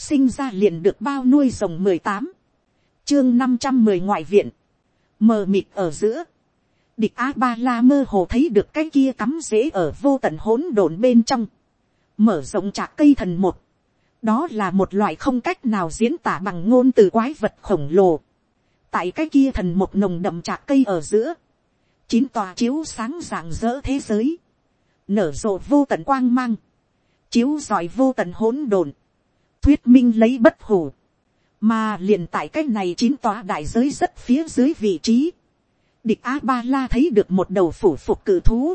sinh ra liền được bao nuôi rồng mười tám, chương năm trăm mười ngoại viện, mờ mịt ở giữa, địch a ba la mơ hồ thấy được cái kia cắm rễ ở vô tận hỗn độn bên trong, mở rộng trạc cây thần một, đó là một loại không cách nào diễn tả bằng ngôn từ quái vật khổng lồ, tại cái kia thần một nồng đậm trạc cây ở giữa, chín tòa chiếu sáng rạng rỡ thế giới, nở rộ vô tận quang mang, chiếu giỏi vô tận hỗn độn, thuyết minh lấy bất hủ, mà liền tại cái này chín tòa đại giới rất phía dưới vị trí, địch a ba la thấy được một đầu phủ phục cử thú,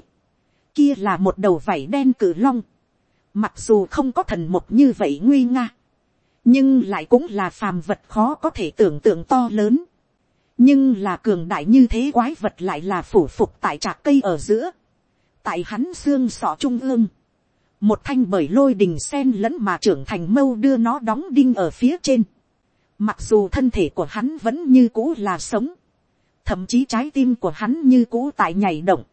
kia là một đầu vảy đen cử long, mặc dù không có thần mục như vậy nguy nga, nhưng lại cũng là phàm vật khó có thể tưởng tượng to lớn, nhưng là cường đại như thế quái vật lại là phủ phục tại trạc cây ở giữa, tại hắn xương sọ trung ương, một thanh bởi lôi đình sen lẫn mà trưởng thành mâu đưa nó đóng đinh ở phía trên, mặc dù thân thể của hắn vẫn như cũ là sống, thậm chí trái tim của hắn như cũ tại nhảy động,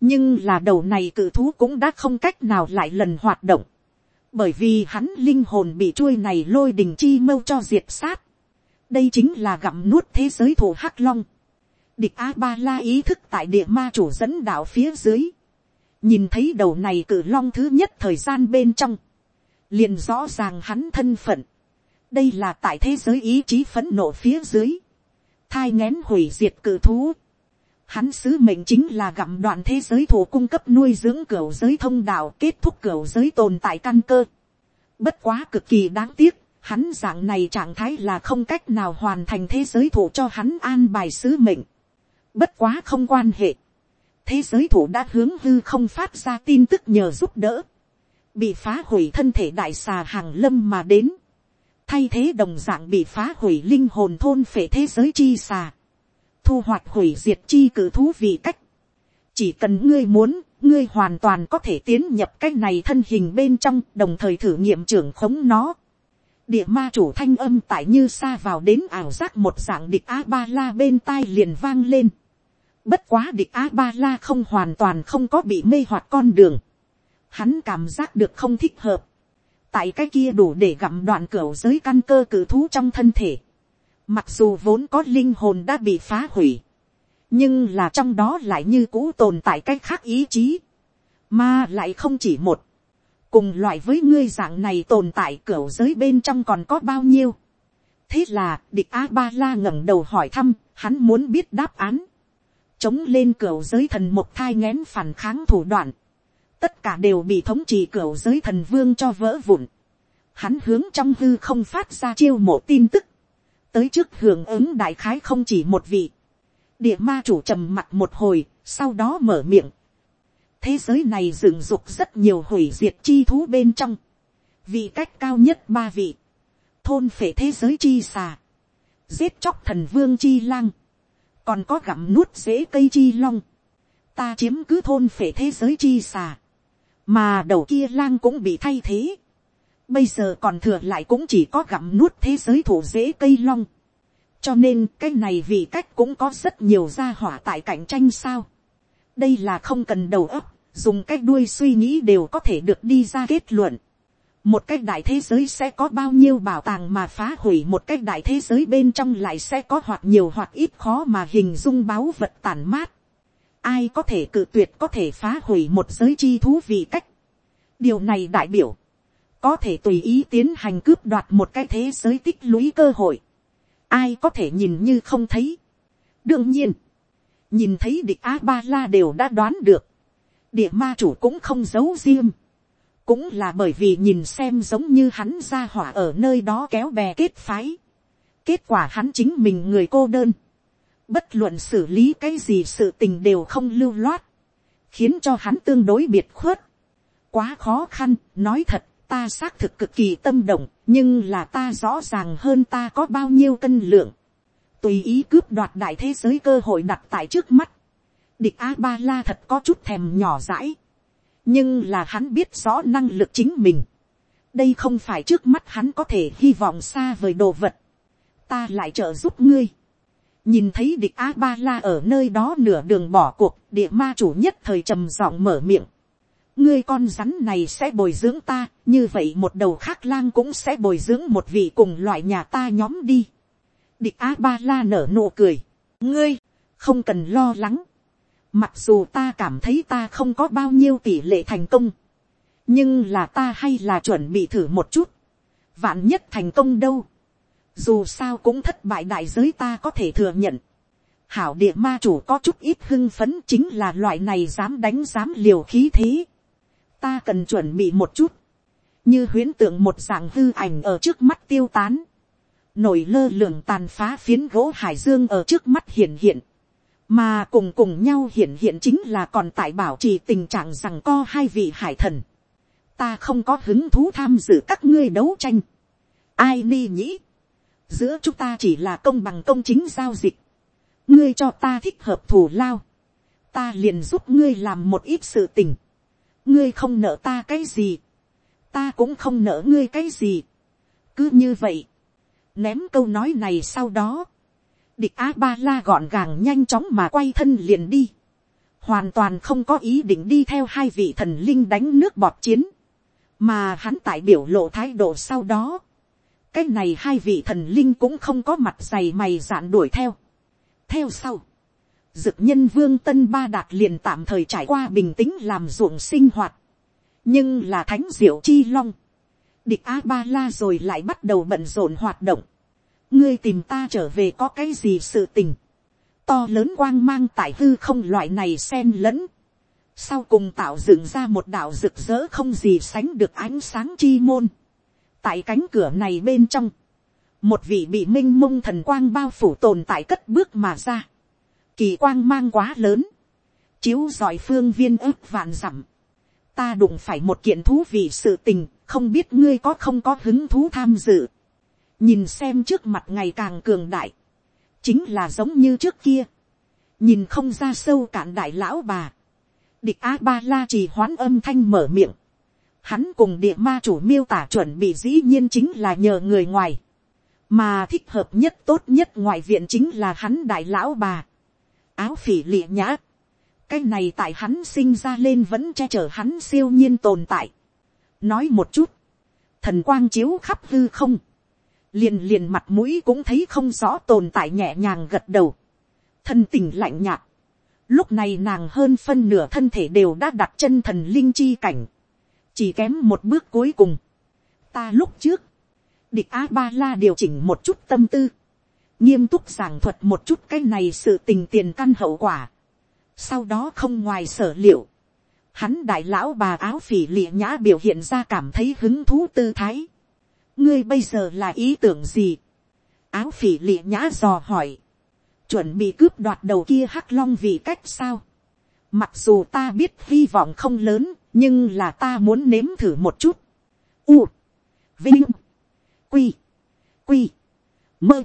nhưng là đầu này cự thú cũng đã không cách nào lại lần hoạt động, bởi vì hắn linh hồn bị chuôi này lôi đình chi mâu cho diệt sát, đây chính là gặm nuốt thế giới thủ hắc long, địch a ba la ý thức tại địa ma chủ dẫn đạo phía dưới, nhìn thấy đầu này cử long thứ nhất thời gian bên trong, liền rõ ràng hắn thân phận, đây là tại thế giới ý chí phấn nộ phía dưới, thai ngén hủy diệt cử thú, hắn sứ mệnh chính là gặm đoạn thế giới thủ cung cấp nuôi dưỡng cửa giới thông đạo kết thúc cửa giới tồn tại căn cơ. Bất quá cực kỳ đáng tiếc, hắn dạng này trạng thái là không cách nào hoàn thành thế giới thủ cho hắn an bài sứ mệnh. Bất quá không quan hệ. Thế giới thủ đã hướng hư không phát ra tin tức nhờ giúp đỡ. Bị phá hủy thân thể đại xà hàng lâm mà đến. Thay thế đồng dạng bị phá hủy linh hồn thôn phệ thế giới chi xà. Thu hoạch hủy diệt chi cử thú vì cách. Chỉ cần ngươi muốn, ngươi hoàn toàn có thể tiến nhập cách này thân hình bên trong đồng thời thử nghiệm trưởng khống nó địa ma chủ thanh âm tại như xa vào đến ảo giác một dạng địch a ba la bên tai liền vang lên. Bất quá địch a ba la không hoàn toàn không có bị mê hoặc con đường. Hắn cảm giác được không thích hợp. Tại cái kia đủ để gặm đoạn cửa giới căn cơ cử thú trong thân thể. Mặc dù vốn có linh hồn đã bị phá hủy. Nhưng là trong đó lại như cũ tồn tại cái khác ý chí. Mà lại không chỉ một cùng loại với ngươi dạng này tồn tại cửa giới bên trong còn có bao nhiêu. thế là địch a ba la ngẩng đầu hỏi thăm, hắn muốn biết đáp án chống lên cửa giới thần một thai ngén phản kháng thủ đoạn. tất cả đều bị thống trị cửa giới thần vương cho vỡ vụn. hắn hướng trong hư không phát ra chiêu mộ tin tức. tới trước hưởng ứng đại khái không chỉ một vị. địa ma chủ trầm mặt một hồi, sau đó mở miệng thế giới này dựng dục rất nhiều hủy diệt chi thú bên trong, vị cách cao nhất ba vị, thôn phể thế giới chi xà, giết chóc thần vương chi lang, còn có gặm nuốt dễ cây chi long, ta chiếm cứ thôn phể thế giới chi xà, mà đầu kia lang cũng bị thay thế, bây giờ còn thừa lại cũng chỉ có gặm nuốt thế giới thủ dễ cây long, cho nên cái này vì cách cũng có rất nhiều gia hỏa tại cạnh tranh sao, đây là không cần đầu óc, dùng cái đuôi suy nghĩ đều có thể được đi ra kết luận một cái đại thế giới sẽ có bao nhiêu bảo tàng mà phá hủy một cái đại thế giới bên trong lại sẽ có hoặc nhiều hoặc ít khó mà hình dung báu vật tàn mát. ai có thể cự tuyệt có thể phá hủy một giới chi thú vì cách. điều này đại biểu, có thể tùy ý tiến hành cướp đoạt một cái thế giới tích lũy cơ hội. ai có thể nhìn như không thấy. đương nhiên, nhìn thấy địch a ba la đều đã đoán được, địa ma chủ cũng không giấu riêng, cũng là bởi vì nhìn xem giống như hắn ra hỏa ở nơi đó kéo bè kết phái, kết quả hắn chính mình người cô đơn, bất luận xử lý cái gì sự tình đều không lưu loát, khiến cho hắn tương đối biệt khuất, quá khó khăn, nói thật, ta xác thực cực kỳ tâm động, nhưng là ta rõ ràng hơn ta có bao nhiêu cân lượng, tùy ý cướp đoạt đại thế giới cơ hội đặt tại trước mắt, địch a ba la thật có chút thèm nhỏ dãi, nhưng là hắn biết rõ năng lực chính mình, đây không phải trước mắt hắn có thể hy vọng xa vời đồ vật, ta lại trợ giúp ngươi, nhìn thấy địch a ba la ở nơi đó nửa đường bỏ cuộc địa ma chủ nhất thời trầm giọng mở miệng, ngươi con rắn này sẽ bồi dưỡng ta, như vậy một đầu khác lang cũng sẽ bồi dưỡng một vị cùng loại nhà ta nhóm đi. Địch a ba la nở nụ cười. ngươi, không cần lo lắng. Mặc dù ta cảm thấy ta không có bao nhiêu tỷ lệ thành công. nhưng là ta hay là chuẩn bị thử một chút. vạn nhất thành công đâu. dù sao cũng thất bại đại giới ta có thể thừa nhận hảo địa ma chủ có chút ít hưng phấn chính là loại này dám đánh dám liều khí thế ta cần chuẩn bị một chút, như huyễn tượng một dạng hư ảnh ở trước mắt tiêu tán, nổi lơ lường tàn phá phiến gỗ hải dương ở trước mắt hiện hiện, mà cùng cùng nhau hiện hiện chính là còn tại bảo trì tình trạng rằng co hai vị hải thần, ta không có hứng thú tham dự các ngươi đấu tranh, ai ni nhĩ, giữa chúng ta chỉ là công bằng công chính giao dịch, ngươi cho ta thích hợp thù lao, ta liền giúp ngươi làm một ít sự tình, ngươi không nợ ta cái gì, ta cũng không nợ ngươi cái gì. cứ như vậy, ném câu nói này sau đó, địch a ba la gọn gàng nhanh chóng mà quay thân liền đi, hoàn toàn không có ý định đi theo hai vị thần linh đánh nước bọt chiến, mà hắn tại biểu lộ thái độ sau đó, cái này hai vị thần linh cũng không có mặt dày mày dạn đuổi theo. theo sau, Dực nhân vương tân ba đạt liền tạm thời trải qua bình tĩnh làm ruộng sinh hoạt. Nhưng là thánh diệu chi long. Địch A-ba-la rồi lại bắt đầu bận rộn hoạt động. Ngươi tìm ta trở về có cái gì sự tình. To lớn quang mang tại hư không loại này sen lẫn. Sau cùng tạo dựng ra một đạo rực rỡ không gì sánh được ánh sáng chi môn. Tại cánh cửa này bên trong. Một vị bị minh mông thần quang bao phủ tồn tại cất bước mà ra kỳ quang mang quá lớn, chiếu giỏi phương viên ước vạn dặm, ta đụng phải một kiện thú vị sự tình, không biết ngươi có không có hứng thú tham dự, nhìn xem trước mặt ngày càng cường đại, chính là giống như trước kia, nhìn không ra sâu cạn đại lão bà, địch a ba la trì hoán âm thanh mở miệng, hắn cùng địa ma chủ miêu tả chuẩn bị dĩ nhiên chính là nhờ người ngoài, mà thích hợp nhất tốt nhất ngoại viện chính là hắn đại lão bà, áo phỉ lịa nhã. cái này tại hắn sinh ra lên vẫn che chở hắn siêu nhiên tồn tại. nói một chút, thần quang chiếu khắp hư không, liền liền mặt mũi cũng thấy không rõ tồn tại nhẹ nhàng gật đầu, thân tình lạnh nhạt. lúc này nàng hơn phân nửa thân thể đều đã đặt chân thần linh chi cảnh, chỉ kém một bước cuối cùng. ta lúc trước, địch a ba la điều chỉnh một chút tâm tư, nghiêm túc giảng thuật một chút cái này sự tình tiền căn hậu quả. sau đó không ngoài sở liệu, hắn đại lão bà áo phỉ lịa nhã biểu hiện ra cảm thấy hứng thú tư thái ngươi bây giờ là ý tưởng gì. áo phỉ lịa nhã dò hỏi. chuẩn bị cướp đoạt đầu kia hắc long vì cách sao. mặc dù ta biết hy vọng không lớn, nhưng là ta muốn nếm thử một chút. u, vinh, quy, quy, mơ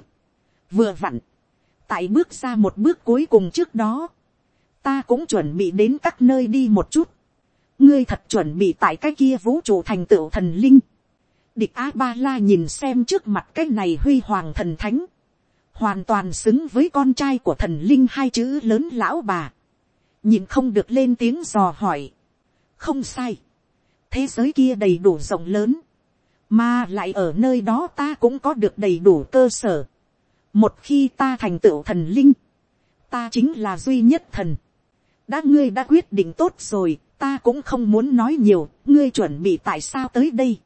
vừa vặn, tại bước ra một bước cuối cùng trước đó, ta cũng chuẩn bị đến các nơi đi một chút, ngươi thật chuẩn bị tại cái kia vũ trụ thành tựu thần linh, địch a ba la nhìn xem trước mặt cái này huy hoàng thần thánh, hoàn toàn xứng với con trai của thần linh hai chữ lớn lão bà, nhìn không được lên tiếng dò hỏi, không sai, thế giới kia đầy đủ rộng lớn, mà lại ở nơi đó ta cũng có được đầy đủ cơ sở, một khi ta thành tựu thần linh, ta chính là duy nhất thần. đã ngươi đã quyết định tốt rồi, ta cũng không muốn nói nhiều, ngươi chuẩn bị tại sao tới đây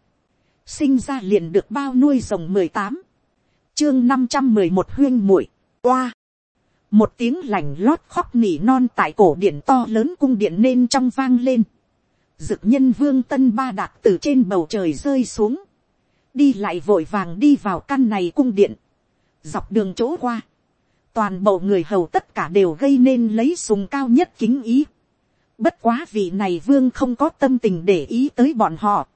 sinh ra liền được bao nuôi rồng mười tám, chương năm trăm mười một huyên muội, qua. một tiếng lành lót khóc nỉ non tại cổ điện to lớn cung điện nên trong vang lên. dực nhân vương tân ba đạt từ trên bầu trời rơi xuống. đi lại vội vàng đi vào căn này cung điện dọc đường chỗ qua, toàn bộ người hầu tất cả đều gây nên lấy sùng cao nhất kính ý. Bất quá vị này vương không có tâm tình để ý tới bọn họ.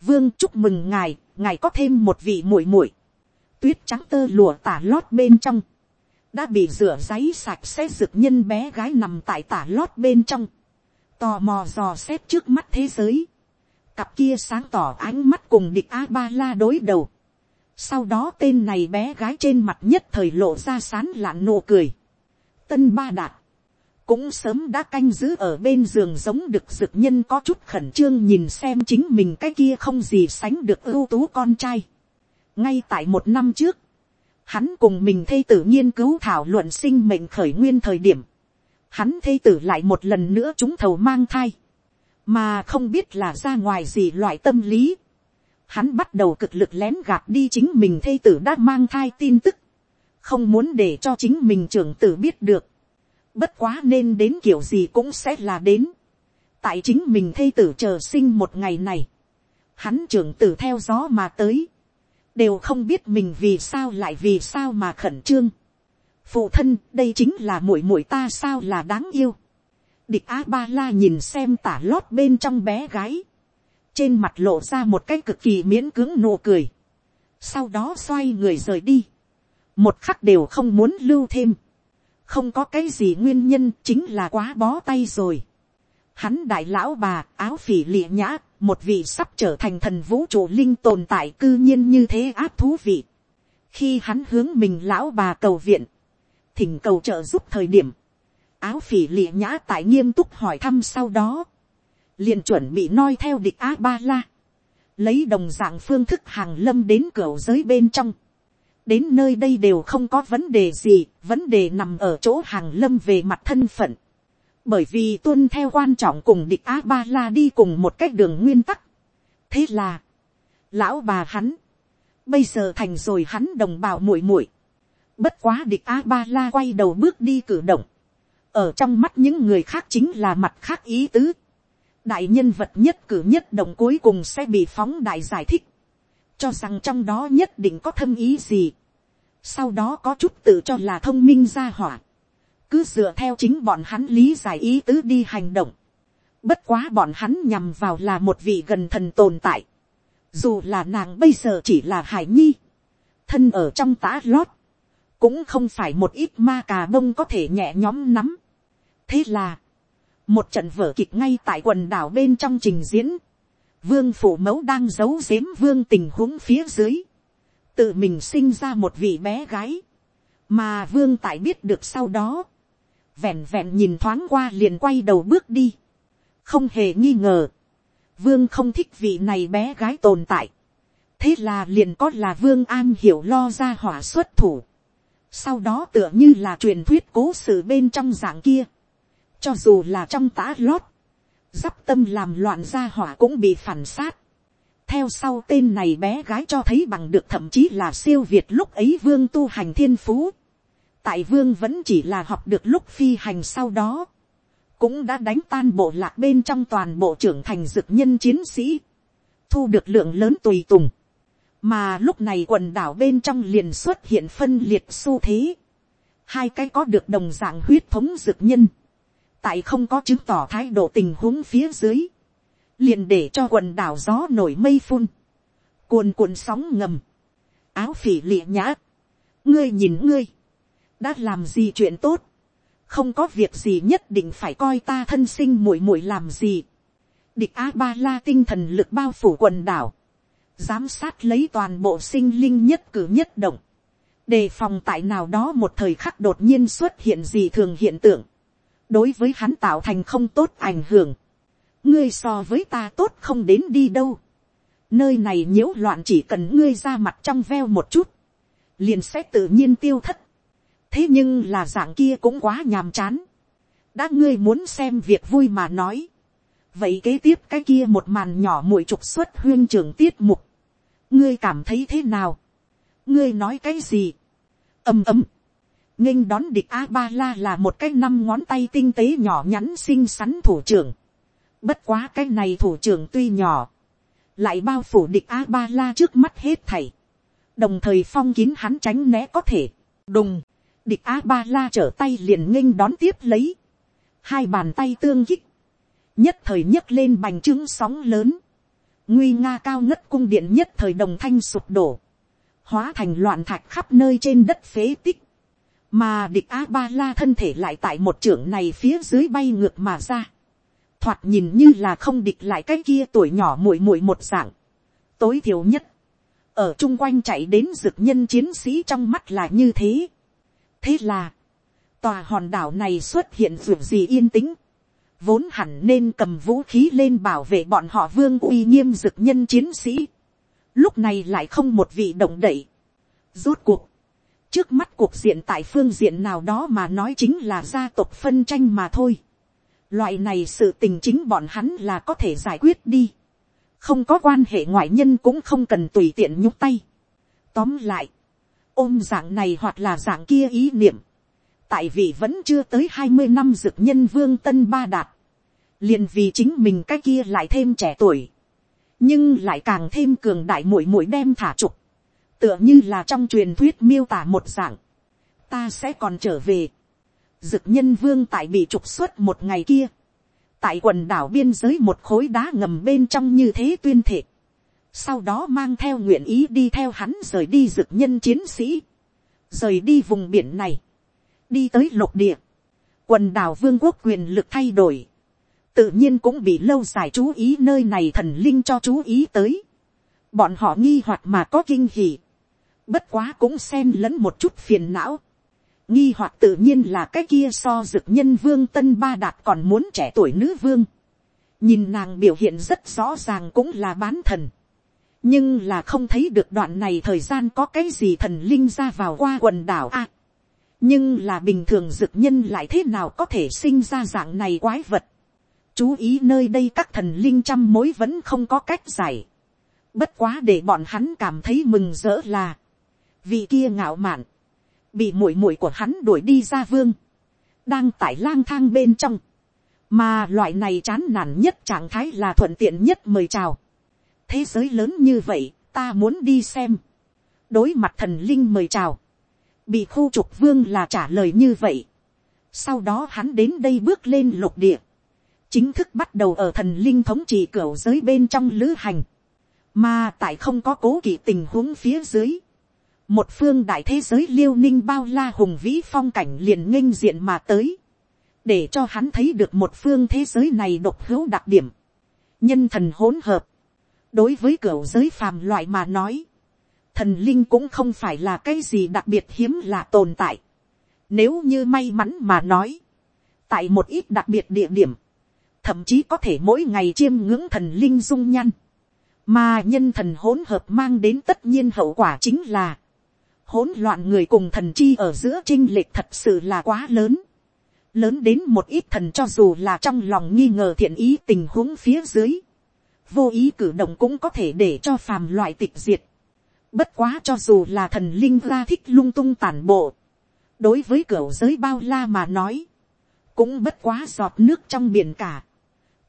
Vương chúc mừng ngài, ngài có thêm một vị muội muội. Tuyết trắng tơ lụa tả lót bên trong. Đã bị rửa giấy sạch sẽ rực nhân bé gái nằm tại tả lót bên trong. Tò mò dò xét trước mắt thế giới. Cặp kia sáng tỏ ánh mắt cùng địch A-ba-la đối đầu sau đó tên này bé gái trên mặt nhất thời lộ ra sán lạn nụ cười. Tân ba đạt cũng sớm đã canh giữ ở bên giường giống được dực nhân có chút khẩn trương nhìn xem chính mình cái kia không gì sánh được ưu tú con trai. ngay tại một năm trước, hắn cùng mình thây tử nghiên cứu thảo luận sinh mệnh khởi nguyên thời điểm, hắn thây tử lại một lần nữa chúng thầu mang thai, mà không biết là ra ngoài gì loại tâm lý. Hắn bắt đầu cực lực lén gạt đi chính mình thây tử đã mang thai tin tức, không muốn để cho chính mình trưởng tử biết được Bất quá nên đến kiểu gì cũng sẽ là đến. Tại chính mình thây tử chờ sinh một ngày này. Hắn trưởng tử theo gió mà tới. Đều không biết mình vì sao lại vì sao mà khẩn trương. Phụ thân, đây chính là muội muội ta sao là đáng yêu. Địch A-ba-la nhìn xem tả lót bên trong bé gái. Trên mặt lộ ra một cái cực kỳ miễn cưỡng nụ cười. Sau đó xoay người rời đi. Một khắc đều không muốn lưu thêm không có cái gì nguyên nhân chính là quá bó tay rồi. Hắn đại lão bà áo phỉ lịa nhã, một vị sắp trở thành thần vũ trụ linh tồn tại cư nhiên như thế áp thú vị. Khi hắn hướng mình lão bà cầu viện, thỉnh cầu trợ giúp thời điểm, áo phỉ lịa nhã tại nghiêm túc hỏi thăm sau đó, liền chuẩn bị noi theo địch a ba la, lấy đồng dạng phương thức hàng lâm đến cửa giới bên trong đến nơi đây đều không có vấn đề gì, vấn đề nằm ở chỗ hàng lâm về mặt thân phận. Bởi vì tuân theo quan trọng cùng địch A-ba-la đi cùng một cách đường nguyên tắc. Thế là, lão bà hắn, bây giờ thành rồi hắn đồng bào muội muội. Bất quá địch A-ba-la quay đầu bước đi cử động. Ở trong mắt những người khác chính là mặt khác ý tứ. Đại nhân vật nhất cử nhất động cuối cùng sẽ bị phóng đại giải thích cho rằng trong đó nhất định có thâm ý gì. Sau đó có chút tự cho là thông minh ra hỏa. Cứ dựa theo chính bọn hắn lý giải ý tứ đi hành động. Bất quá bọn hắn nhằm vào là một vị gần thần tồn tại. Dù là nàng bây giờ chỉ là hải nhi. Thân ở trong tã lót. Cũng không phải một ít ma cà bông có thể nhẹ nhóm nắm. Thế là. Một trận vở kịch ngay tại quần đảo bên trong trình diễn vương phủ mẫu đang giấu giếm vương tình huống phía dưới, tự mình sinh ra một vị bé gái, mà vương tại biết được sau đó, vẹn vẹn nhìn thoáng qua liền quay đầu bước đi, không hề nghi ngờ, vương không thích vị này bé gái tồn tại, thế là liền có là vương an hiểu lo ra hỏa xuất thủ, sau đó tựa như là truyền thuyết cố sự bên trong dạng kia, cho dù là trong tã lót, giáp tâm làm loạn ra hỏa cũng bị phản sát theo sau tên này bé gái cho thấy bằng được thậm chí là siêu việt lúc ấy vương tu hành thiên phú. tại vương vẫn chỉ là học được lúc phi hành sau đó. cũng đã đánh tan bộ lạc bên trong toàn bộ trưởng thành dực nhân chiến sĩ. thu được lượng lớn tùy tùng. mà lúc này quần đảo bên trong liền xuất hiện phân liệt xu thế. hai cái có được đồng dạng huyết thống dực nhân tại không có chứng tỏ thái độ tình huống phía dưới, liền để cho quần đảo gió nổi mây phun, cuồn cuộn sóng ngầm, áo phỉ lịa nhã, ngươi nhìn ngươi, đã làm gì chuyện tốt, không có việc gì nhất định phải coi ta thân sinh muội muội làm gì. địch a ba la tinh thần lực bao phủ quần đảo, giám sát lấy toàn bộ sinh linh nhất cử nhất động, đề phòng tại nào đó một thời khắc đột nhiên xuất hiện gì thường hiện tượng, đối với hắn tạo thành không tốt ảnh hưởng ngươi so với ta tốt không đến đi đâu. nơi này nhiễu loạn chỉ cần ngươi ra mặt trong veo một chút, liền sẽ tự nhiên tiêu thất. thế nhưng là dạng kia cũng quá nhàm chán. đã ngươi muốn xem việc vui mà nói. vậy kế tiếp cái kia một màn nhỏ mũi trục xuất huyên trường tiết mục. ngươi cảm thấy thế nào. ngươi nói cái gì. ầm ầm nghênh đón địch a ba la là một cái năm ngón tay tinh tế nhỏ nhắn xinh xắn thủ trưởng bất quá cái này thủ trưởng tuy nhỏ, lại bao phủ địch a ba la trước mắt hết thảy, đồng thời phong kín hắn tránh né có thể, đùng, địch a ba la trở tay liền nghênh đón tiếp lấy, hai bàn tay tương kích, nhất thời nhấc lên bành trướng sóng lớn, nguy nga cao ngất cung điện nhất thời đồng thanh sụp đổ, hóa thành loạn thạch khắp nơi trên đất phế tích, mà địch a ba la thân thể lại tại một trưởng này phía dưới bay ngược mà ra, thoạt nhìn như là không địch lại cái kia tuổi nhỏ muội muội một dạng, tối thiểu nhất, ở chung quanh chạy đến dực nhân chiến sĩ trong mắt là như thế. thế là, tòa hòn đảo này xuất hiện dù gì yên tĩnh, vốn hẳn nên cầm vũ khí lên bảo vệ bọn họ vương uy nghiêm dực nhân chiến sĩ, lúc này lại không một vị động đậy, rốt cuộc, trước mắt cuộc diện tại phương diện nào đó mà nói chính là gia tộc phân tranh mà thôi, loại này sự tình chính bọn hắn là có thể giải quyết đi, không có quan hệ ngoại nhân cũng không cần tùy tiện nhúc tay, tóm lại, ôm dạng này hoặc là dạng kia ý niệm, tại vì vẫn chưa tới hai mươi năm dực nhân vương tân ba đạt, liền vì chính mình cái kia lại thêm trẻ tuổi, nhưng lại càng thêm cường đại mũi mũi đem thả trục, tựa như là trong truyền thuyết miêu tả một dạng, ta sẽ còn trở về, dực nhân vương tại bị trục xuất một ngày kia, tại quần đảo biên giới một khối đá ngầm bên trong như thế tuyên thệ, sau đó mang theo nguyện ý đi theo hắn rời đi dực nhân chiến sĩ, rời đi vùng biển này, đi tới lục địa, quần đảo vương quốc quyền lực thay đổi, tự nhiên cũng bị lâu dài chú ý nơi này thần linh cho chú ý tới, bọn họ nghi hoặc mà có kinh hỉ, bất quá cũng xen lẫn một chút phiền não, nghi hoặc tự nhiên là cái kia so dực nhân vương tân ba đạt còn muốn trẻ tuổi nữ vương, nhìn nàng biểu hiện rất rõ ràng cũng là bán thần, nhưng là không thấy được đoạn này thời gian có cái gì thần linh ra vào qua quần đảo a. nhưng là bình thường dực nhân lại thế nào có thể sinh ra dạng này quái vật. chú ý nơi đây các thần linh trăm mối vẫn không có cách giải. bất quá để bọn hắn cảm thấy mừng rỡ là, vì kia ngạo mạn, bị muội muội của hắn đuổi đi ra vương, đang tải lang thang bên trong, mà loại này chán nản nhất trạng thái là thuận tiện nhất mời chào thế giới lớn như vậy, ta muốn đi xem. đối mặt thần linh mời chào, bị khu trục vương là trả lời như vậy. sau đó hắn đến đây bước lên lục địa, chính thức bắt đầu ở thần linh thống trị cửa giới bên trong lữ hành, mà tại không có cố kỵ tình huống phía dưới, một phương đại thế giới liêu ninh bao la hùng vĩ phong cảnh liền nghênh diện mà tới, để cho hắn thấy được một phương thế giới này độc hữu đặc điểm, nhân thần hỗn hợp, đối với cửa giới phàm loại mà nói, thần linh cũng không phải là cái gì đặc biệt hiếm là tồn tại. Nếu như may mắn mà nói, tại một ít đặc biệt địa điểm, thậm chí có thể mỗi ngày chiêm ngưỡng thần linh dung nhăn, mà nhân thần hỗn hợp mang đến tất nhiên hậu quả chính là, hỗn loạn người cùng thần chi ở giữa trinh lệch thật sự là quá lớn, lớn đến một ít thần cho dù là trong lòng nghi ngờ thiện ý tình huống phía dưới, vô ý cử động cũng có thể để cho phàm loại tịch diệt. Bất quá cho dù là thần linh ra thích lung tung tản bộ. Đối với cửa giới bao la mà nói. Cũng bất quá giọt nước trong biển cả.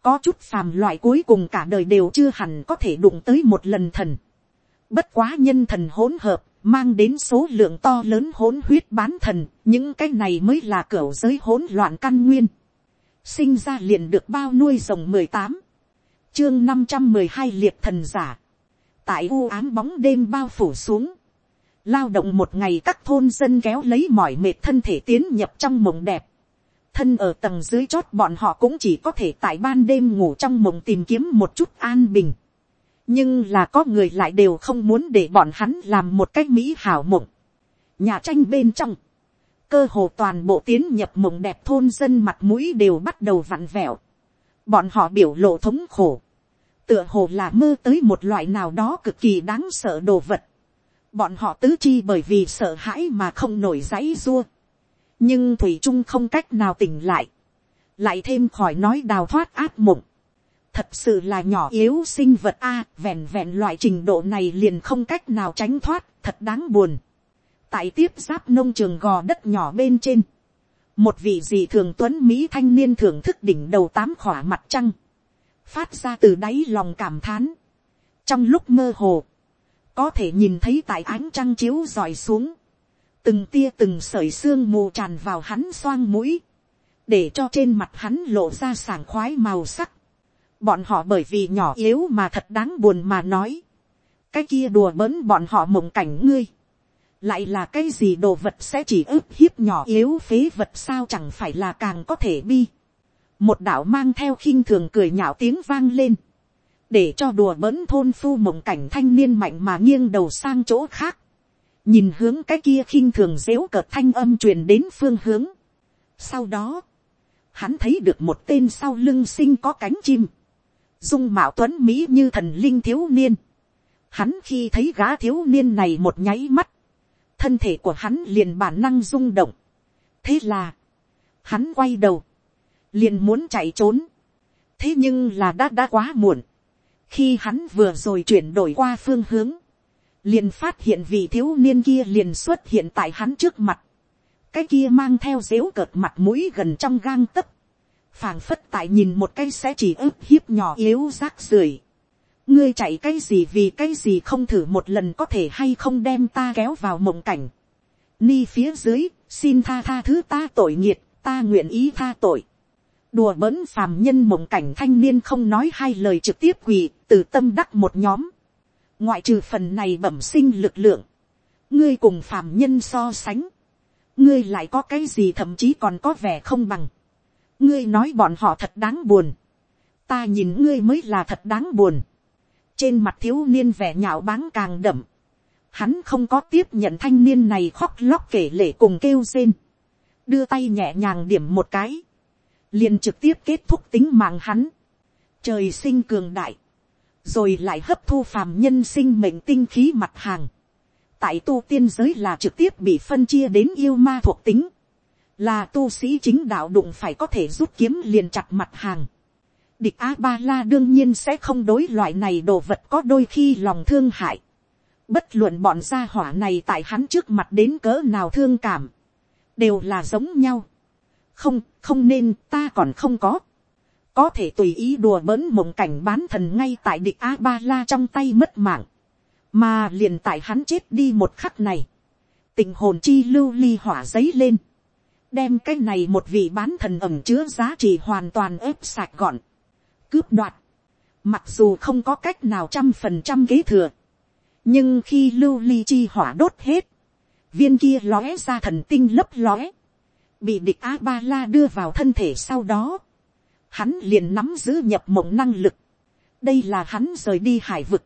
Có chút phàm loại cuối cùng cả đời đều chưa hẳn có thể đụng tới một lần thần. Bất quá nhân thần hỗn hợp, mang đến số lượng to lớn hỗn huyết bán thần. Những cái này mới là cửa giới hỗn loạn căn nguyên. Sinh ra liền được bao nuôi rồng mười tám chương năm trăm mười hai liệt thần giả, tại u ám bóng đêm bao phủ xuống, lao động một ngày các thôn dân kéo lấy mỏi mệt thân thể tiến nhập trong mộng đẹp, thân ở tầng dưới chót bọn họ cũng chỉ có thể tại ban đêm ngủ trong mộng tìm kiếm một chút an bình, nhưng là có người lại đều không muốn để bọn hắn làm một cách mỹ hảo mộng, nhà tranh bên trong, cơ hồ toàn bộ tiến nhập mộng đẹp thôn dân mặt mũi đều bắt đầu vặn vẹo, bọn họ biểu lộ thống khổ, tựa hồ là mơ tới một loại nào đó cực kỳ đáng sợ đồ vật. Bọn họ tứ chi bởi vì sợ hãi mà không nổi giấy dua. Nhưng Thủy Trung không cách nào tỉnh lại. Lại thêm khỏi nói đào thoát áp mộng. Thật sự là nhỏ yếu sinh vật A, vẹn vẹn loại trình độ này liền không cách nào tránh thoát, thật đáng buồn. Tại tiếp giáp nông trường gò đất nhỏ bên trên. Một vị dị thường tuấn Mỹ thanh niên thưởng thức đỉnh đầu tám khỏa mặt trăng phát ra từ đáy lòng cảm thán. trong lúc mơ hồ, có thể nhìn thấy tại ánh trăng chiếu dọi xuống, từng tia từng sợi xương mù tràn vào hắn xoang mũi, để cho trên mặt hắn lộ ra sảng khoái màu sắc bọn họ bởi vì nhỏ yếu mà thật đáng buồn mà nói, cái kia đùa bỡn bọn họ mộng cảnh ngươi, lại là cái gì đồ vật sẽ chỉ ức hiếp nhỏ yếu phế vật sao chẳng phải là càng có thể bi. Một đạo mang theo khinh thường cười nhạo tiếng vang lên, để cho đùa bỡn thôn phu mộng cảnh thanh niên mạnh mà nghiêng đầu sang chỗ khác, nhìn hướng cái kia khinh thường dếu cợt thanh âm truyền đến phương hướng, Sau đó, hắn thấy được một tên sau lưng sinh có cánh chim. Dung mạo tuấn Mỹ như thần linh thiếu niên. Hắn khi thấy gã thiếu niên này một nháy mắt. Thân thể của hắn liền bản năng rung động. Thế là, hắn quay đầu. Liền muốn chạy trốn. Thế nhưng là đã đã quá muộn. Khi hắn vừa rồi chuyển đổi qua phương hướng. Liền phát hiện vị thiếu niên kia liền xuất hiện tại hắn trước mặt cái kia mang theo dếu cợt mặt mũi gần trong gang tấc, phảng phất tại nhìn một cái sẽ chỉ ức hiếp nhỏ yếu rác rưởi. ngươi chạy cái gì vì cái gì không thử một lần có thể hay không đem ta kéo vào mộng cảnh. ni phía dưới, xin tha tha thứ ta tội nghiệt, ta nguyện ý tha tội. đùa bỡn phàm nhân mộng cảnh thanh niên không nói hai lời trực tiếp quỳ, từ tâm đắc một nhóm. ngoại trừ phần này bẩm sinh lực lượng, ngươi cùng phàm nhân so sánh, ngươi lại có cái gì thậm chí còn có vẻ không bằng ngươi nói bọn họ thật đáng buồn. ta nhìn ngươi mới là thật đáng buồn. trên mặt thiếu niên vẻ nhạo báng càng đậm. hắn không có tiếp nhận thanh niên này khóc lóc kể lể cùng kêu rên. đưa tay nhẹ nhàng điểm một cái. liền trực tiếp kết thúc tính mạng hắn. trời sinh cường đại. rồi lại hấp thu phàm nhân sinh mệnh tinh khí mặt hàng tại tu tiên giới là trực tiếp bị phân chia đến yêu ma thuộc tính, là tu sĩ chính đạo đụng phải có thể rút kiếm liền chặt mặt hàng. Địch a ba la đương nhiên sẽ không đối loại này đồ vật có đôi khi lòng thương hại. Bất luận bọn gia hỏa này tại hắn trước mặt đến cỡ nào thương cảm, đều là giống nhau. không, không nên, ta còn không có. có thể tùy ý đùa bỡn mộng cảnh bán thần ngay tại địch a ba la trong tay mất mạng mà liền tại hắn chết đi một khắc này, tình hồn chi lưu ly hỏa giấy lên, đem cái này một vị bán thần ẩm chứa giá trị hoàn toàn ép sạch gọn, cướp đoạt, mặc dù không có cách nào trăm phần trăm kế thừa, nhưng khi lưu ly chi hỏa đốt hết, viên kia lóe ra thần tinh lấp lóe, bị địch a ba la đưa vào thân thể sau đó, hắn liền nắm giữ nhập mộng năng lực, đây là hắn rời đi hải vực,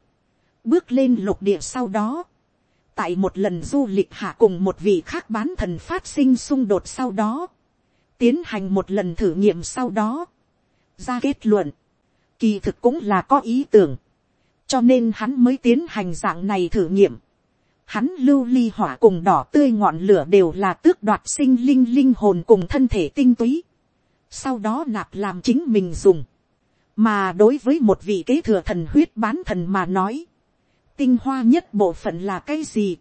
bước lên lục địa sau đó, tại một lần du lịch hạ cùng một vị khác bán thần phát sinh xung đột sau đó, tiến hành một lần thử nghiệm sau đó, ra kết luận, kỳ thực cũng là có ý tưởng, cho nên hắn mới tiến hành dạng này thử nghiệm. Hắn lưu ly hỏa cùng đỏ tươi ngọn lửa đều là tước đoạt sinh linh linh hồn cùng thân thể tinh túy. Sau đó nạp làm chính mình dùng. Mà đối với một vị kế thừa thần huyết bán thần mà nói tinh hoa nhất bộ phận là cái gì.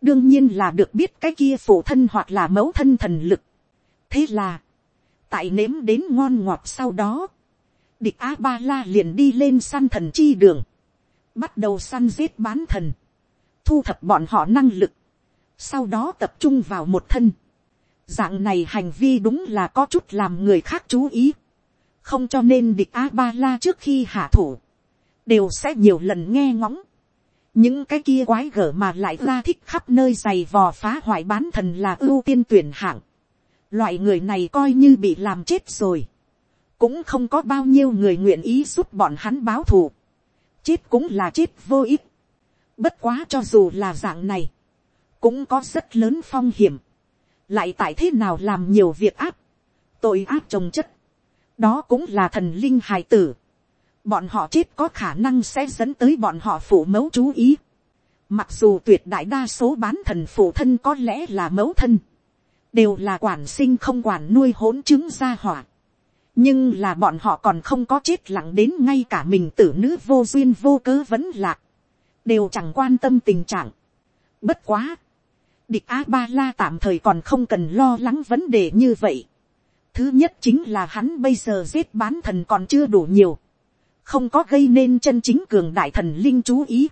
đương nhiên là được biết cái kia phụ thân hoặc là mẫu thân thần lực. thế là, tại nếm đến ngon ngọt sau đó, địch a ba la liền đi lên săn thần chi đường, bắt đầu săn giết bán thần, thu thập bọn họ năng lực, sau đó tập trung vào một thân. dạng này hành vi đúng là có chút làm người khác chú ý, không cho nên địch a ba la trước khi hạ thủ, đều sẽ nhiều lần nghe ngóng, những cái kia quái gở mà lại ra thích khắp nơi giày vò phá hoại bán thần là ưu tiên tuyển hạng. Loại người này coi như bị làm chết rồi. Cũng không có bao nhiêu người nguyện ý giúp bọn hắn báo thù. Chết cũng là chết vô ích. Bất quá cho dù là dạng này. Cũng có rất lớn phong hiểm. Lại tại thế nào làm nhiều việc áp. Tội áp trồng chất. Đó cũng là thần linh hài tử bọn họ chết có khả năng sẽ dẫn tới bọn họ phụ mẫu chú ý. Mặc dù tuyệt đại đa số bán thần phụ thân có lẽ là mẫu thân, đều là quản sinh không quản nuôi hỗn chứng gia hỏa. nhưng là bọn họ còn không có chết lặng đến ngay cả mình tử nữ vô duyên vô cớ vẫn lạc, đều chẳng quan tâm tình trạng. Bất quá, địch a ba la tạm thời còn không cần lo lắng vấn đề như vậy. thứ nhất chính là hắn bây giờ giết bán thần còn chưa đủ nhiều không có gây nên chân chính cường đại thần linh chú ý.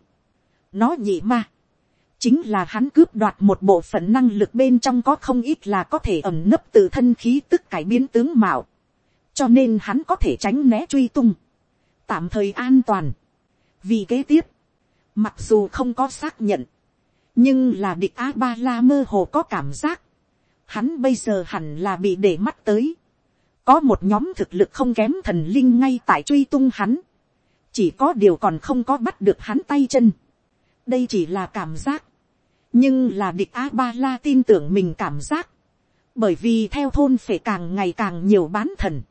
nó nhị ma, chính là hắn cướp đoạt một bộ phận năng lực bên trong có không ít là có thể ẩm nấp từ thân khí tức cải biến tướng mạo, cho nên hắn có thể tránh né truy tung, tạm thời an toàn. vì kế tiếp, mặc dù không có xác nhận, nhưng là địch a ba la mơ hồ có cảm giác, hắn bây giờ hẳn là bị để mắt tới, có một nhóm thực lực không kém thần linh ngay tại truy tung hắn, chỉ có điều còn không có bắt được hắn tay chân. đây chỉ là cảm giác, nhưng là địch a ba la tin tưởng mình cảm giác, Bởi vì theo thôn phải càng ngày càng nhiều bán thần.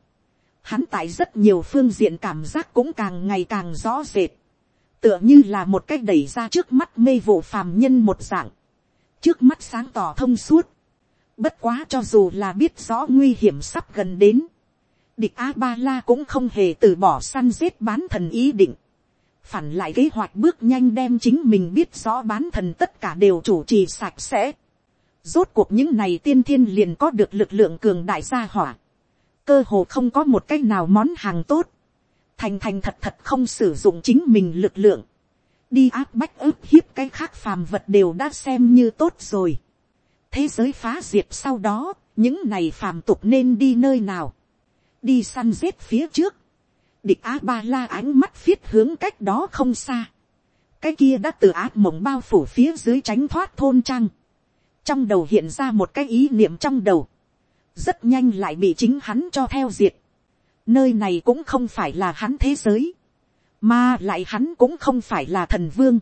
Hắn tại rất nhiều phương diện cảm giác cũng càng ngày càng rõ rệt. Tựa như là một cách đẩy ra trước mắt mê vụ phàm nhân một dạng. Trước mắt sáng tỏ thông suốt. Bất quá cho dù là biết rõ nguy hiểm sắp gần đến. Địch A-ba-la cũng không hề từ bỏ săn giết bán thần ý định phản lại kế hoạch bước nhanh đem chính mình biết rõ bán thần tất cả đều chủ trì sạch sẽ. Rốt cuộc những này tiên thiên liền có được lực lượng cường đại gia hỏa. Cơ hồ không có một cách nào món hàng tốt. Thành thành thật thật không sử dụng chính mình lực lượng. Đi áp bách ức hiếp cái khác phàm vật đều đã xem như tốt rồi. Thế giới phá diệt sau đó, những này phàm tục nên đi nơi nào. Đi săn giết phía trước địch a ba la ánh mắt viết hướng cách đó không xa. cái kia đã từ ác mộng bao phủ phía dưới tránh thoát thôn trang. trong đầu hiện ra một cái ý niệm trong đầu. rất nhanh lại bị chính hắn cho theo diệt. nơi này cũng không phải là hắn thế giới. mà lại hắn cũng không phải là thần vương.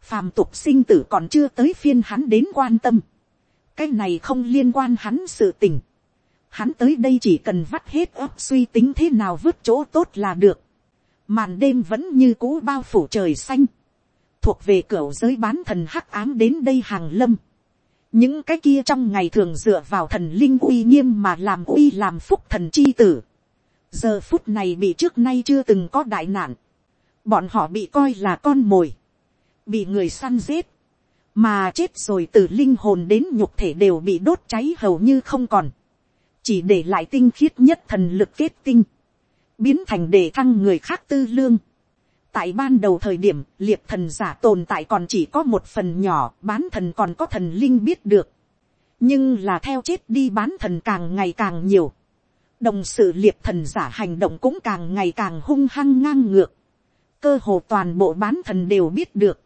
phàm tục sinh tử còn chưa tới phiên hắn đến quan tâm cái này không liên quan hắn sự tình Hắn tới đây chỉ cần vắt hết ấp suy tính thế nào vứt chỗ tốt là được. Màn đêm vẫn như cũ bao phủ trời xanh. Thuộc về cửa giới bán thần hắc ám đến đây hàng lâm. Những cái kia trong ngày thường dựa vào thần linh uy nghiêm mà làm uy làm phúc thần chi tử. Giờ phút này bị trước nay chưa từng có đại nạn. Bọn họ bị coi là con mồi. Bị người săn giết. Mà chết rồi từ linh hồn đến nhục thể đều bị đốt cháy hầu như không còn chỉ để lại tinh khiết nhất thần lực kết tinh, biến thành để thăng người khác tư lương. tại ban đầu thời điểm, liệt thần giả tồn tại còn chỉ có một phần nhỏ, bán thần còn có thần linh biết được. nhưng là theo chết đi bán thần càng ngày càng nhiều. đồng sự liệt thần giả hành động cũng càng ngày càng hung hăng ngang ngược. cơ hồ toàn bộ bán thần đều biết được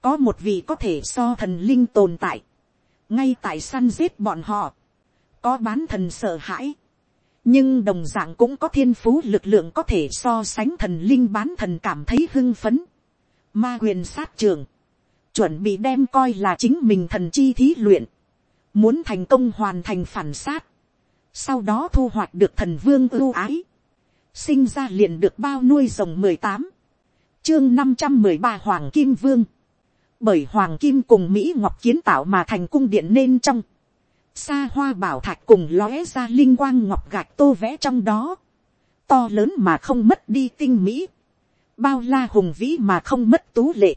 có một vị có thể so thần linh tồn tại. ngay tại săn giết bọn họ có bán thần sợ hãi, nhưng đồng d ạ n g cũng có thiên phú lực lượng có thể so sánh thần linh bán thần cảm thấy hưng phấn, ma quyền sát trường, chuẩn bị đem coi là chính mình thần chi thí luyện, muốn thành công hoàn thành phản sát, sau đó thu hoạch được thần vương ưu ái, sinh ra liền được bao nuôi rồng mười tám, chương năm trăm mười ba hoàng kim vương, bởi hoàng kim cùng mỹ ngọc kiến tạo mà thành cung điện nên trong, xa hoa bảo thạch cùng lóe ra linh quang ngọc gạch tô vẽ trong đó, to lớn mà không mất đi tinh mỹ, bao la hùng vĩ mà không mất tú lệ.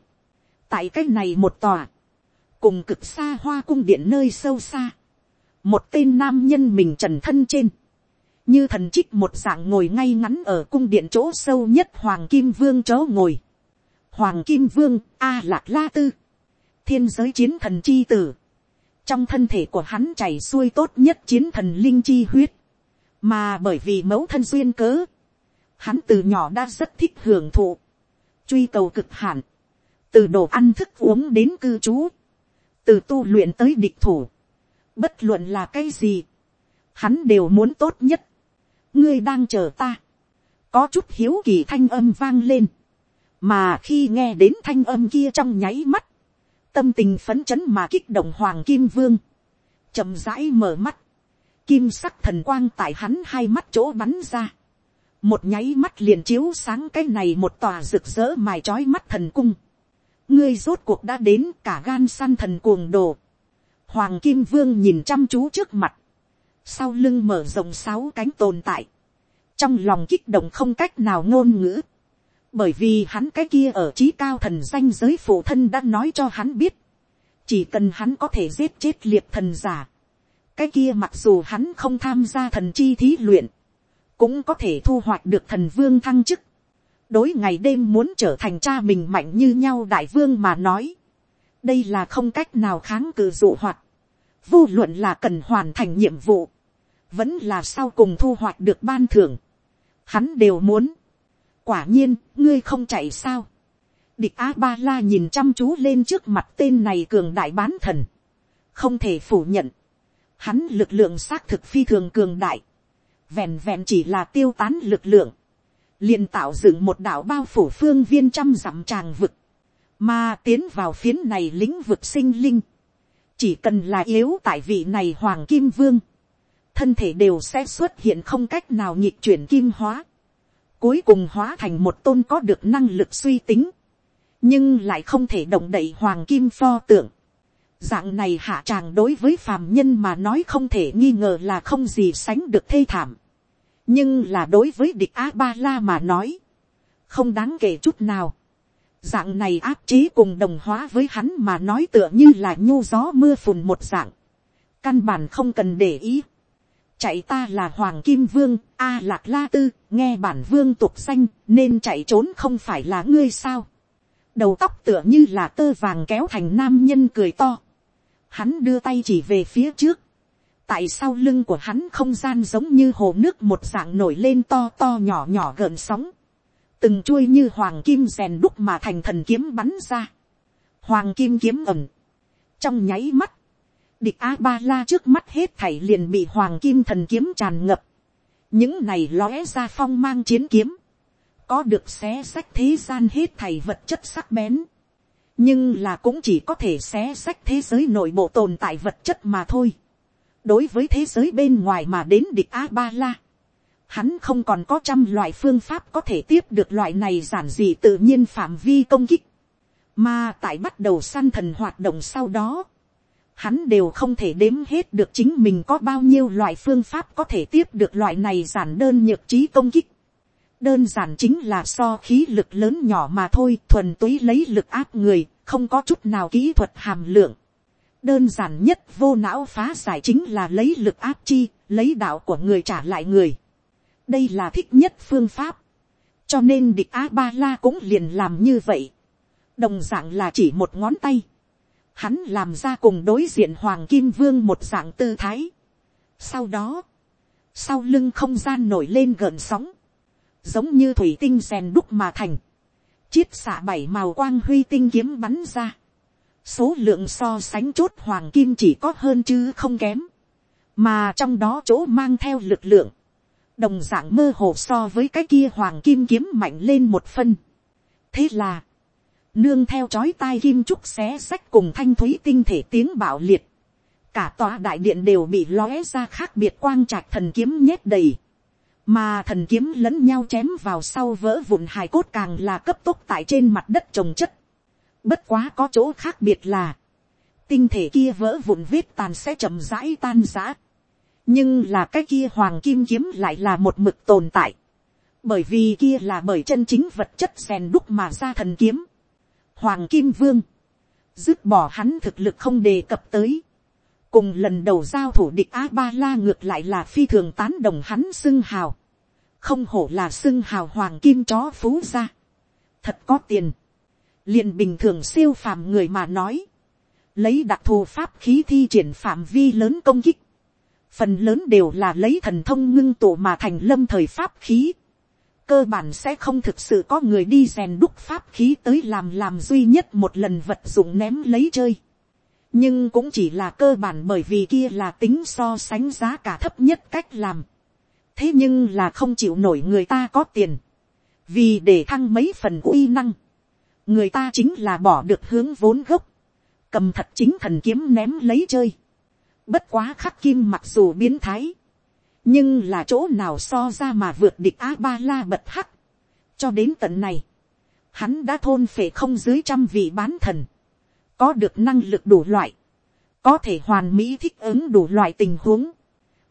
tại cái này một tòa, cùng cực xa hoa cung điện nơi sâu xa, một tên nam nhân mình trần thân trên, như thần trích một dạng ngồi ngay ngắn ở cung điện chỗ sâu nhất hoàng kim vương chó ngồi hoàng kim vương a lạc la tư, thiên giới chiến thần chi tử, trong thân thể của hắn chảy xuôi tốt nhất chiến thần linh chi huyết, mà bởi vì mẫu thân duyên cớ, hắn từ nhỏ đã rất thích hưởng thụ, truy cầu cực hạn, từ đồ ăn thức uống đến cư trú, từ tu luyện tới địch thủ, bất luận là cái gì, hắn đều muốn tốt nhất, ngươi đang chờ ta, có chút hiếu kỳ thanh âm vang lên, mà khi nghe đến thanh âm kia trong nháy mắt, tâm tình phấn chấn mà kích động hoàng kim vương, chậm rãi mở mắt, kim sắc thần quang tại hắn hai mắt chỗ bắn ra, một nháy mắt liền chiếu sáng cái này một tòa rực rỡ mài trói mắt thần cung, ngươi rốt cuộc đã đến cả gan săn thần cuồng đồ, hoàng kim vương nhìn chăm chú trước mặt, sau lưng mở rộng sáu cánh tồn tại, trong lòng kích động không cách nào ngôn ngữ, bởi vì hắn cái kia ở trí cao thần danh giới phụ thân đã nói cho hắn biết, chỉ cần hắn có thể giết chết liệt thần giả, cái kia mặc dù hắn không tham gia thần chi thí luyện, cũng có thể thu hoạch được thần vương thăng chức, đối ngày đêm muốn trở thành cha mình mạnh như nhau đại vương mà nói, đây là không cách nào kháng cự dụ hoạt, vô luận là cần hoàn thành nhiệm vụ, vẫn là sau cùng thu hoạch được ban thưởng, hắn đều muốn, quả nhiên, ngươi không chạy sao. địch a ba la nhìn chăm chú lên trước mặt tên này cường đại bán thần. không thể phủ nhận. hắn lực lượng xác thực phi thường cường đại. vẹn vẹn chỉ là tiêu tán lực lượng. liền tạo dựng một đảo bao phủ phương viên trăm dặm tràng vực. mà tiến vào phiến này lĩnh vực sinh linh. chỉ cần là yếu tại vị này hoàng kim vương. thân thể đều sẽ xuất hiện không cách nào nhịp chuyển kim hóa, cuối cùng hóa thành một tôn có được năng lực suy tính, nhưng lại không thể động đậy hoàng kim pho tượng. Dạng này hạ tràng đối với phàm nhân mà nói không thể nghi ngờ là không gì sánh được thê thảm. nhưng là đối với địch a ba la mà nói, không đáng kể chút nào. Dạng này áp chế cùng đồng hóa với hắn mà nói tựa như là nhu gió mưa phùn một dạng. Căn bản không cần để ý. Chạy ta là Hoàng Kim Vương, A Lạc La Tư, nghe bản vương tục danh, nên chạy trốn không phải là ngươi sao. Đầu tóc tựa như là tơ vàng kéo thành nam nhân cười to. Hắn đưa tay chỉ về phía trước. Tại sau lưng của hắn không gian giống như hồ nước một dạng nổi lên to to nhỏ nhỏ gợn sóng từng chuôi như hoàng kim rèn đúc mà thành thần kiếm bắn ra, hoàng kim kiếm ẩm, trong nháy mắt, địch a ba la trước mắt hết thảy liền bị hoàng kim thần kiếm tràn ngập, những này lóe ra phong mang chiến kiếm, có được xé sách thế gian hết thảy vật chất sắc bén, nhưng là cũng chỉ có thể xé sách thế giới nội bộ tồn tại vật chất mà thôi. đối với thế giới bên ngoài mà đến địch a ba la, hắn không còn có trăm loại phương pháp có thể tiếp được loại này giản dị tự nhiên phạm vi công kích. Mà tại bắt đầu săn thần hoạt động sau đó, hắn đều không thể đếm hết được chính mình có bao nhiêu loại phương pháp có thể tiếp được loại này giản đơn nhược trí công kích. Đơn giản chính là so khí lực lớn nhỏ mà thôi, thuần túy lấy lực áp người, không có chút nào kỹ thuật hàm lượng. Đơn giản nhất vô não phá giải chính là lấy lực áp chi, lấy đạo của người trả lại người đây là thích nhất phương pháp, cho nên địch a ba la cũng liền làm như vậy, đồng d ạ n g là chỉ một ngón tay, hắn làm ra cùng đối diện hoàng kim vương một dạng tư thái. sau đó, sau lưng không gian nổi lên gợn sóng, giống như thủy tinh rèn đúc mà thành, chiết xạ bảy màu quang huy tinh kiếm bắn ra, số lượng so sánh chốt hoàng kim chỉ có hơn chứ không kém, mà trong đó chỗ mang theo lực lượng, đồng dạng mơ hồ so với cái kia hoàng kim kiếm mạnh lên một phân. thế là, nương theo chói tai kim trúc xé sách cùng thanh thúy tinh thể tiếng bạo liệt, cả tòa đại điện đều bị lóe ra khác biệt quang trạch thần kiếm nhét đầy, mà thần kiếm lẫn nhau chém vào sau vỡ vụn hài cốt càng là cấp tốc tại trên mặt đất trồng chất. bất quá có chỗ khác biệt là, tinh thể kia vỡ vụn vết tàn sẽ chậm rãi tan rã nhưng là cái kia hoàng kim kiếm lại là một mực tồn tại, bởi vì kia là bởi chân chính vật chất rèn đúc mà ra thần kiếm. Hoàng kim vương, dứt bỏ hắn thực lực không đề cập tới, cùng lần đầu giao thủ địch a ba la ngược lại là phi thường tán đồng hắn xưng hào, không hổ là xưng hào hoàng kim chó phú ra, thật có tiền, liền bình thường siêu phàm người mà nói, lấy đặc thù pháp khí thi triển phạm vi lớn công kích, phần lớn đều là lấy thần thông ngưng tụ mà thành lâm thời pháp khí cơ bản sẽ không thực sự có người đi rèn đúc pháp khí tới làm làm duy nhất một lần vật dụng ném lấy chơi. nhưng cũng chỉ là cơ bản bởi vì kia là tính so sánh giá cả thấp nhất cách làm. thế nhưng là không chịu nổi người ta có tiền. vì để thăng mấy phần uy năng, người ta chính là bỏ được hướng vốn gốc, cầm thật chính thần kiếm ném lấy chơi Bất quá khắc kim mặc dù biến thái. Nhưng là chỗ nào so ra mà vượt địch A-ba-la bật hắc. Cho đến tận này. Hắn đã thôn phệ không dưới trăm vị bán thần. Có được năng lực đủ loại. Có thể hoàn mỹ thích ứng đủ loại tình huống.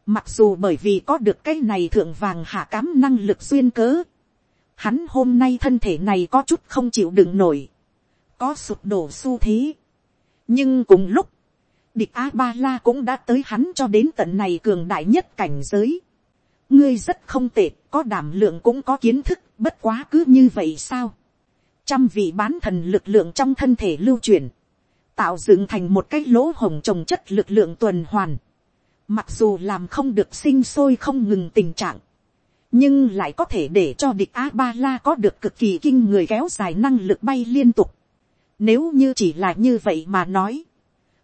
Mặc dù bởi vì có được cái này thượng vàng hạ cám năng lực xuyên cớ. Hắn hôm nay thân thể này có chút không chịu đựng nổi. Có sụp đổ xu thế. Nhưng cùng lúc Địch A-ba-la cũng đã tới hắn cho đến tận này cường đại nhất cảnh giới. Ngươi rất không tệ, có đảm lượng cũng có kiến thức, bất quá cứ như vậy sao? Trăm vị bán thần lực lượng trong thân thể lưu truyền, Tạo dựng thành một cái lỗ hồng trồng chất lực lượng tuần hoàn. Mặc dù làm không được sinh sôi không ngừng tình trạng. Nhưng lại có thể để cho địch A-ba-la có được cực kỳ kinh người kéo dài năng lực bay liên tục. Nếu như chỉ là như vậy mà nói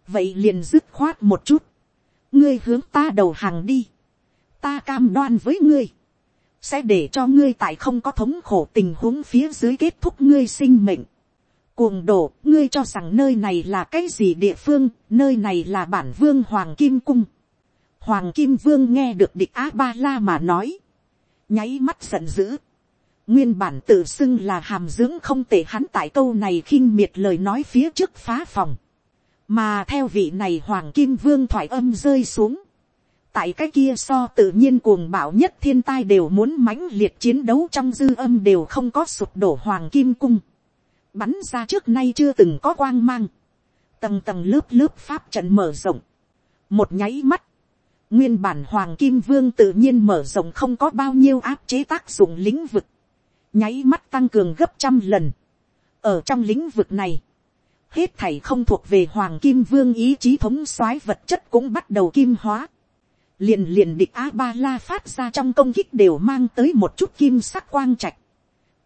vậy liền dứt khoát một chút, ngươi hướng ta đầu hàng đi, ta cam đoan với ngươi, sẽ để cho ngươi tại không có thống khổ tình huống phía dưới kết thúc ngươi sinh mệnh. Cuồng đổ, ngươi cho rằng nơi này là cái gì địa phương, nơi này là bản vương hoàng kim cung. Hoàng Kim Vương nghe được địch A-ba-la mà nói. Nháy mắt giận dữ. Nguyên bản tự xưng là hàm dưỡng không tệ hắn tại câu này khinh miệt lời nói phía trước phá phòng. Mà theo vị này Hoàng Kim Vương thoại âm rơi xuống. Tại cái kia so tự nhiên cuồng bạo nhất thiên tai đều muốn mãnh liệt chiến đấu trong dư âm đều không có sụp đổ Hoàng Kim Cung. Bắn ra trước nay chưa từng có quang mang. Tầng tầng lớp lớp pháp trận mở rộng. Một nháy mắt Nguyên bản Hoàng Kim Vương tự nhiên mở rộng không có bao nhiêu áp chế tác dụng lĩnh vực. Nháy mắt tăng cường gấp trăm lần. Ở trong lĩnh vực này. Hết thảy không thuộc về Hoàng Kim Vương ý chí thống soái vật chất cũng bắt đầu kim hóa. Liền liền địch A-ba-la phát ra trong công kích đều mang tới một chút kim sắc quang trạch.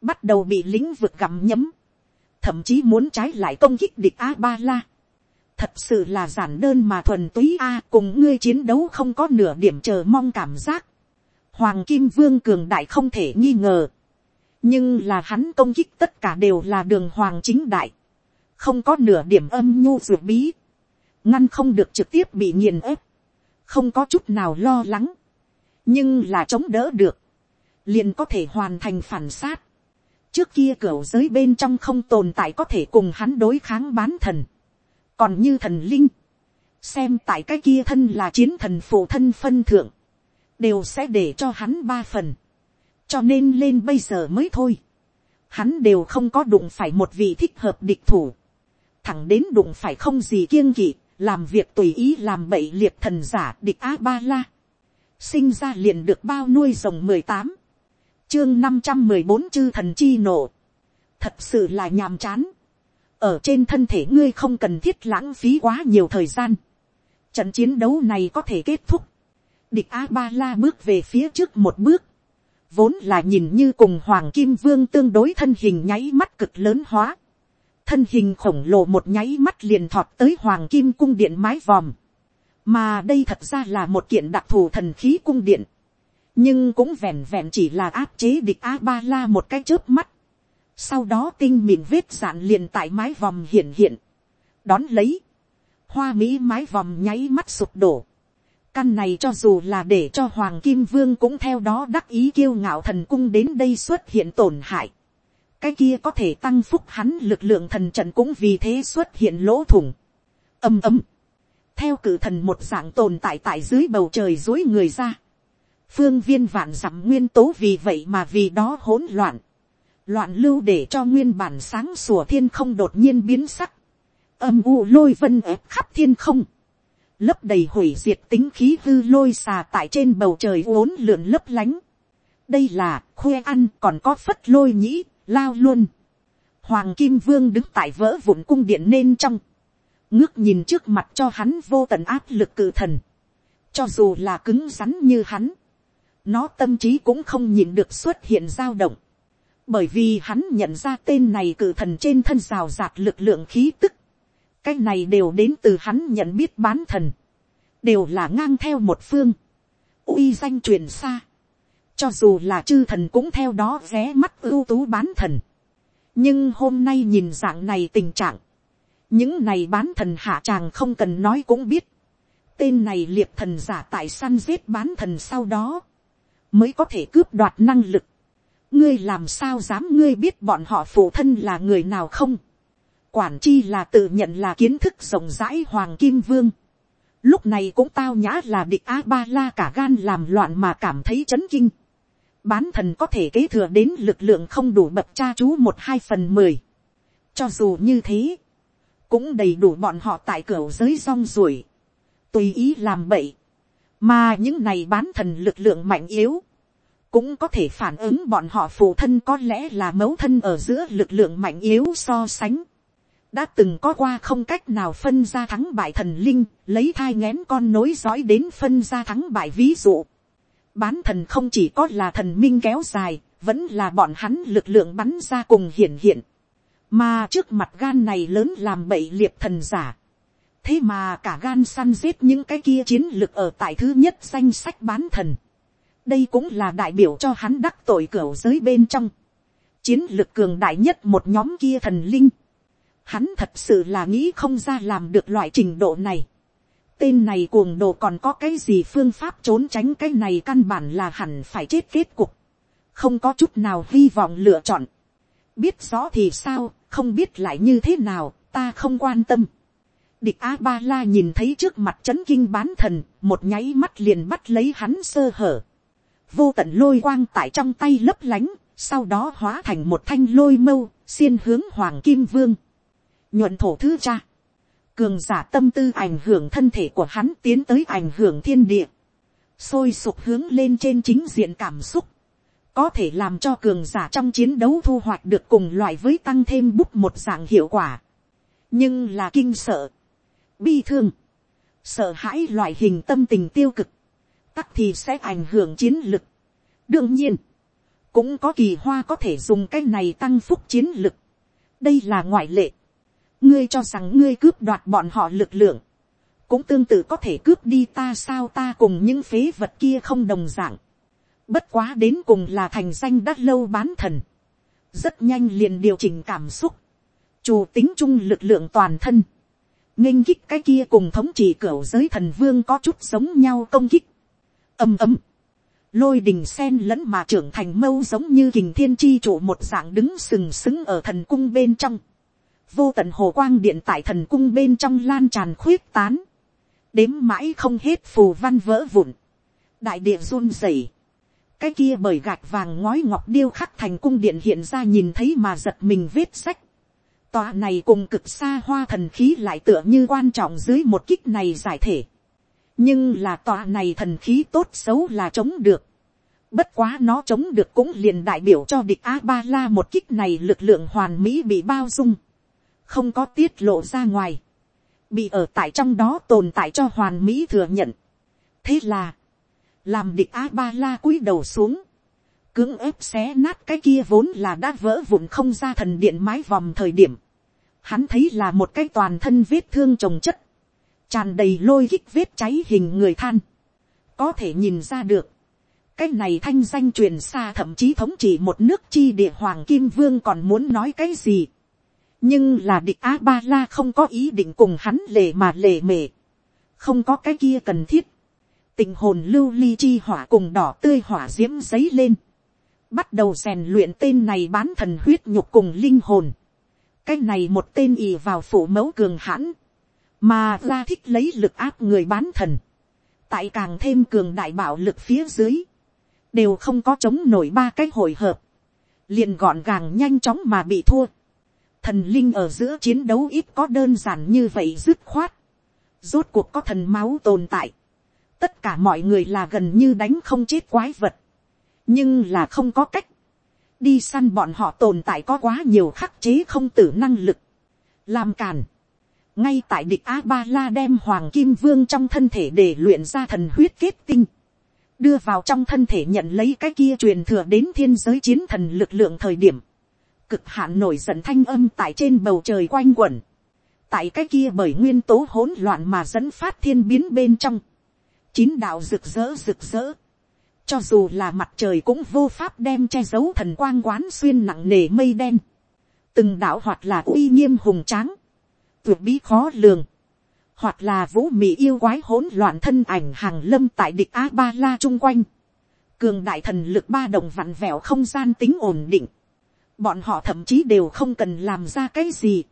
Bắt đầu bị lĩnh vực gặm nhấm. Thậm chí muốn trái lại công kích địch A-ba-la thật sự là giản đơn mà thuần túy a, cùng ngươi chiến đấu không có nửa điểm chờ mong cảm giác. Hoàng Kim Vương cường đại không thể nghi ngờ. Nhưng là hắn công kích tất cả đều là đường hoàng chính đại. Không có nửa điểm âm nhu ruột bí. Ngăn không được trực tiếp bị nghiền ép. Không có chút nào lo lắng. Nhưng là chống đỡ được. Liền có thể hoàn thành phản sát. Trước kia cửa giới bên trong không tồn tại có thể cùng hắn đối kháng bán thần còn như thần linh, xem tại cái kia thân là chiến thần phụ thân phân thượng, đều sẽ để cho hắn ba phần, cho nên lên bây giờ mới thôi, hắn đều không có đụng phải một vị thích hợp địch thủ, thẳng đến đụng phải không gì kiêng kỵ, làm việc tùy ý làm bậy liệt thần giả địch a ba la, sinh ra liền được bao nuôi rồng mười tám, chương năm trăm mười bốn chư thần chi nổ, thật sự là nhàm chán, ở trên thân thể ngươi không cần thiết lãng phí quá nhiều thời gian. Trận chiến đấu này có thể kết thúc. Địch A-ba-la bước về phía trước một bước. Vốn là nhìn như cùng Hoàng Kim Vương tương đối thân hình nháy mắt cực lớn hóa. Thân hình khổng lồ một nháy mắt liền thọt tới Hoàng Kim cung điện mái vòm. Mà đây thật ra là một kiện đặc thù thần khí cung điện. Nhưng cũng vẹn vẹn chỉ là áp chế địch A-ba-la một cái chớp mắt sau đó tinh mịn vết dạn liền tại mái vòm hiện hiện. đón lấy, hoa mỹ mái vòm nháy mắt sụp đổ. căn này cho dù là để cho hoàng kim vương cũng theo đó đắc ý kiêu ngạo thần cung đến đây xuất hiện tổn hại cái kia có thể tăng phúc hắn lực lượng thần trận cũng vì thế xuất hiện lỗ thủng. ầm ầm. theo cử thần một dạng tồn tại tại dưới bầu trời dối người ra. phương viên vạn dặm nguyên tố vì vậy mà vì đó hỗn loạn loạn lưu để cho nguyên bản sáng sủa thiên không đột nhiên biến sắc, âm u lôi vân ép khắp thiên không, lấp đầy hủy diệt tính khí hư lôi xà tại trên bầu trời uốn lượn lấp lánh. đây là khoe ăn còn có phất lôi nhĩ, lao luôn. hoàng kim vương đứng tại vỡ vụn cung điện nên trong, ngước nhìn trước mặt cho hắn vô tận áp lực cự thần, cho dù là cứng rắn như hắn, nó tâm trí cũng không nhìn được xuất hiện dao động. Bởi vì hắn nhận ra tên này cử thần trên thân rào rạt lực lượng khí tức, cái này đều đến từ hắn nhận biết bán thần, đều là ngang theo một phương, uy danh truyền xa, cho dù là chư thần cũng theo đó ghé mắt ưu tú bán thần, nhưng hôm nay nhìn dạng này tình trạng, những này bán thần hạ tràng không cần nói cũng biết, tên này liệt thần giả tại săn giết bán thần sau đó, mới có thể cướp đoạt năng lực, ngươi làm sao dám ngươi biết bọn họ phụ thân là người nào không. quản chi là tự nhận là kiến thức rộng rãi hoàng kim vương. lúc này cũng tao nhã là địch a ba la cả gan làm loạn mà cảm thấy chấn kinh bán thần có thể kế thừa đến lực lượng không đủ bậc cha chú một hai phần mười. cho dù như thế, cũng đầy đủ bọn họ tại cửa giới rong ruổi, tùy ý làm bậy, mà những này bán thần lực lượng mạnh yếu, cũng có thể phản ứng bọn họ phụ thân có lẽ là mấu thân ở giữa lực lượng mạnh yếu so sánh. đã từng có qua không cách nào phân ra thắng bại thần linh, lấy thai ngén con nối dõi đến phân ra thắng bại ví dụ bán thần không chỉ có là thần minh kéo dài, vẫn là bọn hắn lực lượng bắn ra cùng hiển hiện. mà trước mặt gan này lớn làm bậy liệt thần giả. thế mà cả gan săn giết những cái kia chiến lực ở tại thứ nhất danh sách bán thần đây cũng là đại biểu cho hắn đắc tội cửa giới bên trong, chiến lực cường đại nhất một nhóm kia thần linh, hắn thật sự là nghĩ không ra làm được loại trình độ này, tên này cuồng đồ còn có cái gì phương pháp trốn tránh cái này căn bản là hẳn phải chết kết cục, không có chút nào hy vọng lựa chọn, biết rõ thì sao, không biết lại như thế nào, ta không quan tâm. Địch A Ba La nhìn thấy trước mặt chấn kinh bán thần, một nháy mắt liền bắt lấy hắn sơ hở. Vô tận lôi quang tại trong tay lấp lánh, sau đó hóa thành một thanh lôi mâu, xiên hướng Hoàng Kim Vương. Nhuận thổ thứ cha. Cường giả tâm tư ảnh hưởng thân thể của hắn tiến tới ảnh hưởng thiên địa. Sôi sục hướng lên trên chính diện cảm xúc. Có thể làm cho cường giả trong chiến đấu thu hoạch được cùng loại với tăng thêm bút một dạng hiệu quả. Nhưng là kinh sợ. Bi thương. Sợ hãi loại hình tâm tình tiêu cực. Tắc thì sẽ ảnh hưởng chiến lực. Đương nhiên. Cũng có kỳ hoa có thể dùng cái này tăng phúc chiến lực. Đây là ngoại lệ ngươi cho rằng ngươi cướp đoạt bọn họ lực lượng, cũng tương tự có thể cướp đi ta sao ta cùng những phế vật kia không đồng d ạ n g bất quá đến cùng là thành danh đã lâu bán thần, rất nhanh liền điều chỉnh cảm xúc, chủ tính chung lực lượng toàn thân, nghênh kích cái kia cùng thống trị cửa giới thần vương có chút giống nhau công kích, ầm ầm, lôi đình sen lẫn mà trưởng thành mâu giống như kình thiên chi trụ một dạng đứng sừng sững ở thần cung bên trong, vô tận hồ quang điện tại thần cung bên trong lan tràn khuyết tán, đếm mãi không hết phù văn vỡ vụn, đại địa run rẩy, cái kia bởi gạch vàng ngói ngọc điêu khắc thành cung điện hiện ra nhìn thấy mà giật mình vết sách, tòa này cùng cực xa hoa thần khí lại tựa như quan trọng dưới một kích này giải thể, nhưng là tòa này thần khí tốt xấu là chống được, bất quá nó chống được cũng liền đại biểu cho địch a ba la một kích này lực lượng hoàn mỹ bị bao dung không có tiết lộ ra ngoài, bị ở tại trong đó tồn tại cho hoàn mỹ thừa nhận. thế là, làm địch a ba la cúi đầu xuống, cưỡng ép xé nát cái kia vốn là đã vỡ vụn không ra thần điện mái vòng thời điểm, hắn thấy là một cái toàn thân vết thương trồng chất, tràn đầy lôi kích vết cháy hình người than, có thể nhìn ra được, cái này thanh danh truyền xa thậm chí thống trị một nước chi địa hoàng kim vương còn muốn nói cái gì, nhưng là địch a ba la không có ý định cùng hắn lề mà lề mề, không có cái kia cần thiết, tình hồn lưu ly chi hỏa cùng đỏ tươi hỏa d i ễ m giấy lên, bắt đầu rèn luyện tên này bán thần huyết nhục cùng linh hồn, cái này một tên ì vào phủ mẫu cường hãn, mà ra thích lấy lực áp người bán thần, tại càng thêm cường đại bảo lực phía dưới, đều không có chống nổi ba cái hồi hợp, liền gọn gàng nhanh chóng mà bị thua, thần linh ở giữa chiến đấu ít có đơn giản như vậy dứt khoát, rốt cuộc có thần máu tồn tại, tất cả mọi người là gần như đánh không chết quái vật, nhưng là không có cách, đi săn bọn họ tồn tại có quá nhiều khắc chế không tử năng lực, làm càn, ngay tại địch a ba la đem hoàng kim vương trong thân thể để luyện ra thần huyết kết tinh, đưa vào trong thân thể nhận lấy cái kia truyền thừa đến thiên giới chiến thần lực lượng thời điểm, cực hạn nổi giận thanh âm tại trên bầu trời quanh quẩn. Tại cái kia bởi nguyên tố hỗn loạn mà dẫn phát thiên biến bên trong. Chín đạo rực rỡ rực rỡ. Cho dù là mặt trời cũng vô pháp đem che giấu thần quang quán xuyên nặng nề mây đen. Từng đạo hoặc là uy nghiêm hùng tráng. Tuyệt bí khó lường. Hoặc là vũ mị yêu quái hỗn loạn thân ảnh hàng lâm tại địch A-ba-la chung quanh. Cường đại thần lực ba đồng vặn vẹo không gian tính ổn định bọn họ thậm chí đều không cần làm ra cái gì.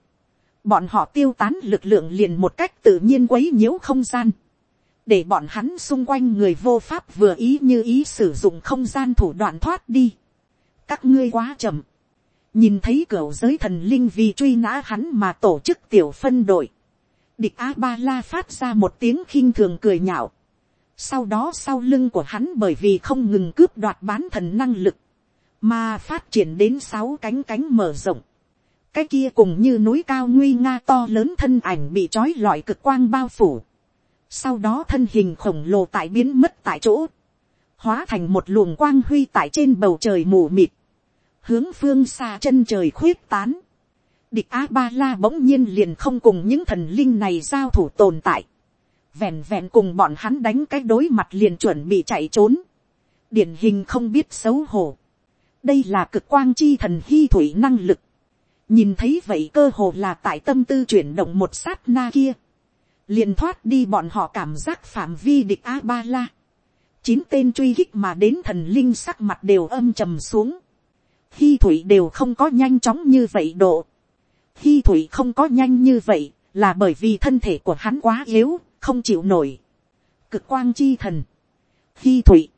bọn họ tiêu tán lực lượng liền một cách tự nhiên quấy nhiễu không gian. để bọn hắn xung quanh người vô pháp vừa ý như ý sử dụng không gian thủ đoạn thoát đi. các ngươi quá chậm. nhìn thấy cửa giới thần linh vì truy nã hắn mà tổ chức tiểu phân đội. địch a ba la phát ra một tiếng khinh thường cười nhạo. sau đó sau lưng của hắn bởi vì không ngừng cướp đoạt bán thần năng lực mà phát triển đến sáu cánh cánh mở rộng, cái kia cùng như núi cao nguy nga to lớn thân ảnh bị trói lọi cực quang bao phủ, sau đó thân hình khổng lồ tại biến mất tại chỗ, hóa thành một luồng quang huy tại trên bầu trời mù mịt, hướng phương xa chân trời khuyết tán, địch a ba la bỗng nhiên liền không cùng những thần linh này giao thủ tồn tại, vẹn vẹn cùng bọn hắn đánh cái đối mặt liền chuẩn bị chạy trốn, điển hình không biết xấu hổ, đây là cực quang chi thần hy thủy năng lực. nhìn thấy vậy cơ hồ là tại tâm tư chuyển động một sát na kia. liền thoát đi bọn họ cảm giác phạm vi địch a ba la. chín tên truy hích mà đến thần linh sắc mặt đều âm trầm xuống. Hy thủy đều không có nhanh chóng như vậy độ. Hy thủy không có nhanh như vậy là bởi vì thân thể của hắn quá yếu, không chịu nổi. Cực quang chi thần. Hy thủy.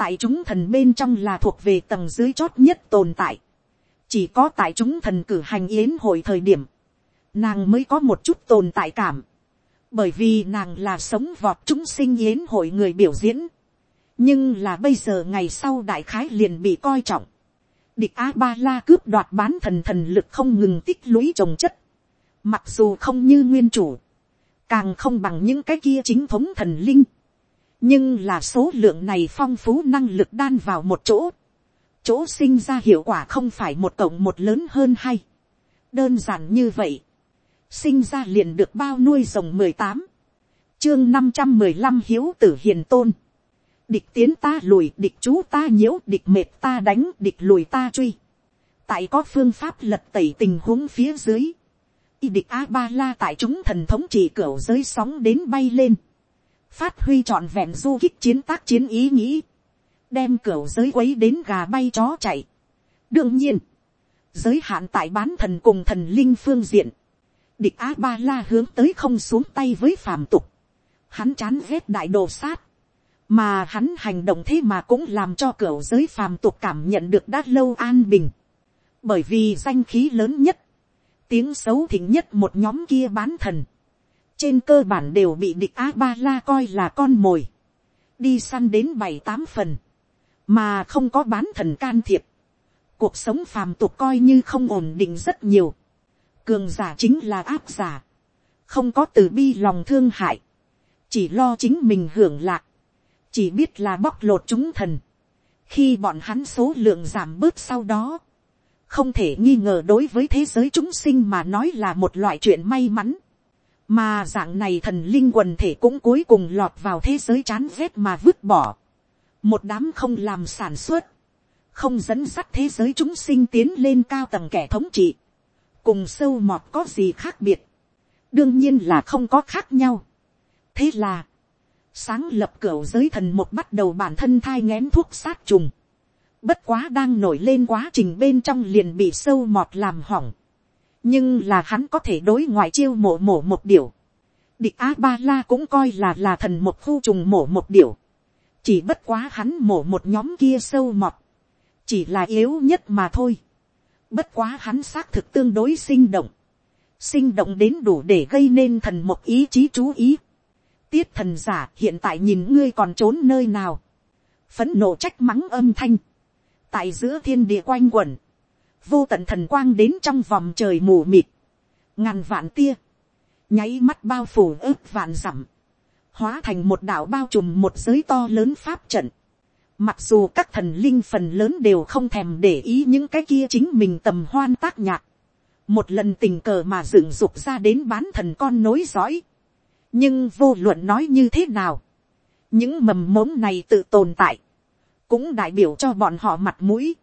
Tại chúng thần bên trong là thuộc về tầng dưới chót nhất tồn tại. Chỉ có tại chúng thần cử hành yến hội thời điểm. Nàng mới có một chút tồn tại cảm bởi vì nàng là sống vọt chúng sinh yến hội người biểu diễn, nhưng là bây giờ ngày sau đại khái liền bị coi trọng, địch a ba la cướp đoạt bán thần thần lực không ngừng tích lũy trồng chất, mặc dù không như nguyên chủ, càng không bằng những cái kia chính thống thần linh, nhưng là số lượng này phong phú năng lực đan vào một chỗ, chỗ sinh ra hiệu quả không phải một cộng một lớn hơn hay, đơn giản như vậy, sinh ra liền được bao nuôi rồng mười tám, chương năm trăm mười lăm hiếu tử hiền tôn, địch tiến ta lùi, địch chú ta nhiễu, địch mệt ta đánh, địch lùi ta truy. tại có phương pháp lật tẩy tình huống phía dưới, y địch a ba la tại chúng thần thống trị cửa giới sóng đến bay lên, phát huy trọn vẹn du kích chiến tác chiến ý nghĩ, đem cửa giới quấy đến gà bay chó chạy. đương nhiên, giới hạn tại bán thần cùng thần linh phương diện, địch a ba la hướng tới không xuống tay với phàm tục. Hắn chán ghét đại đồ sát. Mà hắn hành động thế mà cũng làm cho cửa giới phàm tục cảm nhận được đã lâu an bình. Bởi vì danh khí lớn nhất. Tiếng xấu thịnh nhất một nhóm kia bán thần. Trên cơ bản đều bị địch a ba la coi là con mồi. Đi săn đến bảy tám phần. Mà không có bán thần can thiệp. Cuộc sống phàm tục coi như không ổn định rất nhiều cường giả chính là áp giả, không có từ bi lòng thương hại, chỉ lo chính mình hưởng lạc, chỉ biết là bóc lột chúng thần, khi bọn hắn số lượng giảm bớt sau đó, không thể nghi ngờ đối với thế giới chúng sinh mà nói là một loại chuyện may mắn, mà dạng này thần linh quần thể cũng cuối cùng lọt vào thế giới chán rét mà vứt bỏ, một đám không làm sản xuất, không dẫn dắt thế giới chúng sinh tiến lên cao tầng kẻ thống trị, cùng sâu mọt có gì khác biệt, đương nhiên là không có khác nhau. thế là, sáng lập cửa giới thần một bắt đầu bản thân thai ngén thuốc sát trùng, bất quá đang nổi lên quá trình bên trong liền bị sâu mọt làm hỏng, nhưng là hắn có thể đối ngoại chiêu mổ mổ một điều, địch a ba la cũng coi là là thần một khu trùng mổ một điều, chỉ bất quá hắn mổ một nhóm kia sâu mọt, chỉ là yếu nhất mà thôi. Bất quá hắn xác thực tương đối sinh động. Sinh động đến đủ để gây nên thần một ý chí chú ý. Tiết thần giả hiện tại nhìn ngươi còn trốn nơi nào. Phấn nộ trách mắng âm thanh. Tại giữa thiên địa quanh quẩn. Vô tận thần quang đến trong vòng trời mù mịt. Ngàn vạn tia. Nháy mắt bao phủ ướp vạn dặm, hóa thành một đảo bao trùm một giới to lớn pháp trận. Mặc dù các thần linh phần lớn đều không thèm để ý những cái kia chính mình tầm hoan tác nhạc. Một lần tình cờ mà dựng dục ra đến bán thần con nối dõi. Nhưng vô luận nói như thế nào. Những mầm mống này tự tồn tại. Cũng đại biểu cho bọn họ mặt mũi.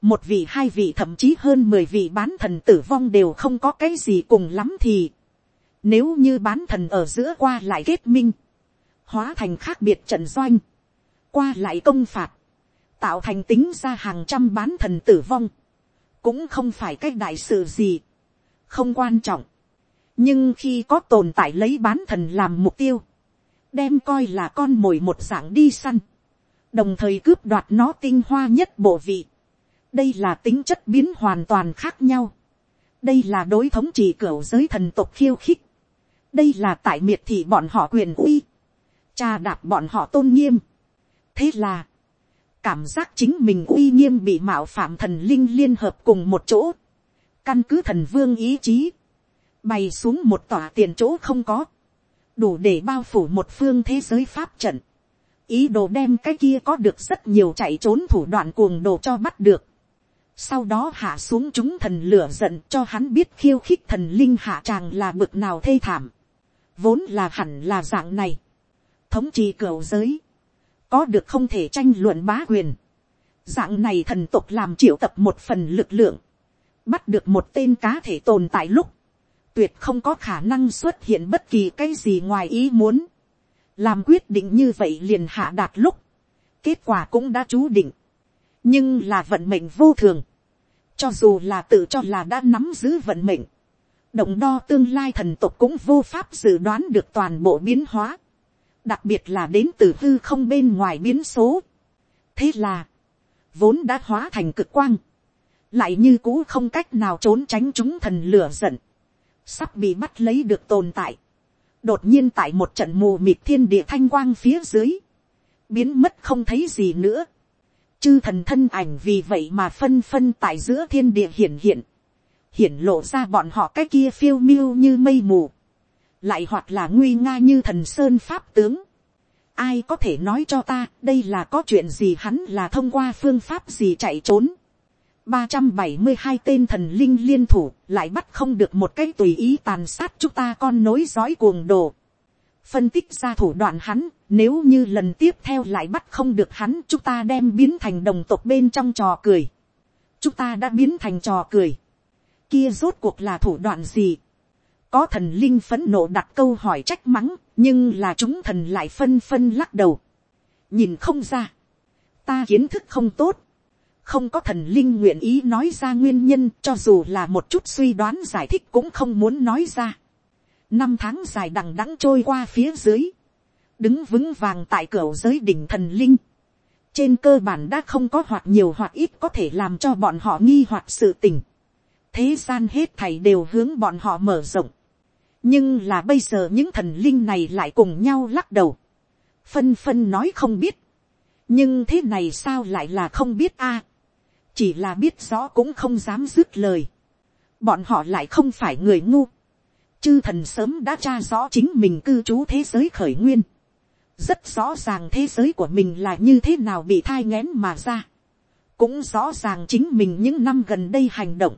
Một vị hai vị thậm chí hơn mười vị bán thần tử vong đều không có cái gì cùng lắm thì. Nếu như bán thần ở giữa qua lại kết minh. Hóa thành khác biệt trận doanh qua lại công phạt, tạo thành tính ra hàng trăm bán thần tử vong, cũng không phải cái đại sự gì, không quan trọng. nhưng khi có tồn tại lấy bán thần làm mục tiêu, đem coi là con mồi một dạng đi săn, đồng thời cướp đoạt nó tinh hoa nhất bộ vị đây là tính chất biến hoàn toàn khác nhau. đây là đối thống trị cửa giới thần tộc khiêu khích. đây là tại miệt thị bọn họ quyền uy. trà đạp bọn họ tôn nghiêm thế là, cảm giác chính mình uy nghiêm bị mạo phạm thần linh liên hợp cùng một chỗ, căn cứ thần vương ý chí, bày xuống một tòa tiền chỗ không có, đủ để bao phủ một phương thế giới pháp trận, ý đồ đem cái kia có được rất nhiều chạy trốn thủ đoạn cuồng đồ cho bắt được, sau đó hạ xuống chúng thần lửa giận cho hắn biết khiêu khích thần linh hạ tràng là bực nào thê thảm, vốn là hẳn là dạng này, thống trị cửa giới, có được không thể tranh luận bá quyền. Dạng này thần tộc làm triệu tập một phần lực lượng, bắt được một tên cá thể tồn tại lúc, tuyệt không có khả năng xuất hiện bất kỳ cái gì ngoài ý muốn, làm quyết định như vậy liền hạ đạt lúc, kết quả cũng đã chú định, nhưng là vận mệnh vô thường, cho dù là tự cho là đã nắm giữ vận mệnh, động đo tương lai thần tộc cũng vô pháp dự đoán được toàn bộ biến hóa, đặc biệt là đến từ hư không bên ngoài biến số. thế là, vốn đã hóa thành cực quang, lại như cũ không cách nào trốn tránh chúng thần lửa giận, sắp bị bắt lấy được tồn tại, đột nhiên tại một trận mù mịt thiên địa thanh quang phía dưới, biến mất không thấy gì nữa, chư thần thân ảnh vì vậy mà phân phân tại giữa thiên địa hiển hiện, hiển lộ ra bọn họ cái kia phiêu miêu như mây mù, lại hoặc là nguy nga như thần sơn pháp tướng. Ai có thể nói cho ta đây là có chuyện gì hắn là thông qua phương pháp gì chạy trốn. ba trăm bảy mươi hai tên thần linh liên thủ lại bắt không được một cái tùy ý tàn sát chúng ta con nối dõi cuồng đồ. Phân tích ra thủ đoạn hắn, nếu như lần tiếp theo lại bắt không được hắn chúng ta đem biến thành đồng tộc bên trong trò cười. Chúng ta đã biến thành trò cười kia rốt cuộc là thủ đoạn gì. có thần linh phấn nộ đặt câu hỏi trách mắng, nhưng là chúng thần lại phân phân lắc đầu. nhìn không ra, ta kiến thức không tốt, không có thần linh nguyện ý nói ra nguyên nhân cho dù là một chút suy đoán giải thích cũng không muốn nói ra. năm tháng dài đằng đẵng trôi qua phía dưới, đứng vững vàng tại cửa giới đỉnh thần linh. trên cơ bản đã không có hoặc nhiều hoặc ít có thể làm cho bọn họ nghi hoặc sự tình thế gian hết thảy đều hướng bọn họ mở rộng. nhưng là bây giờ những thần linh này lại cùng nhau lắc đầu. phân phân nói không biết. nhưng thế này sao lại là không biết a. chỉ là biết rõ cũng không dám dứt lời. bọn họ lại không phải người ngu. chư thần sớm đã tra rõ chính mình cư trú thế giới khởi nguyên rất rõ ràng thế giới của mình là như thế nào bị thai ngén mà ra. cũng rõ ràng chính mình những năm gần đây hành động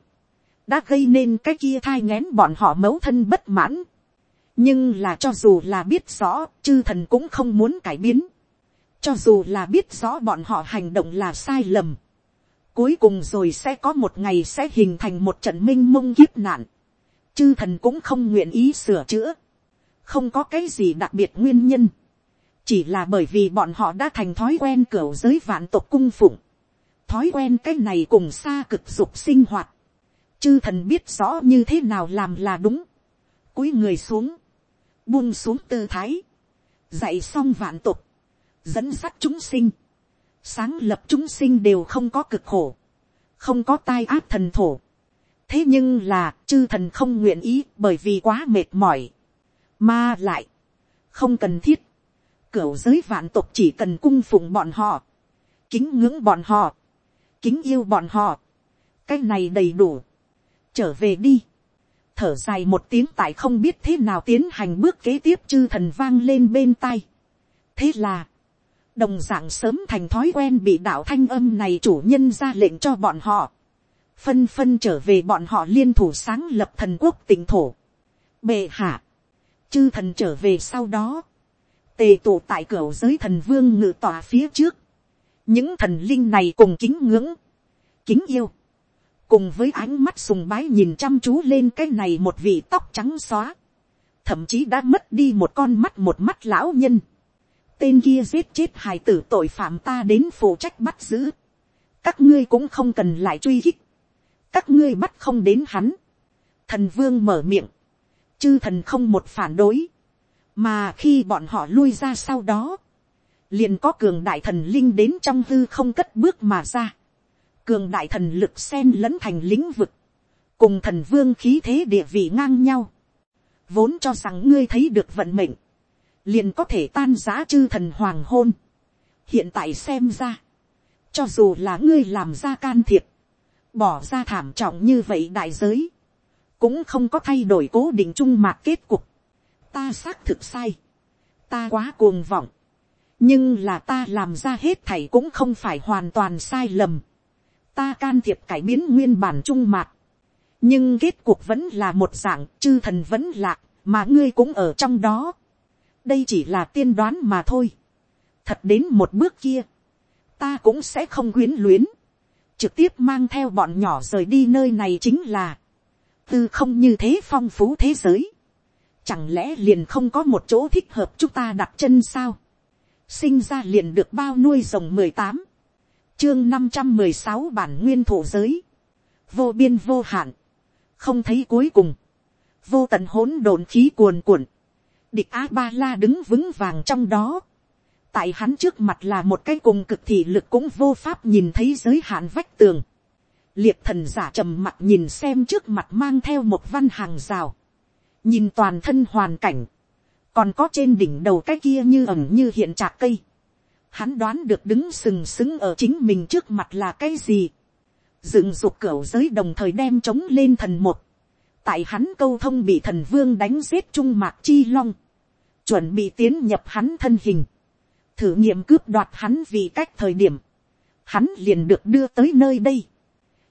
đã gây nên cái kia thai ngén bọn họ mấu thân bất mãn. nhưng là cho dù là biết rõ, chư thần cũng không muốn cải biến. cho dù là biết rõ bọn họ hành động là sai lầm. cuối cùng rồi sẽ có một ngày sẽ hình thành một trận minh mông kiếp nạn. chư thần cũng không nguyện ý sửa chữa. không có cái gì đặc biệt nguyên nhân chỉ là bởi vì bọn họ đã thành thói quen cửa giới vạn tộc cung phụng. thói quen cái này cùng xa cực dục sinh hoạt. Chư thần biết rõ như thế nào làm là đúng, cúi người xuống, buông xuống tư thái, dạy xong vạn tục, dẫn sắt chúng sinh, sáng lập chúng sinh đều không có cực khổ, không có tai ác thần thổ. thế nhưng là chư thần không nguyện ý bởi vì quá mệt mỏi, mà lại, không cần thiết, cửu giới vạn tục chỉ cần cung phụng bọn họ, kính ngưỡng bọn họ, kính yêu bọn họ, cái này đầy đủ trở về đi. thở dài một tiếng tại không biết thế nào tiến hành bước kế tiếp chư thần vang lên bên tai. thế là, đồng d ạ n g sớm thành thói quen bị đạo thanh âm này chủ nhân ra lệnh cho bọn họ. phân phân trở về bọn họ liên thủ sáng lập thần quốc tỉnh thổ. bệ hạ, chư thần trở về sau đó, tề tụ tại cửa giới thần vương ngự tòa phía trước, những thần linh này cùng kính ngưỡng, kính yêu, cùng với ánh mắt sùng bái nhìn chăm chú lên cái này một vị tóc trắng xóa, thậm chí đã mất đi một con mắt một mắt lão nhân, tên kia giết chết hài tử tội phạm ta đến phụ trách bắt giữ, các ngươi cũng không cần lại truy hích, các ngươi bắt không đến hắn, thần vương mở miệng, chư thần không một phản đối, mà khi bọn họ lui ra sau đó, liền có cường đại thần linh đến trong hư không cất bước mà ra, cường đại thần lực sen lẫn thành lĩnh vực, cùng thần vương khí thế địa vị ngang nhau, vốn cho rằng ngươi thấy được vận mệnh, liền có thể tan giá chư thần hoàng hôn. hiện tại xem ra, cho dù là ngươi làm ra can thiệp, bỏ ra thảm trọng như vậy đại giới, cũng không có thay đổi cố định trung mạc kết cục ta xác thực sai, ta quá cuồng vọng, nhưng là ta làm ra hết thảy cũng không phải hoàn toàn sai lầm ta can thiệp cải biến nguyên bản trung mạc. nhưng kết cuộc vẫn là một dạng chư thần vẫn lạc, mà ngươi cũng ở trong đó. đây chỉ là tiên đoán mà thôi. thật đến một bước kia, ta cũng sẽ không quyến luyến. trực tiếp mang theo bọn nhỏ rời đi nơi này chính là, tư không như thế phong phú thế giới, chẳng lẽ liền không có một chỗ thích hợp chúng ta đặt chân sao, sinh ra liền được bao nuôi rồng mười tám, chương năm trăm mười sáu bản nguyên thổ giới, vô biên vô hạn, không thấy cuối cùng, vô tận hỗn độn khí cuồn cuộn, địch a ba la đứng vững vàng trong đó, tại hắn trước mặt là một cái cùng cực thị lực cũng vô pháp nhìn thấy giới hạn vách tường, liệt thần giả trầm mặt nhìn xem trước mặt mang theo một văn hàng rào, nhìn toàn thân hoàn cảnh, còn có trên đỉnh đầu cái kia như ẩm như hiện trạc cây, hắn đoán được đứng sừng sững ở chính mình trước mặt là cái gì, dựng dục cửa giới đồng thời đem chống lên thần một, tại hắn câu thông bị thần vương đánh giết trung mạc chi long, chuẩn bị tiến nhập hắn thân hình, thử nghiệm cướp đoạt hắn vì cách thời điểm, hắn liền được đưa tới nơi đây.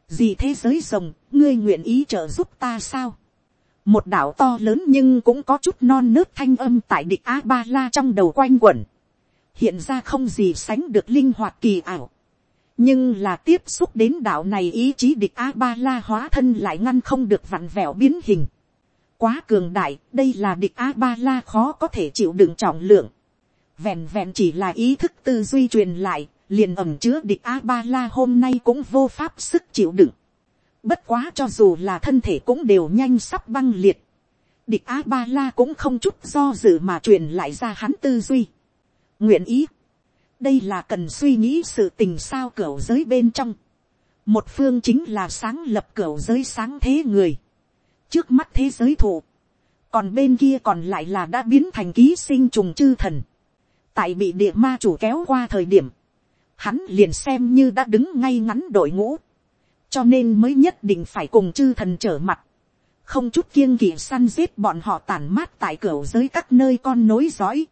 gì thế giới rồng, ngươi nguyện ý trợ giúp ta sao một đảo to lớn nhưng cũng có chút non nước thanh âm tại địch a ba la trong đầu quanh quẩn. hiện ra không gì sánh được linh hoạt kỳ ảo. nhưng là tiếp xúc đến đảo này ý chí địch a ba la hóa thân lại ngăn không được vặn vẹo biến hình. quá cường đại, đây là địch a ba la khó có thể chịu đựng trọng lượng vẹn vẹn chỉ là ý thức tư duy truyền lại, liền ẩm chứa địch a ba la hôm nay cũng vô pháp sức chịu đựng. Bất quá cho dù là thân thể cũng đều nhanh sắp băng liệt. Địch a ba la cũng không chút do dự mà truyền lại ra hắn tư duy. Nguyện ý. Đây là cần suy nghĩ sự tình sao cửa giới bên trong. Một phương chính là sáng lập cửa giới sáng thế người. Trước mắt thế giới thụ. Còn bên kia còn lại là đã biến thành ký sinh trùng chư thần tại bị địa ma chủ kéo qua thời điểm, hắn liền xem như đã đứng ngay ngắn đội ngũ, cho nên mới nhất định phải cùng chư thần trở mặt, không chút kiêng kỵ săn giết bọn họ tàn mát tại cửa giới các nơi con nối dõi.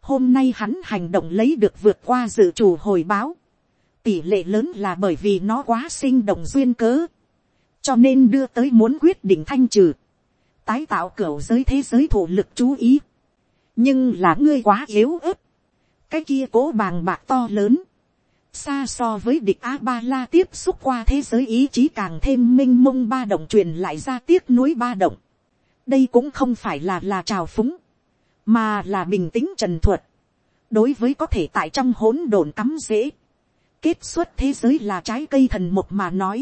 Hôm nay hắn hành động lấy được vượt qua dự chủ hồi báo. Tỷ lệ lớn là bởi vì nó quá sinh động duyên cớ. Cho nên đưa tới muốn quyết định thanh trừ. Tái tạo cửa giới thế giới thủ lực chú ý. Nhưng là ngươi quá yếu ớt cái kia cố bàng bạc to lớn, xa so với địch a ba la tiếp xúc qua thế giới ý chí càng thêm m i n h mông ba động truyền lại ra tiếc núi ba động. đây cũng không phải là là trào phúng, mà là bình tĩnh trần thuật. đối với có thể tại trong hỗn độn cắm dễ, kết xuất thế giới là trái cây thần một mà nói.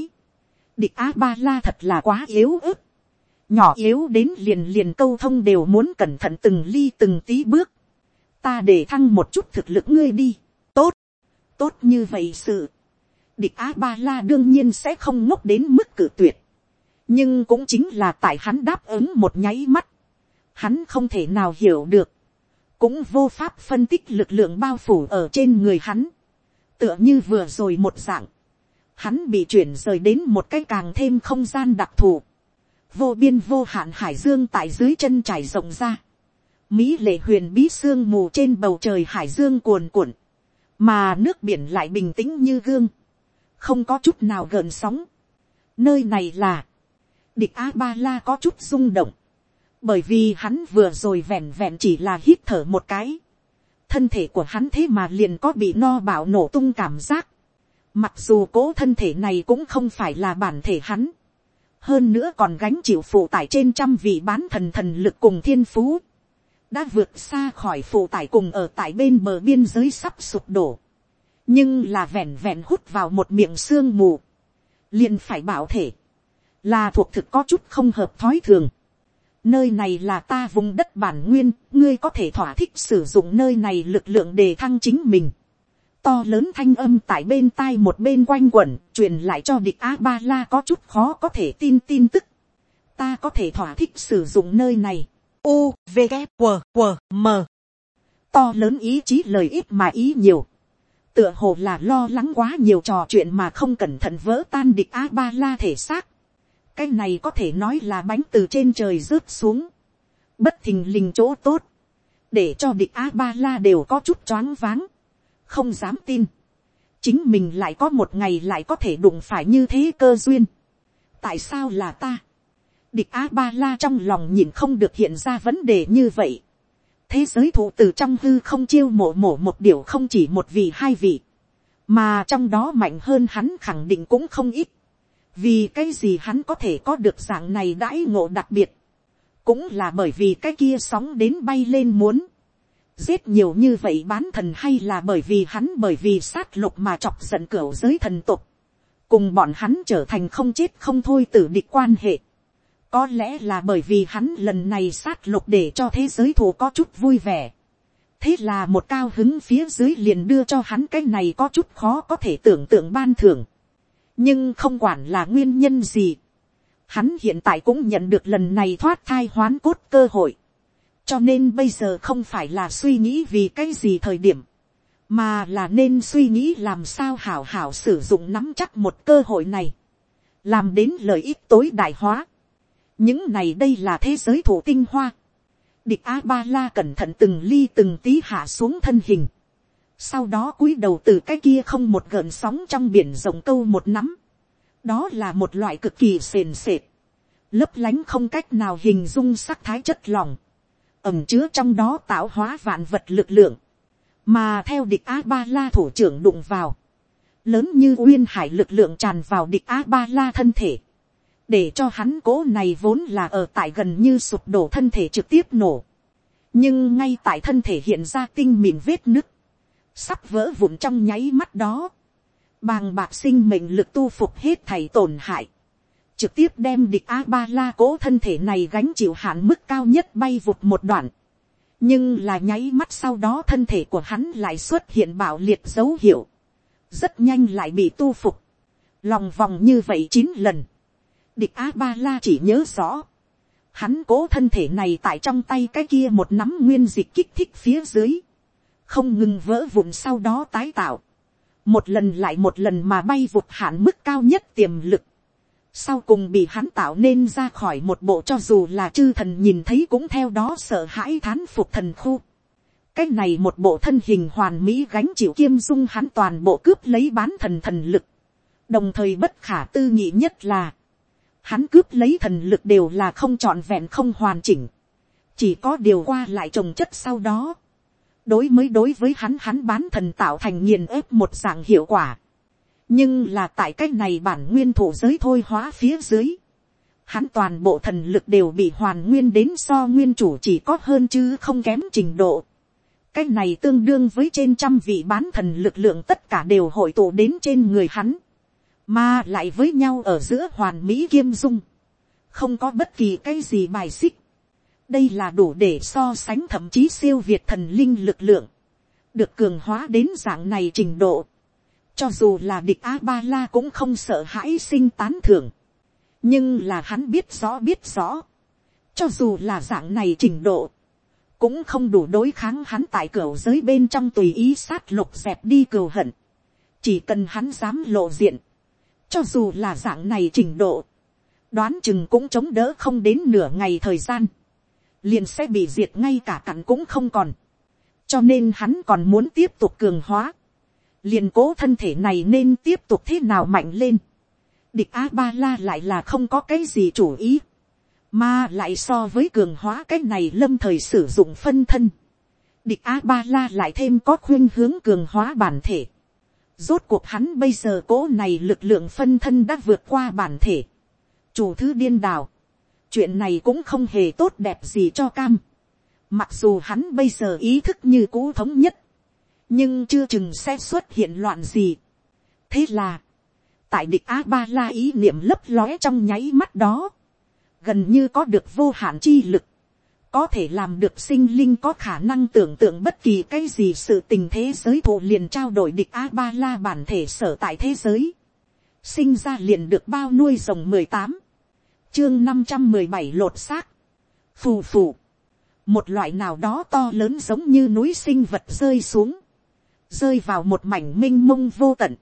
địch a ba la thật là quá yếu ớt. nhỏ yếu đến liền liền câu thông đều muốn cẩn thận từng ly từng tí bước ta để thăng một chút thực lực ngươi đi, tốt, như vậy sự, địch a ba la đương nhiên sẽ không ngốc đến mức cử tuyệt, nhưng cũng chính là tại hắn đáp ứng một nháy mắt, hắn không thể nào hiểu được, cũng vô pháp phân tích lực lượng bao phủ ở trên người hắn, tựa như vừa rồi một dạng, hắn bị chuyển rời đến một cái càng thêm không gian đặc thù, vô biên vô hạn hải dương tại dưới chân trải rộng ra, Mỹ lệ huyền bí sương mù trên bầu trời hải dương cuồn cuộn. Mà nước biển lại bình tĩnh như gương. Không có chút nào gợn sóng. Nơi này là. Địch A-ba-la có chút rung động. Bởi vì hắn vừa rồi vẹn vẹn chỉ là hít thở một cái. Thân thể của hắn thế mà liền có bị no bạo nổ tung cảm giác. Mặc dù cố thân thể này cũng không phải là bản thể hắn. Hơn nữa còn gánh chịu phụ tải trên trăm vị bán thần thần lực cùng thiên phú đã vượt xa khỏi phụ tải cùng ở tại bên bờ biên giới sắp sụp đổ, nhưng là vẹn vẹn hút vào một miệng sương mù, liền phải bảo thể, là thuộc thực có chút không hợp thói thường. Nơi này là ta vùng đất bản nguyên, ngươi có thể thỏa thích sử dụng nơi này lực lượng để thăng chính mình. To lớn thanh âm tại bên tai một bên quanh quẩn, truyền lại cho địch A-ba-la có chút khó có thể tin tin tức. Ta có thể thỏa thích sử dụng nơi này u v g q q m. To lớn ý chí lời ít mà ý nhiều. Tựa hồ là lo lắng quá nhiều trò chuyện mà không cẩn thận vỡ tan địch a ba la thể xác. Cái này có thể nói là bánh từ trên trời rớt xuống. Bất thình lình chỗ tốt. Để cho địch a ba la đều có chút choáng váng. Không dám tin. Chính mình lại có một ngày lại có thể đụng phải như thế cơ duyên. Tại sao là ta? Địch a ba la trong lòng nhìn không được hiện ra vấn đề như vậy. thế giới thụ từ trong hư không chiêu mộ mổ một điều không chỉ một vì hai vị, mà trong đó mạnh hơn hắn khẳng định cũng không ít. vì cái gì hắn có thể có được dạng này đãi ngộ đặc biệt, cũng là bởi vì cái kia sóng đến bay lên muốn, giết nhiều như vậy bán thần hay là bởi vì hắn bởi vì sát lục mà chọc giận cửa giới thần tục, cùng bọn hắn trở thành không chết không thôi tử địch quan hệ có lẽ là bởi vì hắn lần này sát lục để cho thế giới thù có chút vui vẻ. thế là một cao hứng phía dưới liền đưa cho hắn cái này có chút khó có thể tưởng tượng ban thưởng. nhưng không quản là nguyên nhân gì. hắn hiện tại cũng nhận được lần này thoát thai hoán cốt cơ hội cho nên bây giờ không phải là suy nghĩ vì cái gì thời điểm, mà là nên suy nghĩ làm sao hảo hảo sử dụng nắm chắc một cơ hội này, làm đến lợi ích tối đại hóa những này đây là thế giới thủ tinh hoa. địch a ba la cẩn thận từng ly từng tí hạ xuống thân hình. sau đó cúi đầu từ cái kia không một gợn sóng trong biển rộng câu một nắm. đó là một loại cực kỳ sền sệt, lấp lánh không cách nào hình dung sắc thái chất lỏng ẩm chứa trong đó tạo hóa vạn vật lực lượng, mà theo địch a ba la thủ trưởng đụng vào, lớn như uyên hải lực lượng tràn vào địch a ba la thân thể, để cho hắn cố này vốn là ở tại gần như sụp đổ thân thể trực tiếp nổ, nhưng ngay tại thân thể hiện ra tinh mịn vết nứt, sắp vỡ vụn trong nháy mắt đó, bàng bạc sinh mệnh lực tu phục hết thầy tổn hại, trực tiếp đem địch a ba la cố thân thể này gánh chịu hạn mức cao nhất bay vụt một đoạn. nhưng là nháy mắt sau đó thân thể của hắn lại xuất hiện bảo liệt dấu hiệu. rất nhanh lại bị tu phục. lòng vòng như vậy chín lần địch a ba la chỉ nhớ rõ. hắn cố thân thể này tại trong tay cái kia một nắm nguyên dịch kích thích phía dưới. không ngừng vỡ vụn sau đó tái tạo. một lần lại một lần mà bay vụt hạn mức cao nhất tiềm lực sau cùng bị hắn tạo nên ra khỏi một bộ cho dù là chư thần nhìn thấy cũng theo đó sợ hãi thán phục thần khu. cái này một bộ thân hình hoàn mỹ gánh chịu kiêm dung hắn toàn bộ cướp lấy bán thần thần lực. đồng thời bất khả tư nghị nhất là, hắn cướp lấy thần lực đều là không trọn vẹn không hoàn chỉnh. chỉ có điều qua lại trồng chất sau đó. đối mới đối với hắn hắn bán thần tạo thành nghiền ép một dạng hiệu quả nhưng là tại cái này bản nguyên thủ giới thôi hóa phía dưới, hắn toàn bộ thần lực đều bị hoàn nguyên đến so nguyên chủ chỉ có hơn chứ không kém trình độ. cái này tương đương với trên trăm vị bán thần lực lượng tất cả đều hội tụ đến trên người hắn, mà lại với nhau ở giữa hoàn mỹ kiêm dung, không có bất kỳ cái gì bài xích. đây là đủ để so sánh thậm chí siêu việt thần linh lực lượng, được cường hóa đến dạng này trình độ cho dù là địch A-ba-la cũng không sợ hãi sinh tán thưởng. Nhưng là hắn biết rõ biết rõ. Cho dù là dạng này trình độ. Cũng không đủ đối kháng hắn tại cửa giới bên trong tùy ý sát lục dẹp đi cừu hận. Chỉ cần hắn dám lộ diện. Cho dù là dạng này trình độ. Đoán chừng cũng chống đỡ không đến nửa ngày thời gian. Liền sẽ bị diệt ngay cả cặn cũng không còn. Cho nên hắn còn muốn tiếp tục cường hóa liền cố thân thể này nên tiếp tục thế nào mạnh lên. địch a ba la lại là không có cái gì chủ ý, mà lại so với cường hóa cái này lâm thời sử dụng phân thân. địch a ba la lại thêm có khuyên hướng cường hóa bản thể rốt cuộc hắn bây giờ cố này lực lượng phân thân đã vượt qua bản thể. chủ thứ điên đảo chuyện này cũng không hề tốt đẹp gì cho cam. mặc dù hắn bây giờ ý thức như cũ thống nhất nhưng chưa chừng sẽ xuất hiện loạn gì. thế là, tại địch a ba la ý niệm lấp lóe trong nháy mắt đó, gần như có được vô hạn chi lực, có thể làm được sinh linh có khả năng tưởng tượng bất kỳ cái gì sự tình thế giới thụ liền trao đổi địch a ba la bản thể sở tại thế giới, sinh ra liền được bao nuôi rồng mười tám, chương năm trăm mười bảy lột xác, phù phù, một loại nào đó to lớn giống như núi sinh vật rơi xuống, rơi vào một mảnh m i n h mông vô tận,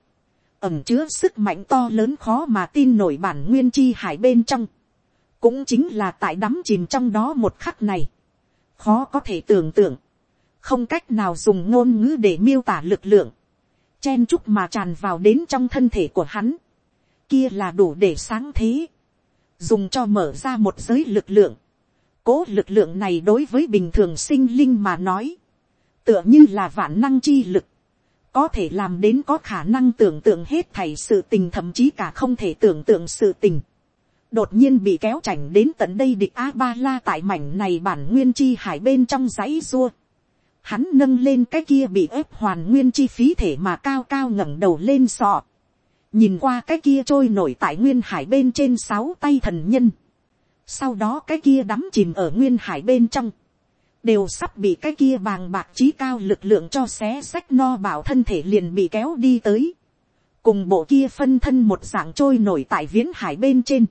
ẩm chứa sức mạnh to lớn khó mà tin nổi bản nguyên chi hải bên trong, cũng chính là tại đắm chìm trong đó một khắc này, khó có thể tưởng tượng, không cách nào dùng ngôn ngữ để miêu tả lực lượng, chen chúc mà tràn vào đến trong thân thể của hắn, kia là đủ để sáng thế, dùng cho mở ra một giới lực lượng, cố lực lượng này đối với bình thường sinh linh mà nói, tựa như là vạn năng chi lực, có thể làm đến có khả năng tưởng tượng hết thảy sự tình thậm chí cả không thể tưởng tượng sự tình đột nhiên bị kéo chảnh đến tận đây địch a ba la tại mảnh này bản nguyên chi hải bên trong dãy xua. hắn nâng lên cái kia bị ép hoàn nguyên chi phí thể mà cao cao ngẩng đầu lên sọ. nhìn qua cái kia trôi nổi tại nguyên hải bên trên sáu tay thần nhân. sau đó cái kia đắm chìm ở nguyên hải bên trong đều sắp bị cái kia bàng bạc trí cao lực lượng cho xé sách no bảo thân thể liền bị kéo đi tới. cùng bộ kia phân thân một dạng trôi nổi tại viễn hải bên trên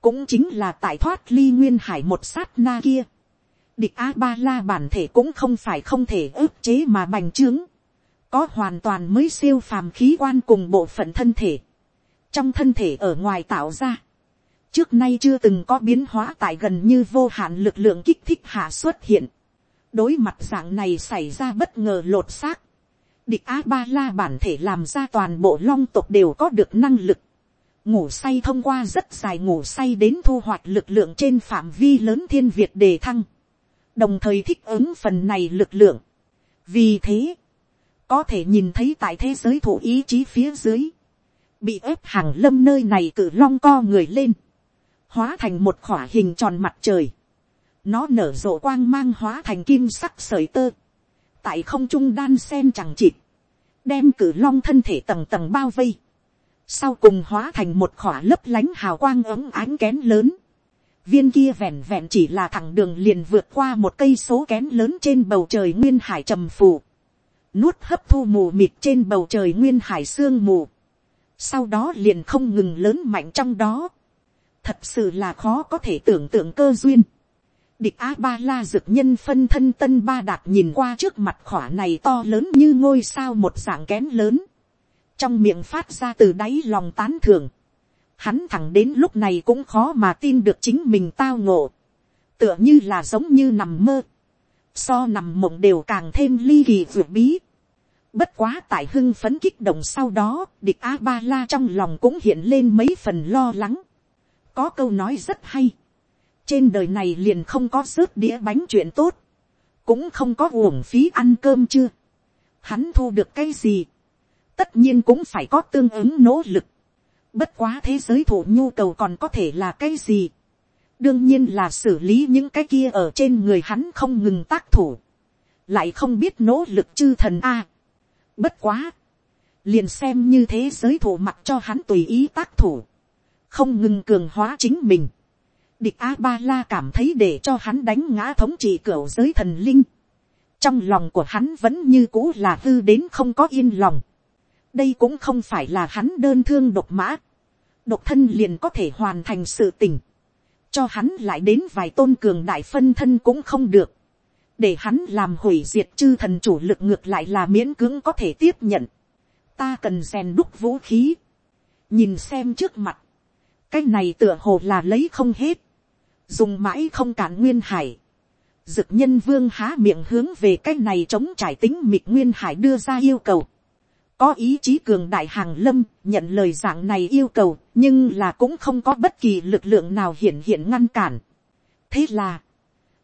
cũng chính là tại thoát ly nguyên hải một sát na kia. địch a ba la bản thể cũng không phải không thể ức chế mà bành trướng. có hoàn toàn mới siêu phàm khí quan cùng bộ phận thân thể. trong thân thể ở ngoài tạo ra trước nay chưa từng có biến hóa tại gần như vô hạn lực lượng kích thích hạ xuất hiện. đối mặt dạng này xảy ra bất ngờ lột xác. địch a ba la bản thể làm ra toàn bộ long tộc đều có được năng lực ngủ say thông qua rất dài ngủ say đến thu hoạch lực lượng trên phạm vi lớn thiên việt đề thăng. đồng thời thích ứng phần này lực lượng. vì thế, có thể nhìn thấy tại thế giới thủ ý chí phía dưới, bị ép hàng lâm nơi này cử long co người lên hóa thành một khỏa hình tròn mặt trời, nó nở rộ quang mang hóa thành kim sắc sợi tơ, tại không trung đan sen chẳng chịt, đem cử long thân thể tầng tầng bao vây, sau cùng hóa thành một khỏa lấp lánh hào quang ấm ánh kén lớn, viên kia vẹn vẹn chỉ là thẳng đường liền vượt qua một cây số kén lớn trên bầu trời nguyên hải trầm phù, nuốt hấp thu mù mịt trên bầu trời nguyên hải sương mù, sau đó liền không ngừng lớn mạnh trong đó, thật sự là khó có thể tưởng tượng cơ duyên. địch a ba la dực nhân phân thân tân ba đạt nhìn qua trước mặt khỏa này to lớn như ngôi sao một dạng kén lớn trong miệng phát ra từ đáy lòng tán thưởng hắn thẳng đến lúc này cũng khó mà tin được chính mình tao ngộ. tựa như là giống như nằm mơ. so nằm mộng đều càng thêm ly kỳ vượt bí. Bất quá tại hưng phấn kích động sau đó, địch A-ba-la trong lòng cũng hiện lên mấy phần lo lắng có câu nói rất hay. trên đời này liền không có rớt đĩa bánh chuyện tốt. cũng không có uổng phí ăn cơm chưa. hắn thu được cái gì tất nhiên cũng phải có tương ứng nỗ lực. bất quá thế giới thủ nhu cầu còn có thể là cái gì. đương nhiên là xử lý những cái kia ở trên người hắn không ngừng tác thủ. lại không biết nỗ lực chư thần a. bất quá liền xem như thế giới thủ mặc cho hắn tùy ý tác thủ không ngừng cường hóa chính mình. Địch A-ba-la cảm thấy để cho hắn đánh ngã thống trị cửa giới thần linh. Trong lòng của hắn vẫn như cũ là hư đến không có yên lòng. Đây cũng không phải là hắn đơn thương độc mã. Độc thân liền có thể hoàn thành sự tình. Cho hắn lại đến vài tôn cường đại phân thân cũng không được. Để hắn làm hủy diệt chư thần chủ lực ngược lại là miễn cưỡng có thể tiếp nhận. Ta cần rèn đúc vũ khí. Nhìn xem trước mặt cái này tựa hồ là lấy không hết, dùng mãi không cản nguyên hải, dực nhân vương há miệng hướng về cái này chống trải tính mịt nguyên hải đưa ra yêu cầu, có ý chí cường đại hàng lâm nhận lời dạng này yêu cầu nhưng là cũng không có bất kỳ lực lượng nào hiện hiện ngăn cản. thế là,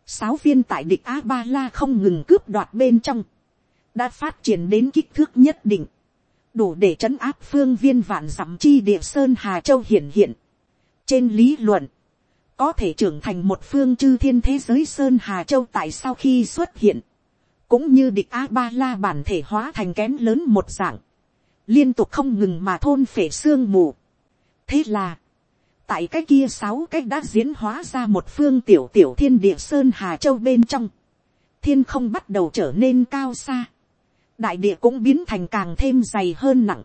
sáu viên tại địch a ba la không ngừng cướp đoạt bên trong, đã phát triển đến kích thước nhất định, đủ để trấn áp phương viên vạn dặm chi địa sơn hà châu hiện hiện. Trên lý luận, có thể trưởng thành một phương chư thiên thế giới Sơn Hà Châu tại sau khi xuất hiện, cũng như địch A-ba-la bản thể hóa thành kén lớn một dạng, liên tục không ngừng mà thôn phể xương mù. Thế là, tại cái kia sáu cách đã diễn hóa ra một phương tiểu tiểu thiên địa Sơn Hà Châu bên trong, thiên không bắt đầu trở nên cao xa, đại địa cũng biến thành càng thêm dày hơn nặng,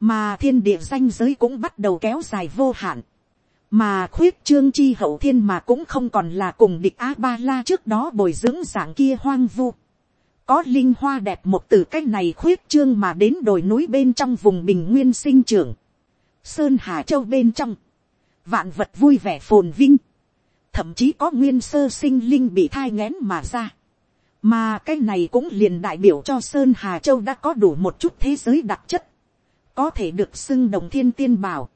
mà thiên địa danh giới cũng bắt đầu kéo dài vô hạn mà khuyết trương chi hậu thiên mà cũng không còn là cùng địch a ba la trước đó bồi dưỡng dạng kia hoang vu có linh hoa đẹp một từ cách này khuyết trương mà đến đồi núi bên trong vùng bình nguyên sinh trưởng. sơn hà châu bên trong, vạn vật vui vẻ phồn vinh, thậm chí có nguyên sơ sinh linh bị thai nghén mà ra. mà cái này cũng liền đại biểu cho sơn hà châu đã có đủ một chút thế giới đặc chất, có thể được xưng đồng thiên tiên bảo.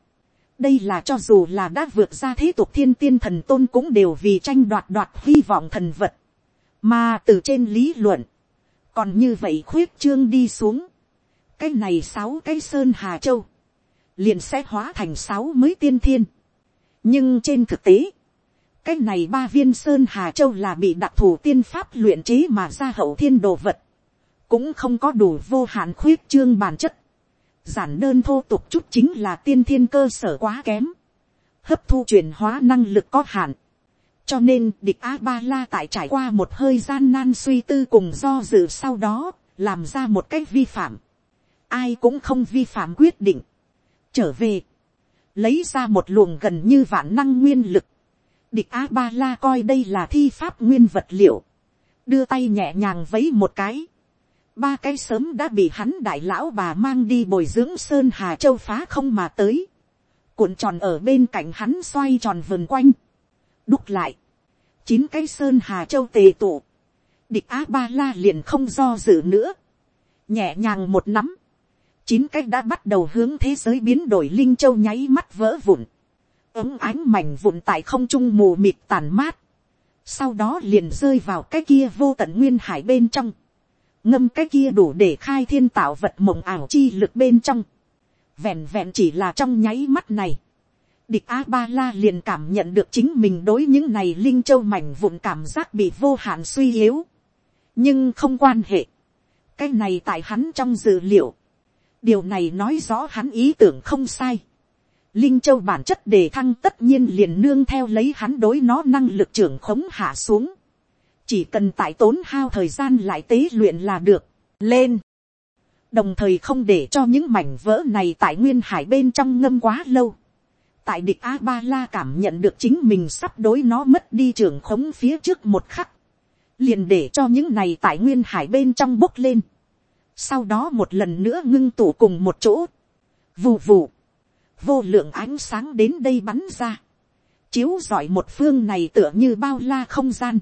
Đây là cho dù là đã vượt ra thế tục thiên tiên thần tôn cũng đều vì tranh đoạt đoạt hy vọng thần vật, mà từ trên lý luận, còn như vậy khuyết trương đi xuống, cái này sáu cái sơn hà châu, liền sẽ hóa thành sáu mới tiên thiên. nhưng trên thực tế, cái này ba viên sơn hà châu là bị đặc thù tiên pháp luyện chế mà ra hậu thiên đồ vật, cũng không có đủ vô hạn khuyết trương bản chất. giản đơn thô tục chút chính là tiên thiên cơ sở quá kém, hấp thu chuyển hóa năng lực có hạn cho nên địch a ba la tại trải qua một hơi gian nan suy tư cùng do dự sau đó, làm ra một cách vi phạm. ai cũng không vi phạm quyết định. trở về, lấy ra một luồng gần như vạn năng nguyên lực, Địch A-ba-la coi đây là thi pháp nguyên vật liệu. Đưa tay nhẹ nhàng vấy một cái. Ba cái sớm đã bị hắn đại lão bà mang đi bồi dưỡng Sơn Hà Châu phá không mà tới. Cuộn tròn ở bên cạnh hắn xoay tròn vườn quanh. Đúc lại. Chín cái Sơn Hà Châu tề tụ. Địch A-ba-la liền không do dự nữa. Nhẹ nhàng một nắm. Chín cái đã bắt đầu hướng thế giới biến đổi Linh Châu nháy mắt vỡ vụn ấm ánh mảnh vụn tại không trung mù mịt tàn mát, sau đó liền rơi vào cái kia vô tận nguyên hải bên trong, ngâm cái kia đủ để khai thiên tạo vật mộng ảo chi lực bên trong, vẹn vẹn chỉ là trong nháy mắt này, địch a ba la liền cảm nhận được chính mình đối những này linh châu mảnh vụn cảm giác bị vô hạn suy yếu, nhưng không quan hệ, cái này tại hắn trong dự liệu, điều này nói rõ hắn ý tưởng không sai, Linh Châu bản chất đề thăng tất nhiên liền nương theo lấy hắn đối nó năng lực trưởng khống hạ xuống. Chỉ cần tại tốn hao thời gian lại tế luyện là được. Lên. Đồng thời không để cho những mảnh vỡ này tại nguyên hải bên trong ngâm quá lâu. Tại địch A-ba-la cảm nhận được chính mình sắp đối nó mất đi trưởng khống phía trước một khắc. Liền để cho những này tại nguyên hải bên trong bốc lên. Sau đó một lần nữa ngưng tụ cùng một chỗ. Vù vù vô lượng ánh sáng đến đây bắn ra, chiếu giỏi một phương này tựa như bao la không gian,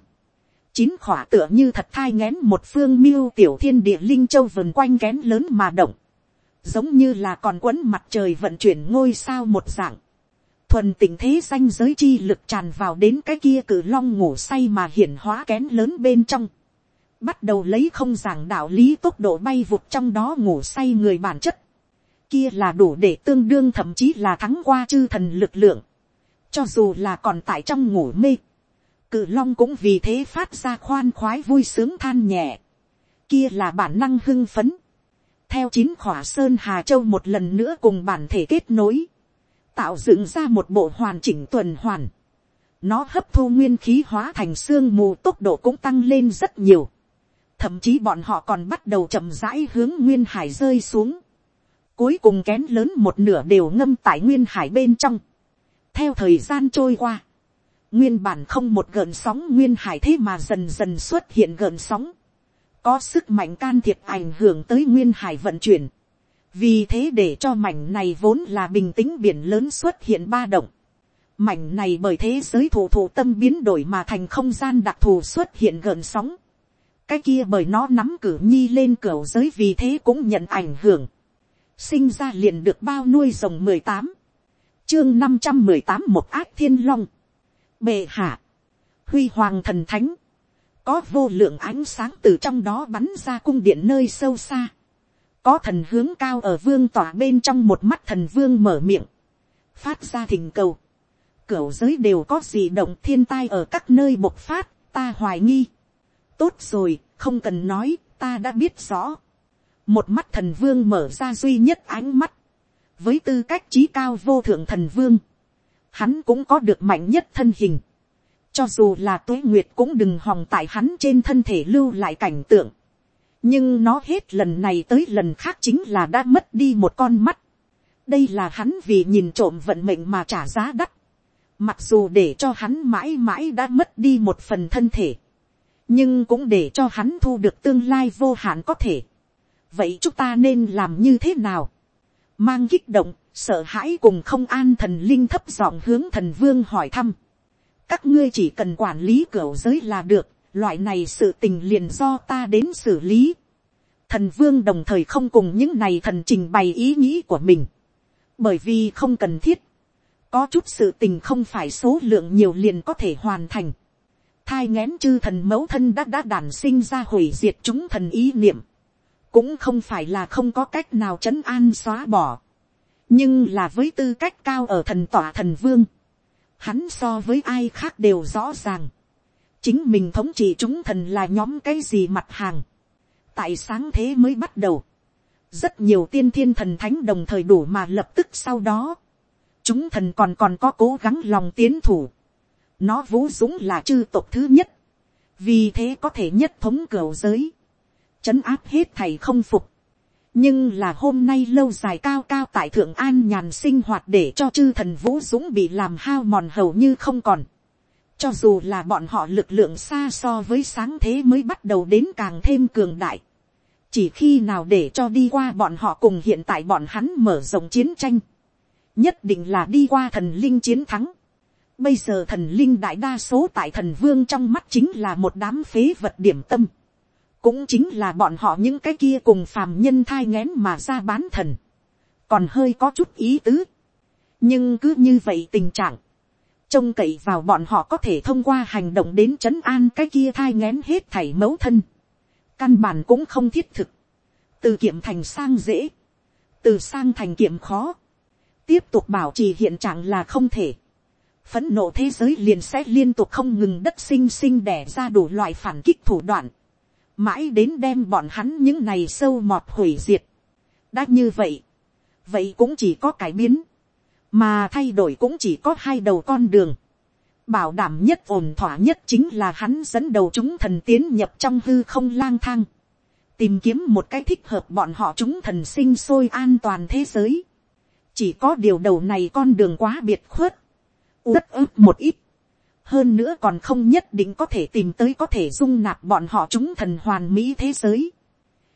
chín khỏa tựa như thật thai ngén một phương miêu tiểu thiên địa linh châu vần quanh kén lớn mà động, giống như là còn quấn mặt trời vận chuyển ngôi sao một dạng, thuần tình thế danh giới chi lực tràn vào đến cái kia cử long ngủ say mà hiển hóa kén lớn bên trong, bắt đầu lấy không giảng đạo lý tốc độ bay vụt trong đó ngủ say người bản chất, kia là đủ để tương đương thậm chí là thắng qua chư thần lực lượng. Cho dù là còn tại trong ngủ mê. Cự long cũng vì thế phát ra khoan khoái vui sướng than nhẹ. Kia là bản năng hưng phấn. Theo chín khỏa sơn Hà Châu một lần nữa cùng bản thể kết nối. Tạo dựng ra một bộ hoàn chỉnh tuần hoàn. Nó hấp thu nguyên khí hóa thành xương mù tốc độ cũng tăng lên rất nhiều. Thậm chí bọn họ còn bắt đầu chậm rãi hướng nguyên hải rơi xuống Cuối cùng kén lớn một nửa đều ngâm tại nguyên hải bên trong. Theo thời gian trôi qua. Nguyên bản không một gợn sóng nguyên hải thế mà dần dần xuất hiện gợn sóng. Có sức mạnh can thiệp ảnh hưởng tới nguyên hải vận chuyển. Vì thế để cho mảnh này vốn là bình tĩnh biển lớn xuất hiện ba động. Mảnh này bởi thế giới thủ thủ tâm biến đổi mà thành không gian đặc thù xuất hiện gợn sóng. Cái kia bởi nó nắm cử nhi lên cửa giới vì thế cũng nhận ảnh hưởng. Sinh ra liền được bao nuôi rồng mười tám, chương năm trăm mười tám một ác thiên long, bệ hạ, huy hoàng thần thánh, có vô lượng ánh sáng từ trong đó bắn ra cung điện nơi sâu xa, có thần hướng cao ở vương tỏa bên trong một mắt thần vương mở miệng, phát ra thình cầu, cửu giới đều có gì động thiên tai ở các nơi bộc phát, ta hoài nghi. tốt rồi, không cần nói, ta đã biết rõ. Một mắt thần vương mở ra duy nhất ánh mắt, với tư cách trí cao vô thượng thần vương, hắn cũng có được mạnh nhất thân hình, cho dù là tuế nguyệt cũng đừng hòng tại hắn trên thân thể lưu lại cảnh tượng, nhưng nó hết lần này tới lần khác chính là đã mất đi một con mắt, đây là hắn vì nhìn trộm vận mệnh mà trả giá đắt, mặc dù để cho hắn mãi mãi đã mất đi một phần thân thể, nhưng cũng để cho hắn thu được tương lai vô hạn có thể. Vậy chúng ta nên làm như thế nào, mang kích động, sợ hãi cùng không an thần linh thấp giọng hướng thần vương hỏi thăm. các ngươi chỉ cần quản lý cửa giới là được, loại này sự tình liền do ta đến xử lý. thần vương đồng thời không cùng những này thần trình bày ý nghĩ của mình, bởi vì không cần thiết, có chút sự tình không phải số lượng nhiều liền có thể hoàn thành. thai ngén chư thần mẫu thân đã đã đản sinh ra hủy diệt chúng thần ý niệm. Cũng không phải là không có cách nào chấn an xóa bỏ, nhưng là với tư cách cao ở thần tỏa thần vương, hắn so với ai khác đều rõ ràng, chính mình thống trị chúng thần là nhóm cái gì mặt hàng, tại sáng thế mới bắt đầu, rất nhiều tiên thiên thần thánh đồng thời đủ mà lập tức sau đó, chúng thần còn còn có cố gắng lòng tiến thủ, nó vũ dũng là chư tộc thứ nhất, vì thế có thể nhất thống cửu giới, chấn áp hết thầy không phục, nhưng là hôm nay lâu dài cao cao tại thượng an nhàn sinh hoạt để cho chư thần vũ dũng bị làm hao mòn hầu như không còn cho dù là bọn họ lực lượng xa so với sáng thế mới bắt đầu đến càng thêm cường đại. chỉ khi nào để cho đi qua bọn họ cùng hiện tại bọn hắn mở rộng chiến tranh. nhất định là đi qua thần linh chiến thắng. bây giờ thần linh đại đa số tại thần vương trong mắt chính là một đám phế vật điểm tâm cũng chính là bọn họ những cái kia cùng phàm nhân thai ngén mà ra bán thần, còn hơi có chút ý tứ. nhưng cứ như vậy tình trạng, trông cậy vào bọn họ có thể thông qua hành động đến c h ấ n an cái kia thai ngén hết thảy mẫu thân, căn bản cũng không thiết thực, từ kiệm thành sang dễ, từ sang thành kiệm khó, tiếp tục bảo trì hiện trạng là không thể, phấn nộ thế giới liền sẽ liên tục không ngừng đất sinh sinh đẻ ra đủ loại phản kích thủ đoạn, mãi đến đem bọn hắn những này sâu mọt hủy diệt. đã như vậy, vậy cũng chỉ có cải biến, mà thay đổi cũng chỉ có hai đầu con đường. bảo đảm nhất ổn thỏa nhất chính là hắn dẫn đầu chúng thần tiến nhập trong hư không lang thang, tìm kiếm một cái thích hợp bọn họ chúng thần sinh sôi an toàn thế giới. chỉ có điều đầu này con đường quá biệt khuất, uất ướp một ít, hơn nữa còn không nhất định có thể tìm tới có thể dung nạp bọn họ chúng thần hoàn mỹ thế giới.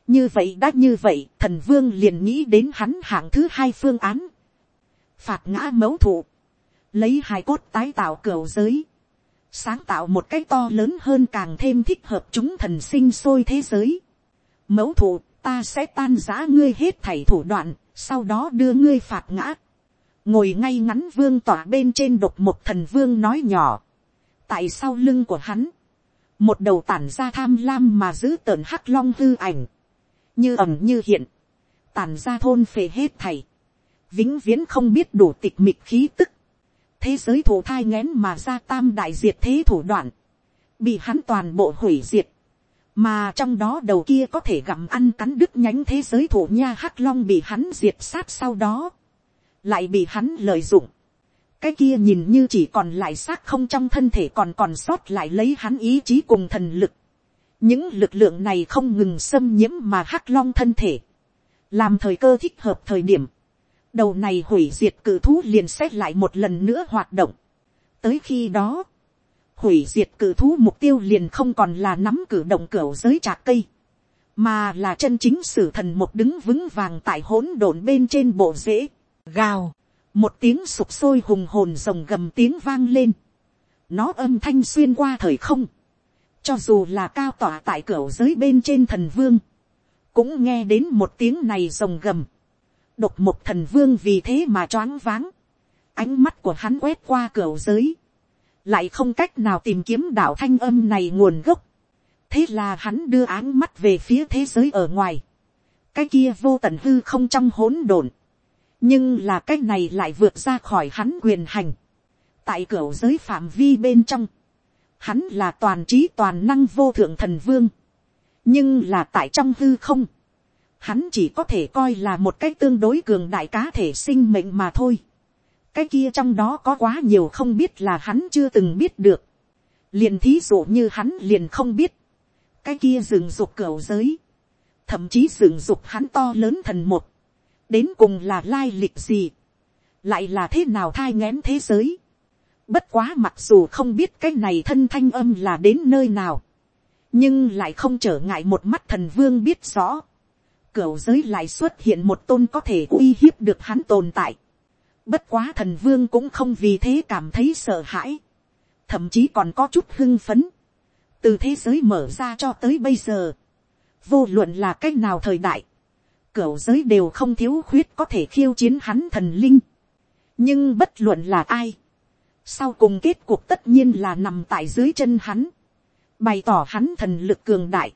như vậy đã như vậy, thần vương liền nghĩ đến hắn hạng thứ hai phương án phạt ngã mẫu thụ, lấy hài cốt tái tạo cửa giới, sáng tạo một cái to lớn hơn càng thêm thích hợp chúng thần sinh sôi thế giới. mẫu thụ, ta sẽ tan giã ngươi hết thảy thủ đoạn, sau đó đưa ngươi phạt ngã. ngồi ngay ngắn vương tỏa bên trên độc một thần vương nói nhỏ tại sau lưng của hắn, một đầu tản ra tham lam mà giữ tợn hắc long hư ảnh, như ẩm như hiện, tản ra thôn phệ hết thảy vĩnh viễn không biết đủ tịch mịch khí tức, thế giới thủ thai ngén mà ra tam đại diệt thế thủ đoạn, bị hắn toàn bộ hủy diệt, mà trong đó đầu kia có thể gặm ăn cắn đứt nhánh thế giới thủ nha hắc long bị hắn diệt sát sau đó, lại bị hắn lợi dụng, cái kia nhìn như chỉ còn lại xác không trong thân thể còn còn sót lại lấy hắn ý chí cùng thần lực. những lực lượng này không ngừng xâm nhiễm mà hắc long thân thể, làm thời cơ thích hợp thời điểm, đầu này hủy diệt cử thú liền xét lại một lần nữa hoạt động. tới khi đó, hủy diệt cử thú mục tiêu liền không còn là nắm cử động cửa giới trạc cây, mà là chân chính sử thần một đứng vững vàng tại hỗn độn bên trên bộ rễ, gào, một tiếng sụp sôi hùng hồn rồng gầm tiếng vang lên, nó âm thanh xuyên qua thời không, cho dù là cao tỏa tại cửa giới bên trên thần vương, cũng nghe đến một tiếng này rồng gầm, độc một thần vương vì thế mà choáng váng, ánh mắt của hắn quét qua cửa giới, lại không cách nào tìm kiếm đạo thanh âm này nguồn gốc, thế là hắn đưa áng mắt về phía thế giới ở ngoài, cái kia vô tận hư không trong hỗn độn, nhưng là cái này lại vượt ra khỏi hắn quyền hành. tại cửa giới phạm vi bên trong, hắn là toàn trí toàn năng vô thượng thần vương. nhưng là tại trong hư không, hắn chỉ có thể coi là một cái tương đối cường đại cá thể sinh mệnh mà thôi. cái kia trong đó có quá nhiều không biết là hắn chưa từng biết được. liền thí dụ như hắn liền không biết. cái kia rừng rục cửa giới. thậm chí rừng rục hắn to lớn thần một đến cùng là lai lịch gì, lại là thế nào thai ngén thế giới. Bất quá mặc dù không biết cái này thân thanh âm là đến nơi nào, nhưng lại không trở ngại một mắt thần vương biết rõ. Cửu giới lại xuất hiện một tôn có thể uy hiếp được hắn tồn tại. Bất quá thần vương cũng không vì thế cảm thấy sợ hãi. Thậm chí còn có chút hưng phấn. Từ thế giới mở ra cho tới bây giờ. Vô luận là cách nào thời đại cửu giới đều không thiếu khuyết có thể khiêu chiến hắn thần linh. nhưng bất luận là ai, sau cùng kết cuộc tất nhiên là nằm tại dưới chân hắn, bày tỏ hắn thần lực cường đại,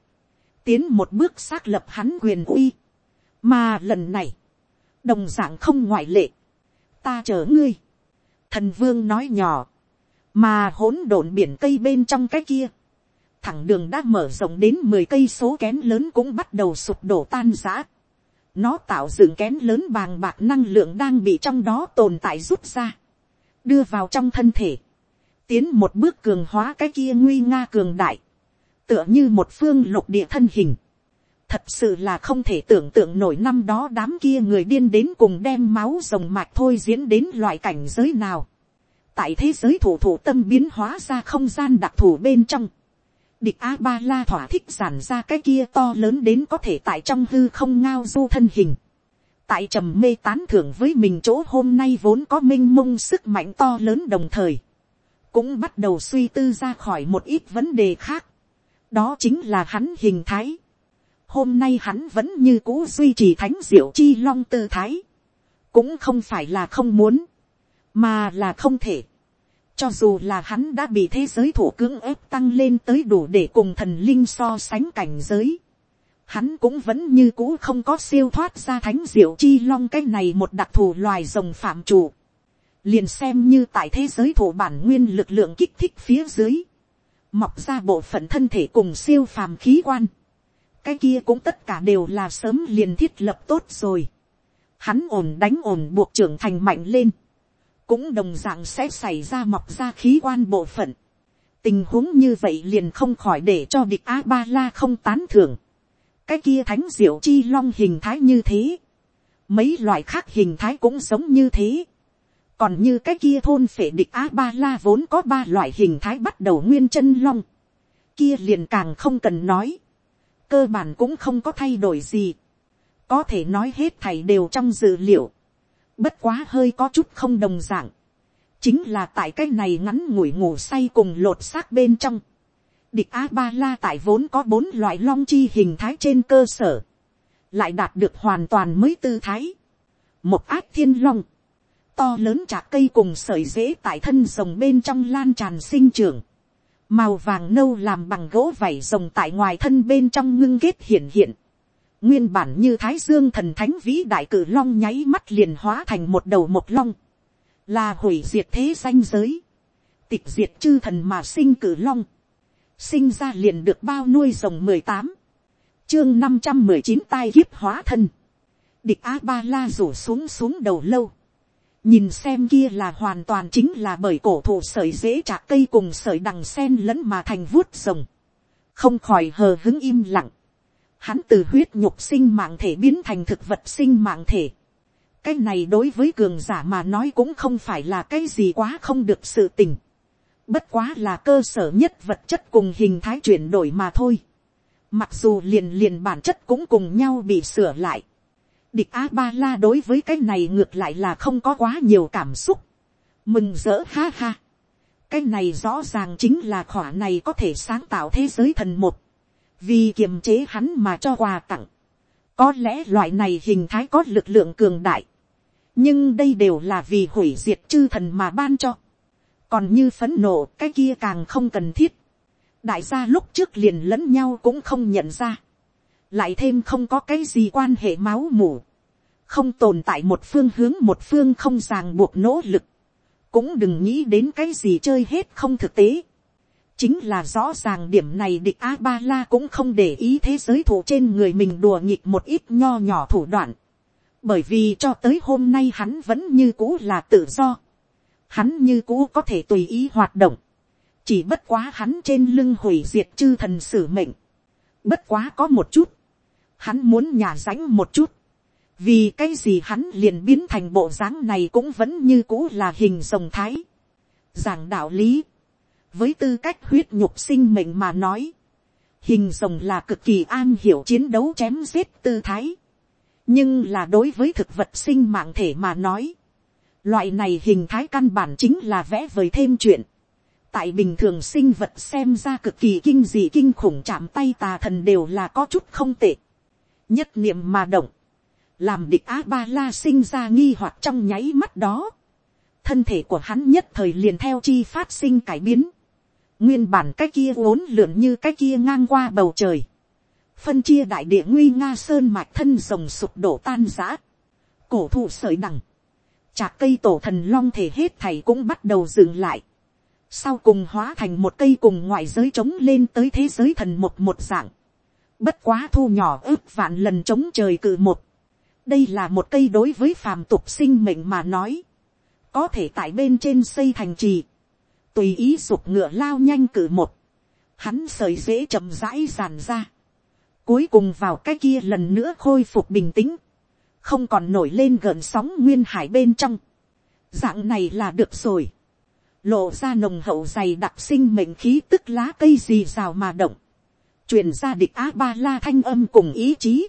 tiến một bước xác lập hắn quyền uy, mà lần này, đồng d ạ n g không ngoại lệ, ta chờ ngươi, thần vương nói nhỏ, mà hỗn độn biển cây bên trong cái kia, thẳng đường đã mở rộng đến mười cây số kén lớn cũng bắt đầu sụp đổ tan giã. Nó tạo dựng kén lớn bàng bạc năng lượng đang bị trong đó tồn tại rút ra, đưa vào trong thân thể, tiến một bước cường hóa cái kia nguy nga cường đại, tựa như một phương lục địa thân hình, thật sự là không thể tưởng tượng nổi năm đó đám kia người điên đến cùng đem máu rồng mạch thôi diễn đến loại cảnh giới nào. tại thế giới thủ thủ tâm biến hóa ra không gian đặc thù bên trong. địch a ba la thỏa thích giản ra cái kia to lớn đến có thể tại trong hư không ngao du thân hình. tại trầm mê tán thưởng với mình chỗ hôm nay vốn có minh mông sức mạnh to lớn đồng thời. cũng bắt đầu suy tư ra khỏi một ít vấn đề khác đó chính là hắn hình thái hôm nay hắn vẫn như cũ duy trì thánh diệu chi long tư thái, cũng không phải là không muốn, mà là không thể. cho dù là hắn đã bị thế giới thủ cưỡng ép tăng lên tới đủ để cùng thần linh so sánh cảnh giới, hắn cũng vẫn như cũ không có siêu thoát ra thánh diệu chi long cái này một đặc thù loài rồng phạm chủ. liền xem như tại thế giới thủ bản nguyên lực lượng kích thích phía dưới, mọc ra bộ phận thân thể cùng siêu phàm khí quan cái kia cũng tất cả đều là sớm liền thiết lập tốt rồi. Hắn ổn đánh ổn buộc trưởng thành mạnh lên. Cũng đồng dạng sẽ xảy ra mọc ra khí quan bộ phận. Tình huống như vậy liền không khỏi để cho địch A-ba-la không tán thưởng. Cái kia thánh diệu chi long hình thái như thế. Mấy loại khác hình thái cũng giống như thế. Còn như cái kia thôn phệ địch A-ba-la vốn có ba loại hình thái bắt đầu nguyên chân long. Kia liền càng không cần nói cơ bản cũng không có thay đổi gì. có thể nói hết thầy đều trong dự liệu. bất quá hơi có chút không đồng dạng. chính là tại cái này ngắn ngủi ngủ say cùng lột xác bên trong. địch a ba la tại vốn có bốn loại long chi hình thái trên cơ sở. lại đạt được hoàn toàn mới tư thái. một ác thiên long to lớn chạc cây cùng sợi dễ tại thân rồng bên trong lan tràn sinh trưởng. Màu vàng nâu làm bằng gỗ vảy rồng tại ngoài thân bên trong ngưng kết hiện hiện. nguyên bản như thái dương thần thánh vĩ đại cử long nháy mắt liền hóa thành một đầu một long, là hủy diệt thế danh giới, tịch diệt chư thần mà sinh cử long, sinh ra liền được bao nuôi rồng mười tám, chương năm trăm mười chín tai kiếp hóa thân, địch a ba la rủ xuống xuống đầu lâu, nhìn xem kia là hoàn toàn chính là bởi cổ thụ sợi dễ chạc cây cùng sợi đằng sen lẫn mà thành vuốt rồng, không khỏi hờ hứng im lặng, hắn từ huyết nhục sinh mạng thể biến thành thực vật sinh mạng thể, cái này đối với cường giả mà nói cũng không phải là cái gì quá không được sự tình, bất quá là cơ sở nhất vật chất cùng hình thái chuyển đổi mà thôi, mặc dù liền liền bản chất cũng cùng nhau bị sửa lại, địch a ba la đối với cái này ngược lại là không có quá nhiều cảm xúc. mừng rỡ, ha ha. cái này rõ ràng chính là khỏa này có thể sáng tạo thế giới thần một. vì kiềm chế hắn mà cho quà tặng. có lẽ loại này hình thái có lực lượng cường đại. nhưng đây đều là vì hủy diệt chư thần mà ban cho. còn như phấn nộ, cái kia càng không cần thiết. đại gia lúc trước liền lẫn nhau cũng không nhận ra lại thêm không có cái gì quan hệ máu mủ, không tồn tại một phương hướng một phương không ràng buộc nỗ lực, cũng đừng nghĩ đến cái gì chơi hết không thực tế. chính là rõ ràng điểm này địch a ba la cũng không để ý thế giới thủ trên người mình đùa nghịch một ít nho nhỏ thủ đoạn, bởi vì cho tới hôm nay hắn vẫn như cũ là tự do, hắn như cũ có thể tùy ý hoạt động, chỉ bất quá hắn trên lưng hủy diệt chư thần sử mệnh, bất quá có một chút, hắn muốn nhà rãnh một chút, vì cái gì hắn liền biến thành bộ dáng này cũng vẫn như cũ là hình rồng thái. giảng đạo lý, với tư cách huyết nhục sinh mệnh mà nói, hình rồng là cực kỳ an hiểu chiến đấu chém giết tư thái. nhưng là đối với thực vật sinh mạng thể mà nói, loại này hình thái căn bản chính là vẽ vời thêm chuyện. tại bình thường sinh vật xem ra cực kỳ kinh dị kinh khủng chạm tay tà thần đều là có chút không tệ nhất niệm mà động, làm địch á ba la sinh ra nghi hoặc trong nháy mắt đó, thân thể của hắn nhất thời liền theo chi phát sinh cải biến, nguyên bản cái kia uốn lượn như cái kia ngang qua bầu trời, phân chia đại địa nguy nga sơn mạch thân rồng sụp đổ tan giã, cổ thụ sợi đằng, chạc cây tổ thần long thể hết thầy cũng bắt đầu dừng lại, sau cùng hóa thành một cây cùng ngoại giới trống lên tới thế giới thần một một dạng, bất quá thu nhỏ ước vạn lần chống trời cự một, đây là một cây đối với phàm tục sinh mệnh mà nói, có thể tại bên trên xây thành trì, tùy ý dục ngựa lao nhanh cử một, hắn sợi dễ chậm rãi giàn ra, cuối cùng vào cái kia lần nữa khôi phục bình tĩnh, không còn nổi lên gợn sóng nguyên hải bên trong, dạng này là được rồi, lộ ra nồng hậu dày đặc sinh mệnh khí tức lá cây gì rào mà động, truyền ra địch á ba la thanh âm cùng ý chí,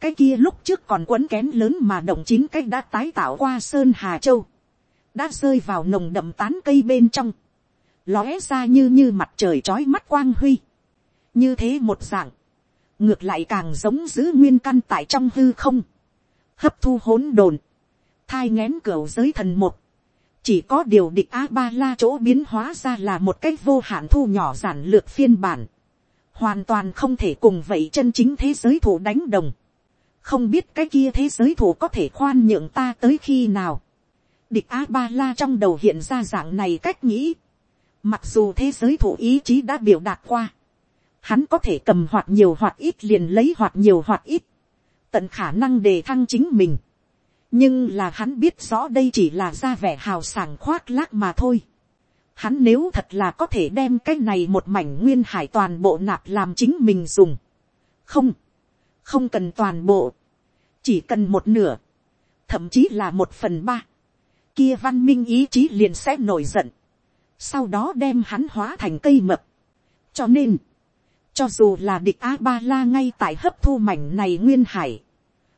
cái kia lúc trước còn quấn kén lớn mà động chín cách đã tái tạo qua sơn hà châu, đã rơi vào nồng đậm tán cây bên trong, lóe ra như như mặt trời trói mắt quang huy, như thế một dạng, ngược lại càng giống giữ nguyên căn tại trong hư không, hấp thu hỗn đồn, thai ngén cửa giới thần một, chỉ có điều địch a ba la chỗ biến hóa ra là một cách vô hạn thu nhỏ giản lược phiên bản, hoàn toàn không thể cùng vậy chân chính thế giới thủ đánh đồng, không biết cái kia thế giới thủ có thể khoan nhượng ta tới khi nào, địch a ba la trong đầu hiện ra dạng này cách nghĩ, mặc dù thế giới thủ ý chí đã biểu đạt qua, hắn có thể cầm hoặc nhiều hoặc ít liền lấy hoặc nhiều hoặc ít, tận khả năng đề thăng chính mình, nhưng là hắn biết rõ đây chỉ là ra vẻ hào sảng khoác lác mà thôi. Hắn nếu thật là có thể đem cái này một mảnh nguyên hải toàn bộ nạp làm chính mình dùng. Không, không cần toàn bộ, chỉ cần một nửa, thậm chí là một phần ba. Kia văn minh ý chí liền sẽ nổi giận, sau đó đem hắn hóa thành cây mập. cho nên, cho dù là địch a ba la ngay tại hấp thu mảnh này nguyên hải,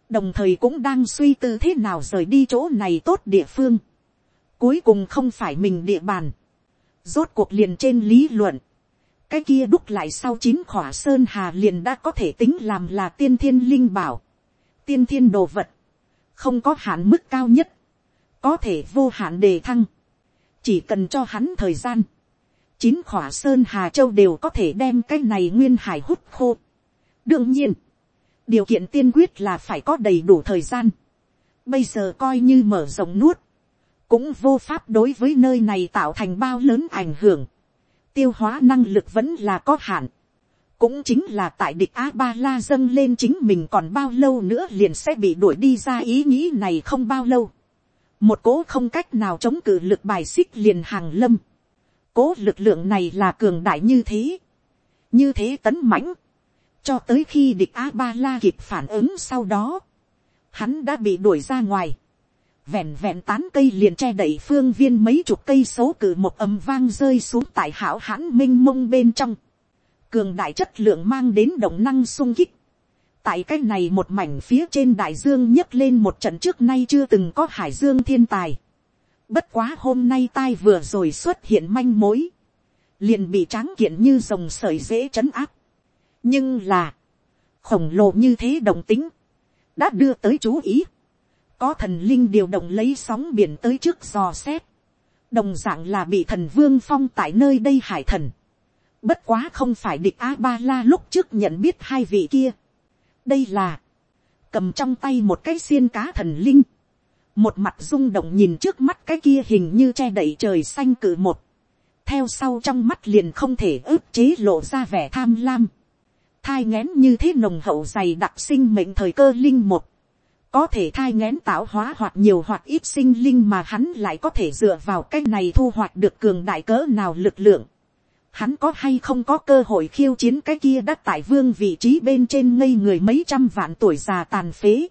đồng thời cũng đang suy tư thế nào rời đi chỗ này tốt địa phương. Cuối cùng không phải mình địa bàn. Rốt cuộc liền trên lý luận. Cái kia đúc lại sau chín khỏa sơn hà liền đã có thể tính làm là tiên thiên linh bảo. Tiên thiên đồ vật. Không có hạn mức cao nhất. Có thể vô hạn đề thăng. Chỉ cần cho hắn thời gian. Chín khỏa sơn hà châu đều có thể đem cái này nguyên hải hút khô. Đương nhiên điều kiện tiên quyết là phải có đầy đủ thời gian. bây giờ coi như mở rộng nuốt, cũng vô pháp đối với nơi này tạo thành bao lớn ảnh hưởng. tiêu hóa năng lực vẫn là có hạn. cũng chính là tại địch a ba la dâng lên chính mình còn bao lâu nữa liền sẽ bị đuổi đi ra ý nghĩ này không bao lâu. một cố không cách nào chống cự lực bài xích liền hàng lâm. cố lực lượng này là cường đại như thế. như thế tấn mãnh cho tới khi địch a ba la kịp phản ứng sau đó, hắn đã bị đuổi ra ngoài, vẹn vẹn tán cây liền che đậy phương viên mấy chục cây số cử một ầm vang rơi xuống tại hảo hãn m i n h mông bên trong, cường đại chất lượng mang đến động năng sung kích, tại cái này một mảnh phía trên đại dương nhấc lên một trận trước nay chưa từng có hải dương thiên tài, bất quá hôm nay tai vừa rồi xuất hiện manh mối, liền bị tráng kiện như dòng sởi dễ trấn áp, nhưng là, khổng lồ như thế đồng tính, đã đưa tới chú ý, có thần linh điều động lấy sóng biển tới trước dò xét, đồng d ạ n g là bị thần vương phong tại nơi đây hải thần, bất quá không phải địch a ba la lúc trước nhận biết hai vị kia, đây là, cầm trong tay một cái xiên cá thần linh, một mặt rung động nhìn trước mắt cái kia hình như che đậy trời xanh cự một, theo sau trong mắt liền không thể ức chế lộ ra vẻ tham lam, thai ngén như thế nồng hậu dày đặc sinh mệnh thời cơ linh một, có thể thai ngén tạo hóa hoặc nhiều hoặc ít sinh linh mà hắn lại có thể dựa vào cái này thu hoạch được cường đại cỡ nào lực lượng. Hắn có hay không có cơ hội khiêu chiến cái kia đất tại vương vị trí bên trên ngây người mấy trăm vạn tuổi già tàn phế.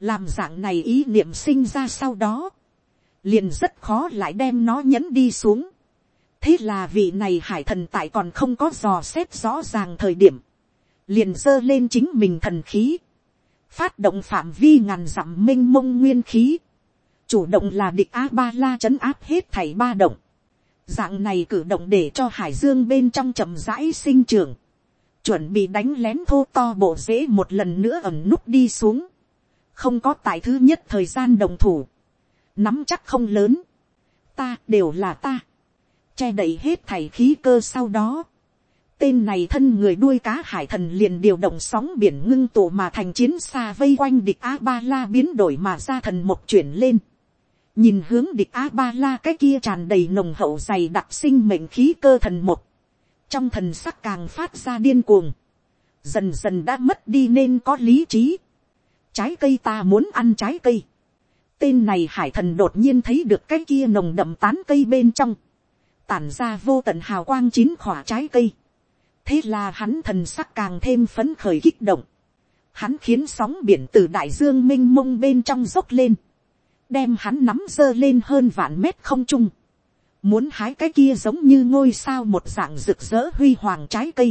Làm dạng này ý niệm sinh ra sau đó. Liền rất khó lại đem nó nhấn đi xuống. Thế là vị này hải thần tại còn không có dò xét rõ ràng thời điểm liền dơ lên chính mình thần khí, phát động phạm vi ngàn dặm m i n h mông nguyên khí, chủ động là địch a ba la c h ấ n áp hết thảy ba động, dạng này cử động để cho hải dương bên trong chậm rãi sinh trường, chuẩn bị đánh lén thô to bộ dễ một lần nữa ẩm núp đi xuống, không có tại thứ nhất thời gian đồng thủ, nắm chắc không lớn, ta đều là ta, che đậy hết thảy khí cơ sau đó, tên này thân người đuôi cá hải thần liền điều động sóng biển ngưng tụ mà thành chiến xa vây quanh địch a ba la biến đổi mà ra thần một chuyển lên. nhìn hướng địch a ba la cái kia tràn đầy nồng hậu dày đặc sinh mệnh khí cơ thần một. trong thần sắc càng phát ra điên cuồng. dần dần đã mất đi nên có lý trí. trái cây ta muốn ăn trái cây. tên này hải thần đột nhiên thấy được cái kia nồng đậm tán cây bên trong. tản ra vô tận hào quang chín khỏa trái cây thế là hắn thần sắc càng thêm phấn khởi kích động, hắn khiến sóng biển từ đại dương m i n h mông bên trong dốc lên, đem hắn nắm dơ lên hơn vạn mét không trung, muốn hái cái kia giống như ngôi sao một dạng rực rỡ huy hoàng trái cây.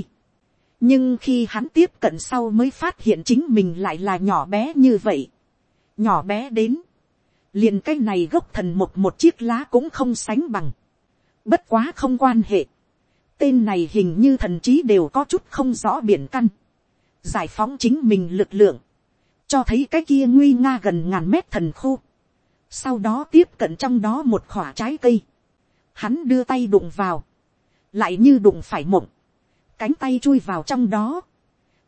nhưng khi hắn tiếp cận sau mới phát hiện chính mình lại là nhỏ bé như vậy, nhỏ bé đến, liền cái này gốc thần một một chiếc lá cũng không sánh bằng, bất quá không quan hệ, tên này hình như thần trí đều có chút không rõ biển căn, giải phóng chính mình lực lượng, cho thấy cái kia nguy nga gần ngàn mét thần khu, sau đó tiếp cận trong đó một khỏa trái cây, hắn đưa tay đụng vào, lại như đụng phải mộng, cánh tay chui vào trong đó,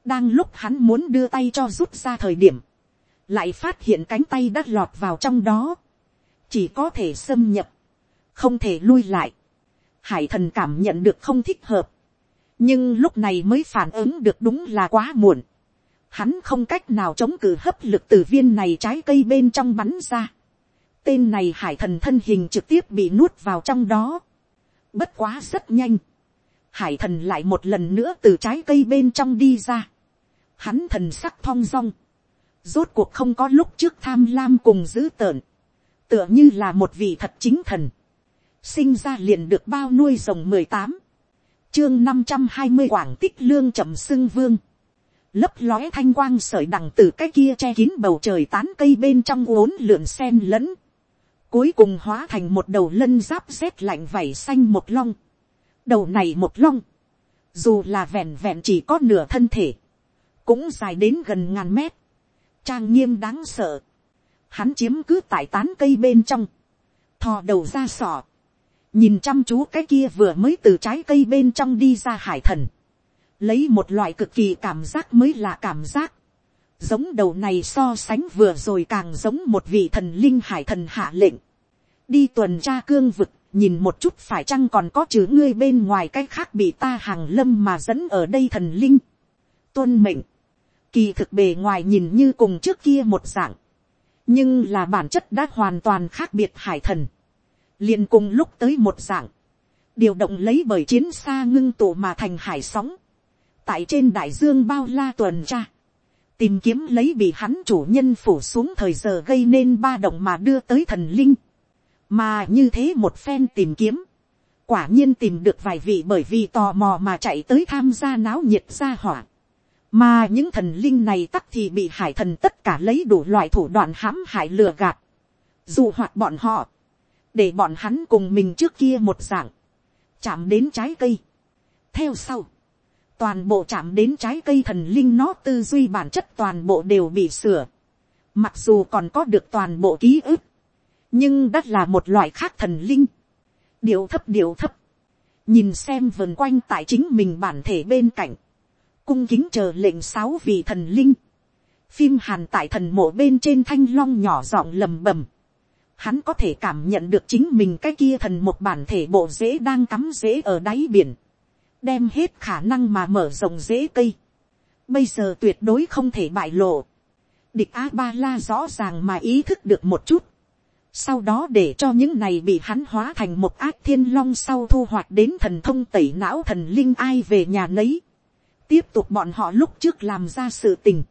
đang lúc hắn muốn đưa tay cho rút ra thời điểm, lại phát hiện cánh tay đã lọt vào trong đó, chỉ có thể xâm nhập, không thể lui lại hải thần cảm nhận được không thích hợp, nhưng lúc này mới phản ứng được đúng là quá muộn. Hắn không cách nào chống cự hấp lực từ viên này trái cây bên trong bắn ra. Tên này hải thần thân hình trực tiếp bị nuốt vào trong đó. Bất quá rất nhanh. Hải thần lại một lần nữa từ trái cây bên trong đi ra. Hắn thần sắc thong dong. Rốt cuộc không có lúc trước tham lam cùng dữ tợn. Tựa như là một vị thật chính thần sinh ra liền được bao nuôi rồng mười tám, chương năm trăm hai mươi quảng tích lương trầm xưng vương, lấp lóe thanh quang sởi đằng từ cái kia che kín bầu trời tán cây bên trong uốn lượn sen lẫn, cuối cùng hóa thành một đầu lân giáp rét lạnh vảy xanh một long, đầu này một long, dù là vẹn vẹn chỉ có nửa thân thể, cũng dài đến gần ngàn mét, trang nghiêm đáng sợ, hắn chiếm cứ tại tán cây bên trong, thò đầu ra sọ, nhìn chăm chú cái kia vừa mới từ trái cây bên trong đi ra hải thần, lấy một loại cực kỳ cảm giác mới là cảm giác, giống đầu này so sánh vừa rồi càng giống một vị thần linh hải thần hạ lệnh, đi tuần tra cương vực, nhìn một chút phải chăng còn có chữ ngươi bên ngoài cái khác bị ta hàng lâm mà dẫn ở đây thần linh. tuân mệnh, kỳ thực bề ngoài nhìn như cùng trước kia một dạng, nhưng là bản chất đã hoàn toàn khác biệt hải thần liền cùng lúc tới một dạng, điều động lấy bởi chiến xa ngưng tụ mà thành hải sóng, tại trên đại dương bao la tuần tra, tìm kiếm lấy bị hắn chủ nhân phủ xuống thời giờ gây nên ba động mà đưa tới thần linh, mà như thế một phen tìm kiếm, quả nhiên tìm được vài vị bởi vì tò mò mà chạy tới tham gia náo nhiệt gia hỏa, mà những thần linh này tắc thì bị hải thần tất cả lấy đủ loại thủ đoạn hãm hại lừa gạt, dù hoạt bọn họ, để bọn hắn cùng mình trước kia một dạng, chạm đến trái cây. theo sau, toàn bộ chạm đến trái cây thần linh nó tư duy bản chất toàn bộ đều bị sửa, mặc dù còn có được toàn bộ ký ức, nhưng đất là một loại khác thần linh, điệu thấp điệu thấp, nhìn xem vườn quanh tại chính mình bản thể bên cạnh, cung kính chờ lệnh sáu vị thần linh, phim hàn tại thần mộ bên trên thanh long nhỏ giọng lầm bầm, hắn có thể cảm nhận được chính mình cái kia thần một bản thể bộ rễ đang cắm rễ ở đáy biển, đem hết khả năng mà mở rộng rễ cây. Bây giờ tuyệt đối không thể bại lộ. Địch A Ba La rõ ràng mà ý thức được một chút. Sau đó để cho những này bị hắn hóa thành một ác thiên long sau thu hoạch đến thần thông tẩy não thần linh ai về nhà nấy. Tiếp tục bọn họ lúc trước làm ra sự tình.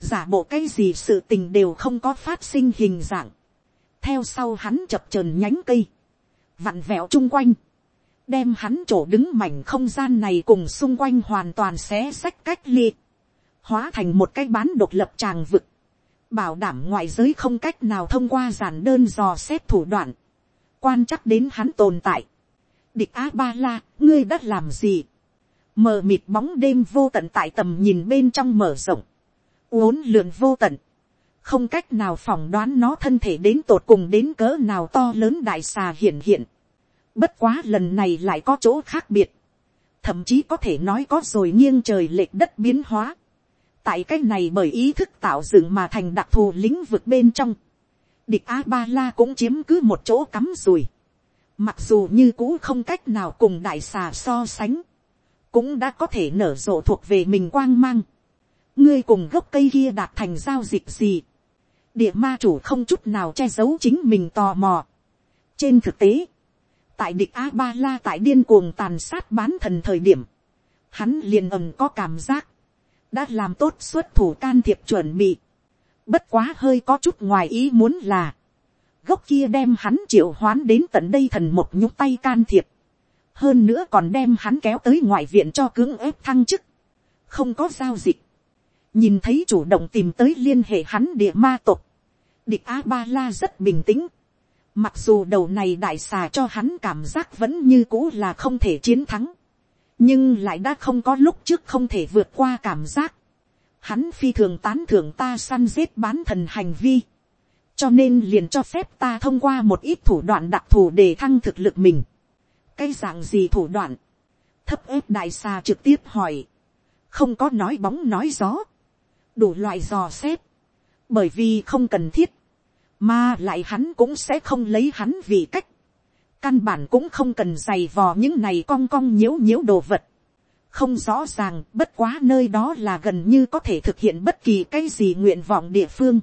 Giả bộ cái gì sự tình đều không có phát sinh hình dạng theo sau hắn chập chờn nhánh cây, vặn vẹo chung quanh, đem hắn chỗ đứng mảnh không gian này cùng xung quanh hoàn toàn xé sách cách ly, hóa thành một cái bán độc lập tràng vực, bảo đảm ngoại giới không cách nào thông qua giản đơn dò xét thủ đoạn, quan chắc đến hắn tồn tại. địch a ba la, ngươi đã làm gì, mờ mịt bóng đêm vô tận tại tầm nhìn bên trong mở rộng, uốn lượn vô tận, không cách nào phỏng đoán nó thân thể đến tột cùng đến cỡ nào to lớn đại xà hiện hiện. Bất quá lần này lại có chỗ khác biệt. thậm chí có thể nói có rồi nghiêng trời lệch đất biến hóa. tại cách này bởi ý thức tạo dựng mà thành đặc thù lĩnh vực bên trong, địch a ba la cũng chiếm cứ một chỗ cắm rùi. mặc dù như cũ không cách nào cùng đại xà so sánh, cũng đã có thể nở rộ thuộc về mình quang mang ngươi cùng gốc cây kia đạt thành giao dịch gì. địa ma chủ không chút nào che giấu chính mình tò mò. trên thực tế, tại địch a ba la tại điên cuồng tàn sát bán thần thời điểm, hắn liền ầm có cảm giác, đã làm tốt xuất thủ can thiệp chuẩn bị. bất quá hơi có chút ngoài ý muốn là, gốc kia đem hắn triệu hoán đến tận đây thần một nhúc tay can thiệp, hơn nữa còn đem hắn kéo tới ngoại viện cho cưỡng ép thăng chức, không có giao dịch, nhìn thấy chủ động tìm tới liên hệ hắn địa ma tộc, địch a ba la rất bình tĩnh, Mặc dù đầu này đại xà cho hắn cảm giác vẫn như cũ là không thể chiến thắng. Nhưng lại đã không có lúc trước không thể vượt qua cảm giác. Hắn phi thường tán thưởng ta săn giết bán thần hành vi. Cho nên liền cho phép ta thông qua một ít thủ đoạn đặc thù để thăng thực lực mình. Cái dạng gì thủ đoạn? Thấp ép đại xà trực tiếp hỏi. Không có nói bóng nói gió. Đủ loại dò xét. Bởi vì không cần thiết mà lại hắn cũng sẽ không lấy hắn vì cách. Căn bản cũng không cần giày vò những này cong cong nhiễu nhiễu đồ vật. Không rõ ràng, bất quá nơi đó là gần như có thể thực hiện bất kỳ cái gì nguyện vọng địa phương.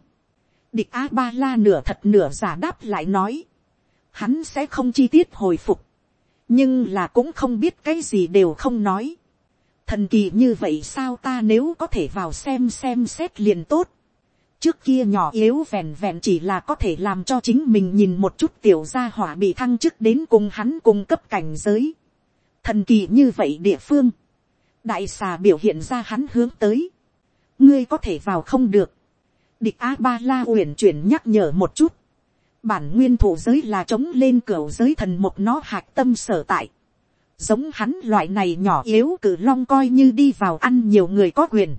Địch A-ba-la nửa thật nửa giả đáp lại nói. Hắn sẽ không chi tiết hồi phục. Nhưng là cũng không biết cái gì đều không nói. Thần kỳ như vậy sao ta nếu có thể vào xem xem xét liền tốt trước kia nhỏ yếu vẹn vẹn chỉ là có thể làm cho chính mình nhìn một chút tiểu gia hỏa bị thăng chức đến cùng hắn cung cấp cảnh giới. Thần kỳ như vậy địa phương. Đại xà biểu hiện ra hắn hướng tới. Ngươi có thể vào không được. Địch A-ba-la uyển chuyển nhắc nhở một chút. Bản nguyên thủ giới là chống lên cửa giới thần một nó hạc tâm sở tại. Giống hắn loại này nhỏ yếu cử long coi như đi vào ăn nhiều người có quyền.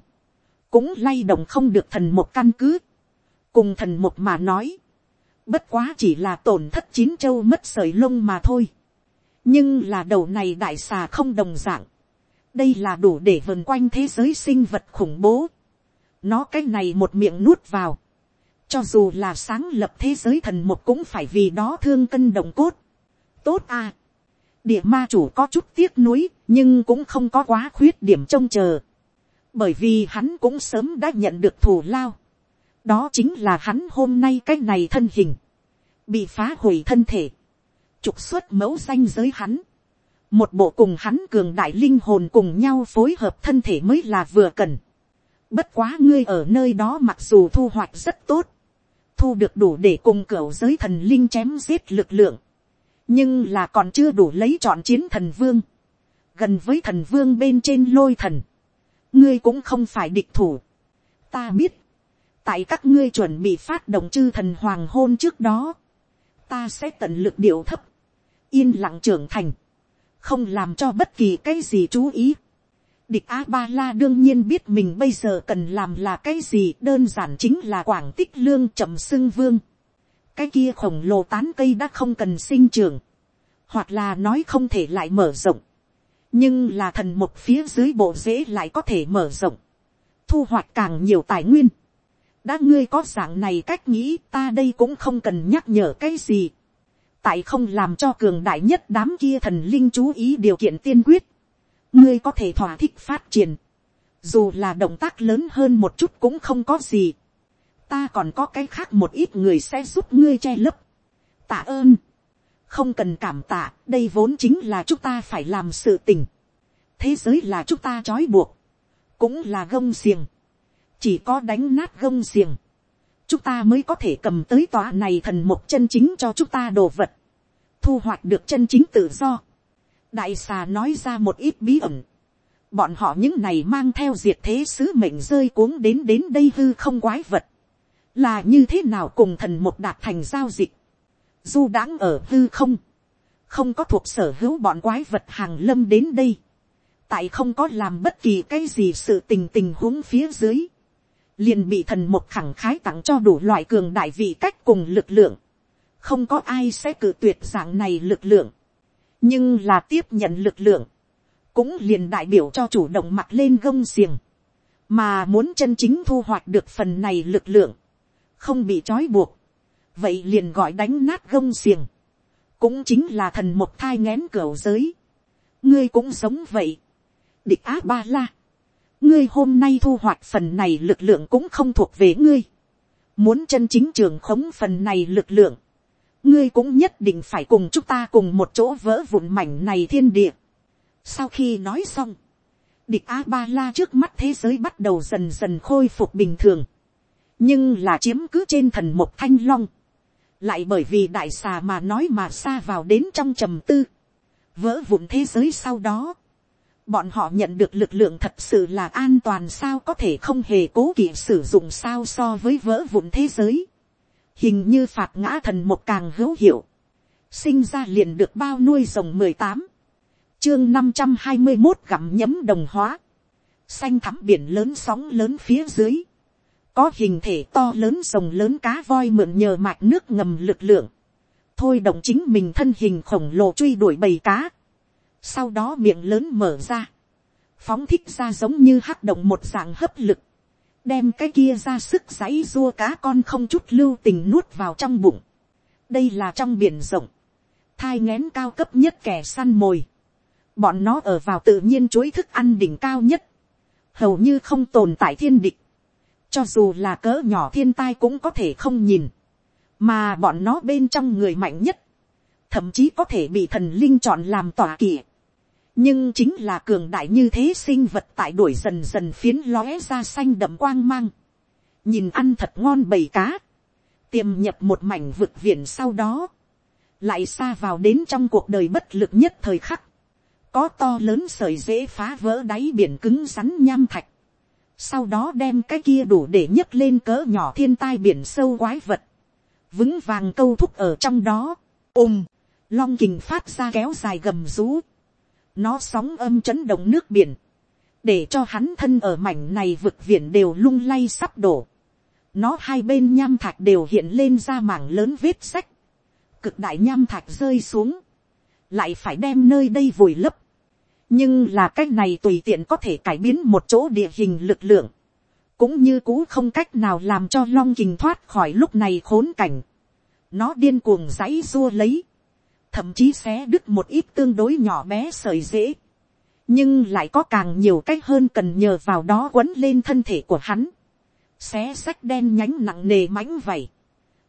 Cũng lay động không được thần một căn cứ, cùng thần một mà nói, bất quá chỉ là tổn thất chín châu mất sởi lông mà thôi, nhưng là đầu này đại xà không đồng d ạ n g đây là đủ để vần quanh thế giới sinh vật khủng bố, nó cái này một miệng nuốt vào, cho dù là sáng lập thế giới thần một cũng phải vì đó thương cân đồng cốt, tốt à, địa ma chủ có chút tiếc nuối nhưng cũng không có quá khuyết điểm trông chờ. Bởi vì hắn cũng sớm đã nhận được thù lao. đó chính là hắn hôm nay cái này thân hình, bị phá hủy thân thể, trục xuất mẫu danh giới hắn, một bộ cùng hắn cường đại linh hồn cùng nhau phối hợp thân thể mới là vừa cần. bất quá ngươi ở nơi đó mặc dù thu hoạch rất tốt, thu được đủ để cùng cửa giới thần linh chém giết lực lượng, nhưng là còn chưa đủ lấy chọn chiến thần vương, gần với thần vương bên trên lôi thần, ngươi cũng không phải địch thủ. ta biết, tại các ngươi chuẩn bị phát động chư thần hoàng hôn trước đó, ta sẽ tận lực điệu thấp, yên lặng trưởng thành, không làm cho bất kỳ cái gì chú ý. Địch A Ba La đương nhiên biết mình bây giờ cần làm là cái gì đơn giản chính là quảng tích lương chậm xưng vương. Cái kia khổng lồ tán cây đã không cần sinh trưởng. Hoặc là nói không thể lại mở rộng nhưng là thần một phía dưới bộ dễ lại có thể mở rộng, thu hoạch càng nhiều tài nguyên. đã ngươi có dạng này cách nghĩ ta đây cũng không cần nhắc nhở cái gì. tại không làm cho cường đại nhất đám kia thần linh chú ý điều kiện tiên quyết. ngươi có thể thỏa thích phát triển. dù là động tác lớn hơn một chút cũng không có gì ta còn có cái khác một ít người sẽ giúp ngươi che lấp. tạ ơn. Không cần cảm tạ, đây vốn chính là chúng ta phải làm sự tình. thế giới là chúng ta trói buộc, cũng là gông xiềng, chỉ có đánh nát gông xiềng, chúng ta mới có thể cầm tới tòa này thần một chân chính cho chúng ta đồ vật, thu hoạch được chân chính tự do. đại xà nói ra một ít bí ẩn, bọn họ những này mang theo diệt thế sứ mệnh rơi cuống đến đến đây hư không quái vật, là như thế nào cùng thần một đạt thành giao dịch, du đãng ở hư không, không có thuộc sở hữu bọn quái vật hàng lâm đến đây, tại không có làm bất kỳ cái gì sự tình tình huống phía dưới, liền bị thần một khẳng khái tặng cho đủ loại cường đại vị cách cùng lực lượng, không có ai sẽ cử tuyệt dạng này lực lượng, nhưng là tiếp nhận lực lượng, cũng liền đại biểu cho chủ động mặt lên gông xiềng, mà muốn chân chính thu hoạch được phần này lực lượng, không bị trói buộc, vậy liền gọi đánh nát gông xiềng, cũng chính là thần một thai ngén cửa giới, ngươi cũng sống vậy, địch á ba la, ngươi hôm nay thu hoạch phần này lực lượng cũng không thuộc về ngươi, muốn chân chính trường khống phần này lực lượng, ngươi cũng nhất định phải cùng chúng ta cùng một chỗ vỡ vụn mảnh này thiên địa. Sau khi nói xong, địch a ba la trước mắt thế giới bắt đầu dần dần khôi phục bình thường, nhưng là chiếm cứ trên thần một thanh long, lại bởi vì đại xà mà nói mà xa vào đến trong trầm tư, vỡ vụn thế giới sau đó, bọn họ nhận được lực lượng thật sự là an toàn sao có thể không hề cố kỵ sử dụng sao so với vỡ vụn thế giới, hình như phạt ngã thần một càng hữu hiệu, sinh ra liền được bao nuôi rồng mười tám, chương năm trăm hai mươi một gặm nhấm đồng hóa, xanh thắm biển lớn sóng lớn phía dưới, có hình thể to lớn rồng lớn cá voi mượn nhờ mạch nước ngầm lực lượng, thôi động chính mình thân hình khổng lồ truy đuổi bầy cá, sau đó miệng lớn mở ra, phóng thích ra giống như hắc động một dạng hấp lực, đem cái kia ra sức giấy dua cá con không chút lưu tình nuốt vào trong bụng. đây là trong biển rộng, thai ngén cao cấp nhất kẻ săn mồi, bọn nó ở vào tự nhiên chuối thức ăn đỉnh cao nhất, hầu như không tồn tại thiên địch, cho dù là cỡ nhỏ thiên tai cũng có thể không nhìn, mà bọn nó bên trong người mạnh nhất, thậm chí có thể bị thần linh chọn làm tòa kỵ. nhưng chính là cường đại như thế sinh vật tại đuổi dần dần phiến lóe ra xanh đậm quang mang, nhìn ăn thật ngon bầy cá, tiềm nhập một mảnh vực viền sau đó, lại xa vào đến trong cuộc đời bất lực nhất thời khắc, có to lớn sợi dễ phá vỡ đáy biển cứng rắn nham thạch, sau đó đem cái kia đủ để nhấc lên cỡ nhỏ thiên tai biển sâu quái vật, vững vàng câu thúc ở trong đó, ôm, long kình phát ra kéo dài gầm rú, nó sóng âm chấn động nước biển, để cho hắn thân ở mảnh này vực viện đều lung lay sắp đổ, nó hai bên nham thạch đều hiện lên ra mảng lớn vết sách, cực đại nham thạch rơi xuống, lại phải đem nơi đây vùi lấp, nhưng là cái này tùy tiện có thể cải biến một chỗ địa hình lực lượng, cũng như cũ không cách nào làm cho long kình thoát khỏi lúc này khốn cảnh. nó điên cuồng giãy dua lấy, thậm chí xé đứt một ít tương đối nhỏ bé sợi dễ, nhưng lại có càng nhiều cách hơn cần nhờ vào đó quấn lên thân thể của hắn, xé sách đen nhánh nặng nề mãnh vảy,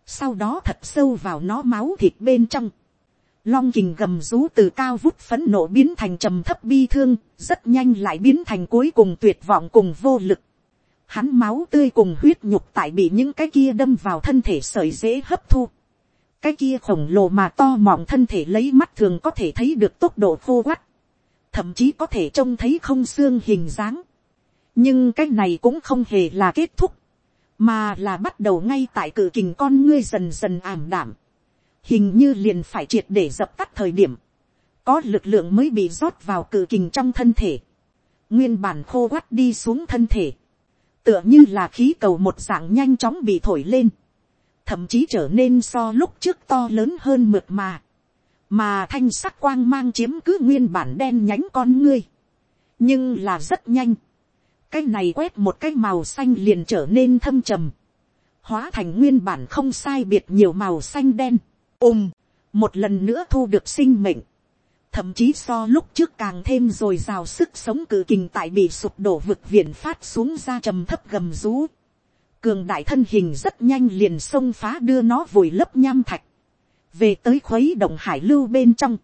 sau đó thật sâu vào nó máu thịt bên trong, Long kình gầm rú từ cao vút phấn nộ biến thành trầm thấp bi thương, rất nhanh lại biến thành cuối cùng tuyệt vọng cùng vô lực. Hắn máu tươi cùng huyết nhục tại bị những cái kia đâm vào thân thể sợi dễ hấp thu. Cái kia khổng lồ mà to mọng thân thể lấy mắt thường có thể thấy được tốc độ khô quắt. Thậm chí có thể trông thấy không xương hình dáng. Nhưng cái này cũng không hề là kết thúc. Mà là bắt đầu ngay tại cử kình con ngươi dần dần ảm đảm hình như liền phải triệt để dập tắt thời điểm, có lực lượng mới bị rót vào cử kình trong thân thể, nguyên bản khô quắt đi xuống thân thể, tựa như là khí cầu một dạng nhanh chóng bị thổi lên, thậm chí trở nên so lúc trước to lớn hơn mượt mà, mà thanh sắc quang mang chiếm cứ nguyên bản đen nhánh con ngươi, nhưng là rất nhanh, cái này quét một cái màu xanh liền trở nên thâm trầm, hóa thành nguyên bản không sai biệt nhiều màu xanh đen, ùm, một lần nữa thu được sinh mệnh, thậm chí so lúc trước càng thêm rồi rào sức sống cử kình tại bị sụp đổ vực viện phát xuống ra trầm thấp gầm rú. Cường đại thân hình rất nhanh liền xông phá đưa nó vùi lấp nham thạch. Về tới khuấy động hải lưu bên trong.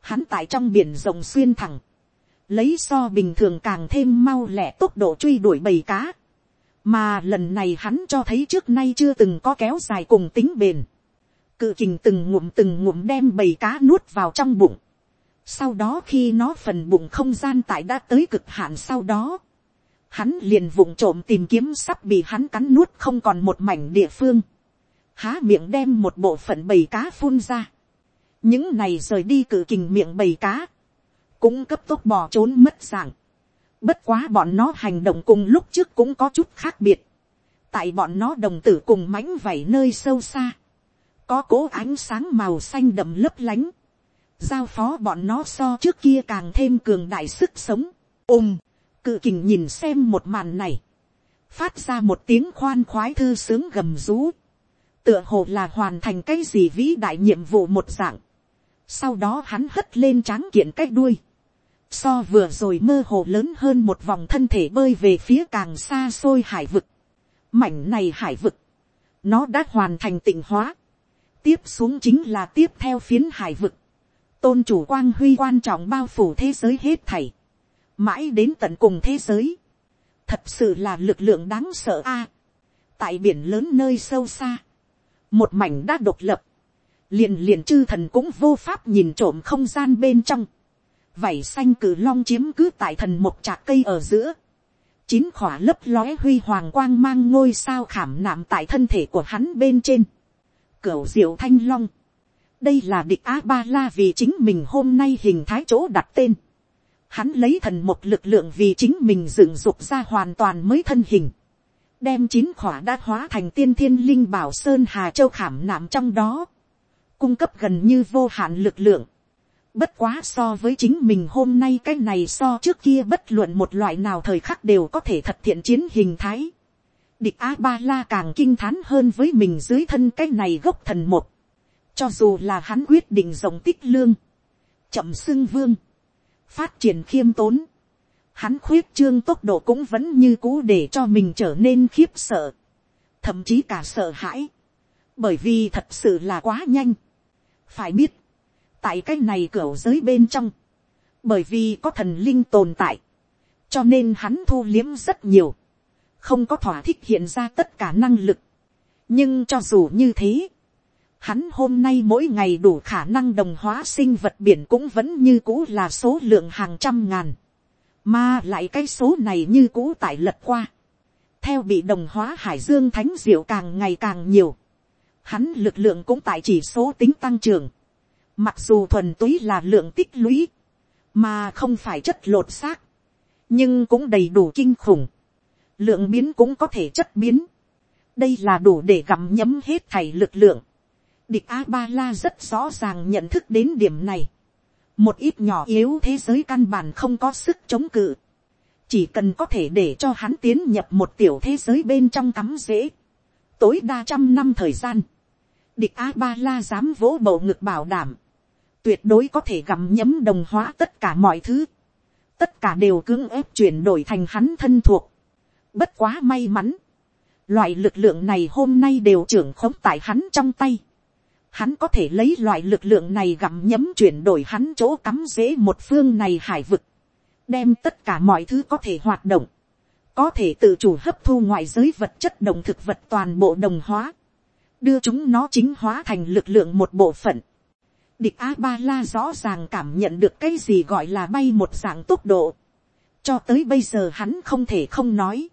Hắn tại trong biển rồng xuyên thẳng. Lấy so bình thường càng thêm mau lẹ tốc độ truy đuổi bầy cá. Mà lần này hắn cho thấy trước nay chưa từng có kéo dài cùng tính bền cự kình từng ngụm từng ngụm đem bầy cá nuốt vào trong bụng. Sau đó khi nó phần bụng không gian tại đã tới cực hạn sau đó, hắn liền vụng trộm tìm kiếm sắp bị hắn cắn nuốt không còn một mảnh địa phương. Há miệng đem một bộ phận bầy cá phun ra. Những này rời đi cự kình miệng bầy cá. Cũng cấp tốc bò trốn mất dạng. Bất quá bọn nó hành động cùng lúc trước cũng có chút khác biệt. Tại bọn nó đồng tử cùng mãnh vảy nơi sâu xa có cố ánh sáng màu xanh đậm lấp lánh, giao phó bọn nó so trước kia càng thêm cường đại sức sống, ôm, cự kình nhìn xem một màn này, phát ra một tiếng khoan khoái thư sướng gầm rú, tựa hồ là hoàn thành cái gì vĩ đại nhiệm vụ một dạng, sau đó hắn hất lên tráng kiện cái đuôi, so vừa rồi mơ hồ lớn hơn một vòng thân thể bơi về phía càng xa xôi hải vực, mảnh này hải vực, nó đã hoàn thành tịnh hóa, tiếp xuống chính là tiếp theo phiến hải vực, tôn chủ quang huy quan trọng bao phủ thế giới hết thảy, mãi đến tận cùng thế giới, thật sự là lực lượng đáng sợ a. tại biển lớn nơi sâu xa, một mảnh đã độc lập, liền liền chư thần cũng vô pháp nhìn trộm không gian bên trong, vảy xanh cử long chiếm cứ tại thần một trạc cây ở giữa, chín khỏa lấp lóe huy hoàng quang mang ngôi sao khảm nạm tại thân thể của hắn bên trên, cửu diệu thanh long, đây là địch a ba la vì chính mình hôm nay hình thái chỗ đặt tên, hắn lấy thần một lực lượng vì chính mình dựng dục ra hoàn toàn mới thân hình, đem chín khỏa đã hóa thành tiên thiên linh bảo sơn hà châu khảm nạm trong đó, cung cấp gần như vô hạn lực lượng. Bất quá so với chính mình hôm nay cái này so trước kia bất luận một loại nào thời khắc đều có thể thật thiện chiến hình thái. Địch A-ba-la càng kinh thán hơn với mình dưới thân cái này gốc thần một. Cho dù là hắn quyết định rộng tích lương. Chậm xưng vương. Phát triển khiêm tốn. Hắn khuyết trương tốc độ cũng vẫn như cũ để cho mình trở nên khiếp sợ. Thậm chí cả sợ hãi. Bởi vì thật sự là quá nhanh phải biết, tại cái này cửa giới bên trong, bởi vì có thần linh tồn tại, cho nên hắn thu liếm rất nhiều, không có thỏa thích hiện ra tất cả năng lực. nhưng cho dù như thế, hắn hôm nay mỗi ngày đủ khả năng đồng hóa sinh vật biển cũng vẫn như cũ là số lượng hàng trăm ngàn, mà lại cái số này như cũ tại lật qua. theo bị đồng hóa hải dương thánh diệu càng ngày càng nhiều, hắn lực lượng cũng tại chỉ số tính tăng trưởng, mặc dù thuần túy là lượng tích lũy, mà không phải chất lột xác, nhưng cũng đầy đủ kinh khủng, lượng biến cũng có thể chất biến, đây là đủ để gặm nhấm hết thảy lực lượng, địch a ba la rất rõ ràng nhận thức đến điểm này, một ít nhỏ yếu thế giới căn bản không có sức chống cự, chỉ cần có thể để cho hắn tiến nhập một tiểu thế giới bên trong cắm dễ, tối đa trăm năm thời gian, địch a ba la dám vỗ bầu ngực bảo đảm, tuyệt đối có thể gặm nhấm đồng hóa tất cả mọi thứ, tất cả đều cưỡng ép chuyển đổi thành hắn thân thuộc. Bất quá may mắn, loại lực lượng này hôm nay đều trưởng khống tại hắn trong tay. Hắn có thể lấy loại lực lượng này gặm nhấm chuyển đổi hắn chỗ cắm dễ một phương này hải vực, đem tất cả mọi thứ có thể hoạt động, có thể tự chủ hấp thu ngoại giới vật chất đồng thực vật toàn bộ đồng hóa, đưa chúng nó chính hóa thành lực lượng một bộ phận. Địch A-ba-la rõ ràng cảm nhận được cái gì gọi là bay một dạng tốc độ. Cho tới bây giờ hắn không thể không nói.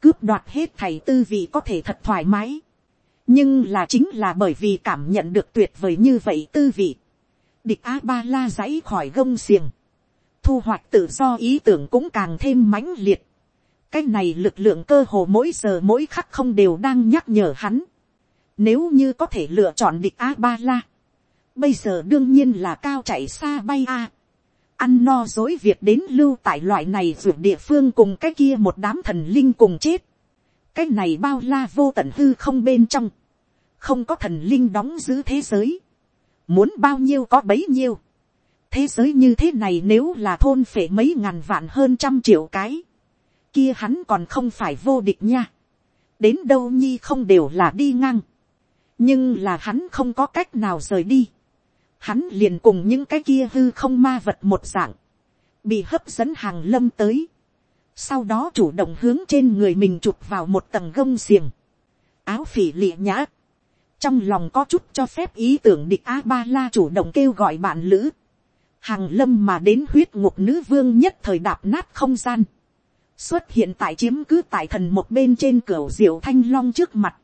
Cướp đoạt hết thầy tư vị có thể thật thoải mái. Nhưng là chính là bởi vì cảm nhận được tuyệt vời như vậy tư vị. Địch A-ba-la dãy khỏi gông xiềng. Thu hoạch tự do ý tưởng cũng càng thêm mãnh liệt. Cái này lực lượng cơ hồ mỗi giờ mỗi khắc không đều đang nhắc nhở hắn. Nếu như có thể lựa chọn địch A-ba-la, Bây giờ đương nhiên là cao chạy xa bay a. Ăn no dối việc đến lưu tại loại này ruột địa phương cùng cái kia một đám thần linh cùng chết. Cái này bao la vô tận hư không bên trong. Không có thần linh đóng giữ thế giới. Muốn bao nhiêu có bấy nhiêu. Thế giới như thế này nếu là thôn phệ mấy ngàn vạn hơn trăm triệu cái. Kia hắn còn không phải vô địch nha. Đến đâu nhi không đều là đi ngang nhưng là hắn không có cách nào rời đi hắn liền cùng những cái kia hư không ma vật một dạng, bị hấp dẫn hàng lâm tới, sau đó chủ động hướng trên người mình chụp vào một tầng gông xiềng, áo phỉ lịa nhã, trong lòng có chút cho phép ý tưởng địch a ba la chủ động kêu gọi bạn lữ, hàng lâm mà đến huyết ngục nữ vương nhất thời đạp nát không gian, xuất hiện tại chiếm cứ tại thần một bên trên cửa diệu thanh long trước mặt,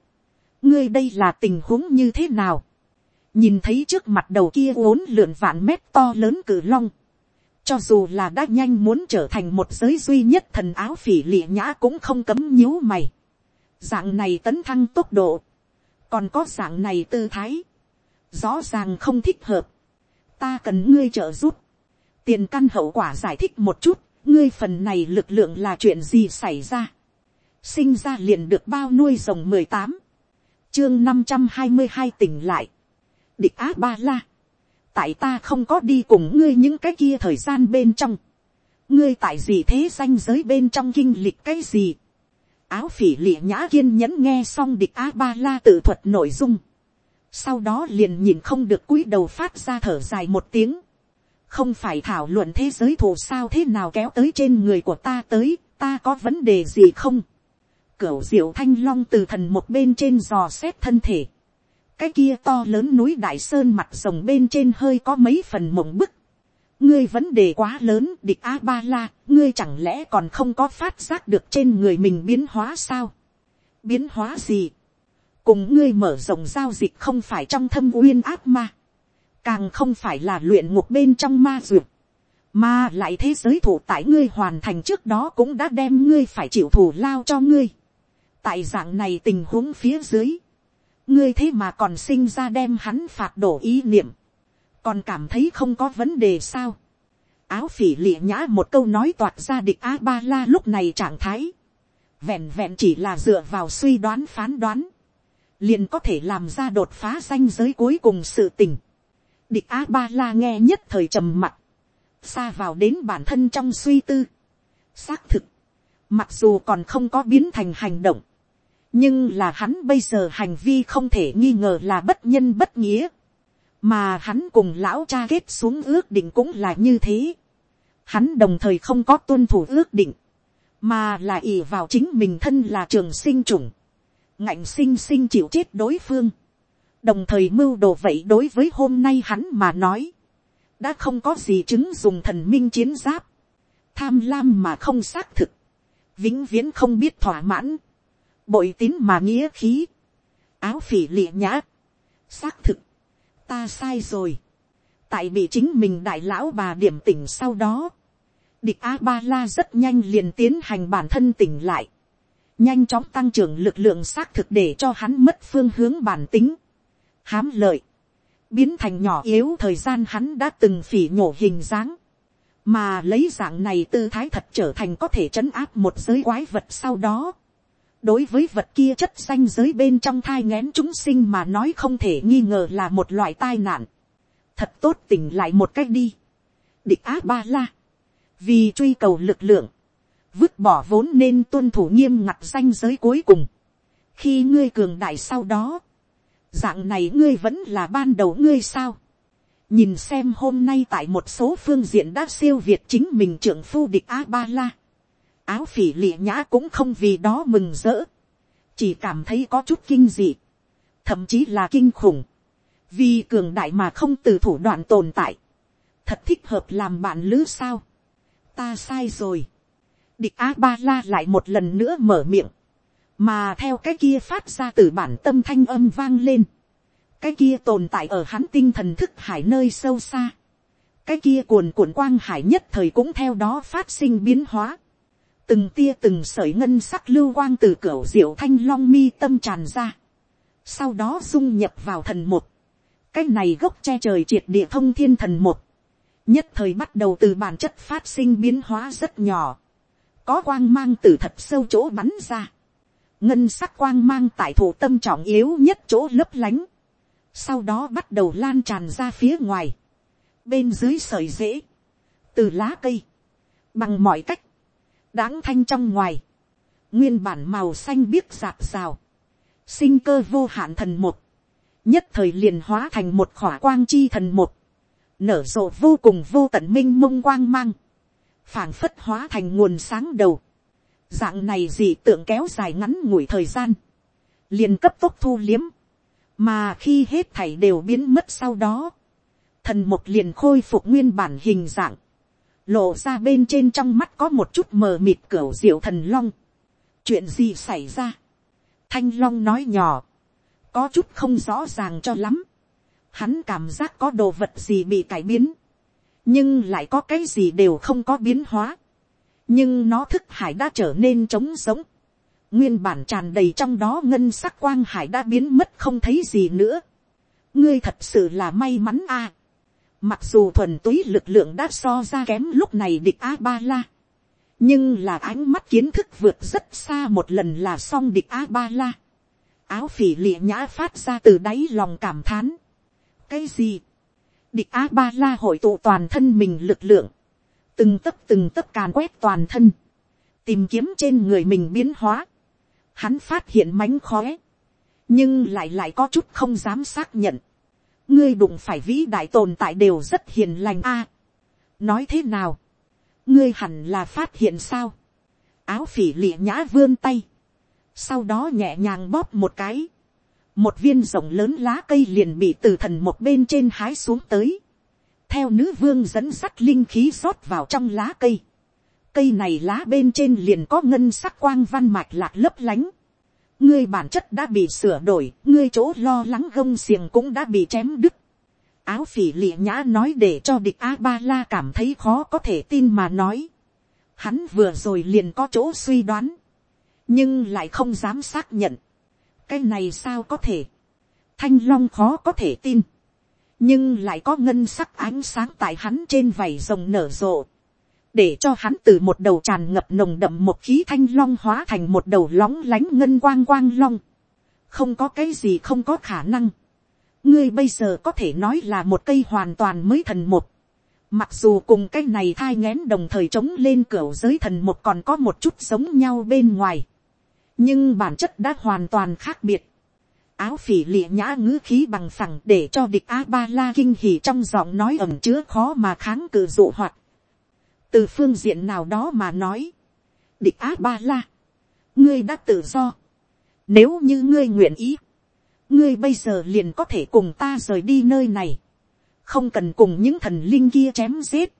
ngươi đây là tình huống như thế nào, nhìn thấy trước mặt đầu kia uốn lượn vạn mét to lớn cử long, cho dù là đã nhanh muốn trở thành một giới duy nhất thần áo phỉ lịa nhã cũng không cấm nhíu mày. Dạng này tấn thăng tốc độ, còn có dạng này tư thái, rõ ràng không thích hợp. ta cần ngươi trợ giúp, tiền căn hậu quả giải thích một chút, ngươi phần này lực lượng là chuyện gì xảy ra, sinh ra liền được bao nuôi rồng mười tám, chương năm trăm hai mươi hai tỉnh lại, địch á ba la, tại ta không có đi cùng ngươi những cái kia thời gian bên trong, ngươi tại gì thế danh giới bên trong kinh lịch cái gì, áo phỉ lịa nhã kiên nhẫn nghe xong địch á ba la tự thuật nội dung, sau đó liền nhìn không được cúi đầu phát ra thở dài một tiếng, không phải thảo luận thế giới thù sao thế nào kéo tới trên người của ta tới, ta có vấn đề gì không, cửu diệu thanh long từ thần một bên trên dò xét thân thể, cái kia to lớn núi đại sơn mặt rồng bên trên hơi có mấy phần mộng bức. ngươi vấn đề quá lớn, địch a ba la ngươi chẳng lẽ còn không có phát giác được trên người mình biến hóa sao? Biến hóa gì? Cùng ngươi mở rộng giao dịch không phải trong thâm uyên áp ma. Càng không phải là luyện ngục bên trong ma duyệt mà lại thế giới thủ tại ngươi hoàn thành trước đó cũng đã đem ngươi phải chịu thủ lao cho ngươi. Tại dạng này tình huống phía dưới ngươi thế mà còn sinh ra đem hắn phạt đổ ý niệm, còn cảm thấy không có vấn đề sao. áo phỉ lịa nhã một câu nói toạc ra địch a ba la lúc này trạng thái, vẹn vẹn chỉ là dựa vào suy đoán phán đoán, liền có thể làm ra đột phá danh giới cuối cùng sự tình. địch a ba la nghe nhất thời trầm mặt, xa vào đến bản thân trong suy tư. xác thực, mặc dù còn không có biến thành hành động, nhưng là hắn bây giờ hành vi không thể nghi ngờ là bất nhân bất nghĩa, mà hắn cùng lão cha kết xuống ước định cũng là như thế. Hắn đồng thời không có tuân thủ ước định, mà là ỉ vào chính mình thân là trường sinh chủng, ngạnh sinh sinh chịu chết đối phương, đồng thời mưu đồ vậy đối với hôm nay hắn mà nói, đã không có gì chứng dùng thần minh chiến giáp, tham lam mà không xác thực, vĩnh viễn không biết thỏa mãn, bội tín mà nghĩa khí, áo phỉ lịa nhã, xác thực, ta sai rồi, tại bị chính mình đại lão bà điểm tỉnh sau đó, địch a ba la rất nhanh liền tiến hành bản thân tỉnh lại, nhanh chóng tăng trưởng lực lượng xác thực để cho hắn mất phương hướng bản tính, hám lợi, biến thành nhỏ yếu thời gian hắn đã từng phỉ nhổ hình dáng, mà lấy dạng này tư thái thật trở thành có thể trấn áp một giới quái vật sau đó, đối với vật kia chất xanh giới bên trong thai ngén chúng sinh mà nói không thể nghi ngờ là một loại tai nạn. thật tốt tỉnh lại một cách đi. địch á ba la. vì truy cầu lực lượng, vứt bỏ vốn nên tuân thủ nghiêm ngặt danh giới cuối cùng. khi ngươi cường đại sau đó, dạng này ngươi vẫn là ban đầu ngươi sao. nhìn xem hôm nay tại một số phương diện đã siêu việt chính mình trưởng phu địch a ba la áo phỉ lịa nhã cũng không vì đó mừng rỡ, chỉ cảm thấy có chút kinh dị, thậm chí là kinh khủng, vì cường đại mà không từ thủ đoạn tồn tại, thật thích hợp làm bạn lữ sao, ta sai rồi, địch a ba la lại một lần nữa mở miệng, mà theo cái kia phát ra từ bản tâm thanh âm vang lên, cái kia tồn tại ở hắn tinh thần thức hải nơi sâu xa, cái kia cuồn cuộn quang hải nhất thời cũng theo đó phát sinh biến hóa, từng tia từng sợi ngân sắc lưu quang từ cửa diệu thanh long mi tâm tràn ra, sau đó dung nhập vào thần một, cái này gốc che trời triệt địa thông thiên thần một, nhất thời bắt đầu từ bản chất phát sinh biến hóa rất nhỏ, có quang mang từ thật sâu chỗ bắn ra, ngân sắc quang mang tại thủ tâm trọng yếu nhất chỗ lấp lánh, sau đó bắt đầu lan tràn ra phía ngoài, bên dưới sợi rễ, từ lá cây, bằng mọi cách, đáng thanh trong ngoài, nguyên bản màu xanh biếc rạp rào, sinh cơ vô hạn thần một, nhất thời liền hóa thành một khỏa quang chi thần một, nở rộ vô cùng vô tận minh mông quang mang, phảng phất hóa thành nguồn sáng đầu, dạng này dị tượng kéo dài ngắn ngủi thời gian, liền cấp tốc thu liếm, mà khi hết thảy đều biến mất sau đó, thần một liền khôi phục nguyên bản hình dạng, lộ ra bên trên trong mắt có một chút mờ mịt cửa diệu thần long. chuyện gì xảy ra. thanh long nói nhỏ, có chút không rõ ràng cho lắm. hắn cảm giác có đồ vật gì bị cải biến, nhưng lại có cái gì đều không có biến hóa. nhưng nó thức hải đã trở nên trống sống. nguyên bản tràn đầy trong đó ngân sắc quang hải đã biến mất không thấy gì nữa. ngươi thật sự là may mắn a. Mặc dù thuần túy lực lượng đã so ra kém lúc này địch A-ba-la. Nhưng là ánh mắt kiến thức vượt rất xa một lần là xong địch A-ba-la. Áo phỉ lịa nhã phát ra từ đáy lòng cảm thán. Cái gì? Địch A-ba-la hội tụ toàn thân mình lực lượng. Từng tấc từng tấc càn quét toàn thân. Tìm kiếm trên người mình biến hóa. Hắn phát hiện mánh khóe. Nhưng lại lại có chút không dám xác nhận ngươi đụng phải vĩ đại tồn tại đều rất hiền lành a. À, nói thế nào, ngươi hẳn là phát hiện sao, áo phỉ lịa nhã vươn tay, sau đó nhẹ nhàng bóp một cái, một viên rồng lớn lá cây liền bị từ thần một bên trên hái xuống tới, theo nữ vương dẫn sắt linh khí rót vào trong lá cây, cây này lá bên trên liền có ngân sắc quang văn mạch lạc lấp lánh, ngươi bản chất đã bị sửa đổi, ngươi chỗ lo lắng gông xiềng cũng đã bị chém đứt. áo phỉ lịa nhã nói để cho địch a ba la cảm thấy khó có thể tin mà nói. hắn vừa rồi liền có chỗ suy đoán, nhưng lại không dám xác nhận. cái này sao có thể. thanh long khó có thể tin, nhưng lại có ngân sắc ánh sáng tại hắn trên vảy rồng nở rộ để cho hắn từ một đầu tràn ngập nồng đậm một khí thanh long hóa thành một đầu lóng lánh ngân quang quang long. không có cái gì không có khả năng. ngươi bây giờ có thể nói là một cây hoàn toàn mới thần một. mặc dù cùng cái này thai ngén đồng thời chống lên cửa giới thần một còn có một chút giống nhau bên ngoài. nhưng bản chất đã hoàn toàn khác biệt. áo phỉ lịa nhã ngữ khí bằng phẳng để cho địch a ba la kinh hỉ trong giọng nói ẩm chứa khó mà kháng cự dụ hoạt từ phương diện nào đó mà nói, địch á ba la, ngươi đã tự do, nếu như ngươi nguyện ý, ngươi bây giờ liền có thể cùng ta rời đi nơi này, không cần cùng những thần linh kia chém giết,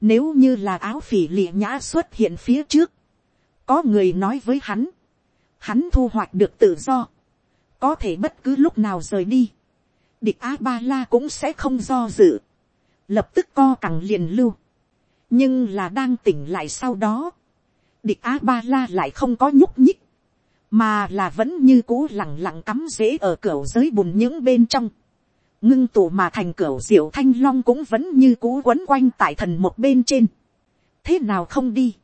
nếu như là áo phỉ lịa nhã xuất hiện phía trước, có người nói với hắn, hắn thu hoạch được tự do, có thể bất cứ lúc nào rời đi, địch a ba la cũng sẽ không do dự, lập tức co cẳng liền lưu, nhưng là đang tỉnh lại sau đó, địch a ba la lại không có nhúc nhích, mà là vẫn như cũ lẳng lặng cắm rễ ở cửa giới bùn những bên trong, ngưng tụ mà thành cửa diệu thanh long cũng vẫn như cũ quấn quanh tại thần một bên trên, thế nào không đi,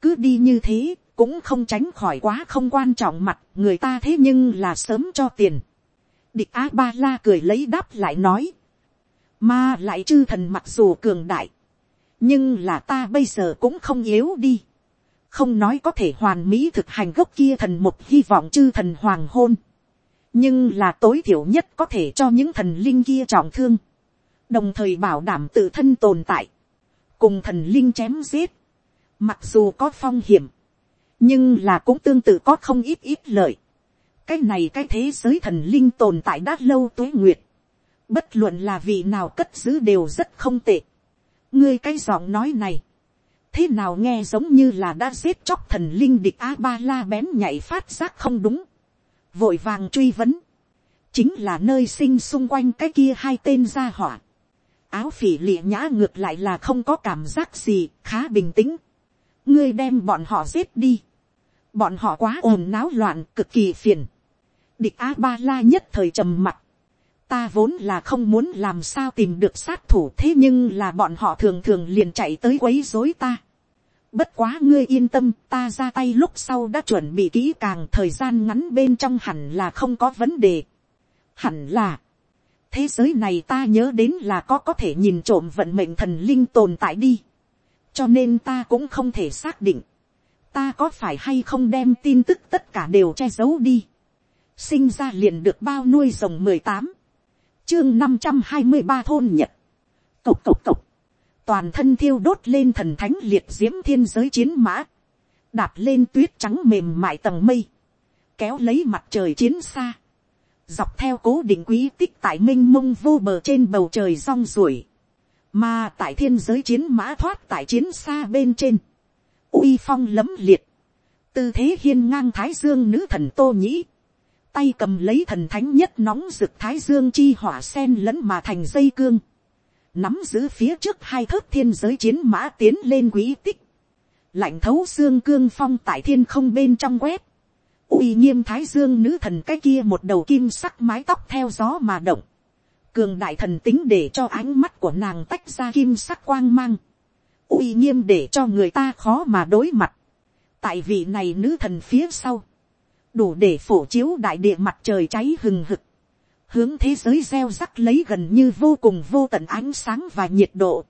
cứ đi như thế cũng không tránh khỏi quá không quan trọng mặt người ta thế nhưng là sớm cho tiền, địch a ba la cười lấy đáp lại nói, mà lại chư thần mặc dù cường đại, nhưng là ta bây giờ cũng không yếu đi. không nói có thể hoàn mỹ thực hành gốc kia thần một hy vọng chư thần hoàng hôn. nhưng là tối thiểu nhất có thể cho những thần linh kia trọng thương. đồng thời bảo đảm tự thân tồn tại. cùng thần linh chém giết. mặc dù có phong hiểm. nhưng là cũng tương tự có không ít ít lợi. cái này cái thế giới thần linh tồn tại đã lâu tuế nguyệt. bất luận là vị nào cất giữ đều rất không tệ ngươi cái giọng nói này, thế nào nghe giống như là đã giết chóc thần linh địch a ba la bén nhảy phát giác không đúng, vội vàng truy vấn, chính là nơi sinh xung quanh cái kia hai tên gia hỏa, áo phỉ lịa nhã ngược lại là không có cảm giác gì khá bình tĩnh, ngươi đem bọn họ giết đi, bọn họ quá ồn náo loạn cực kỳ phiền, địch a ba la nhất thời trầm mặt, ta vốn là không muốn làm sao tìm được sát thủ thế nhưng là bọn họ thường thường liền chạy tới quấy rối ta. Bất quá ngươi yên tâm, ta ra tay lúc sau đã chuẩn bị kỹ càng, thời gian ngắn bên trong hẳn là không có vấn đề. Hẳn là, thế giới này ta nhớ đến là có có thể nhìn trộm vận mệnh thần linh tồn tại đi. cho nên ta cũng không thể xác định, ta có phải hay không đem tin tức tất cả đều che giấu đi. sinh ra liền được bao nuôi rồng mười tám chương năm trăm hai mươi ba thôn nhật. Cộc cộc cộc. Toàn thân thiêu đốt lên thần thánh liệt diễm thiên giới chiến mã. Đạp lên tuyết trắng mềm mại tầng mây. Kéo lấy mặt trời chiến xa. Dọc theo cố định quý tích tại minh mông vô bờ trên bầu trời rong ruổi. Mà tại thiên giới chiến mã thoát tại chiến xa bên trên. uy phong lấm liệt. Tư thế hiên ngang thái dương nữ thần tô nhĩ tay cầm lấy thần thánh nhất nóng rực thái dương chi hỏa sen lẫn mà thành dây cương, nắm giữ phía trước hai thớt thiên giới chiến mã tiến lên quý tích, lạnh thấu xương cương phong tại thiên không bên trong quét, uy nghiêm thái dương nữ thần cái kia một đầu kim sắc mái tóc theo gió mà động, cường đại thần tính để cho ánh mắt của nàng tách ra kim sắc quang mang, uy nghiêm để cho người ta khó mà đối mặt, tại vị này nữ thần phía sau, đủ để phổ chiếu đại địa mặt trời cháy hừng hực, hướng thế giới gieo rắc lấy gần như vô cùng vô tận ánh sáng và nhiệt độ,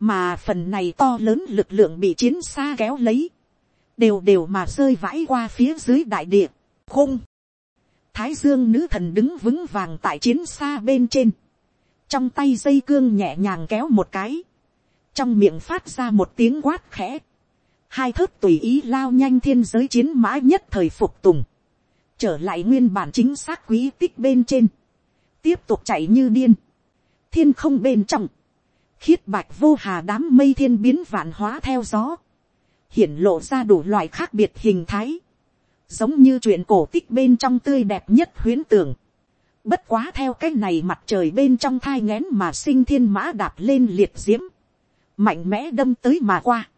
mà phần này to lớn lực lượng bị chiến xa kéo lấy, đều đều mà rơi vãi qua phía dưới đại địa, khung. Thái dương nữ thần đứng vững vàng tại chiến xa bên trên, trong tay dây cương nhẹ nhàng kéo một cái, trong miệng phát ra một tiếng quát khẽ, hai thớt tùy ý lao nhanh thiên giới chiến mã nhất thời phục tùng, trở lại nguyên bản chính xác quý tích bên trên, tiếp tục chạy như điên, thiên không bên trong, khiết bạch vô hà đám mây thiên biến vạn hóa theo gió, hiển lộ ra đủ loại khác biệt hình thái, giống như chuyện cổ tích bên trong tươi đẹp nhất huyến tưởng. Bất quá theo cái này mặt trời bên trong thai ngén mà sinh thiên mã đạp lên liệt diễm, mạnh mẽ đâm tới mà qua,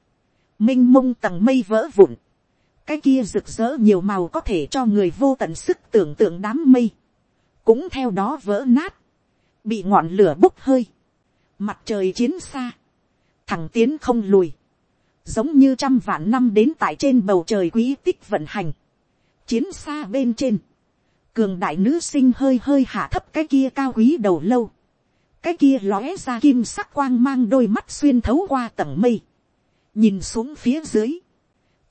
m i n h mông tầng mây vỡ vụn, cái kia rực rỡ nhiều màu có thể cho người vô tận sức tưởng tượng đám mây, cũng theo đó vỡ nát, bị ngọn lửa bốc hơi, mặt trời chiến xa, thẳng tiến không lùi, giống như trăm vạn năm đến tại trên bầu trời quý tích vận hành, chiến xa bên trên, cường đại nữ sinh hơi hơi hạ thấp cái kia cao quý đầu lâu, cái kia lóe ra kim sắc quang mang đôi mắt xuyên thấu qua tầng mây, nhìn xuống phía dưới,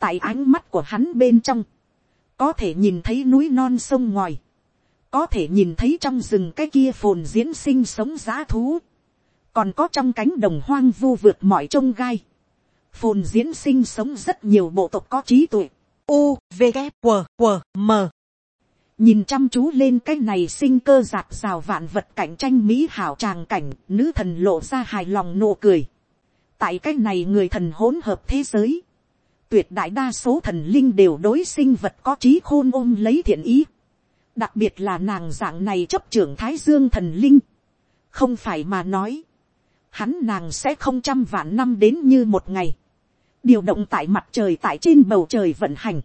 tại ánh mắt của hắn bên trong, có thể nhìn thấy núi non sông ngòi, có thể nhìn thấy trong rừng cái kia phồn diễn sinh sống giá thú, còn có trong cánh đồng hoang vu vượt mọi trông gai, phồn diễn sinh sống rất nhiều bộ tộc có trí tuệ, u v g q q m. Nhìn chăm chú lên cái này sinh cơ giạt rào vạn vật cạnh tranh mỹ hảo tràng cảnh, nữ thần lộ ra hài lòng nụ cười. tại cái này người thần hỗn hợp thế giới, tuyệt đại đa số thần linh đều đối sinh vật có trí khôn ôm lấy thiện ý. đặc biệt là nàng dạng này chấp trưởng thái dương thần linh. không phải mà nói, hắn nàng sẽ không trăm vạn năm đến như một ngày. điều động tại mặt trời tại trên bầu trời vận hành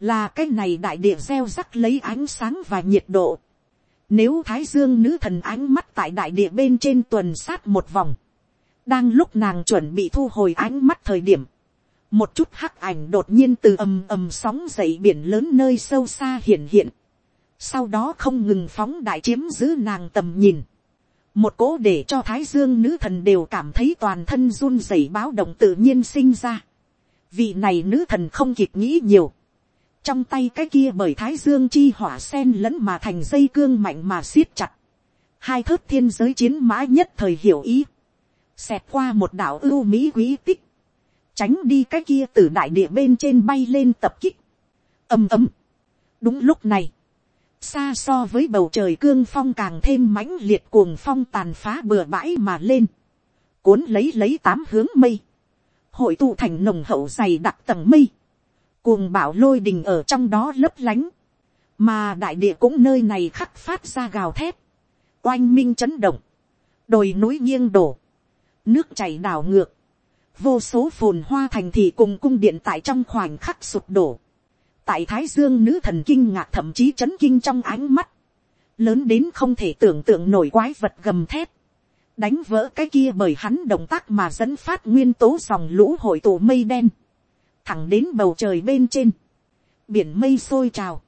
là cái này đại địa gieo rắc lấy ánh sáng và nhiệt độ. Nếu thái dương nữ thần ánh mắt tại đại địa bên trên tuần sát một vòng, đang lúc nàng chuẩn bị thu hồi ánh mắt thời điểm, một chút hắc ảnh đột nhiên từ ầm ầm sóng dậy biển lớn nơi sâu xa hiện hiện, sau đó không ngừng phóng đại chiếm giữ nàng tầm nhìn, một cố để cho thái dương nữ thần đều cảm thấy toàn thân run rẩy báo động tự nhiên sinh ra. vị này nữ thần không kịp nghĩ nhiều, trong tay cái kia bởi thái dương chi hỏa sen lẫn mà thành dây cương mạnh mà siết chặt, hai thớt thiên giới chiến mã nhất thời hiểu ý, xẹt qua một đảo ưu mỹ quý tích, tránh đi cái kia từ đại địa bên trên bay lên tập kích, ầm ầm. đúng lúc này, xa so với bầu trời cương phong càng thêm mãnh liệt cuồng phong tàn phá bừa bãi mà lên, cuốn lấy lấy tám hướng mây, hội tụ thành nồng hậu dày đặc tầng mây, cuồng bảo lôi đình ở trong đó lấp lánh, mà đại địa cũng nơi này khắc phát ra gào thép, oanh minh chấn động, đồi núi nghiêng đổ, nước chảy đảo ngược, vô số phồn hoa thành thị cùng cung điện tại trong khoảnh khắc sụp đổ, tại thái dương nữ thần kinh ngạc thậm chí chấn kinh trong ánh mắt, lớn đến không thể tưởng tượng nổi quái vật gầm thép, đánh vỡ cái kia bởi hắn động tác mà dẫn phát nguyên tố dòng lũ hội tụ mây đen, thẳng đến bầu trời bên trên, biển mây sôi trào,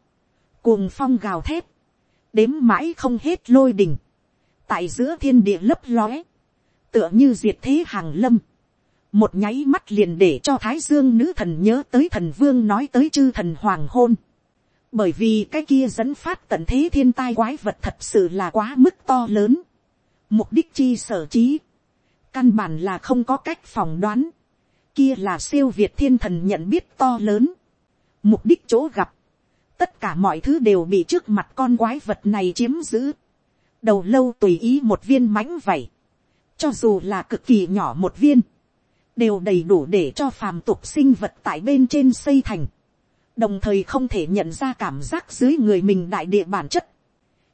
cuồng phong gào thép đếm mãi không hết lôi đình, tại giữa thiên địa lấp lóe, tựa như diệt thế hàng lâm, một nháy mắt liền để cho thái dương nữ thần nhớ tới thần vương nói tới chư thần hoàng hôn, bởi vì cái kia dẫn phát tận thế thiên tai quái vật thật sự là quá mức to lớn, mục đích chi sở trí, căn bản là không có cách phỏng đoán, kia là siêu việt thiên thần nhận biết to lớn, mục đích chỗ gặp, tất cả mọi thứ đều bị trước mặt con quái vật này chiếm giữ, đầu lâu tùy ý một viên mánh vậy, cho dù là cực kỳ nhỏ một viên, đều đầy đủ để cho phàm tục sinh vật tại bên trên xây thành, đồng thời không thể nhận ra cảm giác dưới người mình đại địa bản chất,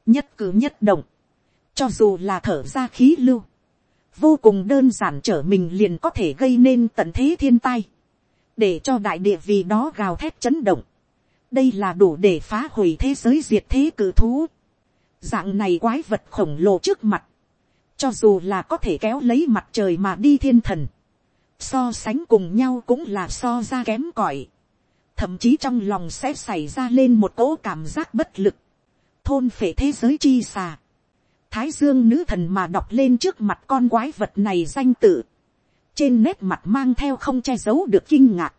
nhất cử nhất động, cho dù là thở ra khí lưu, vô cùng đơn giản trở mình liền có thể gây nên tận thế thiên tai, để cho đại địa vì đó gào thét chấn động. đây là đủ để phá hủy thế giới diệt thế cử thú. dạng này quái vật khổng lồ trước mặt, cho dù là có thể kéo lấy mặt trời mà đi thiên thần, so sánh cùng nhau cũng là so ra kém cỏi, thậm chí trong lòng sẽ xảy ra lên một cỗ cảm giác bất lực, thôn phệ thế giới chi xà, thái dương nữ thần mà đọc lên trước mặt con quái vật này danh tự, trên nét mặt mang theo không che giấu được kinh ngạc,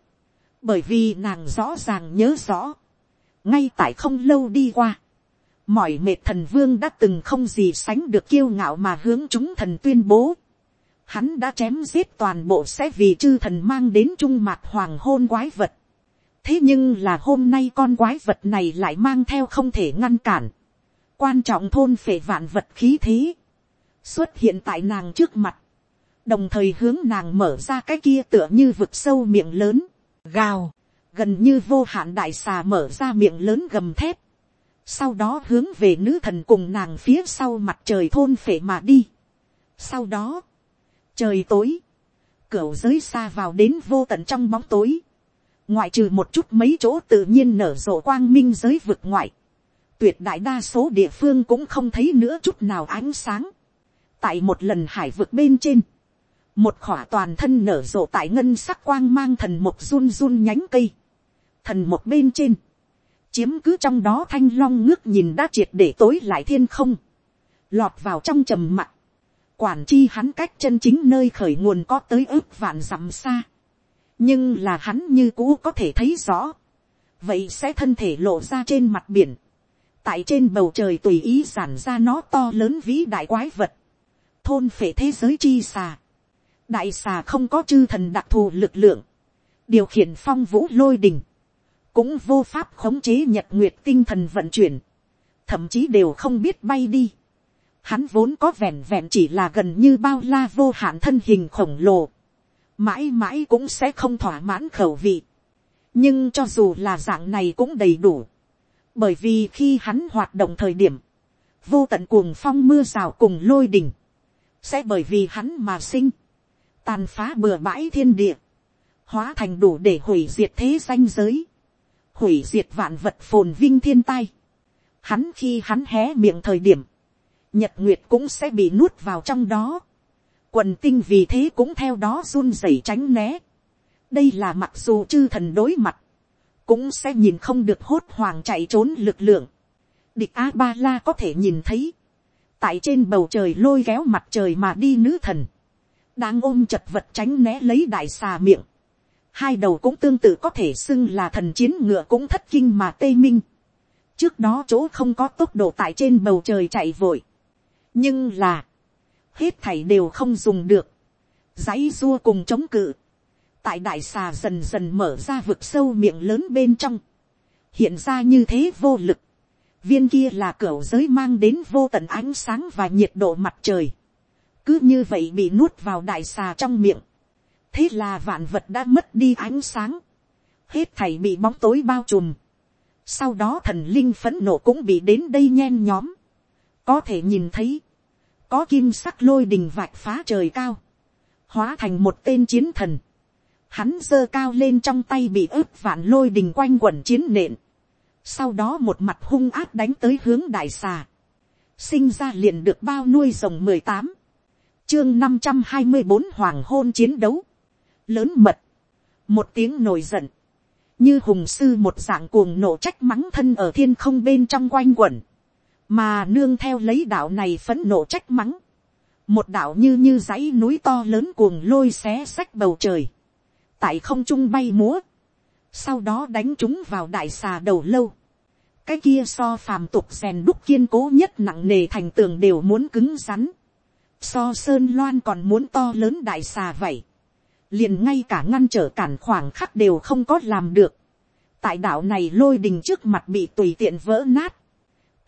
bởi vì nàng rõ ràng nhớ rõ, ngay tại không lâu đi qua, mọi mệt thần vương đã từng không gì sánh được kiêu ngạo mà hướng chúng thần tuyên bố, hắn đã chém giết toàn bộ sẽ vì chư thần mang đến trung mạc hoàng hôn quái vật, thế nhưng là hôm nay con quái vật này lại mang theo không thể ngăn cản, quan trọng thôn phệ vạn vật khí thế, xuất hiện tại nàng trước mặt, đồng thời hướng nàng mở ra cái kia tựa như vực sâu miệng lớn, gào, gần như vô hạn đại xà mở ra miệng lớn gầm thép, sau đó hướng về nữ thần cùng nàng phía sau mặt trời thôn phệ mà đi. sau đó, trời tối, Cửu giới xa vào đến vô tận trong bóng tối, ngoại trừ một chút mấy chỗ tự nhiên nở rộ quang minh giới vực ngoại, tuyệt đại đa số địa phương cũng không thấy nữa chút nào ánh sáng. tại một lần hải vực bên trên, một khỏa toàn thân nở rộ tại ngân sắc quang mang thần một run run nhánh cây, thần một bên trên, chiếm cứ trong đó thanh long ngước nhìn đã triệt để tối lại thiên không, lọt vào trong trầm mặc, quản chi hắn cách chân chính nơi khởi nguồn có tới ước vạn dặm xa, nhưng là hắn như cũ có thể thấy rõ, vậy sẽ thân thể lộ ra trên mặt biển, tại trên bầu trời tùy ý giản ra nó to lớn vĩ đại quái vật, thôn phệ thế giới chi xà, đại xà không có chư thần đặc thù lực lượng, điều khiển phong vũ lôi đình, cũng vô pháp khống chế nhật nguyệt tinh thần vận chuyển, thậm chí đều không biết bay đi. Hắn vốn có vẹn vẹn chỉ là gần như bao la vô hạn thân hình khổng lồ, mãi mãi cũng sẽ không thỏa mãn khẩu vị. nhưng cho dù là dạng này cũng đầy đủ, bởi vì khi hắn hoạt động thời điểm, vô tận cuồng phong mưa rào cùng lôi đỉnh, sẽ bởi vì hắn mà sinh, tàn phá bừa bãi thiên địa, hóa thành đủ để hủy diệt thế danh giới, hủy diệt vạn vật phồn vinh thiên tai. Hắn khi hắn hé miệng thời điểm, nhật nguyệt cũng sẽ bị nuốt vào trong đó. Quần tinh vì thế cũng theo đó run rẩy tránh né. Đây là mặc dù chư thần đối mặt, cũng sẽ nhìn không được hốt hoàng chạy trốn lực lượng. Địch A-ba-la có thể nhìn thấy, tại trên bầu trời lôi kéo mặt trời mà đi nữ thần, đang ôm chật vật tránh né lấy đại xà miệng hai đầu cũng tương tự có thể xưng là thần chiến ngựa cũng thất kinh mà tây minh. trước đó chỗ không có tốc độ tại trên bầu trời chạy vội nhưng là, hết thảy đều không dùng được. dãy dua cùng chống cự. tại đại xà dần dần mở ra vực sâu miệng lớn bên trong. hiện ra như thế vô lực. viên kia là cửa giới mang đến vô tận ánh sáng và nhiệt độ mặt trời. cứ như vậy bị nuốt vào đại xà trong miệng thế là vạn vật đã mất đi ánh sáng, hết thảy bị bóng tối bao trùm, sau đó thần linh phấn nộ cũng bị đến đây nhen nhóm, có thể nhìn thấy, có kim sắc lôi đình vạch phá trời cao, hóa thành một tên chiến thần, hắn giơ cao lên trong tay bị ướp vạn lôi đình quanh quẩn chiến nện, sau đó một mặt hung áp đánh tới hướng đại xà, sinh ra liền được bao nuôi rồng mười tám, chương năm trăm hai mươi bốn hoàng hôn chiến đấu, lớn mật, một tiếng nổi giận, như hùng sư một dạng cuồng nổ trách mắng thân ở thiên không bên trong quanh quẩn, mà nương theo lấy đạo này phấn nộ trách mắng, một đạo như như dãy núi to lớn cuồng lôi xé sách bầu trời, tại không trung bay múa, sau đó đánh chúng vào đại xà đầu lâu, cái kia so phàm tục rèn đúc kiên cố nhất nặng nề thành tường đều muốn cứng rắn, so sơn loan còn muốn to lớn đại xà vậy, liền ngay cả ngăn trở cản khoảng khắc đều không có làm được. tại đạo này lôi đình trước mặt bị tùy tiện vỡ nát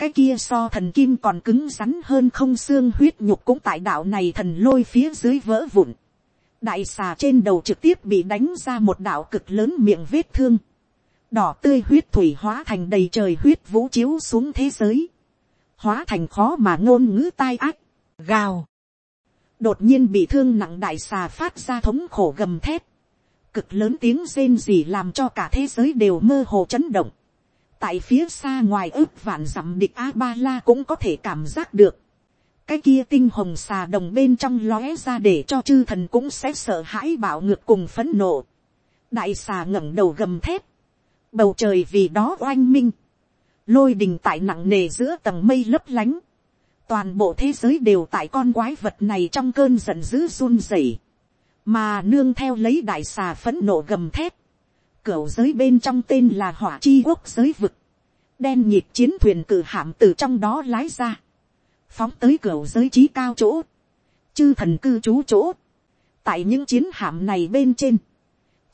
cái kia so thần kim còn cứng rắn hơn không xương huyết nhục cũng tại đạo này thần lôi phía dưới vỡ vụn. đại xà trên đầu trực tiếp bị đánh ra một đạo cực lớn miệng vết thương. đỏ tươi huyết thủy hóa thành đầy trời huyết vũ chiếu xuống thế giới. hóa thành khó mà ngôn ngữ tai ác, gào đột nhiên bị thương nặng đại xà phát ra thống khổ gầm thép, cực lớn tiếng rên rỉ làm cho cả thế giới đều mơ hồ chấn động tại phía xa ngoài ước vạn dặm địch a ba la cũng có thể cảm giác được, cái kia tinh hồng xà đồng bên trong lóe ra để cho chư thần cũng sẽ sợ hãi bạo ngược cùng phấn nộ. đại xà ngẩng đầu gầm thép, bầu trời vì đó oanh minh, lôi đình tại nặng nề giữa tầng mây lấp lánh, toàn bộ thế giới đều tại con quái vật này trong cơn giận dữ run rẩy, mà nương theo lấy đại xà phấn nộ gầm thép, cửu giới bên trong tên là hỏa chi quốc giới vực, đen nhịp chiến thuyền cử hạm từ trong đó lái ra, phóng tới cửu giới trí cao chỗ, chư thần cư trú chỗ, tại những chiến hạm này bên trên,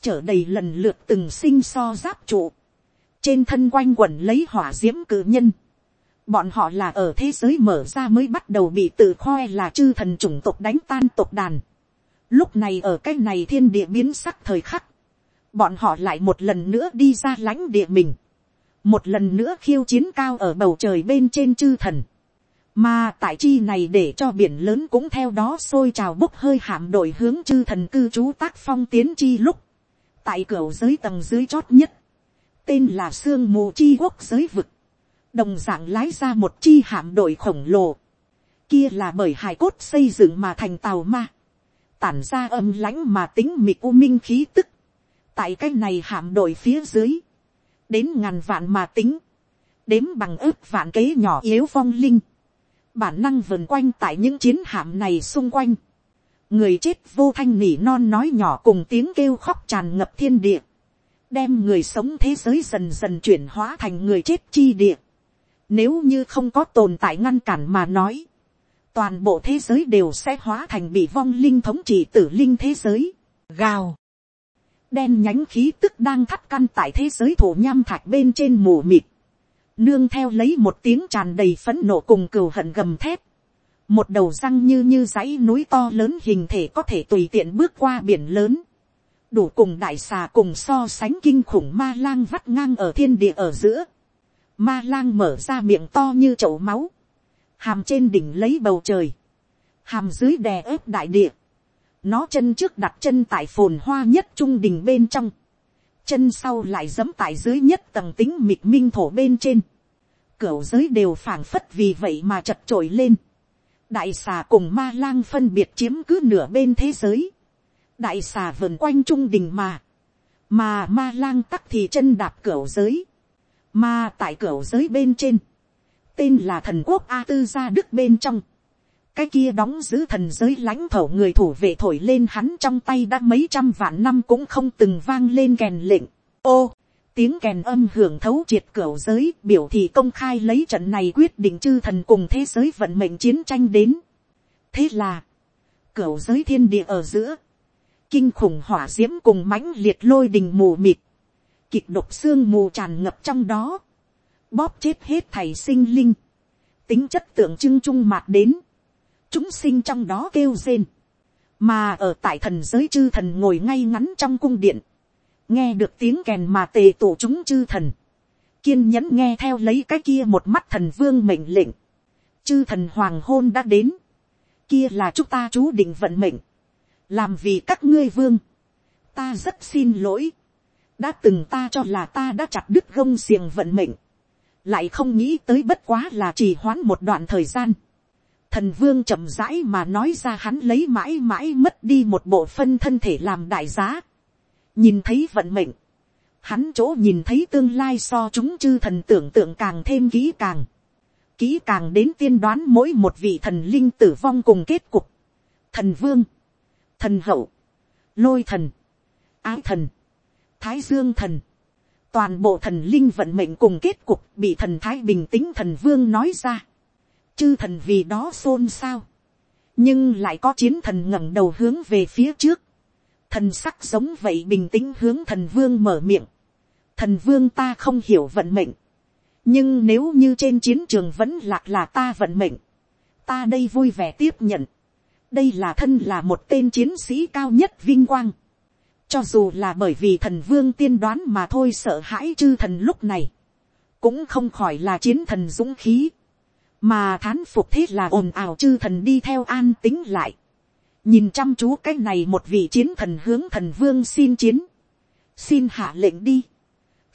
chở đầy lần lượt từng sinh so giáp trụ, trên thân quanh quẩn lấy hỏa d i ễ m cử nhân, bọn họ là ở thế giới mở ra mới bắt đầu bị tự khoe là chư thần chủng tộc đánh tan tộc đàn, lúc này ở cái này thiên địa biến sắc thời khắc, bọn họ lại một lần nữa đi ra lãnh địa mình, một lần nữa khiêu chiến cao ở bầu trời bên trên chư thần, mà tại chi này để cho biển lớn cũng theo đó sôi trào bốc hơi hạm đội hướng chư thần cư trú tác phong tiến chi lúc, tại cửa giới tầng dưới chót nhất, tên là sương mù chi quốc giới vực, đồng d ạ n g lái ra một chi hạm đội khổng lồ, kia là bởi hải cốt xây dựng mà thành tàu ma, tản ra âm lãnh mà tính mịt u minh khí tức, tại cái này hạm đội phía dưới, đến ngàn vạn mà tính, đếm bằng ước vạn kế nhỏ yếu vong linh, bản năng vần quanh tại những chiến hạm này xung quanh. người chết vô thanh nỉ non nói nhỏ cùng tiếng kêu khóc tràn ngập thiên địa. đem người sống thế giới dần dần chuyển hóa thành người chết chi địa. nếu như không có tồn tại ngăn cản mà nói, toàn bộ thế giới đều sẽ hóa thành bị vong linh thống trị tử linh thế giới. gào đen nhánh khí tức đang thắt căn tại thế giới thổ nham thạch bên trên mù mịt. Nương theo lấy một tiếng tràn đầy phấn nộ cùng cừu hận gầm thép, một đầu răng như như dãy núi to lớn hình thể có thể tùy tiện bước qua biển lớn, đủ cùng đại xà cùng so sánh kinh khủng ma lang vắt ngang ở thiên địa ở giữa, ma lang mở ra miệng to như chậu máu, hàm trên đỉnh lấy bầu trời, hàm dưới đè ép đại địa, nó chân trước đặt chân tại phồn hoa nhất trung đình bên trong, chân sau lại giẫm tại dưới nhất tầng tính mịt minh thổ bên trên, cửu giới đều phảng phất vì vậy mà chật trội lên, đại xà cùng ma lang phân biệt chiếm cứ nửa bên thế giới, đại xà vần quanh trung đình mà, mà ma lang tắc thì chân đạp cửu giới, mà tại cửu giới bên trên, tên là thần quốc a tư gia đức bên trong, cái kia đóng giữ thần giới lãnh thổ người thủ vệ thổi lên hắn trong tay đã mấy trăm vạn năm cũng không từng vang lên kèn lệnh. ô, tiếng kèn âm hưởng thấu triệt cửa giới biểu thị công khai lấy trận này quyết định chư thần cùng thế giới vận mệnh chiến tranh đến. thế là, cửa giới thiên địa ở giữa, kinh khủng hỏa d i ễ m cùng mãnh liệt lôi đình mù mịt, kịch độc xương mù tràn ngập trong đó, bóp chết hết thầy sinh linh, tính chất tượng trưng trung mạc đến, chúng sinh trong đó kêu rên, mà ở tại thần giới chư thần ngồi ngay ngắn trong cung điện, nghe được tiếng kèn mà tề tổ chúng chư thần, kiên nhẫn nghe theo lấy cái kia một mắt thần vương mệnh lệnh, chư thần hoàng hôn đã đến, kia là chúng ta chú định vận mệnh, làm vì các ngươi vương, ta rất xin lỗi, đã từng ta cho là ta đã chặt đứt gông xiềng vận mệnh, lại không nghĩ tới bất quá là chỉ hoãn một đoạn thời gian, Thần vương chậm rãi mà nói ra hắn lấy mãi mãi mất đi một bộ phân thân thể làm đại giá. Nhìn thấy vận mệnh. Hắn chỗ nhìn thấy tương lai so chúng chư thần tưởng tượng càng thêm kỹ càng. Kỹ càng đến tiên đoán mỗi một vị thần linh tử vong cùng kết cục. Thần vương. Thần hậu. Lôi thần. Ái thần. Thái dương thần. Toàn bộ thần linh vận mệnh cùng kết cục bị thần thái bình tĩnh thần vương nói ra chư thần vì đó xôn xao, nhưng lại có chiến thần ngẩng đầu hướng về phía trước, thần sắc giống vậy bình tĩnh hướng thần vương mở miệng, thần vương ta không hiểu vận mệnh, nhưng nếu như trên chiến trường vẫn lạc là ta vận mệnh, ta đây vui vẻ tiếp nhận, đây là thân là một tên chiến sĩ cao nhất vinh quang, cho dù là bởi vì thần vương tiên đoán mà thôi sợ hãi chư thần lúc này, cũng không khỏi là chiến thần dũng khí, mà thán phục thế là ồn ào chư thần đi theo an tính lại, nhìn chăm chú cái này một vị chiến thần hướng thần vương xin chiến, xin hạ lệnh đi,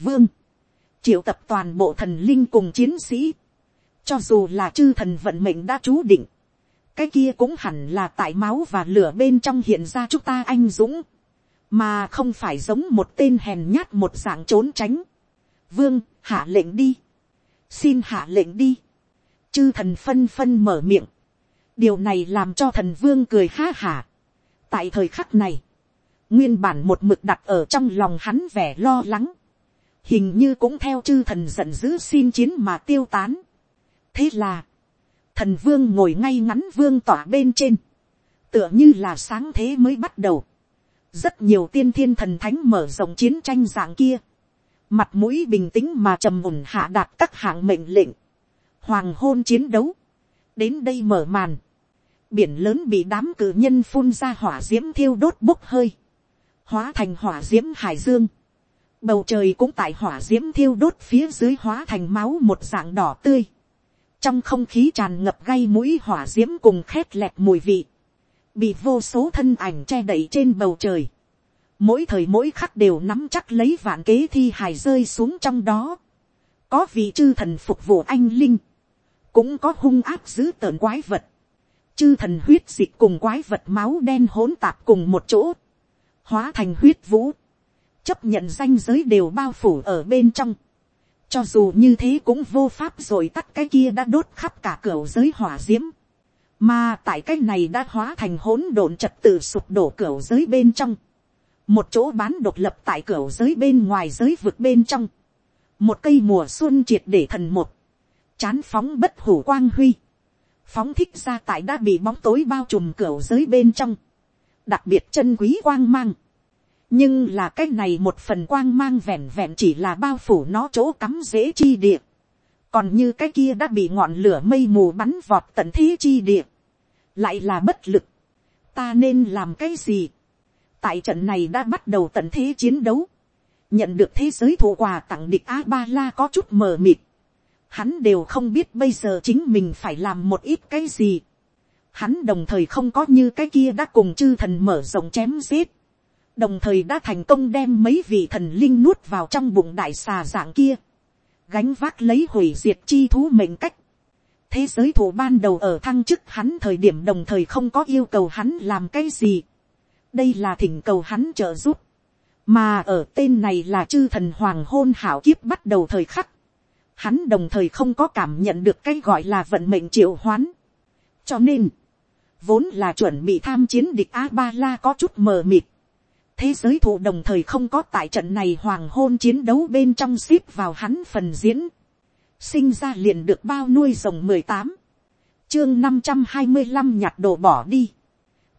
vương, triệu tập toàn bộ thần linh cùng chiến sĩ, cho dù là chư thần vận mệnh đã chú định, cái kia cũng hẳn là tại máu và lửa bên trong hiện ra chúng ta anh dũng, mà không phải giống một tên hèn nhát một dạng trốn tránh. vương, hạ lệnh đi, xin hạ lệnh đi, chư thần phân phân mở miệng, điều này làm cho thần vương cười ha hả. tại thời khắc này, nguyên bản một mực đặt ở trong lòng hắn vẻ lo lắng, hình như cũng theo chư thần giận dữ xin chiến mà tiêu tán. thế là, thần vương ngồi ngay ngắn vương tỏa bên trên, tựa như là sáng thế mới bắt đầu. rất nhiều tiên thiên thần thánh mở rộng chiến tranh dạng kia, mặt mũi bình tĩnh mà trầm ổn hạ đạt các hạng mệnh lệnh, hoàng hôn chiến đấu, đến đây mở màn, biển lớn bị đám cử nhân phun ra hỏa d i ễ m thiêu đốt bốc hơi, hóa thành hỏa d i ễ m hải dương, bầu trời cũng tại hỏa d i ễ m thiêu đốt phía dưới hóa thành máu một dạng đỏ tươi, trong không khí tràn ngập gay mũi hỏa d i ễ m cùng khét lẹt mùi vị, bị vô số thân ảnh che đậy trên bầu trời, mỗi thời mỗi khắc đều nắm chắc lấy vạn kế thi hài rơi xuống trong đó, có vị chư thần phục vụ anh linh, cũng có hung áp dữ tợn quái vật, chư thần huyết dịch cùng quái vật máu đen hỗn tạp cùng một chỗ, hóa thành huyết vũ, chấp nhận danh giới đều bao phủ ở bên trong, cho dù như thế cũng vô pháp rồi tắt cái kia đã đốt khắp cả cửa giới hỏa diễm. Mà tại cái này đã hóa thành hỗn độn trật tự sụp đổ cửa giới bên trong. Một chỗ bán độc lập tại cửa giới bên ngoài giới vực bên trong. Một cây mùa xuân triệt để thần một. Chán phóng bất hủ quang huy. Phóng thích ra tại đã bị bóng tối bao trùm cửa giới bên trong. Đặc biệt chân quý quang mang. Nhưng là cái này một phần quang mang vẹn vẹn chỉ là bao phủ nó chỗ cắm dễ chi địa, còn như cái kia đã bị ngọn lửa mây mù bắn vọt tận thế chi địa, lại là bất lực, ta nên làm cái gì, tại trận này đã bắt đầu tận thế chiến đấu, nhận được thế giới thủ quà tặng địch a ba la có chút mờ mịt, hắn đều không biết bây giờ chính mình phải làm một ít cái gì, hắn đồng thời không có như cái kia đã cùng chư thần mở rộng chém giết, đồng thời đã thành công đem mấy vị thần linh nuốt vào trong bụng đại xà dạng kia, gánh vác lấy hủy diệt chi thú mệnh cách. thế giới thủ ban đầu ở thăng chức hắn thời điểm đồng thời không có yêu cầu hắn làm cái gì. đây là thỉnh cầu hắn trợ giúp, mà ở tên này là chư thần hoàng hôn hảo kiếp bắt đầu thời khắc hắn đồng thời không có cảm nhận được cái gọi là vận mệnh triệu hoán. cho nên, vốn là chuẩn bị tham chiến địch a ba la có chút mờ mịt. Thế giới thụ đồng thời không có tại trận này hoàng hôn chiến đấu bên trong ship vào hắn phần diễn, sinh ra liền được bao nuôi rồng mười tám, chương năm trăm hai mươi năm nhặt đồ bỏ đi,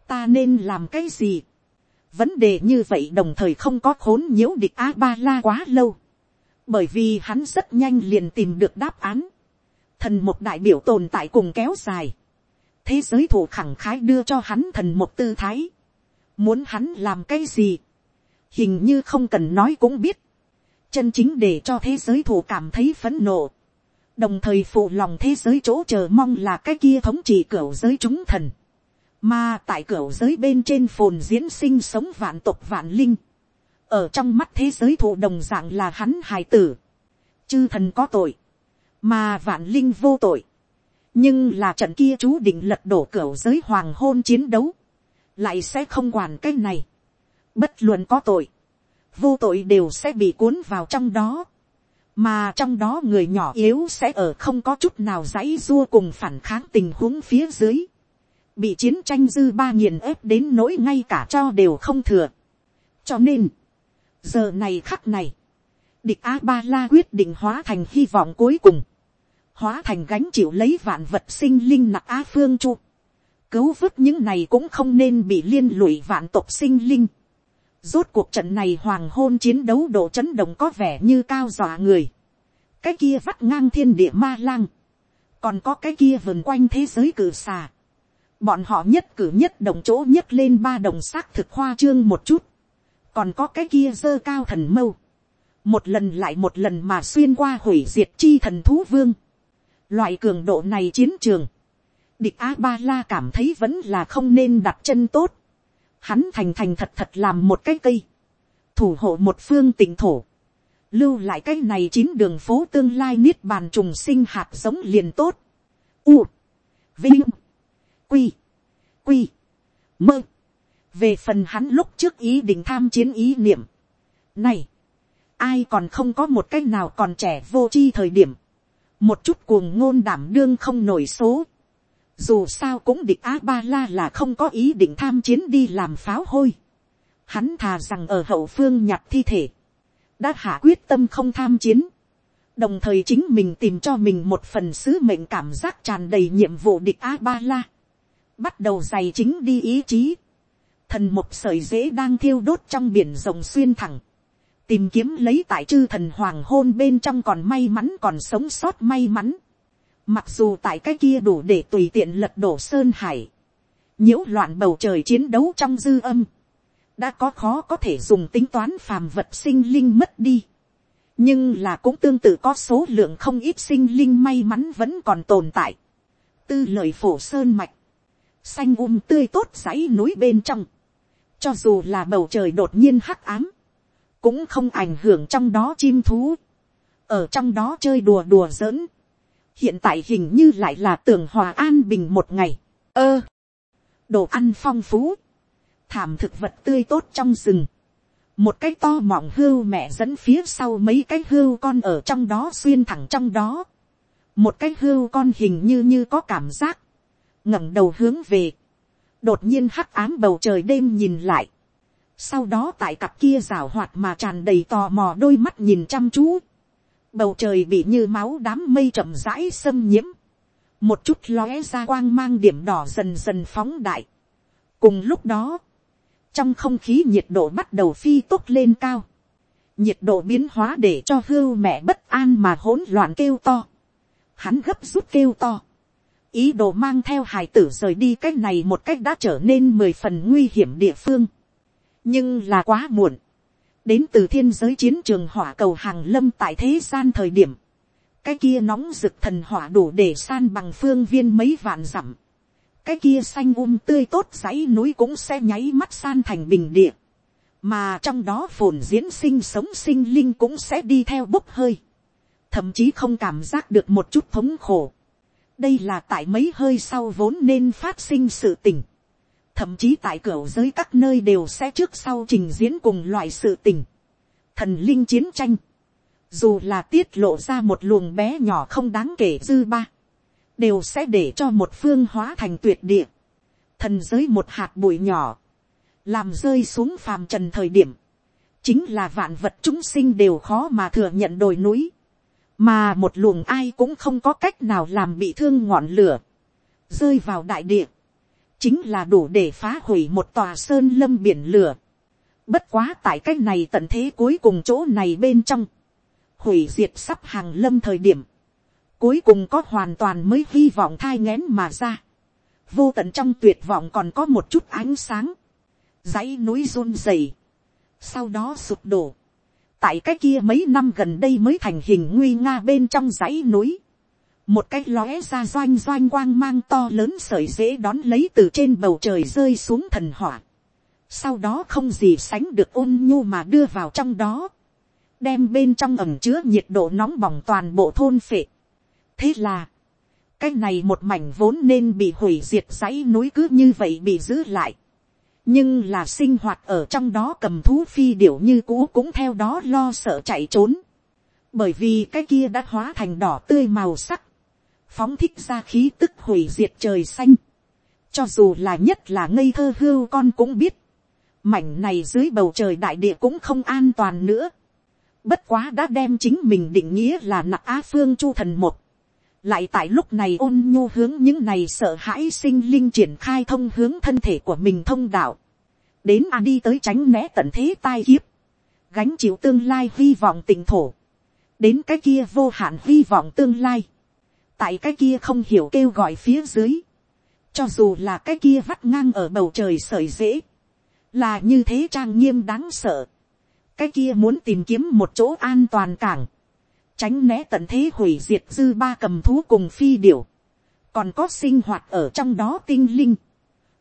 ta nên làm cái gì, vấn đề như vậy đồng thời không có khốn nhiễu địch a ba la quá lâu, bởi vì hắn rất nhanh liền tìm được đáp án, thần một đại biểu tồn tại cùng kéo dài, thế giới thủ khẳng khái đưa cho hắn thần một tư thái, Muốn hắn làm cái gì? Hình như không cần nói cũng biết. Chân chính để cho thế giới thủ cảm thấy phấn nộ. Đồng thời phụ lòng thế giới chỗ chờ mong là cái kia thống trị cửa giới chúng thần. Mà tại cửa giới bên trên phồn diễn sinh sống vạn tộc vạn linh. Ở trong mắt thế giới thụ đồng dạng là hắn hài tử. Chư thần có tội. Mà vạn linh vô tội. Nhưng là trận kia chú định lật đổ cửa giới hoàng hôn chiến đấu lại sẽ không quản cái này. Bất luận có tội, vô tội đều sẽ bị cuốn vào trong đó. Mà trong đó người nhỏ yếu sẽ ở không có chút nào dãy dua cùng phản kháng tình huống phía dưới. Bị chiến tranh dư ba nghiền ép đến nỗi ngay cả cho đều không thừa. Cho nên, giờ này khắc này, địch A-ba-la quyết định hóa thành hy vọng cuối cùng. Hóa thành gánh chịu lấy vạn vật sinh linh nặc A phương chu cứu vớt những này cũng không nên bị liên lụy vạn tộc sinh linh. Rốt cuộc trận này hoàng hôn chiến đấu độ chấn động có vẻ như cao dọa người. Cái kia vắt ngang thiên địa ma lang. Còn có cái kia vần quanh thế giới cử xà. Bọn họ nhất cử nhất đồng chỗ nhất lên ba đồng xác thực hoa trương một chút. Còn có cái kia dơ cao thần mâu. Một lần lại một lần mà xuyên qua hủy diệt chi thần thú vương. Loại cường độ này chiến trường Địch A-ba-la cảm thấy vẫn là không nên đặt chân tốt. Hắn thành thành thật thật làm một cái cây. Thủ hộ một phương tỉnh thổ. Lưu lại cái này chín đường phố tương lai niết bàn trùng sinh hạt giống liền tốt. U. Vinh. quy, quy, mơ, về phần hắn lúc trước ý định tham chiến ý niệm, này, ai còn không có một cái nào còn trẻ vô chi thời điểm, một chút cuồng ngôn đảm đương không nổi số, dù sao cũng địch a ba la là không có ý định tham chiến đi làm pháo hôi, hắn thà rằng ở hậu phương nhặt thi thể, đã hạ quyết tâm không tham chiến, đồng thời chính mình tìm cho mình một phần sứ mệnh cảm giác tràn đầy nhiệm vụ địch a ba la, bắt đầu dày chính đi ý chí, thần một sợi dễ đang thiêu đốt trong biển rồng xuyên thẳng, tìm kiếm lấy tại chư thần hoàng hôn bên trong còn may mắn còn sống sót may mắn, mặc dù tại cái kia đủ để tùy tiện lật đổ sơn hải, nhiễu loạn bầu trời chiến đấu trong dư âm, đã có khó có thể dùng tính toán phàm vật sinh linh mất đi, nhưng là cũng tương tự có số lượng không ít sinh linh may mắn vẫn còn tồn tại. tư lời phổ sơn mạch, xanh um tươi tốt dãy núi bên trong, cho dù là bầu trời đột nhiên hắc ám, cũng không ảnh hưởng trong đó chim thú, ở trong đó chơi đùa đùa giỡn, hiện tại hình như lại là tường hòa an bình một ngày, ơ, đồ ăn phong phú, thảm thực vật tươi tốt trong rừng, một cái to mọng hưu mẹ dẫn phía sau mấy cái hưu con ở trong đó xuyên thẳng trong đó, một cái hưu con hình như như có cảm giác, ngẩng đầu hướng về, đột nhiên hắc ám bầu trời đêm nhìn lại, sau đó tại cặp kia rào hoạt mà tràn đầy tò mò đôi mắt nhìn chăm chú, bầu trời bị như máu đám mây chậm rãi xâm nhiễm, một chút lóe ra quang mang điểm đỏ dần dần phóng đại. cùng lúc đó, trong không khí nhiệt độ bắt đầu phi tốt lên cao, nhiệt độ biến hóa để cho hưu mẹ bất an mà hỗn loạn kêu to, hắn gấp rút kêu to, ý đồ mang theo hài tử rời đi cái này một cách đã trở nên mười phần nguy hiểm địa phương, nhưng là quá muộn, đến từ thiên giới chiến trường hỏa cầu hàng lâm tại thế gian thời điểm, cái kia nóng rực thần hỏa đủ để san bằng phương viên mấy vạn dặm, cái kia xanh um tươi tốt dãy núi cũng sẽ nháy mắt san thành bình địa, mà trong đó phồn diễn sinh sống sinh linh cũng sẽ đi theo bốc hơi, thậm chí không cảm giác được một chút thống khổ đây là tại mấy hơi sau vốn nên phát sinh sự tình, thậm chí tại cửa giới các nơi đều sẽ trước sau trình diễn cùng loại sự tình, thần linh chiến tranh, dù là tiết lộ ra một luồng bé nhỏ không đáng kể dư ba, đều sẽ để cho một phương hóa thành tuyệt địa, thần giới một hạt bụi nhỏ, làm rơi xuống phàm trần thời điểm, chính là vạn vật chúng sinh đều khó mà thừa nhận đồi núi, mà một luồng ai cũng không có cách nào làm bị thương ngọn lửa, rơi vào đại địa, chính là đủ để phá hủy một tòa sơn lâm biển lửa. Bất quá tại cách này tận thế cuối cùng chỗ này bên trong, hủy diệt sắp hàng lâm thời điểm, cuối cùng có hoàn toàn mới hy vọng thai ngén mà ra. vô tận trong tuyệt vọng còn có một chút ánh sáng, dãy núi run rẩy, sau đó sụp đổ tại cái kia mấy năm gần đây mới thành hình nguy nga bên trong dãy núi, một cái lóe ra doanh doanh quang mang to lớn sởi dễ đón lấy từ trên bầu trời rơi xuống thần hỏa. sau đó không gì sánh được ôn nhu mà đưa vào trong đó, đem bên trong ẩm chứa nhiệt độ nóng bỏng toàn bộ thôn phệ thế là, cái này một mảnh vốn nên bị hủy diệt dãy núi cứ như vậy bị giữ lại nhưng là sinh hoạt ở trong đó cầm thú phi điểu như cũ cũng theo đó lo sợ chạy trốn. bởi vì cái kia đã hóa thành đỏ tươi màu sắc, phóng thích ra khí tức hủy diệt trời xanh. cho dù là nhất là ngây thơ hưu con cũng biết, mảnh này dưới bầu trời đại địa cũng không an toàn nữa. Bất quá đã đem chính mình định nghĩa là nặc á phương chu thần một lại tại lúc này ôn nhu hướng những này sợ hãi sinh linh triển khai thông hướng thân thể của mình thông đạo, đến a đi tới tránh né tận thế tai kiếp, gánh chịu tương lai hy vọng tình thổ, đến cái kia vô hạn hy vọng tương lai, tại cái kia không hiểu kêu gọi phía dưới, cho dù là cái kia vắt ngang ở bầu trời sởi dễ, là như thế trang nghiêm đáng sợ, cái kia muốn tìm kiếm một chỗ an toàn cảng, tránh né tận thế hủy diệt dư ba cầm thú cùng phi điểu, còn có sinh hoạt ở trong đó tinh linh,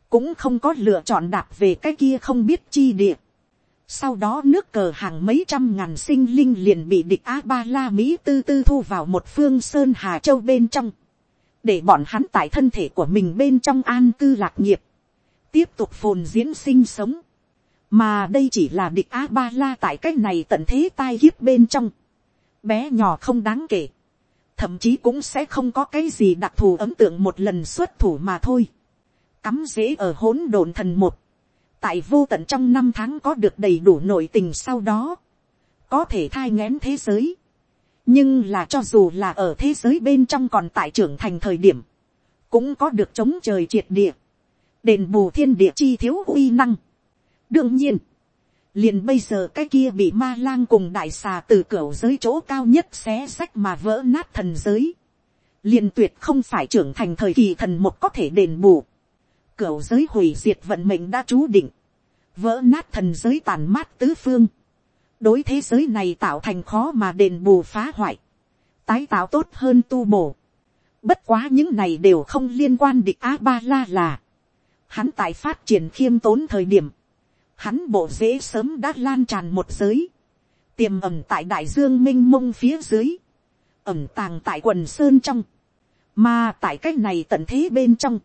cũng không có lựa chọn đạp về cái kia không biết chi địa. Sau đó nước cờ hàng mấy trăm ngàn sinh linh liền bị địch A-ba-la Mỹ tư tư thu vào một phương sơn Hà Châu bên trong. để bọn hắn tại thân thể của mình bên trong an cư lạc nghiệp, tiếp tục phồn diễn sinh sống, mà đây chỉ là địch a ba la tại cách này tận thế tai hiếp bên trong, bé nhỏ không đáng kể, thậm chí cũng sẽ không có cái gì đặc thù ấn tượng một lần xuất thủ mà thôi, cắm dễ ở hỗn độn thần một, tại vô tận trong năm tháng có được đầy đủ nội tình sau đó, có thể thai ngén thế giới, nhưng là cho dù là ở thế giới bên trong còn tại trưởng thành thời điểm, cũng có được chống trời triệt địa, đền bù thiên địa chi thiếu uy năng. đương nhiên, liền bây giờ cái kia bị ma lang cùng đại xà từ cửa giới chỗ cao nhất xé sách mà vỡ nát thần giới, liền tuyệt không phải trưởng thành thời kỳ thần một có thể đền bù. Cửa giới hủy diệt vận mệnh đã chú định, vỡ nát thần giới tàn mát tứ phương, đối thế giới này tạo thành khó mà đền bù phá hoại, tái tạo tốt hơn tu bổ. Bất quá những này đều không liên quan địch a ba la là, hắn tại phát triển khiêm tốn thời điểm, hắn bộ dễ sớm đã lan tràn một giới, tiềm ẩm tại đại dương m i n h mông phía dưới, ẩm tàng tại quần sơn trong, mà tại cái này tận thế bên trong,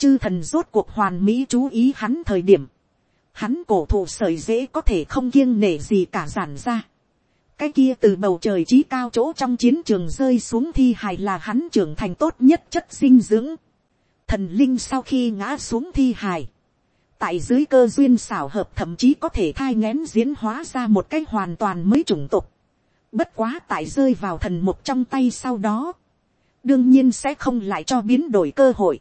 chư thần rốt cuộc hoàn mỹ chú ý hắn thời điểm, hắn cổ thụ sởi dễ có thể không kiêng nể gì cả giản ra. cái kia từ bầu trời trí cao chỗ trong chiến trường rơi xuống thi hài là hắn trưởng thành tốt nhất chất dinh dưỡng. thần linh sau khi ngã xuống thi hài, tại dưới cơ duyên xảo hợp thậm chí có thể thai ngén diễn hóa ra một cách hoàn toàn mới chủng tục. bất quá tại rơi vào thần một trong tay sau đó, đương nhiên sẽ không lại cho biến đổi cơ hội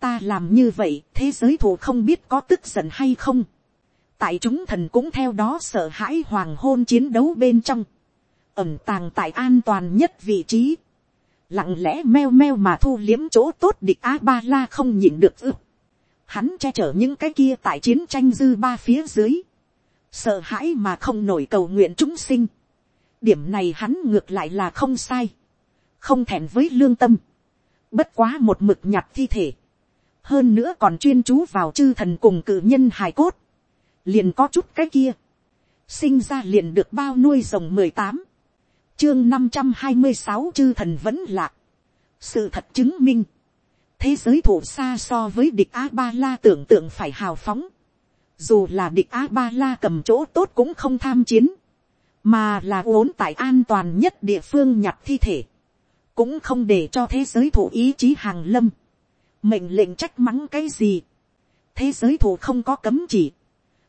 ta làm như vậy thế giới thù không biết có tức giận hay không. tại chúng thần cũng theo đó sợ hãi hoàng hôn chiến đấu bên trong. ẩm tàng tại an toàn nhất vị trí. lặng lẽ meo meo mà thu liếm chỗ tốt địch a ba la không nhịn được ư hắn che chở những cái kia tại chiến tranh dư ba phía dưới. sợ hãi mà không nổi cầu nguyện chúng sinh. điểm này hắn ngược lại là không sai. không thèm với lương tâm. bất quá một mực nhặt thi thể hơn nữa còn chuyên chú vào chư thần cùng cử nhân hài cốt, liền có chút cái kia, sinh ra liền được bao nuôi rồng mười tám, chương năm trăm hai mươi sáu chư thần vẫn lạc, sự thật chứng minh, thế giới thủ xa so với địch a ba la tưởng tượng phải hào phóng, dù là địch a ba la cầm chỗ tốt cũng không tham chiến, mà là vốn tại an toàn nhất địa phương nhặt thi thể, cũng không để cho thế giới thủ ý chí hàng lâm, mệnh lệnh trách mắng cái gì, thế giới thủ không có cấm chỉ,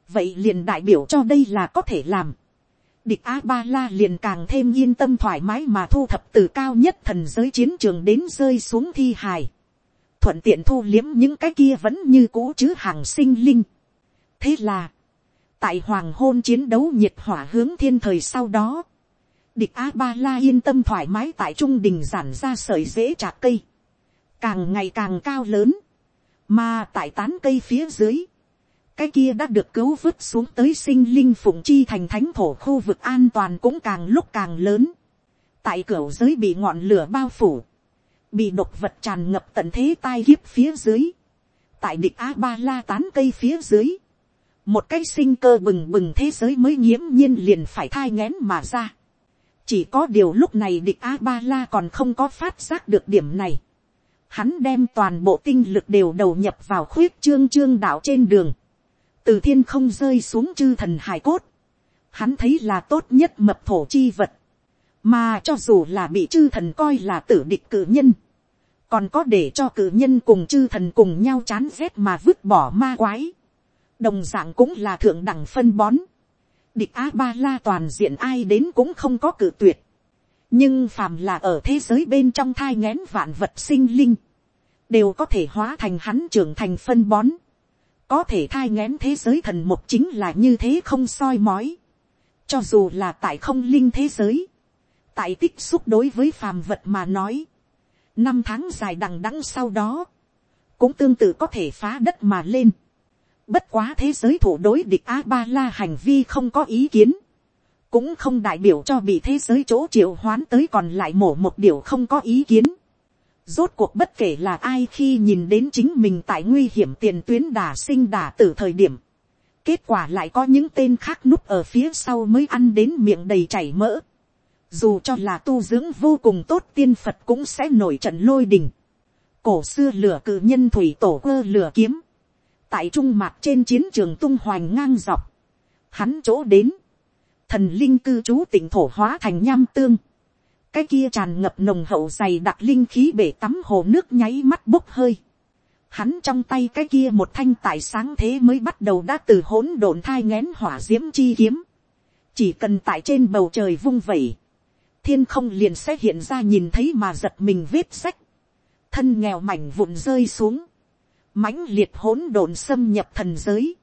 vậy liền đại biểu cho đây là có thể làm. Địch a ba la liền càng thêm yên tâm thoải mái mà thu thập từ cao nhất thần giới chiến trường đến rơi xuống thi hài. Thuận tiện thu liếm những cái kia vẫn như cũ chứ hàng sinh linh. Thế là, tại hoàng hôn chiến đấu nhiệt hỏa hướng thiên thời sau đó, địch a ba la yên tâm thoải mái tại trung đình giản ra sợi dễ trạc cây càng ngày càng cao lớn, mà tại tán cây phía dưới, cái kia đã được cứu vứt xuống tới sinh linh phụng chi thành thánh thổ khu vực an toàn cũng càng lúc càng lớn. tại cửa giới bị ngọn lửa bao phủ, bị độc vật tràn ngập tận thế tai kiếp phía dưới, tại địch a ba la tán cây phía dưới, một cái sinh cơ bừng bừng thế giới mới nghiễm nhiên liền phải thai ngén mà ra. chỉ có điều lúc này địch a ba la còn không có phát giác được điểm này. Hắn đem toàn bộ tinh lực đều đầu nhập vào khuyết trương trương đạo trên đường, từ thiên không rơi xuống chư thần hải cốt, hắn thấy là tốt nhất mập thổ chi vật, mà cho dù là bị chư thần coi là tử địch cử nhân, còn có để cho cử nhân cùng chư thần cùng nhau chán rét mà vứt bỏ ma quái, đồng d ạ n g cũng là thượng đẳng phân bón, địch a ba la toàn diện ai đến cũng không có cử tuyệt, nhưng phàm là ở thế giới bên trong thai ngén vạn vật sinh linh, đều có thể hóa thành hắn trưởng thành phân bón, có thể thai ngén thế giới thần một chính là như thế không soi mói, cho dù là tại không linh thế giới, tại tích xúc đối với phàm vật mà nói, năm tháng dài đằng đẵng sau đó, cũng tương tự có thể phá đất mà lên. Bất quá thế giới thủ đối địch a ba la hành vi không có ý kiến cũng không đại biểu cho bị thế giới chỗ triệu hoán tới còn lại mổ một điều không có ý kiến. Rốt cuộc bất kể là ai khi nhìn đến chính mình tại nguy hiểm tiền tuyến đà sinh đà tử thời điểm. Kết quả lại có những tên khác núp ở phía sau mới ăn đến miệng đầy chảy mỡ. Dù cho là tu dưỡng vô cùng tốt tiên Phật cũng sẽ nổi trận lôi đình. cổ xưa lửa cự nhân thủy tổ cơ lửa kiếm, tại trung mạc trên chiến trường tung hoành ngang dọc, hắn chỗ đến, thần linh cư trú tỉnh thổ hóa thành nham tương, cái kia tràn ngập nồng hậu dày đặc linh khí bể tắm hồ nước nháy mắt bốc hơi, hắn trong tay cái kia một thanh tài sáng thế mới bắt đầu đã từ hỗn độn thai ngén hỏa d i ễ m chi kiếm, chỉ cần tại trên bầu trời vung vẩy, thiên không liền sẽ hiện ra nhìn thấy mà giật mình vết sách, thân nghèo mảnh vụn rơi xuống, mãnh liệt hỗn độn xâm nhập thần giới,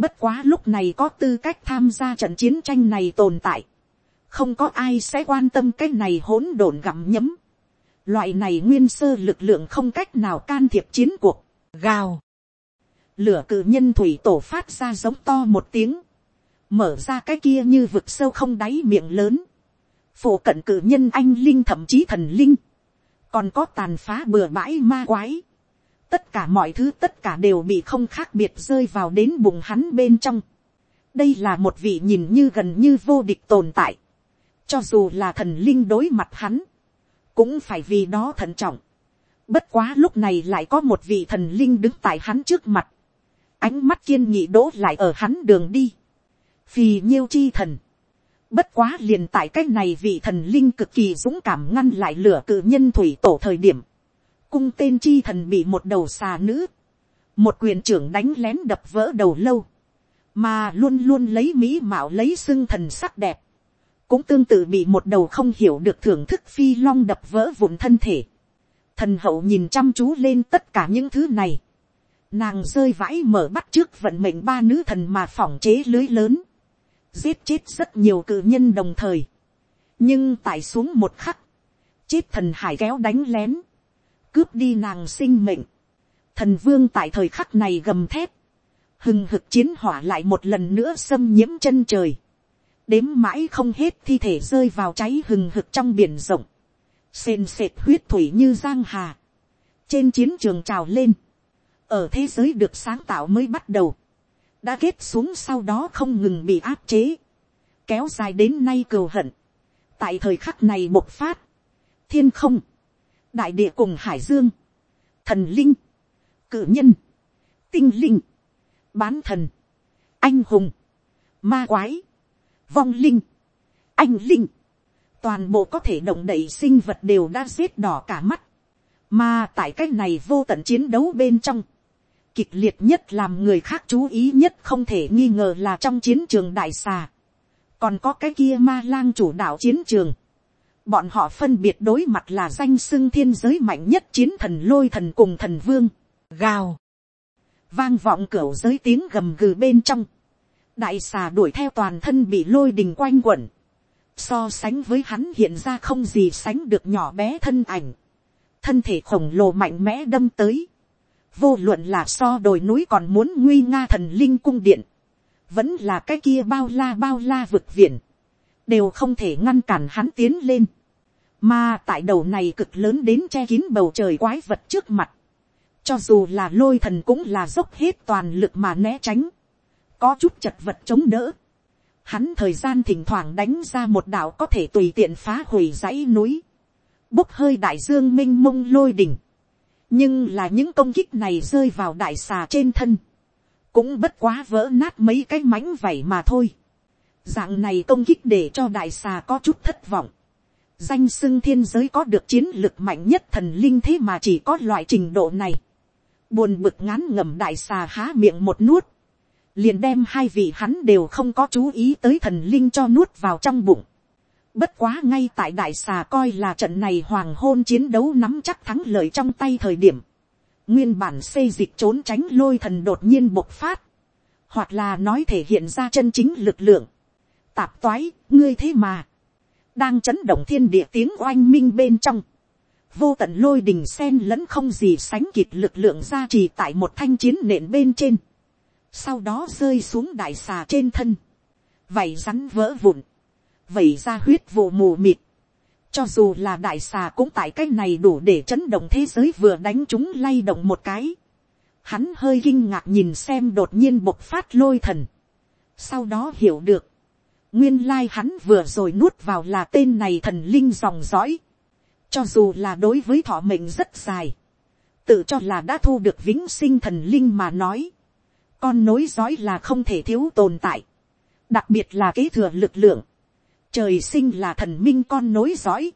Bất quá lúc này có tư cách tham gia trận chiến tranh này tồn tại. Không có ai sẽ quan tâm cái này hỗn độn gặm nhấm. Loại này nguyên sơ lực lượng không cách nào can thiệp chiến cuộc. Gào. Lửa cử nhân thủy tổ phát ra giống to một tiếng. Mở ra cái kia như vực sâu không đáy miệng lớn. Phổ cận cử nhân anh linh thậm chí thần linh. Còn có tàn phá bừa bãi ma quái tất cả mọi thứ tất cả đều bị không khác biệt rơi vào đến bụng hắn bên trong. đây là một vị nhìn như gần như vô địch tồn tại. cho dù là thần linh đối mặt hắn, cũng phải vì đó thận trọng. bất quá lúc này lại có một vị thần linh đứng tại hắn trước mặt. ánh mắt kiên nghị đỗ lại ở hắn đường đi. phì nhiêu chi thần. Bất quá liền tại cách này vị thần linh cực kỳ dũng cảm ngăn lại lửa cự nhân thủy tổ thời điểm cung tên chi thần bị một đầu xà nữ, một quyền trưởng đánh lén đập vỡ đầu lâu, mà luôn luôn lấy mỹ mạo lấy xưng thần sắc đẹp, cũng tương tự bị một đầu không hiểu được thưởng thức phi long đập vỡ vụn thân thể. Thần hậu nhìn chăm chú lên tất cả những thứ này. Nàng rơi vãi mở bắt trước vận mệnh ba nữ thần mà phỏng chế lưới lớn. Giết chết rất nhiều cự nhân đồng thời. Nhưng tại xuống một khắc. Chết thần hải kéo đánh lén cướp đi nàng sinh mệnh. Thần vương tại thời khắc này gầm thép, hừng hực chiến hỏa lại một lần nữa xâm nhiễm chân trời. Đếm mãi không hết thi thể rơi vào cháy hừng hực trong biển rộng. Sền sệt huyết thủy như giang hà. Trên chiến trường trào lên. Ở thế giới được sáng tạo mới bắt đầu. Đã kết xuống sau đó không ngừng bị áp chế. Kéo dài đến nay cừu hận. Tại thời khắc này bộc phát. Thiên không. Đại địa cùng hải dương, thần linh, cử nhân, tinh linh, bán thần, anh hùng, ma quái, vong linh, anh linh, toàn bộ có thể động đậy sinh vật đều đã xếp đỏ cả mắt, mà tại cái này vô tận chiến đấu bên trong, kịch liệt nhất làm người khác chú ý nhất không thể nghi ngờ là trong chiến trường đại xà, còn có cái kia ma lang chủ đạo chiến trường, Bọn họ phân biệt đối mặt là danh xưng thiên giới mạnh nhất chiến thần lôi thần cùng thần vương. Gào. Vang vọng cửa giới tiếng gầm gừ bên trong. Đại xà đuổi theo toàn thân bị lôi đình quanh quẩn. So sánh với hắn hiện ra không gì sánh được nhỏ bé thân ảnh. Thân thể khổng lồ mạnh mẽ đâm tới. Vô luận là so đồi núi còn muốn nguy nga thần linh cung điện. Vẫn là cái kia bao la bao la vực viện đều không thể ngăn cản hắn tiến lên. Mà tại đầu này cực lớn đến che kín bầu trời quái vật trước mặt. Cho dù là lôi thần cũng là dốc hết toàn lực mà né tránh. Có chút chật vật chống đỡ. Hắn thời gian thỉnh thoảng đánh ra một đạo có thể tùy tiện phá hủy dãy núi. Bốc hơi đại dương minh mông lôi đỉnh. Nhưng là những công kích này rơi vào đại xà trên thân. Cũng bất quá vỡ nát mấy cái mảnh vảy mà thôi. Dạng này công kích để cho đại xà có chút thất vọng danh sưng thiên giới có được chiến lực mạnh nhất thần linh thế mà chỉ có loại trình độ này. Buồn bực ngán ngẩm đại xà há miệng một nuốt. Liền đem hai vị hắn đều không có chú ý tới thần linh cho nuốt vào trong bụng. Bất quá ngay tại đại xà coi là trận này hoàng hôn chiến đấu nắm chắc thắng lợi trong tay thời điểm. Nguyên bản xây dịch trốn tránh lôi thần đột nhiên bộc phát. Hoặc là nói thể hiện ra chân chính lực lượng. Tạp toái, ngươi thế mà đang chấn động thiên địa tiếng oanh minh bên trong, vô tận lôi đình sen lẫn không gì sánh kịp lực lượng ra trì tại một thanh chiến nện bên trên, sau đó rơi xuống đại xà trên thân, vảy rắn vỡ vụn, vẩy ra huyết vụ mù mịt, cho dù là đại xà cũng tại cái này đủ để chấn động thế giới vừa đánh chúng lay động một cái, hắn hơi kinh ngạc nhìn xem đột nhiên bộc phát lôi thần, sau đó hiểu được, Nguyên lai hắn vừa rồi nuốt vào là tên này thần linh dòng dõi. Cho dù là đối với thọ mệnh rất dài. tự cho là đã thu được vĩnh sinh thần linh mà nói, con nối dõi là không thể thiếu tồn tại, đặc biệt là kế thừa lực lượng, trời sinh là thần minh con nối dõi,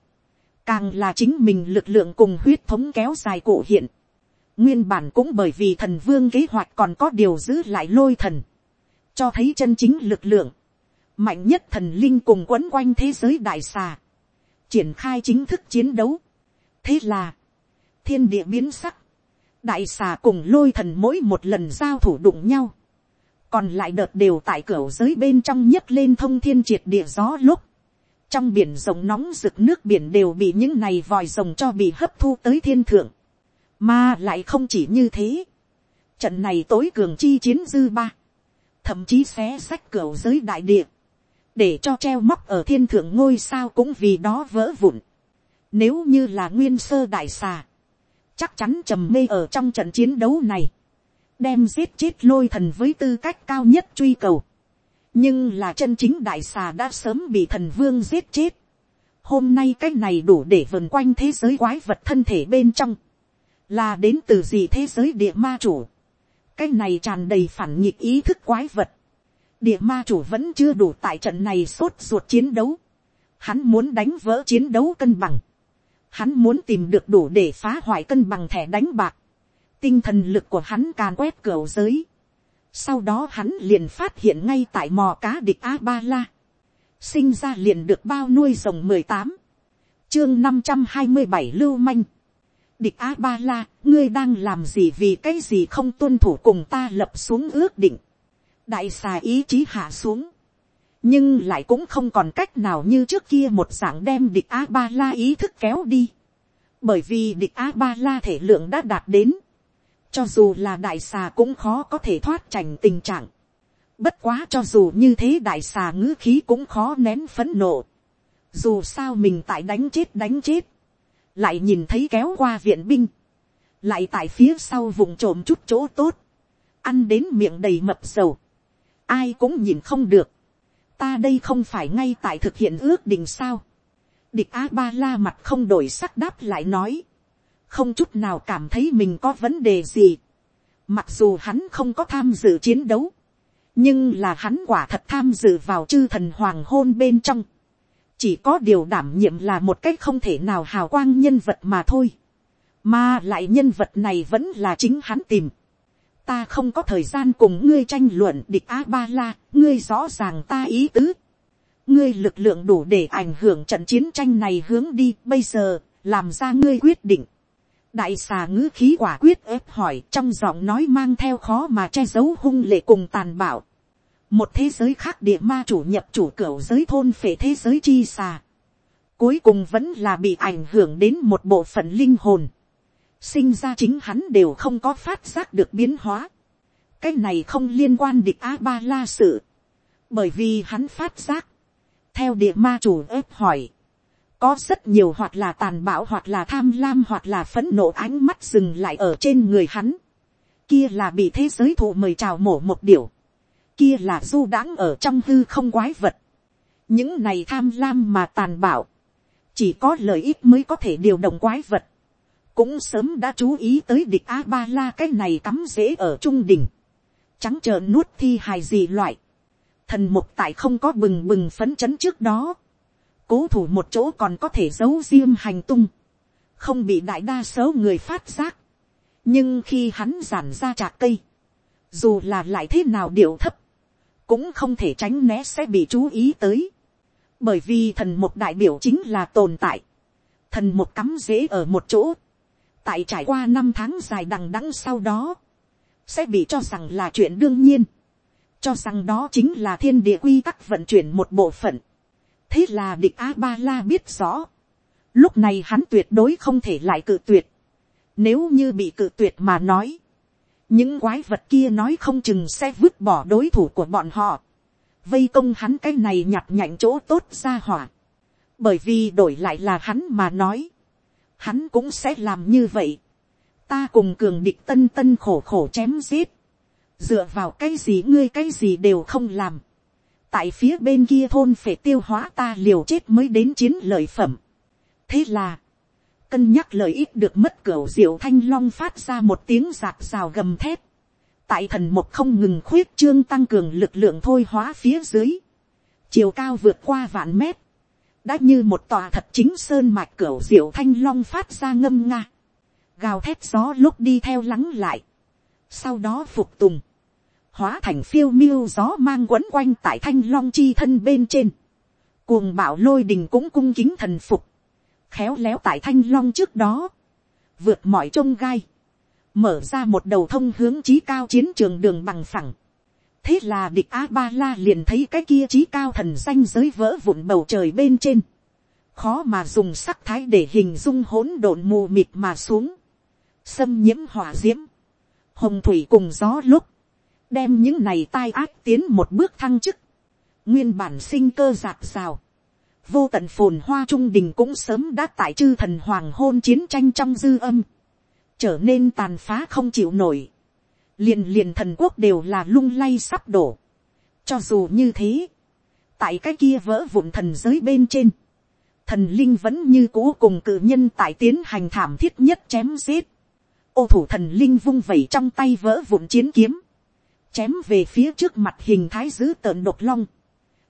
càng là chính mình lực lượng cùng huyết thống kéo dài cụ hiện, nguyên bản cũng bởi vì thần vương kế hoạch còn có điều giữ lại lôi thần, cho thấy chân chính lực lượng, mạnh nhất thần linh cùng quấn quanh thế giới đại xà, triển khai chính thức chiến đấu. thế là, thiên địa biến sắc, đại xà cùng lôi thần mỗi một lần giao thủ đụng nhau, còn lại đợt đều tại cửa giới bên trong nhấc lên thông thiên triệt địa gió lúc, trong biển rồng nóng rực nước biển đều bị những này vòi rồng cho bị hấp thu tới thiên thượng, mà lại không chỉ như thế, trận này tối cường chi chiến dư ba, thậm chí xé sách cửa giới đại địa, để cho treo móc ở thiên thượng ngôi sao cũng vì đó vỡ vụn. Nếu như là nguyên sơ đại xà, chắc chắn trầm mê ở trong trận chiến đấu này, đem giết chết lôi thần với tư cách cao nhất truy cầu. nhưng là chân chính đại xà đã sớm bị thần vương giết chết. hôm nay cái này đủ để vần quanh thế giới quái vật thân thể bên trong, là đến từ gì thế giới địa ma chủ. cái này tràn đầy phản nghịch ý thức quái vật. địa ma chủ vẫn chưa đủ tại trận này sốt ruột chiến đấu. hắn muốn đánh vỡ chiến đấu cân bằng Hắn muốn tìm được đủ để phá hoại cân bằng thẻ đánh bạc. Tinh thần lực của hắn càn quét cửa giới. Sau đó hắn liền phát hiện ngay tại mò cá địch A-ba-la. Sinh ra liền được bao nuôi rồng mười tám Chương năm trăm hai mươi bảy lưu manh. Địch A-ba-la, ngươi đang làm gì vì cái gì không tuân thủ cùng ta lập xuống ước định. Đại xà ý chí hạ xuống nhưng lại cũng không còn cách nào như trước kia một dạng đem địch a ba la ý thức kéo đi, bởi vì địch a ba la thể lượng đã đạt đến, cho dù là đại xà cũng khó có thể thoát trành tình trạng, bất quá cho dù như thế đại xà ngữ khí cũng khó nén phấn nộ, dù sao mình tại đánh chết đánh chết, lại nhìn thấy kéo qua viện binh, lại tại phía sau vùng trộm chút chỗ tốt, ăn đến miệng đầy mập dầu, ai cũng nhìn không được, ta đây không phải ngay tại thực hiện ước định sao. địch a ba la mặt không đổi sắc đáp lại nói, không chút nào cảm thấy mình có vấn đề gì. mặc dù hắn không có tham dự chiến đấu, nhưng là hắn quả thật tham dự vào chư thần hoàng hôn bên trong. chỉ có điều đảm nhiệm là một cách không thể nào hào quang nhân vật mà thôi. mà lại nhân vật này vẫn là chính hắn tìm ta không có thời gian cùng ngươi tranh luận địch a ba la, ngươi rõ ràng ta ý tứ. ngươi lực lượng đủ để ảnh hưởng trận chiến tranh này hướng đi bây giờ, làm ra ngươi quyết định đại xà ngữ khí quả quyết ép hỏi trong giọng nói mang theo khó mà che giấu hung lệ cùng tàn bạo. một thế giới khác địa ma chủ nhập chủ cửa giới thôn phệ thế giới chi xà. cuối cùng vẫn là bị ảnh hưởng đến một bộ phận linh hồn sinh ra chính hắn đều không có phát giác được biến hóa. cái này không liên quan địch a ba la sự, bởi vì hắn phát giác, theo địa ma chủ ép hỏi, có rất nhiều hoặc là tàn bạo hoặc là tham lam hoặc là phấn nộ ánh mắt dừng lại ở trên người hắn, kia là bị thế giới thụ mời chào mổ một điều, kia là du đãng ở trong hư không quái vật, những này tham lam mà tàn bạo, chỉ có lợi ích mới có thể điều động quái vật, cũng sớm đã chú ý tới địch a ba la cái này cắm rễ ở trung đỉnh. Trắng trợn nuốt thi hài gì loại, thần mục tại không có bừng bừng phấn chấn trước đó, cố thủ một chỗ còn có thể giấu riêng hành tung, không bị đại đa số người phát giác, nhưng khi hắn giản ra trạc cây, dù là lại thế nào điệu thấp, cũng không thể tránh né sẽ bị chú ý tới, bởi vì thần một đại biểu chính là tồn tại, thần một cắm rễ ở một chỗ, tại trải qua năm tháng dài đằng đẵng sau đó, sẽ bị cho rằng là chuyện đương nhiên, cho rằng đó chính là thiên địa quy tắc vận chuyển một bộ phận thế là địch a ba la biết rõ, lúc này hắn tuyệt đối không thể lại cự tuyệt, nếu như bị cự tuyệt mà nói, những quái vật kia nói không chừng sẽ vứt bỏ đối thủ của bọn họ, vây công hắn cái này nhặt nhạnh chỗ tốt ra hỏa, bởi vì đổi lại là hắn mà nói, hắn cũng sẽ làm như vậy. ta cùng cường địch tân tân khổ khổ chém giết, dựa vào cái gì ngươi cái gì đều không làm tại phía bên kia thôn phải tiêu hóa ta liều chết mới đến chiến lợi phẩm. thế là, cân nhắc lợi ích được mất cửa diệu thanh long phát ra một tiếng giạt rào gầm thép, tại thần một không ngừng khuyết trương tăng cường lực lượng thôi hóa phía dưới, chiều cao vượt qua vạn mét, đã như một tòa thật chính sơn mạch cửa diệu thanh long phát ra ngâm nga, gào thép gió lúc đi theo lắng lại, sau đó phục tùng, hóa thành phiêu miêu gió mang quấn quanh tại thanh long chi thân bên trên, cuồng bạo lôi đình cũng cung kính thần phục, khéo léo tại thanh long trước đó, vượt mọi trông gai, mở ra một đầu thông hướng chí cao chiến trường đường bằng phẳng. thế là địch a ba la liền thấy cái kia chí cao thần danh giới vỡ vụn bầu trời bên trên, khó mà dùng sắc thái để hình dung hỗn độn mù mịt mà xuống, xâm nhiễm hỏa diễm. Hồng thủy cùng gió lúc, đem những này tai ác tiến một bước thăng chức, nguyên bản sinh cơ giạt rào, vô tận phồn hoa trung đình cũng sớm đã tại chư thần hoàng hôn chiến tranh trong dư âm, trở nên tàn phá không chịu nổi, liền liền thần quốc đều là lung lay sắp đổ. cho dù như thế, tại cái kia vỡ vụn thần giới bên trên, thần linh vẫn như cũ cùng cự nhân tại tiến hành thảm thiết nhất chém giết. ô thủ thần linh vung vẩy trong tay vỡ vụn chiến kiếm, chém về phía trước mặt hình thái dữ tợn độc long,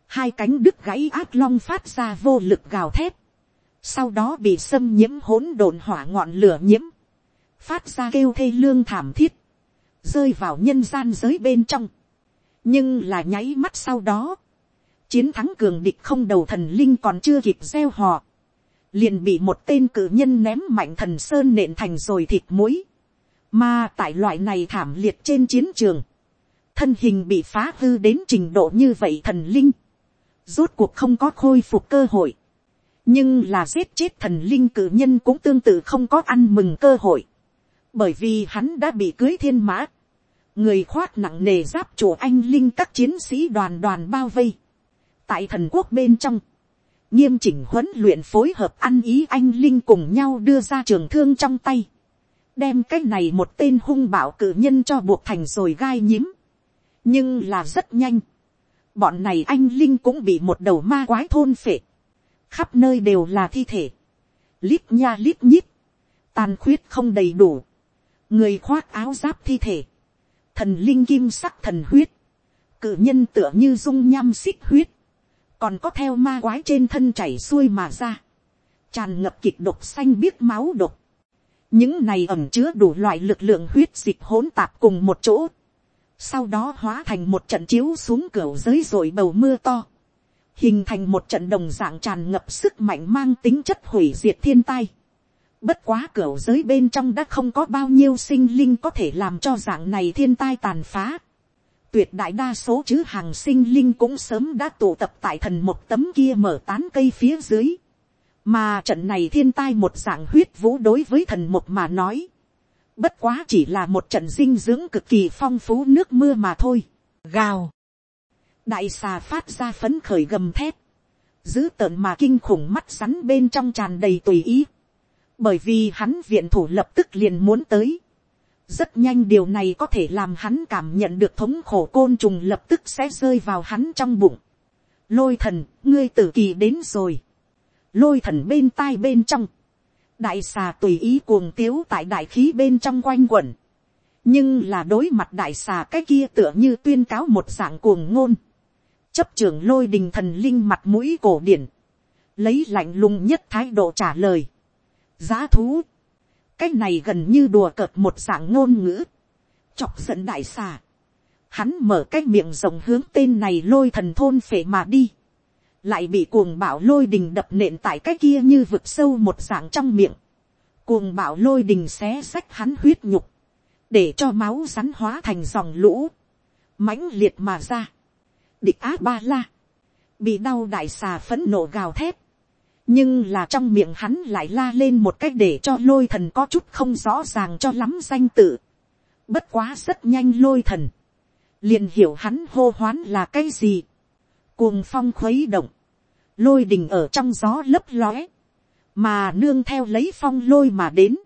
hai cánh đứt gãy ác long phát ra vô lực gào thét, sau đó bị xâm nhiễm hỗn độn hỏa ngọn lửa nhiễm, phát ra kêu thê lương thảm thiết, rơi vào nhân gian giới bên trong, nhưng là nháy mắt sau đó, chiến thắng cường địch không đầu thần linh còn chưa kịp gieo họ, liền bị một tên cử nhân ném mạnh thần sơn nện thành rồi thịt muối, mà tại loại này thảm liệt trên chiến trường, thân hình bị phá hư đến trình độ như vậy thần linh, rốt cuộc không có khôi phục cơ hội, nhưng là giết chết thần linh cử nhân cũng tương tự không có ăn mừng cơ hội, bởi vì hắn đã bị cưới thiên mã, người khoác nặng nề giáp chủ anh linh các chiến sĩ đoàn đoàn bao vây, tại thần quốc bên trong, nghiêm chỉnh huấn luyện phối hợp ăn ý anh linh cùng nhau đưa ra trường thương trong tay, đem cái này một tên hung bảo cử nhân cho buộc thành rồi gai nhím, nhưng là rất nhanh, bọn này anh linh cũng bị một đầu ma quái thôn phệ, khắp nơi đều là thi thể, lít nha lít nhít, tàn khuyết không đầy đủ, người khoác áo giáp thi thể, thần linh kim sắc thần huyết, cự nhân tựa như dung nham xích huyết, còn có theo ma quái trên thân chảy xuôi mà ra, tràn ngập kịch độc xanh biết máu độc, những này ẩm chứa đủ loại lực lượng huyết dịch hỗn tạp cùng một chỗ, sau đó hóa thành một trận chiếu xuống cửa giới rồi bầu mưa to, hình thành một trận đồng dạng tràn ngập sức mạnh mang tính chất hủy diệt thiên tai. Bất quá cửa giới bên trong đã không có bao nhiêu sinh linh có thể làm cho dạng này thiên tai tàn phá. Tuyệt đại đa số chứ hàng sinh linh cũng sớm đã tụ tập tại thần một tấm kia mở tán cây phía dưới. Mà trận này thiên tai một dạng huyết vũ đối với thần một mà nói Bất quá chỉ là một trận dinh dưỡng cực kỳ phong phú nước mưa mà thôi. Gào. Đại xà phát ra phấn khởi gầm thép. Giữ tợn mà kinh khủng mắt rắn bên trong tràn đầy tùy ý. Bởi vì hắn viện thủ lập tức liền muốn tới. Rất nhanh điều này có thể làm hắn cảm nhận được thống khổ côn trùng lập tức sẽ rơi vào hắn trong bụng. Lôi thần, ngươi tử kỳ đến rồi. Lôi thần bên tai bên trong đại xà tùy ý cuồng tiếu tại đại khí bên trong quanh quẩn. nhưng là đối mặt đại xà cái kia tựa như tuyên cáo một dạng cuồng ngôn. chấp trưởng lôi đình thần linh mặt mũi cổ điển. lấy lạnh lùng nhất thái độ trả lời. giá thú. cái này gần như đùa cợt một dạng ngôn ngữ. chọc giận đại xà. hắn mở cái miệng rộng hướng tên này lôi thần thôn phệ mà đi lại bị cuồng bạo lôi đình đập nện tại cái kia như vực sâu một dạng trong miệng. Cuồng bạo lôi đình xé xách hắn huyết nhục, để cho máu rắn hóa thành dòng lũ, mãnh liệt mà ra. Địch á ba la, bị đau đại xà phấn nộ gào thét, nhưng là trong miệng hắn lại la lên một cách để cho lôi thần có chút không rõ ràng cho lắm danh tự. Bất quá rất nhanh lôi thần, liền hiểu hắn hô hoán là cái gì cuồng phong khuấy động, lôi đình ở trong gió lấp lóe, mà nương theo lấy phong lôi mà đến,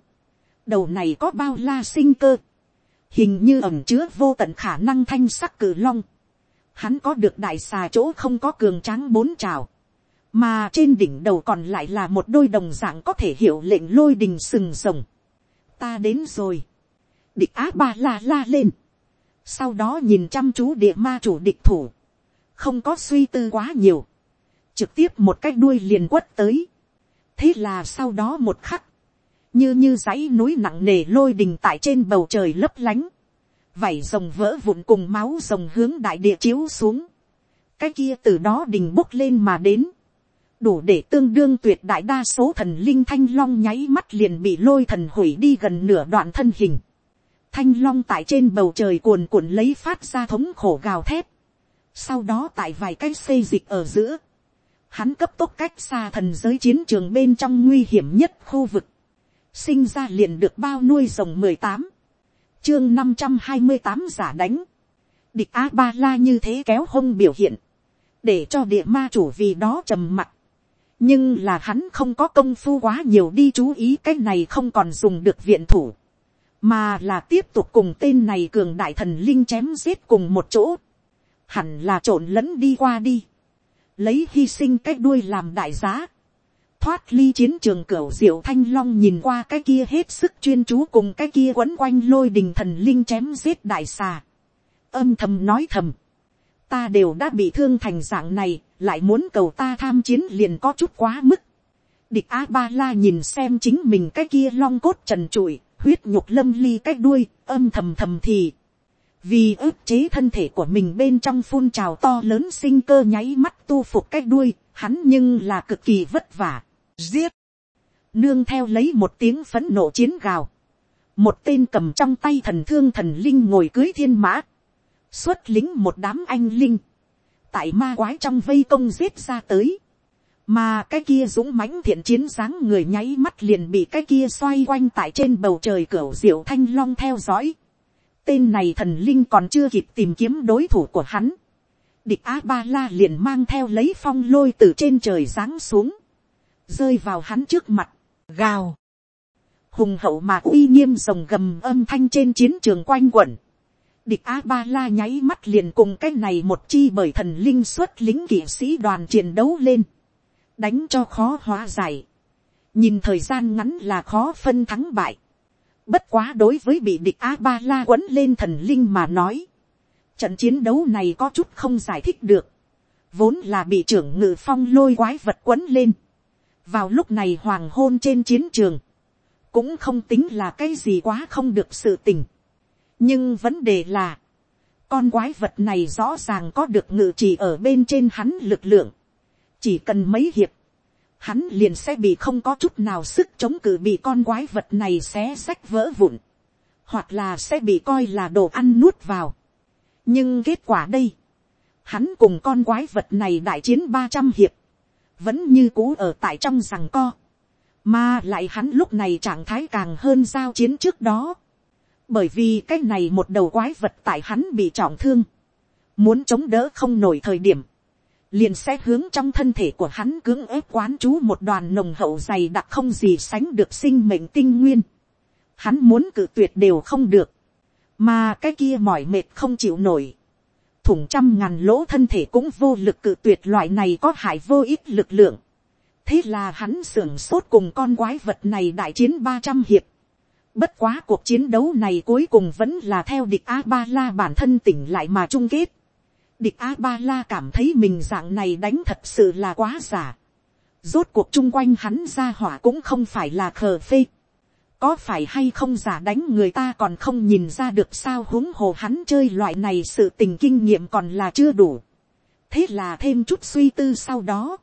đầu này có bao la sinh cơ, hình như ẩm chứa vô tận khả năng thanh sắc cử long, hắn có được đại xà chỗ không có cường tráng bốn trào, mà trên đỉnh đầu còn lại là một đôi đồng dạng có thể hiểu lệnh lôi đình sừng rồng. ta đến rồi, địch á ba la la lên, sau đó nhìn chăm chú địa ma chủ địch thủ, không có suy tư quá nhiều, trực tiếp một cái đuôi liền quất tới, thế là sau đó một khắc, như như dãy núi nặng nề lôi đình tại trên bầu trời lấp lánh, vảy rồng vỡ vụn cùng máu rồng hướng đại địa chiếu xuống, cái kia từ đó đình bốc lên mà đến, đủ để tương đương tuyệt đại đa số thần linh thanh long nháy mắt liền bị lôi thần hủy đi gần nửa đoạn thân hình. Thanh long tại trên bầu trời cuồn cuộn lấy phát ra thống khổ gào thét. Sau đó tại vài cái xây dịch ở giữa. Hắn cấp tốc cách xa thần giới chiến trường bên trong nguy hiểm nhất khu vực. Sinh ra liền được bao nuôi rồng mười tám Chương năm trăm hai mươi tám giả đánh. Địch A-ba-la như thế kéo hông biểu hiện. Để cho địa ma chủ vì đó trầm mặt nhưng là hắn không có công phu quá nhiều đi chú ý cái này không còn dùng được viện thủ, mà là tiếp tục cùng tên này cường đại thần linh chém giết cùng một chỗ, hẳn là trộn lẫn đi qua đi, lấy hy sinh cái đuôi làm đại giá, thoát ly chiến trường cửa diệu thanh long nhìn qua cái kia hết sức chuyên chú cùng cái kia quấn quanh lôi đình thần linh chém giết đại xà, âm thầm nói thầm, ta đều đã bị thương thành dạng này, lại muốn cầu ta tham chiến liền có chút quá mức. địch a ba la nhìn xem chính mình cái kia long cốt trần trụi, huyết nhục lâm ly cái đuôi, âm thầm thầm thì vì ức chế thân thể của mình bên trong phun trào to lớn sinh cơ nháy mắt tu phục cái đuôi, hắn nhưng là cực kỳ vất vả. giết, nương theo lấy một tiếng phấn nộ chiến gào. một tên cầm trong tay thần thương thần linh ngồi cưới thiên mã xuất lính một đám anh linh, tại ma quái trong vây công giết ra tới, mà cái kia dũng mãnh thiện chiến sáng người nháy mắt liền bị cái kia xoay quanh tại trên bầu trời cửa diệu thanh long theo dõi. Tên này thần linh còn chưa kịp tìm kiếm đối thủ của hắn. Địch a ba la liền mang theo lấy phong lôi từ trên trời giáng xuống, rơi vào hắn trước mặt, gào. Hùng hậu mà uy nghiêm rồng gầm âm thanh trên chiến trường quanh quẩn. Địch a ba la nháy mắt liền cùng cái này một chi bởi thần linh xuất lính kỵ sĩ đoàn chiến đấu lên, đánh cho khó hóa giải, nhìn thời gian ngắn là khó phân thắng bại, bất quá đối với bị địch a ba la quấn lên thần linh mà nói, trận chiến đấu này có chút không giải thích được, vốn là bị trưởng ngự phong lôi quái vật quấn lên, vào lúc này hoàng hôn trên chiến trường, cũng không tính là cái gì quá không được sự tình, nhưng vấn đề là, con quái vật này rõ ràng có được ngự chỉ ở bên trên hắn lực lượng, chỉ cần mấy hiệp, hắn liền sẽ bị không có chút nào sức chống cự bị con quái vật này xé xách vỡ vụn, hoặc là sẽ bị coi là đồ ăn nuốt vào. nhưng kết quả đây, hắn cùng con quái vật này đại chiến ba trăm hiệp, vẫn như cũ ở tại trong rằng co, mà lại hắn lúc này trạng thái càng hơn giao chiến trước đó, bởi vì cái này một đầu quái vật tại hắn bị trọng thương, muốn chống đỡ không nổi thời điểm, liền sẽ hướng trong thân thể của hắn cưỡng ép quán chú một đoàn nồng hậu dày đặc không gì sánh được sinh mệnh tinh nguyên. Hắn muốn cự tuyệt đều không được, mà cái kia mỏi mệt không chịu nổi. Thủng trăm ngàn lỗ thân thể cũng vô lực cự tuyệt loại này có hại vô ít lực lượng. Thế là hắn sưởng sốt cùng con quái vật này đại chiến ba trăm hiệp Bất quá cuộc chiến đấu này cuối cùng vẫn là theo địch A-ba-la bản thân tỉnh lại mà chung kết. Địch A-ba-la cảm thấy mình dạng này đánh thật sự là quá giả. Rốt cuộc chung quanh hắn ra hỏa cũng không phải là khờ phê. Có phải hay không giả đánh người ta còn không nhìn ra được sao huống hồ hắn chơi loại này sự tình kinh nghiệm còn là chưa đủ. Thế là thêm chút suy tư sau đó.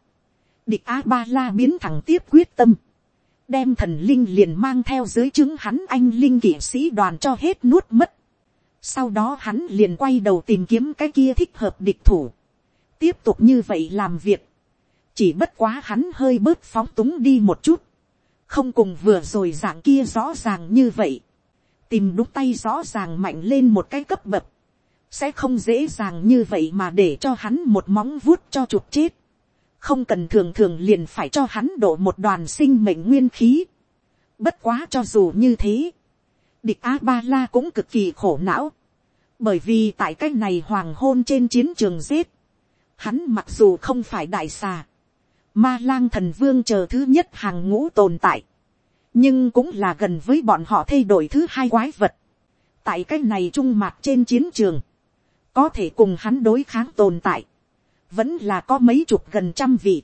Địch A-ba-la biến thẳng tiếp quyết tâm đem thần linh liền mang theo dưới chứng hắn anh linh kỵ sĩ đoàn cho hết nuốt mất. Sau đó hắn liền quay đầu tìm kiếm cái kia thích hợp địch thủ. Tiếp tục như vậy làm việc. Chỉ bất quá hắn hơi bớt phóng túng đi một chút. Không cùng vừa rồi dạng kia rõ ràng như vậy. Tìm đúng tay rõ ràng mạnh lên một cái cấp bậc. Sẽ không dễ dàng như vậy mà để cho hắn một móng vuốt cho chụp chết không cần thường thường liền phải cho hắn đổ một đoàn sinh mệnh nguyên khí. Bất quá cho dù như thế, địch a ba la cũng cực kỳ khổ não, bởi vì tại cái này hoàng hôn trên chiến trường giết, hắn mặc dù không phải đại xà, ma lang thần vương chờ thứ nhất hàng ngũ tồn tại, nhưng cũng là gần với bọn họ thay đổi thứ hai quái vật. tại cái này trung mạc trên chiến trường, có thể cùng hắn đối kháng tồn tại, vẫn là có mấy chục gần trăm vị.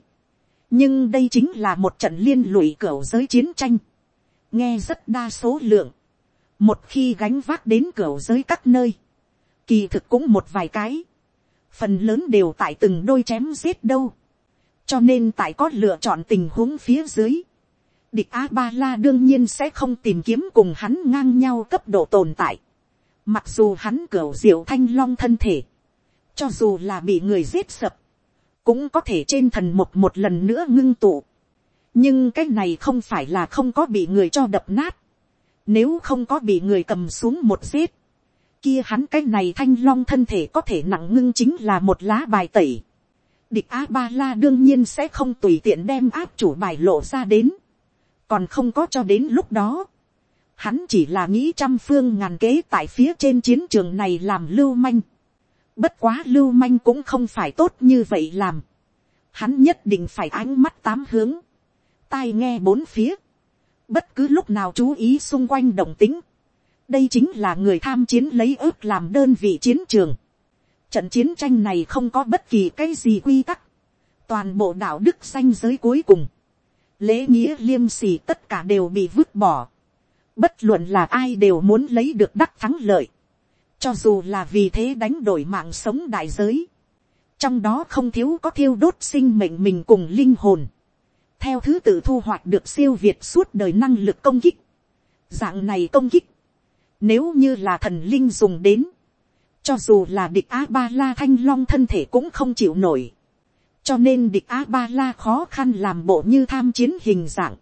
nhưng đây chính là một trận liên lụy cửa giới chiến tranh, nghe rất đa số lượng, một khi gánh vác đến cửa giới các nơi, kỳ thực cũng một vài cái, phần lớn đều tại từng đôi chém giết đâu, cho nên tại có lựa chọn tình huống phía dưới, địch a ba la đương nhiên sẽ không tìm kiếm cùng hắn ngang nhau cấp độ tồn tại, mặc dù hắn cửa diệu thanh long thân thể, cho dù là bị người giết sập, cũng có thể trên thần một một lần nữa ngưng tụ, nhưng cái này không phải là không có bị người cho đập nát, nếu không có bị người cầm xuống một giết, kia hắn cái này thanh long thân thể có thể nặng ngưng chính là một lá bài tẩy. Địch A-ba-la đương nhiên sẽ không tùy tiện đem áp chủ bài lộ ra đến. Còn không có cho đến lúc đó. Hắn chỉ là nghĩ trăm phương ngàn kế tại phía trên chiến trường này làm lưu manh. Bất quá lưu manh cũng không phải tốt như vậy làm. Hắn nhất định phải ánh mắt tám hướng. Tai nghe bốn phía. Bất cứ lúc nào chú ý xung quanh động tính đây chính là người tham chiến lấy ước làm đơn vị chiến trường. Trận chiến tranh này không có bất kỳ cái gì quy tắc. Toàn bộ đạo đức danh giới cuối cùng. Lễ nghĩa liêm sỉ tất cả đều bị vứt bỏ. Bất luận là ai đều muốn lấy được đắc thắng lợi. Cho dù là vì thế đánh đổi mạng sống đại giới. Trong đó không thiếu có thiêu đốt sinh mệnh mình cùng linh hồn. Theo thứ tự thu hoạch được siêu việt suốt đời năng lực công kích. Dạng này công kích, nếu như là thần linh dùng đến. Cho dù là địch A-ba-la thanh long thân thể cũng không chịu nổi. Cho nên địch A-ba-la khó khăn làm bộ như tham chiến hình dạng.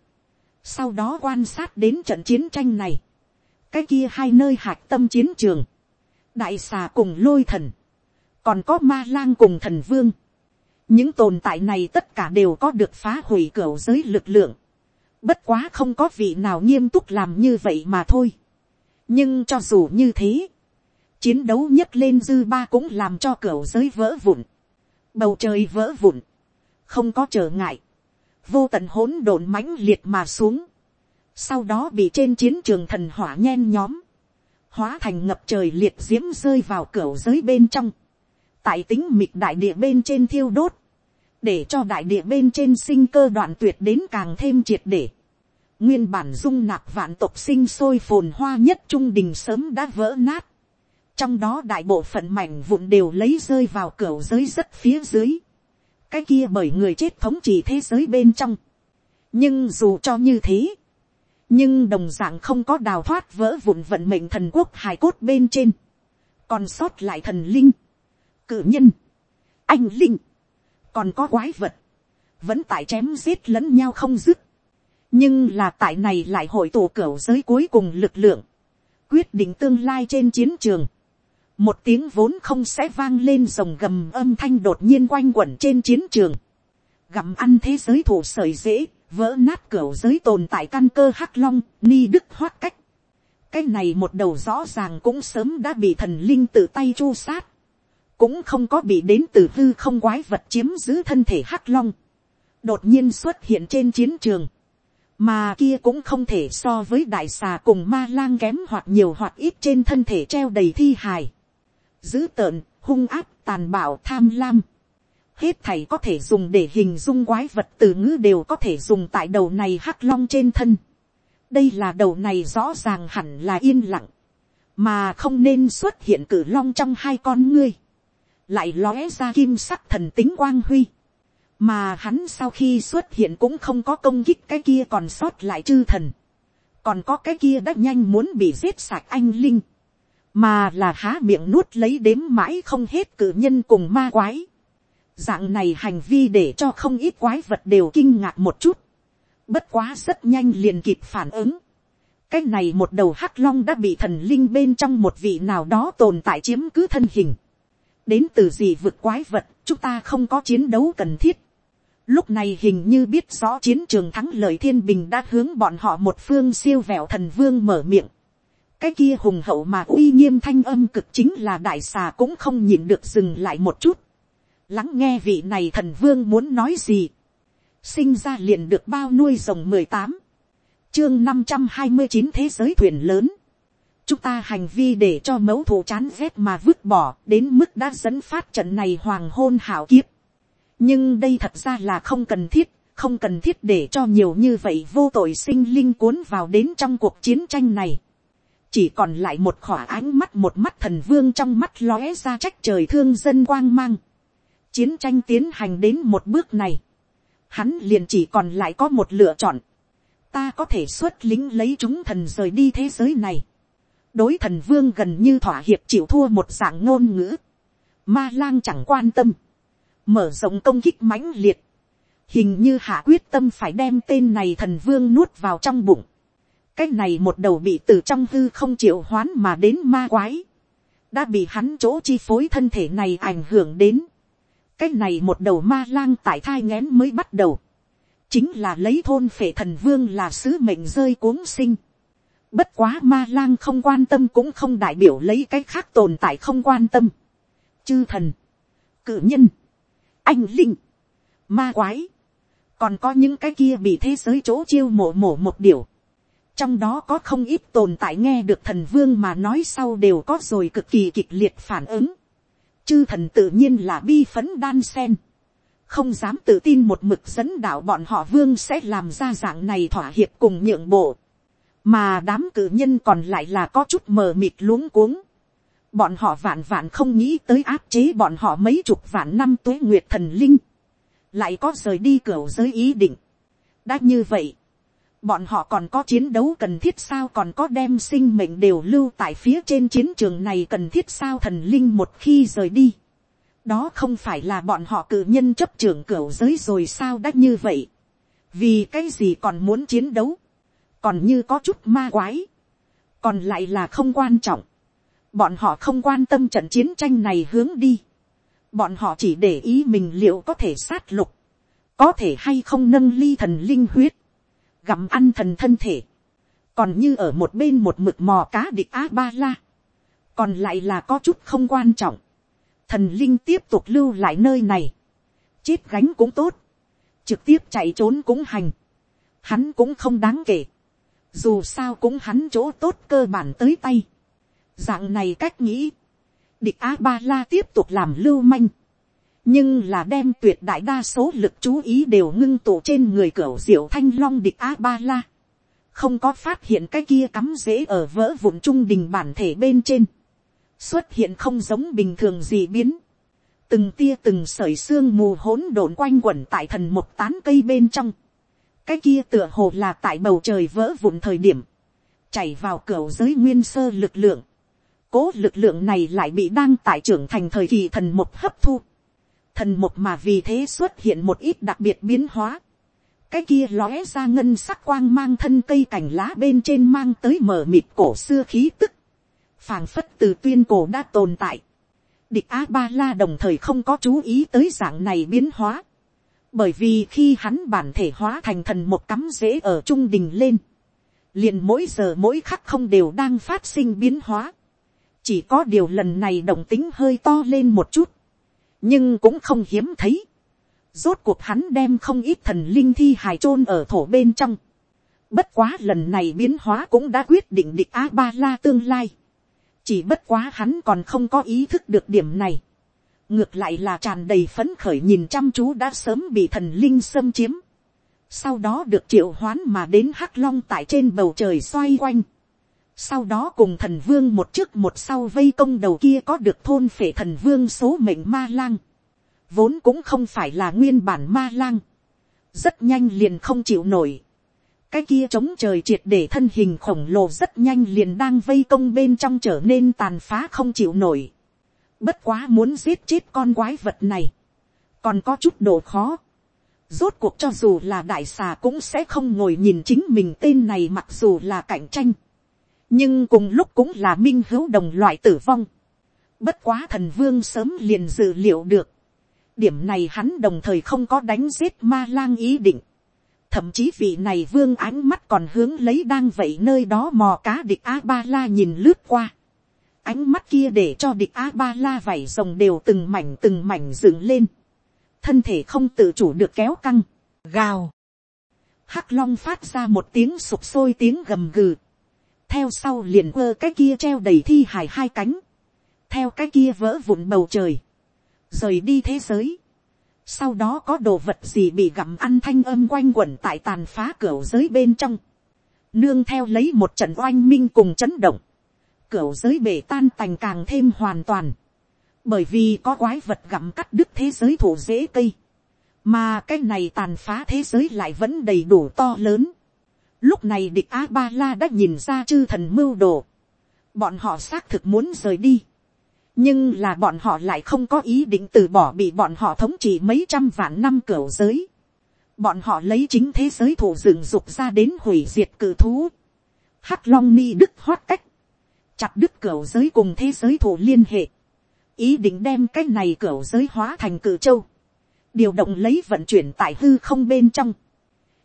Sau đó quan sát đến trận chiến tranh này. Cái kia hai nơi hạch tâm chiến trường. Đại xà cùng lôi thần. Còn có ma lang cùng thần vương. Những tồn tại này tất cả đều có được phá hủy cửa giới lực lượng. Bất quá không có vị nào nghiêm túc làm như vậy mà thôi. Nhưng cho dù như thế, chiến đấu nhất lên dư ba cũng làm cho cửa giới vỡ vụn, bầu trời vỡ vụn, không có trở ngại, vô tận hỗn độn mãnh liệt mà xuống, sau đó bị trên chiến trường thần hỏa nhen nhóm, hóa thành ngập trời liệt diễm rơi vào cửa giới bên trong, tại tính mịt đại địa bên trên thiêu đốt, để cho đại địa bên trên sinh cơ đoạn tuyệt đến càng thêm triệt để nguyên bản dung nạp vạn tộc sinh sôi phồn hoa nhất trung đình sớm đã vỡ nát. trong đó đại bộ phận mảnh vụn đều lấy rơi vào cửa giới rất phía dưới. cái kia bởi người chết thống trị thế giới bên trong. nhưng dù cho như thế, nhưng đồng dạng không có đào thoát vỡ vụn vận mệnh thần quốc hài cốt bên trên. còn sót lại thần linh, cử nhân, anh linh, còn có quái vật, vẫn tại chém giết lẫn nhau không dứt nhưng là tại này lại hội tụ cửa giới cuối cùng lực lượng, quyết định tương lai trên chiến trường. một tiếng vốn không sẽ vang lên rồng gầm âm thanh đột nhiên quanh quẩn trên chiến trường, gặm ăn thế giới thủ sởi dễ, vỡ nát cửa giới tồn tại căn cơ hắc long, ni đức hoát cách. cái này một đầu rõ ràng cũng sớm đã bị thần linh tự tay chu sát, cũng không có bị đến từ hư không quái vật chiếm giữ thân thể hắc long, đột nhiên xuất hiện trên chiến trường, mà kia cũng không thể so với đại xà cùng ma lang kém hoặc nhiều hoặc ít trên thân thể treo đầy thi hài. dữ tợn, hung áp, tàn bạo, tham lam. hết thảy có thể dùng để hình dung quái vật từ ngữ đều có thể dùng tại đầu này hắc long trên thân. đây là đầu này rõ ràng hẳn là yên lặng, mà không nên xuất hiện cử long trong hai con ngươi, lại lóe ra kim sắc thần tính quang huy mà hắn sau khi xuất hiện cũng không có công kích cái kia còn sót lại chư thần, còn có cái kia đã nhanh muốn bị giết sạch anh linh, mà là há miệng nuốt lấy đếm mãi không hết cử nhân cùng ma quái. Dạng này hành vi để cho không ít quái vật đều kinh ngạc một chút, bất quá rất nhanh liền kịp phản ứng. cái này một đầu hắc long đã bị thần linh bên trong một vị nào đó tồn tại chiếm cứ thân hình đến từ gì vượt quái vật, chúng ta không có chiến đấu cần thiết Lúc này hình như biết rõ chiến trường thắng lợi thiên bình đã hướng bọn họ một phương siêu vẹo thần vương mở miệng. Cái kia hùng hậu mà uy nghiêm thanh âm cực chính là đại xà cũng không nhìn được dừng lại một chút. Lắng nghe vị này thần vương muốn nói gì. sinh ra liền được bao nuôi rồng mười tám, chương năm trăm hai mươi chín thế giới thuyền lớn, chúng ta hành vi để cho mẫu thủ chán ghét mà vứt bỏ đến mức đã dẫn phát trận này hoàng hôn hảo kiếp. nhưng đây thật ra là không cần thiết, không cần thiết để cho nhiều như vậy vô tội sinh linh cuốn vào đến trong cuộc chiến tranh này. chỉ còn lại một khỏa ánh mắt một mắt thần vương trong mắt lóe ra trách trời thương dân quang mang. chiến tranh tiến hành đến một bước này. hắn liền chỉ còn lại có một lựa chọn. ta có thể xuất lính lấy chúng thần rời đi thế giới này đối thần vương gần như thỏa hiệp chịu thua một dạng ngôn ngữ, ma lang chẳng quan tâm, mở rộng công kích mãnh liệt, hình như hạ quyết tâm phải đem tên này thần vương nuốt vào trong bụng, cái này một đầu bị từ trong hư không chịu hoán mà đến ma quái, đã bị hắn chỗ chi phối thân thể này ảnh hưởng đến, cái này một đầu ma lang tại thai nghén mới bắt đầu, chính là lấy thôn phệ thần vương là sứ mệnh rơi cuống sinh, Bất quá ma lang không quan tâm cũng không đại biểu lấy cái khác tồn tại không quan tâm. Chư thần, cử nhân, anh linh, ma quái. Còn có những cái kia bị thế giới chỗ chiêu mộ mổ một điều. Trong đó có không ít tồn tại nghe được thần vương mà nói sau đều có rồi cực kỳ kịch liệt phản ứng. Chư thần tự nhiên là bi phấn đan sen. Không dám tự tin một mực dẫn đạo bọn họ vương sẽ làm ra dạng này thỏa hiệp cùng nhượng bộ mà đám cử nhân còn lại là có chút mờ mịt luống cuống. bọn họ vạn vạn không nghĩ tới áp chế bọn họ mấy chục vạn năm tuế nguyệt thần linh, lại có rời đi cửa giới ý định. đã như vậy, bọn họ còn có chiến đấu cần thiết sao còn có đem sinh mệnh đều lưu tại phía trên chiến trường này cần thiết sao thần linh một khi rời đi. đó không phải là bọn họ cử nhân chấp trưởng cửa giới rồi sao đã như vậy. vì cái gì còn muốn chiến đấu còn như có chút ma quái, còn lại là không quan trọng, bọn họ không quan tâm trận chiến tranh này hướng đi, bọn họ chỉ để ý mình liệu có thể sát lục, có thể hay không nâng ly thần linh huyết, gặm ăn thần thân thể, còn như ở một bên một mực mò cá địch a ba la, còn lại là có chút không quan trọng, thần linh tiếp tục lưu lại nơi này, chết gánh cũng tốt, trực tiếp chạy trốn cũng hành, hắn cũng không đáng kể, dù sao cũng hắn chỗ tốt cơ bản tới tay. dạng này cách nghĩ, địch a ba la tiếp tục làm lưu manh, nhưng là đem tuyệt đại đa số lực chú ý đều ngưng tụ trên người cửa diệu thanh long địch a ba la, không có phát hiện cái kia cắm rễ ở vỡ vụn trung đình bản thể bên trên, xuất hiện không giống bình thường gì biến, từng tia từng sởi xương mù hỗn độn quanh quẩn tại thần một tán cây bên trong, cái kia tựa hồ là tại bầu trời vỡ vụn thời điểm, chảy vào cửa giới nguyên sơ lực lượng, cố lực lượng này lại bị đang tại trưởng thành thời kỳ thần một hấp thu, thần một mà vì thế xuất hiện một ít đặc biệt biến hóa, cái kia lóe ra ngân sắc quang mang thân cây cành lá bên trên mang tới mở mịt cổ xưa khí tức, phảng phất từ tuyên cổ đã tồn tại, địch a ba la đồng thời không có chú ý tới dạng này biến hóa, bởi vì khi hắn bản thể hóa thành thần một cắm rễ ở trung đình lên, liền mỗi giờ mỗi khắc không đều đang phát sinh biến hóa, chỉ có điều lần này động tính hơi to lên một chút, nhưng cũng không hiếm thấy, rốt cuộc hắn đem không ít thần linh thi hài chôn ở thổ bên trong, bất quá lần này biến hóa cũng đã quyết định địch a ba la tương lai, chỉ bất quá hắn còn không có ý thức được điểm này, ngược lại là tràn đầy phấn khởi nhìn chăm chú đã sớm bị thần linh xâm chiếm, sau đó được triệu hoán mà đến hắc long tại trên bầu trời xoay quanh, sau đó cùng thần vương một trước một sau vây công đầu kia có được thôn phệ thần vương số mệnh ma lang, vốn cũng không phải là nguyên bản ma lang, rất nhanh liền không chịu nổi, cái kia chống trời triệt để thân hình khổng lồ rất nhanh liền đang vây công bên trong trở nên tàn phá không chịu nổi. Bất quá muốn giết chết con quái vật này. Còn có chút độ khó. Rốt cuộc cho dù là đại xà cũng sẽ không ngồi nhìn chính mình tên này mặc dù là cạnh tranh. Nhưng cùng lúc cũng là minh hữu đồng loại tử vong. Bất quá thần vương sớm liền dự liệu được. Điểm này hắn đồng thời không có đánh giết ma lang ý định. Thậm chí vị này vương ánh mắt còn hướng lấy đang vậy nơi đó mò cá địch A-ba-la nhìn lướt qua Ánh mắt kia để cho địch A-ba-la vảy rồng đều từng mảnh từng mảnh dựng lên. Thân thể không tự chủ được kéo căng. gào, hắc long phát ra một tiếng sụp sôi tiếng gầm gừ, theo sau liền quơ cái kia treo đầy thi hài hai cánh, theo cái kia vỡ vụn bầu trời, rời đi thế giới, sau đó có đồ vật gì bị gặm ăn thanh âm quanh quẩn tại tàn phá cửa giới bên trong, nương theo lấy một trận oanh minh cùng chấn động, cửa giới bể tan tành càng thêm hoàn toàn, bởi vì có quái vật gặm cắt đứt thế giới thủ dễ cây, mà cái này tàn phá thế giới lại vẫn đầy đủ to lớn. Lúc này địch a ba la đã nhìn ra chư thần mưu đồ, bọn họ xác thực muốn rời đi, nhưng là bọn họ lại không có ý định từ bỏ bị bọn họ thống trị mấy trăm vạn năm cửa giới. bọn họ lấy chính thế giới thủ rừng dục ra đến hủy diệt cử thú. hắc long ni đức hoát cách, chặt đứt cửa giới cùng thế giới thủ liên hệ, ý định đem cái này cửa giới hóa thành cử châu, điều động lấy vận chuyển tại hư không bên trong.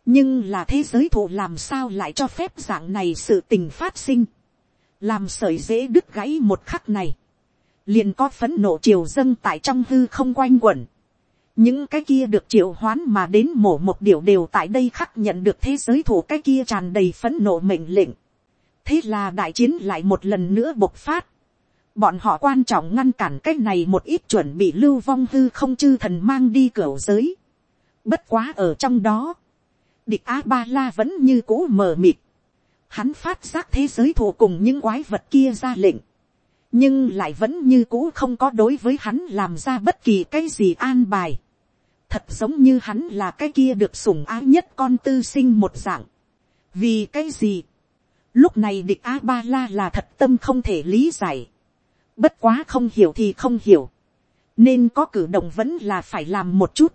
nhưng là thế giới thủ làm sao lại cho phép dạng này sự tình phát sinh, làm sởi dễ đứt gãy một khắc này, liền có phấn nộ triều dâng tại trong hư không quanh quẩn. những cái kia được triệu hoán mà đến mổ một điều đều tại đây khắc nhận được thế giới thủ cái kia tràn đầy phấn nộ mệnh lệnh thế là đại chiến lại một lần nữa bộc phát. bọn họ quan trọng ngăn cản cái này một ít chuẩn bị lưu vong hư không chư thần mang đi cửa giới. bất quá ở trong đó, địch a ba la vẫn như cũ mờ mịt. hắn phát giác thế giới thù cùng những quái vật kia ra lệnh nhưng lại vẫn như cũ không có đối với hắn làm ra bất kỳ cái gì an bài. thật giống như hắn là cái kia được sủng ái nhất con tư sinh một dạng. vì cái gì lúc này địch a ba la là thật tâm không thể lý giải. bất quá không hiểu thì không hiểu. nên có cử động vẫn là phải làm một chút.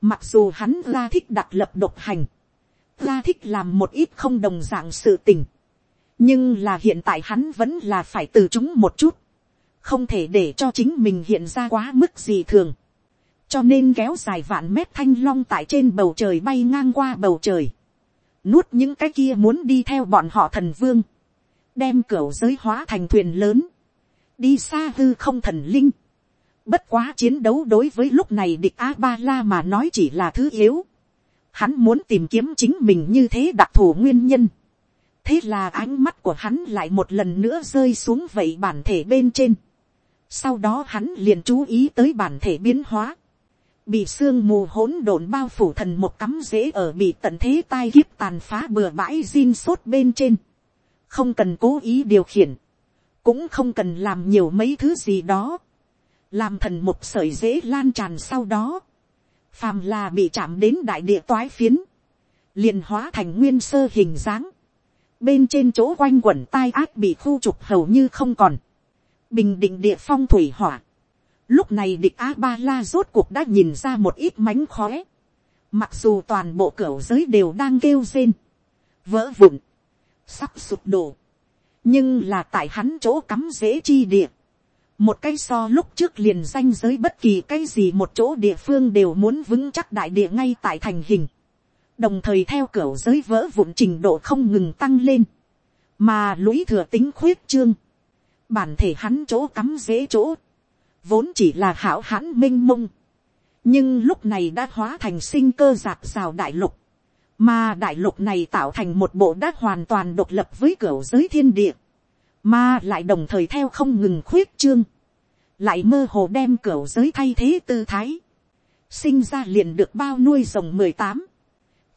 mặc dù hắn ra thích đặt lập độc hành. ra thích làm một ít không đồng dạng sự tình nhưng là hiện tại hắn vẫn là phải từ chúng một chút, không thể để cho chính mình hiện ra quá mức gì thường, cho nên kéo dài vạn mét thanh long tại trên bầu trời bay ngang qua bầu trời, nuốt những cái kia muốn đi theo bọn họ thần vương, đem cửa giới hóa thành thuyền lớn, đi xa hư không thần linh, bất quá chiến đấu đối với lúc này địch a ba la mà nói chỉ là thứ yếu, hắn muốn tìm kiếm chính mình như thế đặc thù nguyên nhân, thế là ánh mắt của hắn lại một lần nữa rơi xuống vậy bản thể bên trên. sau đó hắn liền chú ý tới bản thể biến hóa bị sương mù hỗn độn bao phủ thần một cắm rễ ở bị tận thế tai kiếp tàn phá bừa bãi zin sốt bên trên. không cần cố ý điều khiển. cũng không cần làm nhiều mấy thứ gì đó. làm thần một sợi dễ lan tràn sau đó. phàm là bị chạm đến đại địa toái phiến. liền hóa thành nguyên sơ hình dáng bên trên chỗ quanh quẩn tai ác bị khu trục hầu như không còn, bình định địa phong thủy hỏa, lúc này địch a ba la rốt cuộc đã nhìn ra một ít mánh khóe, mặc dù toàn bộ cửa giới đều đang kêu rên, vỡ vụn, sắp sụp đổ, nhưng là tại hắn chỗ cắm dễ chi địa, một cái so lúc trước liền danh giới bất kỳ cái gì một chỗ địa phương đều muốn vững chắc đại địa ngay tại thành hình. Đồng thời theo cửa giới vỡ vụn trình độ không ngừng tăng lên, mà lũy thừa tính khuyết trương, bản thể hắn chỗ cắm dễ chỗ, vốn chỉ là hảo hãn m i n h mông, nhưng lúc này đã hóa thành sinh cơ giạt rào đại lục, mà đại lục này tạo thành một bộ đã hoàn toàn độc lập với cửa giới thiên địa, mà lại đồng thời theo không ngừng khuyết trương, lại mơ hồ đem cửa giới thay thế tư thái, sinh ra liền được bao nuôi rồng mười tám,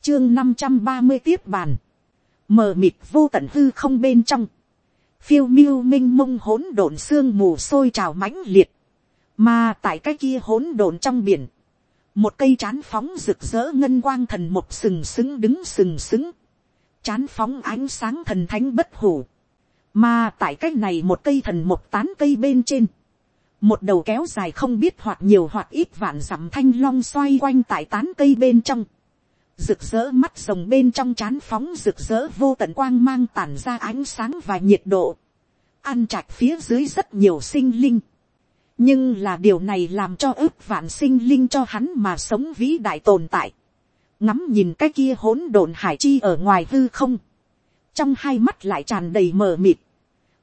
chương năm trăm ba mươi tiếp bàn, mờ mịt vô tận hư không bên trong, phiêu miêu m i n h mông hỗn độn sương mù sôi trào mãnh liệt, mà tại cái kia hỗn độn trong biển, một cây chán phóng rực rỡ ngân quang thần một sừng sững đứng sừng sững, chán phóng ánh sáng thần thánh bất hủ, mà tại cái này một cây thần một tán cây bên trên, một đầu kéo dài không biết hoặc nhiều hoặc ít vạn dặm thanh long xoay quanh tại tán cây bên trong, rực rỡ mắt rồng bên trong chán phóng rực rỡ vô tận quang mang tản ra ánh sáng và nhiệt độ, ăn chạch phía dưới rất nhiều sinh linh, nhưng là điều này làm cho ước vạn sinh linh cho hắn mà sống vĩ đại tồn tại, ngắm nhìn cái kia hỗn độn hải chi ở ngoài hư không, trong hai mắt lại tràn đầy mờ mịt,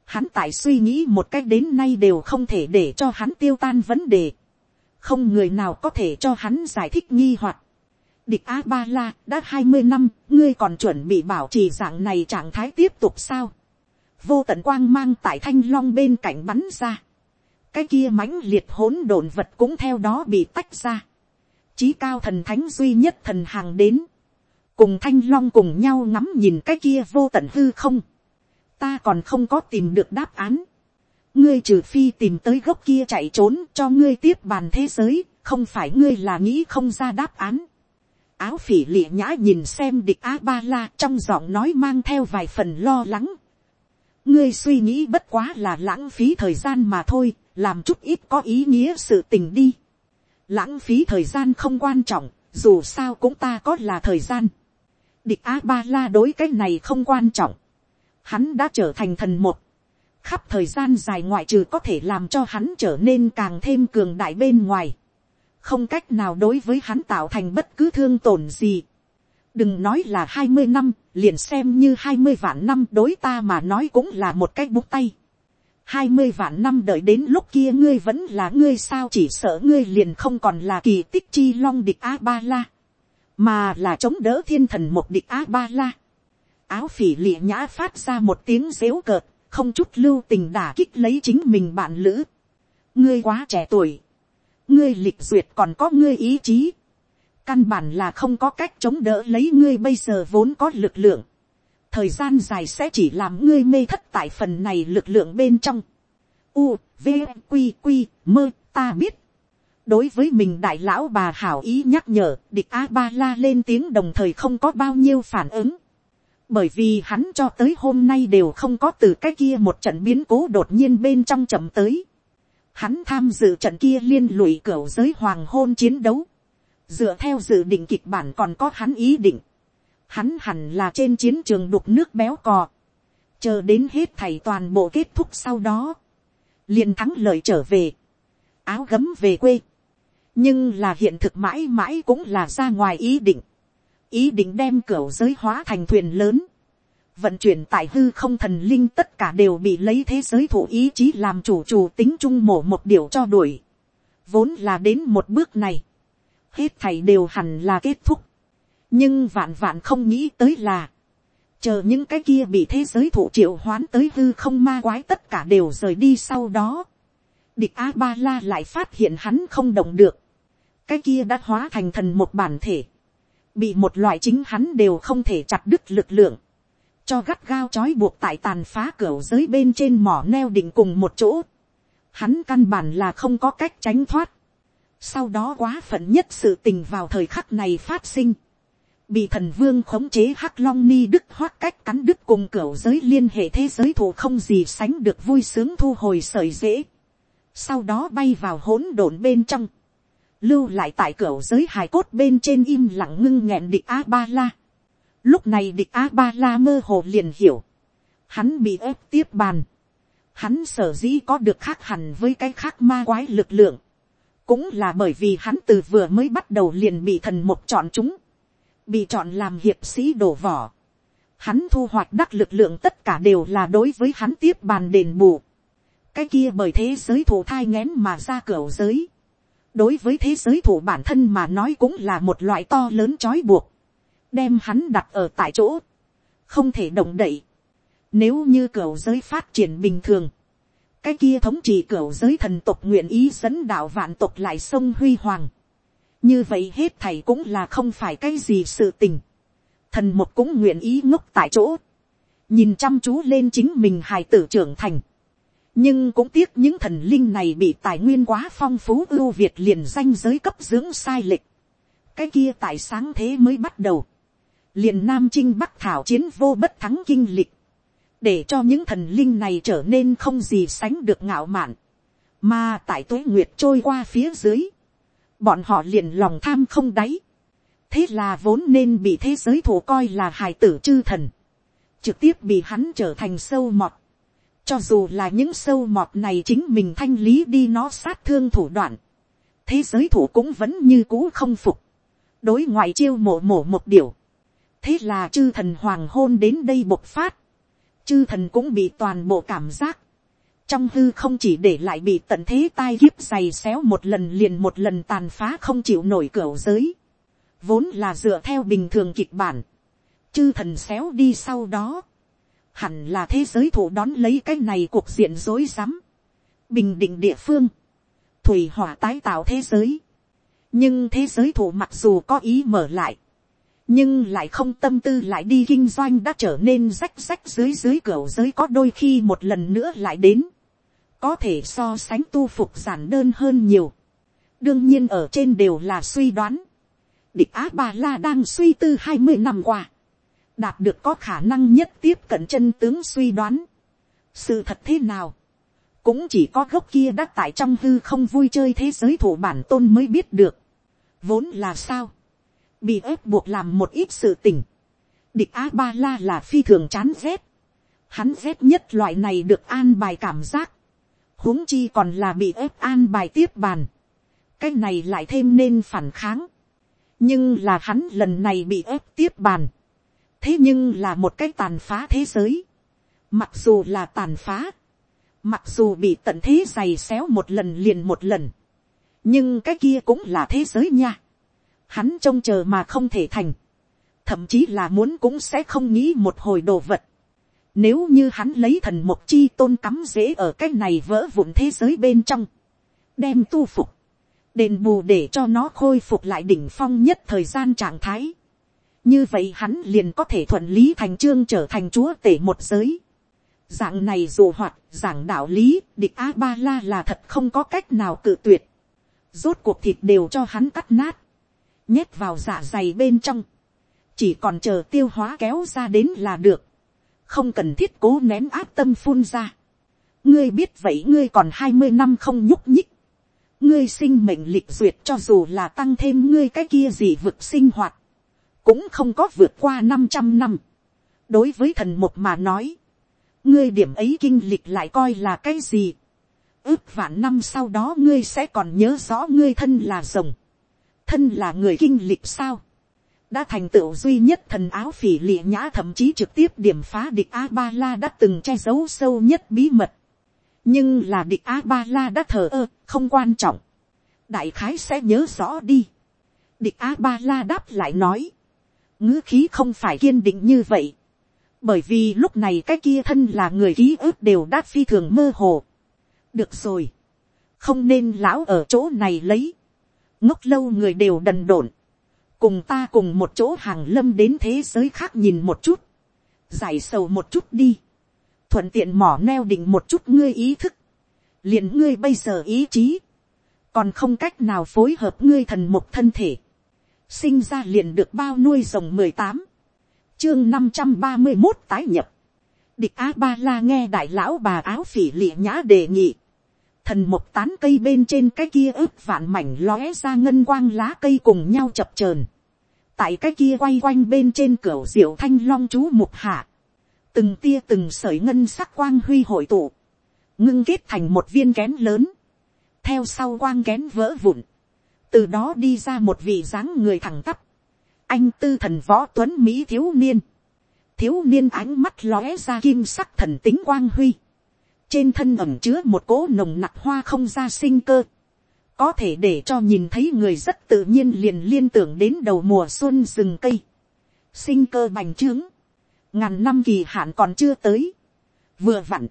hắn tại suy nghĩ một cách đến nay đều không thể để cho hắn tiêu tan vấn đề, không người nào có thể cho hắn giải thích nghi hoặc, địch a ba la đã hai mươi năm ngươi còn chuẩn bị bảo trì dạng này trạng thái tiếp tục sao? Vô tận quang mang tại thanh long bên cạnh bắn ra cái kia mãnh liệt hỗn độn vật cũng theo đó bị tách ra. Chí cao thần thánh duy nhất thần hàng đến. Cùng thanh long cùng nhau ngắm nhìn cái kia vô tận hư không. Ta còn không có tìm được đáp án. Ngươi trừ phi tìm tới gốc kia chạy trốn cho ngươi tiếp bàn thế giới, không phải ngươi là nghĩ không ra đáp án. Áo phỉ lịa nhã nhìn xem địch a ba la trong giọng nói mang theo vài phần lo lắng. Ngươi suy nghĩ bất quá là lãng phí thời gian mà thôi làm chút ít có ý nghĩa sự tình đi. Lãng phí thời gian không quan trọng dù sao cũng ta có là thời gian. Địch a ba la đối cái này không quan trọng. Hắn đã trở thành thần một. Khắp thời gian dài ngoại trừ có thể làm cho hắn trở nên càng thêm cường đại bên ngoài. Không cách nào đối với hắn tạo thành bất cứ thương tổn gì. đừng nói là hai mươi năm, liền xem như hai mươi vạn năm đối ta mà nói cũng là một cái bút tay hai mươi vạn năm đợi đến lúc kia ngươi vẫn là ngươi sao chỉ sợ ngươi liền không còn là kỳ tích chi long địch a ba la, mà là chống đỡ thiên thần một địch a ba la. áo phỉ lịa nhã phát ra một tiếng dếu cợt, không chút lưu tình đả kích lấy chính mình bạn lữ. ngươi quá trẻ tuổi ngươi lịch duyệt còn có ngươi ý chí, căn bản là không có cách chống đỡ lấy ngươi bây giờ vốn có lực lượng, thời gian dài sẽ chỉ làm ngươi mê thất tại phần này lực lượng bên trong. U, v, q q mơ, ta biết. đối với mình đại lão bà hảo ý nhắc nhở, địch a ba la lên tiếng đồng thời không có bao nhiêu phản ứng. bởi vì hắn cho tới hôm nay đều không có từ cái kia một trận biến cố đột nhiên bên trong chậm tới hắn tham dự trận kia liên lụy cửa giới hoàng hôn chiến đấu, dựa theo dự định kịch bản còn có hắn ý định, hắn hẳn là trên chiến trường đục nước béo cò, chờ đến hết thầy toàn bộ kết thúc sau đó, liền thắng lợi trở về, áo gấm về quê, nhưng là hiện thực mãi mãi cũng là ra ngoài ý định, ý định đem cửa giới hóa thành thuyền lớn, vận chuyển tại hư không thần linh tất cả đều bị lấy thế giới thủ ý chí làm chủ chủ tính chung mổ một điều cho đuổi. Vốn là đến một bước này. Hết thầy đều hẳn là kết thúc. Nhưng vạn vạn không nghĩ tới là. Chờ những cái kia bị thế giới thụ triệu hoán tới hư không ma quái tất cả đều rời đi sau đó. Địch A-ba-la lại phát hiện hắn không động được. Cái kia đã hóa thành thần một bản thể. Bị một loại chính hắn đều không thể chặt đứt lực lượng cho gắt gao trói buộc tại tàn phá cửa giới bên trên mỏ neo định cùng một chỗ. Hắn căn bản là không có cách tránh thoát. Sau đó quá phận nhất sự tình vào thời khắc này phát sinh. Bị thần vương khống chế hắc long ni đức hoát cách cắn đứt cùng cửa giới liên hệ thế giới thủ không gì sánh được vui sướng thu hồi sởi dễ. Sau đó bay vào hỗn độn bên trong. Lưu lại tại cửa giới hài cốt bên trên im lặng ngưng nghẹn địch A-ba-la Lúc này địch A-ba-la mơ hồ liền hiểu. Hắn bị ép tiếp bàn. Hắn sở dĩ có được khác hẳn với cái khác ma quái lực lượng. Cũng là bởi vì hắn từ vừa mới bắt đầu liền bị thần mục chọn chúng. Bị chọn làm hiệp sĩ đổ vỏ. Hắn thu hoạch đắc lực lượng tất cả đều là đối với hắn tiếp bàn đền bù. Cái kia bởi thế giới thủ thai ngén mà ra cửa giới đối với thế giới thủ bản thân mà nói cũng là một loại to lớn trói buộc đem hắn đặt ở tại chỗ, không thể động đậy. Nếu như cửa giới phát triển bình thường, cái kia thống trị cửa giới thần tộc nguyện ý dẫn đạo vạn tộc lại sông huy hoàng như vậy hết thầy cũng là không phải cái gì sự tình. thần một cũng nguyện ý ngốc tại chỗ, nhìn chăm chú lên chính mình hài tử trưởng thành. nhưng cũng tiếc những thần linh này bị tài nguyên quá phong phú ưu việt liền danh giới cấp dưỡng sai lệch. cái kia tại sáng thế mới bắt đầu liền nam chinh bắc thảo chiến vô bất thắng kinh lịch, để cho những thần linh này trở nên không gì sánh được ngạo mạn, mà tại tuế nguyệt trôi qua phía dưới, bọn họ liền lòng tham không đáy, thế là vốn nên bị thế giới thủ coi là hài tử chư thần, trực tiếp bị hắn trở thành sâu mọt, cho dù là những sâu mọt này chính mình thanh lý đi nó sát thương thủ đoạn, thế giới thủ cũng vẫn như cũ không phục, đối ngoại chiêu mổ mổ một điều, thế là chư thần hoàng hôn đến đây bộc phát, chư thần cũng bị toàn bộ cảm giác, trong hư không chỉ để lại bị tận thế tai kiếp dày xéo một lần liền một lần tàn phá không chịu nổi cửa giới, vốn là dựa theo bình thường kịch bản, chư thần xéo đi sau đó, hẳn là thế giới thủ đón lấy cái này cuộc diện rối rắm, bình định địa phương, thủy hỏa tái tạo thế giới, nhưng thế giới thủ mặc dù có ý mở lại, nhưng lại không tâm tư lại đi kinh doanh đã trở nên rách rách dưới dưới cửa giới có đôi khi một lần nữa lại đến, có thể so sánh tu phục giản đơn hơn nhiều, đương nhiên ở trên đều là suy đoán, địch á ba la đang suy tư hai mươi năm qua, đạt được có khả năng nhất tiếp cận chân tướng suy đoán, sự thật thế nào, cũng chỉ có gốc kia đã tại trong hư không vui chơi thế giới thủ bản tôn mới biết được, vốn là sao, bị ép buộc làm một ít sự tình, địch á ba la là phi thường chán rét, hắn rét nhất loại này được an bài cảm giác, huống chi còn là bị ép an bài tiếp bàn, cái này lại thêm nên phản kháng, nhưng là hắn lần này bị ép tiếp bàn, thế nhưng là một cái tàn phá thế giới, mặc dù là tàn phá, mặc dù bị tận thế giày xéo một lần liền một lần, nhưng cái kia cũng là thế giới nha, hắn trông chờ mà không thể thành, thậm chí là muốn cũng sẽ không nghĩ một hồi đồ vật, nếu như hắn lấy thần một chi tôn cắm dễ ở cái này vỡ vụn thế giới bên trong, đem tu phục, đền bù để cho nó khôi phục lại đỉnh phong nhất thời gian trạng thái. như vậy hắn liền có thể thuận lý thành trương trở thành chúa tể một giới. dạng này dù hoạt giảng đạo lý địch a ba la là thật không có cách nào cự tuyệt. rốt cuộc thịt đều cho hắn cắt nát, nhét vào dạ dày bên trong, chỉ còn chờ tiêu hóa kéo ra đến là được, không cần thiết cố nén áp tâm phun ra. ngươi biết vậy ngươi còn hai mươi năm không nhúc nhích, ngươi sinh mệnh lịch duyệt cho dù là tăng thêm ngươi cái kia gì vực sinh hoạt, cũng không có vượt qua năm trăm năm. đối với thần một mà nói, ngươi điểm ấy kinh lịch lại coi là cái gì. ước vạn năm sau đó ngươi sẽ còn nhớ rõ ngươi thân là rồng, thân là người kinh lịch sao đã thành tựu duy nhất thần áo phỉ lịa nhã thậm chí trực tiếp điểm phá địch a ba la đã từng che giấu sâu nhất bí mật. Nhưng là địch a ba la đã thờ ơ, không quan trọng, đại khái sẽ nhớ rõ đi. địch a ba la đáp lại nói, ngữ khí không phải kiên định như vậy, bởi vì lúc này cái kia thân là người ký ức đều đã phi thường mơ hồ. được rồi, không nên lão ở chỗ này lấy, ngốc lâu người đều đần độn, cùng ta cùng một chỗ hàng lâm đến thế giới khác nhìn một chút, giải sầu một chút đi thuận tiện mỏ neo định một chút ngươi ý thức, liền ngươi bây giờ ý chí, còn không cách nào phối hợp ngươi thần một thân thể, sinh ra liền được bao nuôi rồng mười tám, chương năm trăm ba mươi một tái nhập, địch a ba la nghe đại lão bà áo phỉ lịa nhã đề nghị, thần một tán cây bên trên cái kia ướp vạn mảnh lóe ra ngân quang lá cây cùng nhau chập chờn. Tại cái kia quay quanh bên trên cửa diệu thanh long chú mục hạ, từng tia từng sởi ngân sắc quang huy hội tụ, ngưng kết thành một viên kén lớn, theo sau quang kén vỡ vụn, từ đó đi ra một vị dáng người thẳng tắp, anh tư thần võ tuấn mỹ thiếu niên, thiếu niên ánh mắt lóe ra kim sắc thần tính quang huy, trên thân ẩm chứa một cỗ nồng nặc hoa không ra sinh cơ, có thể để cho nhìn thấy người rất tự nhiên liền liên tưởng đến đầu mùa xuân rừng cây, sinh cơ bành trướng, ngàn năm kỳ hạn còn chưa tới, vừa vặn,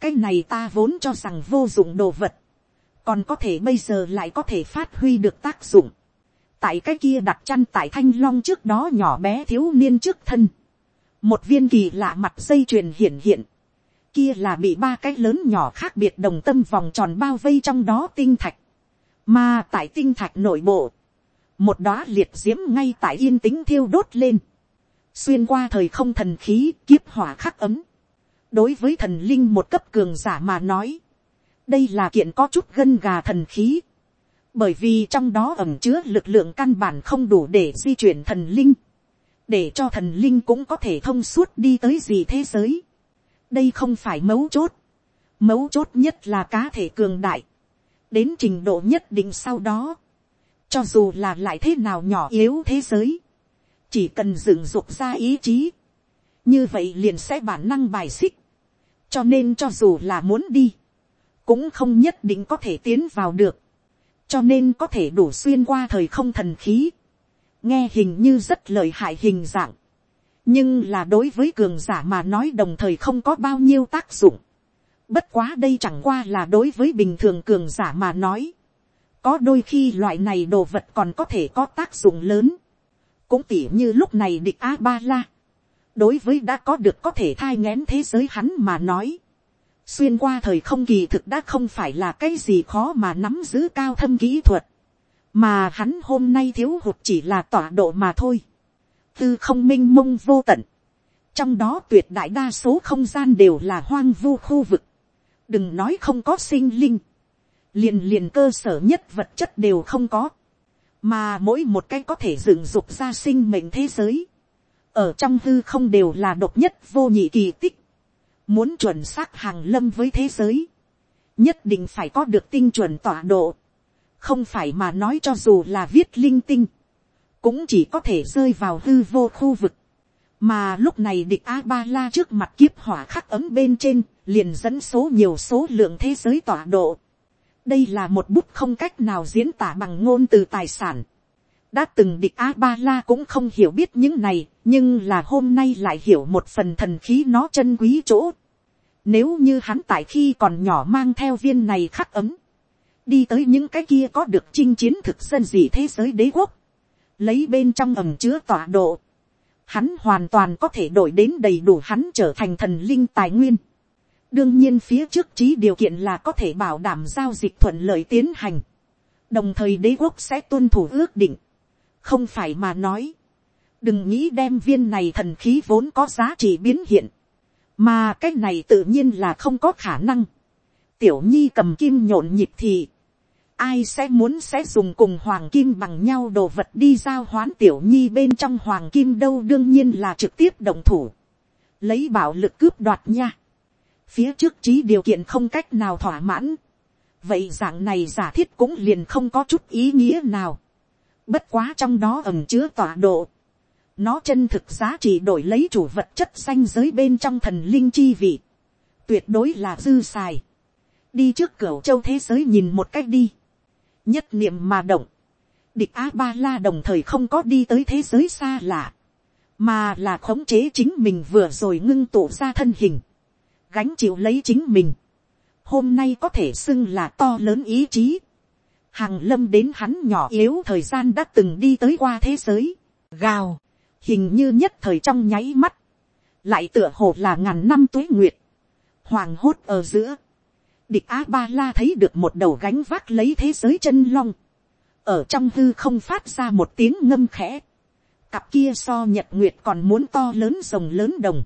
cái này ta vốn cho rằng vô dụng đồ vật, còn có thể bây giờ lại có thể phát huy được tác dụng, tại cái kia đặt chăn tại thanh long trước đó nhỏ bé thiếu niên trước thân, một viên kỳ lạ mặt dây chuyền hiển hiện, kia là bị ba cái lớn nhỏ khác biệt đồng tâm vòng tròn bao vây trong đó tinh thạch, mà tại tinh thạch nội bộ, một đóa liệt diễm ngay tại yên tĩnh thiêu đốt lên, xuyên qua thời không thần khí kiếp hỏa khắc ấm. đối với thần linh một cấp cường giả mà nói, đây là kiện có chút gân gà thần khí, bởi vì trong đó ẩm chứa lực lượng căn bản không đủ để di chuyển thần linh, để cho thần linh cũng có thể thông suốt đi tới gì thế giới đây không phải mấu chốt, mấu chốt nhất là cá thể cường đại, đến trình độ nhất định sau đó, cho dù là lại thế nào nhỏ yếu thế giới, chỉ cần dựng dục ra ý chí, như vậy liền sẽ bản năng bài xích, cho nên cho dù là muốn đi, cũng không nhất định có thể tiến vào được, cho nên có thể đủ xuyên qua thời không thần khí, nghe hình như rất lợi hại hình dạng, nhưng là đối với cường giả mà nói đồng thời không có bao nhiêu tác dụng. Bất quá đây chẳng qua là đối với bình thường cường giả mà nói. Có đôi khi loại này đồ vật còn có thể có tác dụng lớn. Cũng tỉ như lúc này địch A-ba-la. Đối với đã có được có thể thai ngén thế giới hắn mà nói. Xuyên qua thời không kỳ thực đã không phải là cái gì khó mà nắm giữ cao thâm kỹ thuật. Mà hắn hôm nay thiếu hụt chỉ là tọa độ mà thôi. Tư không minh mông vô tận. Trong đó tuyệt đại đa số không gian đều là hoang vu khu vực. Đừng nói không có sinh linh. Liền liền cơ sở nhất vật chất đều không có. Mà mỗi một cái có thể dựng dục ra sinh mệnh thế giới. Ở trong hư không đều là độc nhất vô nhị kỳ tích. Muốn chuẩn xác hàng lâm với thế giới. Nhất định phải có được tinh chuẩn tọa độ. Không phải mà nói cho dù là viết linh tinh. Cũng chỉ có thể rơi vào hư vô khu vực. Mà lúc này địch A-ba-la trước mặt kiếp hỏa khắc ấm bên trên, liền dẫn số nhiều số lượng thế giới tọa độ. Đây là một bút không cách nào diễn tả bằng ngôn từ tài sản. Đã từng địch A-ba-la cũng không hiểu biết những này, nhưng là hôm nay lại hiểu một phần thần khí nó chân quý chỗ. Nếu như hắn tại khi còn nhỏ mang theo viên này khắc ấm, đi tới những cái kia có được chinh chiến thực dân gì thế giới đế quốc, lấy bên trong ẩm chứa tọa độ, hắn hoàn toàn có thể đổi đến đầy đủ hắn trở thành thần linh tài nguyên. đương nhiên phía trước trí điều kiện là có thể bảo đảm giao dịch thuận lợi tiến hành, đồng thời đế quốc sẽ tuân thủ ước định, không phải mà nói, đừng nghĩ đem viên này thần khí vốn có giá trị biến hiện, mà cái này tự nhiên là không có khả năng. tiểu nhi cầm kim nhộn nhịp thì, ai sẽ muốn sẽ dùng cùng hoàng kim bằng nhau đồ vật đi giao hoán tiểu nhi bên trong hoàng kim đâu đương nhiên là trực tiếp động thủ, lấy bảo lực cướp đoạt nha. phía trước trí điều kiện không cách nào thỏa mãn, vậy dạng này giả thiết cũng liền không có chút ý nghĩa nào. bất quá trong đó ẩm chứa tọa độ, nó chân thực giá trị đổi lấy chủ vật chất xanh giới bên trong thần linh chi vị, tuyệt đối là dư xài. đi trước cửa châu thế giới nhìn một cách đi, nhất niệm mà động, địch a ba la đồng thời không có đi tới thế giới xa lạ, mà là khống chế chính mình vừa rồi ngưng tụ ra thân hình, gánh chịu lấy chính mình, hôm nay có thể xưng là to lớn ý chí, hàng lâm đến hắn nhỏ yếu thời gian đã từng đi tới qua thế giới, gào, hình như nhất thời trong nháy mắt, lại tựa hồ là ngàn năm tuế nguyệt, hoàng hốt ở giữa, địch a ba la thấy được một đầu gánh vác lấy thế giới chân long, ở trong hư không phát ra một tiếng ngâm khẽ, cặp kia so nhật nguyệt còn muốn to lớn rồng lớn đồng,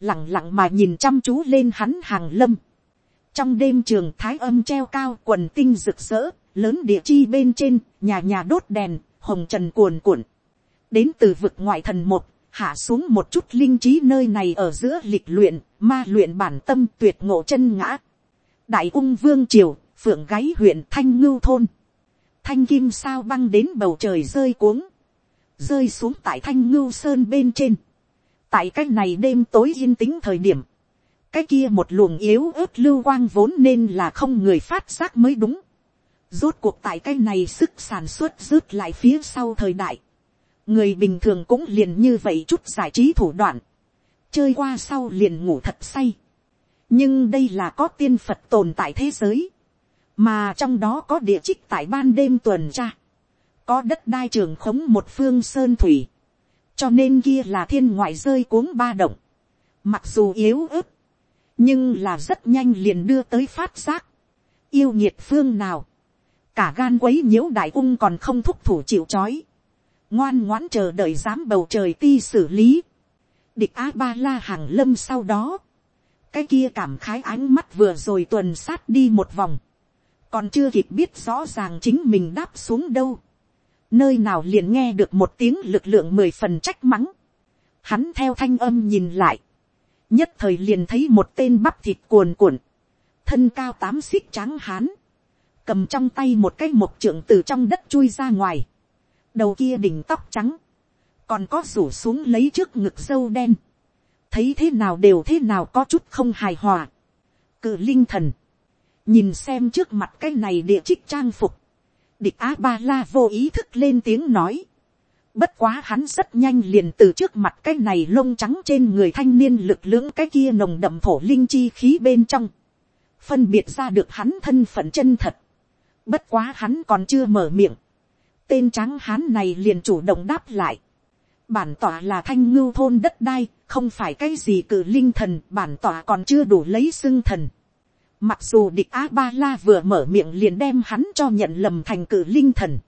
lặng lặng mà nhìn chăm chú lên hắn hàng lâm, trong đêm trường thái âm treo cao quần tinh rực rỡ, lớn địa chi bên trên, nhà nhà đốt đèn, hồng trần cuồn cuộn, đến từ vực ngoại thần một, hạ xuống một chút linh trí nơi này ở giữa lịch luyện, ma luyện bản tâm tuyệt ngộ chân ngã đại ung vương triều, phượng gáy huyện thanh ngưu thôn, thanh kim sao băng đến bầu trời rơi cuống, rơi xuống tại thanh ngưu sơn bên trên. tại cái này đêm tối yên tĩnh thời điểm, cái kia một luồng yếu ớt lưu quang vốn nên là không người phát giác mới đúng. rốt cuộc tại cái này sức sản xuất rớt lại phía sau thời đại người bình thường cũng liền như vậy chút giải trí thủ đoạn, chơi qua sau liền ngủ thật say nhưng đây là có tiên phật tồn tại thế giới, mà trong đó có địa trích tại ban đêm tuần tra, có đất đai trường khống một phương sơn thủy, cho nên kia là thiên ngoại rơi cuống ba động, mặc dù yếu ớt, nhưng là rất nhanh liền đưa tới phát giác, yêu nhiệt phương nào, cả gan quấy nhiễu đại ung còn không thúc thủ chịu c h ó i ngoan ngoãn chờ đợi dám bầu trời ti xử lý. địch a ba la hàng lâm sau đó, cái kia cảm khái ánh mắt vừa rồi tuần sát đi một vòng, còn chưa kịp biết rõ ràng chính mình đáp xuống đâu, nơi nào liền nghe được một tiếng lực lượng mười phần trách mắng, hắn theo thanh âm nhìn lại, nhất thời liền thấy một tên bắp thịt cuồn cuộn, thân cao tám xích trắng hán, cầm trong tay một cái mộc trưởng từ trong đất chui ra ngoài, đầu kia đỉnh tóc trắng, còn có rủ xuống lấy trước ngực sâu đen, thấy thế nào đều thế nào có chút không hài hòa. Cự linh thần, nhìn xem trước mặt cái này địa trích trang phục, địch á ba la vô ý thức lên tiếng nói, Bất quá hắn rất nhanh liền từ trước mặt cái này lông trắng trên người thanh niên lực lưỡng cái kia nồng đậm thổ linh chi khí bên trong. Phân biệt ra được hắn thân phận chân thật. Bất quá hắn còn chưa mở miệng. Tên trắng hắn này liền chủ động đáp lại. Bản tỏa là thanh ngưu thôn đất đai, không phải cái gì cử linh thần, bản tỏa còn chưa đủ lấy xưng thần. Mặc dù địch A-ba-la vừa mở miệng liền đem hắn cho nhận lầm thành cử linh thần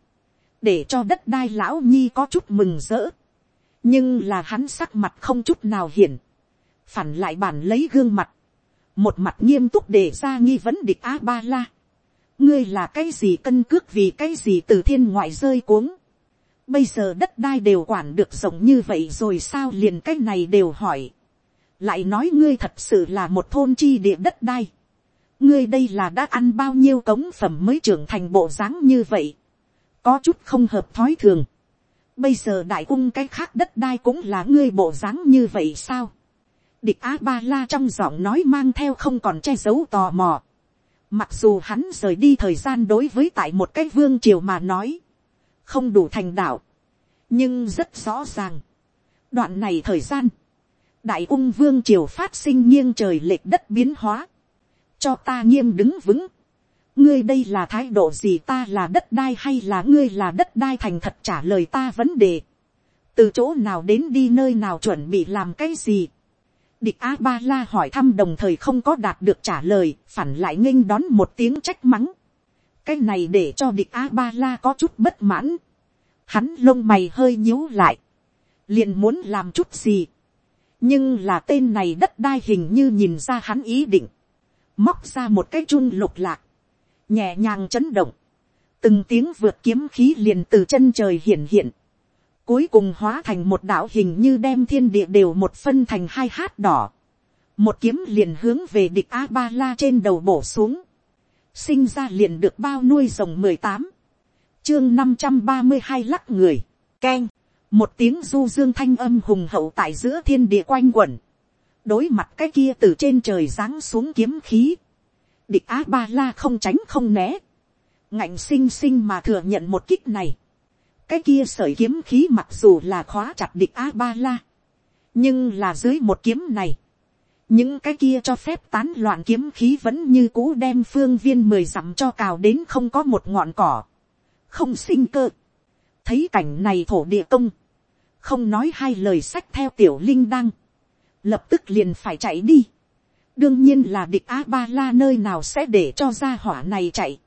để cho đất đai lão nhi có chút mừng rỡ. nhưng là hắn sắc mặt không chút nào hiển, phản lại bản lấy gương mặt, một mặt nghiêm túc để ra nghi vấn địch a ba la. ngươi là cái gì cân cước vì cái gì từ thiên ngoại rơi cuống bây giờ đất đai đều quản được rộng như vậy rồi sao liền cái này đều hỏi. lại nói ngươi thật sự là một thôn chi địa đất đai. ngươi đây là đã ăn bao nhiêu cống phẩm mới trưởng thành bộ dáng như vậy có chút không hợp thói thường. Bây giờ đại cung cái khác đất đai cũng là ngươi bộ dáng như vậy sao? Địch a ba la trong giọng nói mang theo không còn che giấu tò mò. Mặc dù hắn rời đi thời gian đối với tại một cái vương triều mà nói. Không đủ thành đạo. Nhưng rất rõ ràng. Đoạn này thời gian. Đại ung vương triều phát sinh nghiêng trời lệch đất biến hóa. Cho ta nghiêm đứng vững ngươi đây là thái độ gì ta là đất đai hay là ngươi là đất đai thành thật trả lời ta vấn đề. từ chỗ nào đến đi nơi nào chuẩn bị làm cái gì. địch a ba la hỏi thăm đồng thời không có đạt được trả lời phản lại nghênh đón một tiếng trách mắng cái này để cho địch a ba la có chút bất mãn. hắn lông mày hơi nhíu lại. liền muốn làm chút gì. nhưng là tên này đất đai hình như nhìn ra hắn ý định. móc ra một cái chun lục lạc nhẹ nhàng chấn động, từng tiếng vượt kiếm khí liền từ chân trời hiển hiện, cuối cùng hóa thành một đạo hình như đem thiên địa đều một phân thành hai hát đỏ, một kiếm liền hướng về địch a ba la trên đầu bổ xuống, sinh ra liền được bao nuôi rồng mười tám, chương năm trăm ba mươi hai lắc người, k một tiếng du dương thanh âm hùng hậu tại giữa thiên địa quanh quẩn, đối mặt cái kia từ trên trời giáng xuống kiếm khí, địch á ba la không tránh không né, ngạnh xinh xinh mà thừa nhận một kích này, cái kia sởi kiếm khí mặc dù là khóa chặt địch a ba la, nhưng là dưới một kiếm này, những cái kia cho phép tán loạn kiếm khí vẫn như cũ đem phương viên mười dặm cho cào đến không có một ngọn cỏ, không sinh cơ. thấy cảnh này thổ địa công, không nói hai lời sách theo tiểu linh đăng, lập tức liền phải chạy đi đương nhiên là địch a ba la nơi nào sẽ để cho ra hỏa này chạy.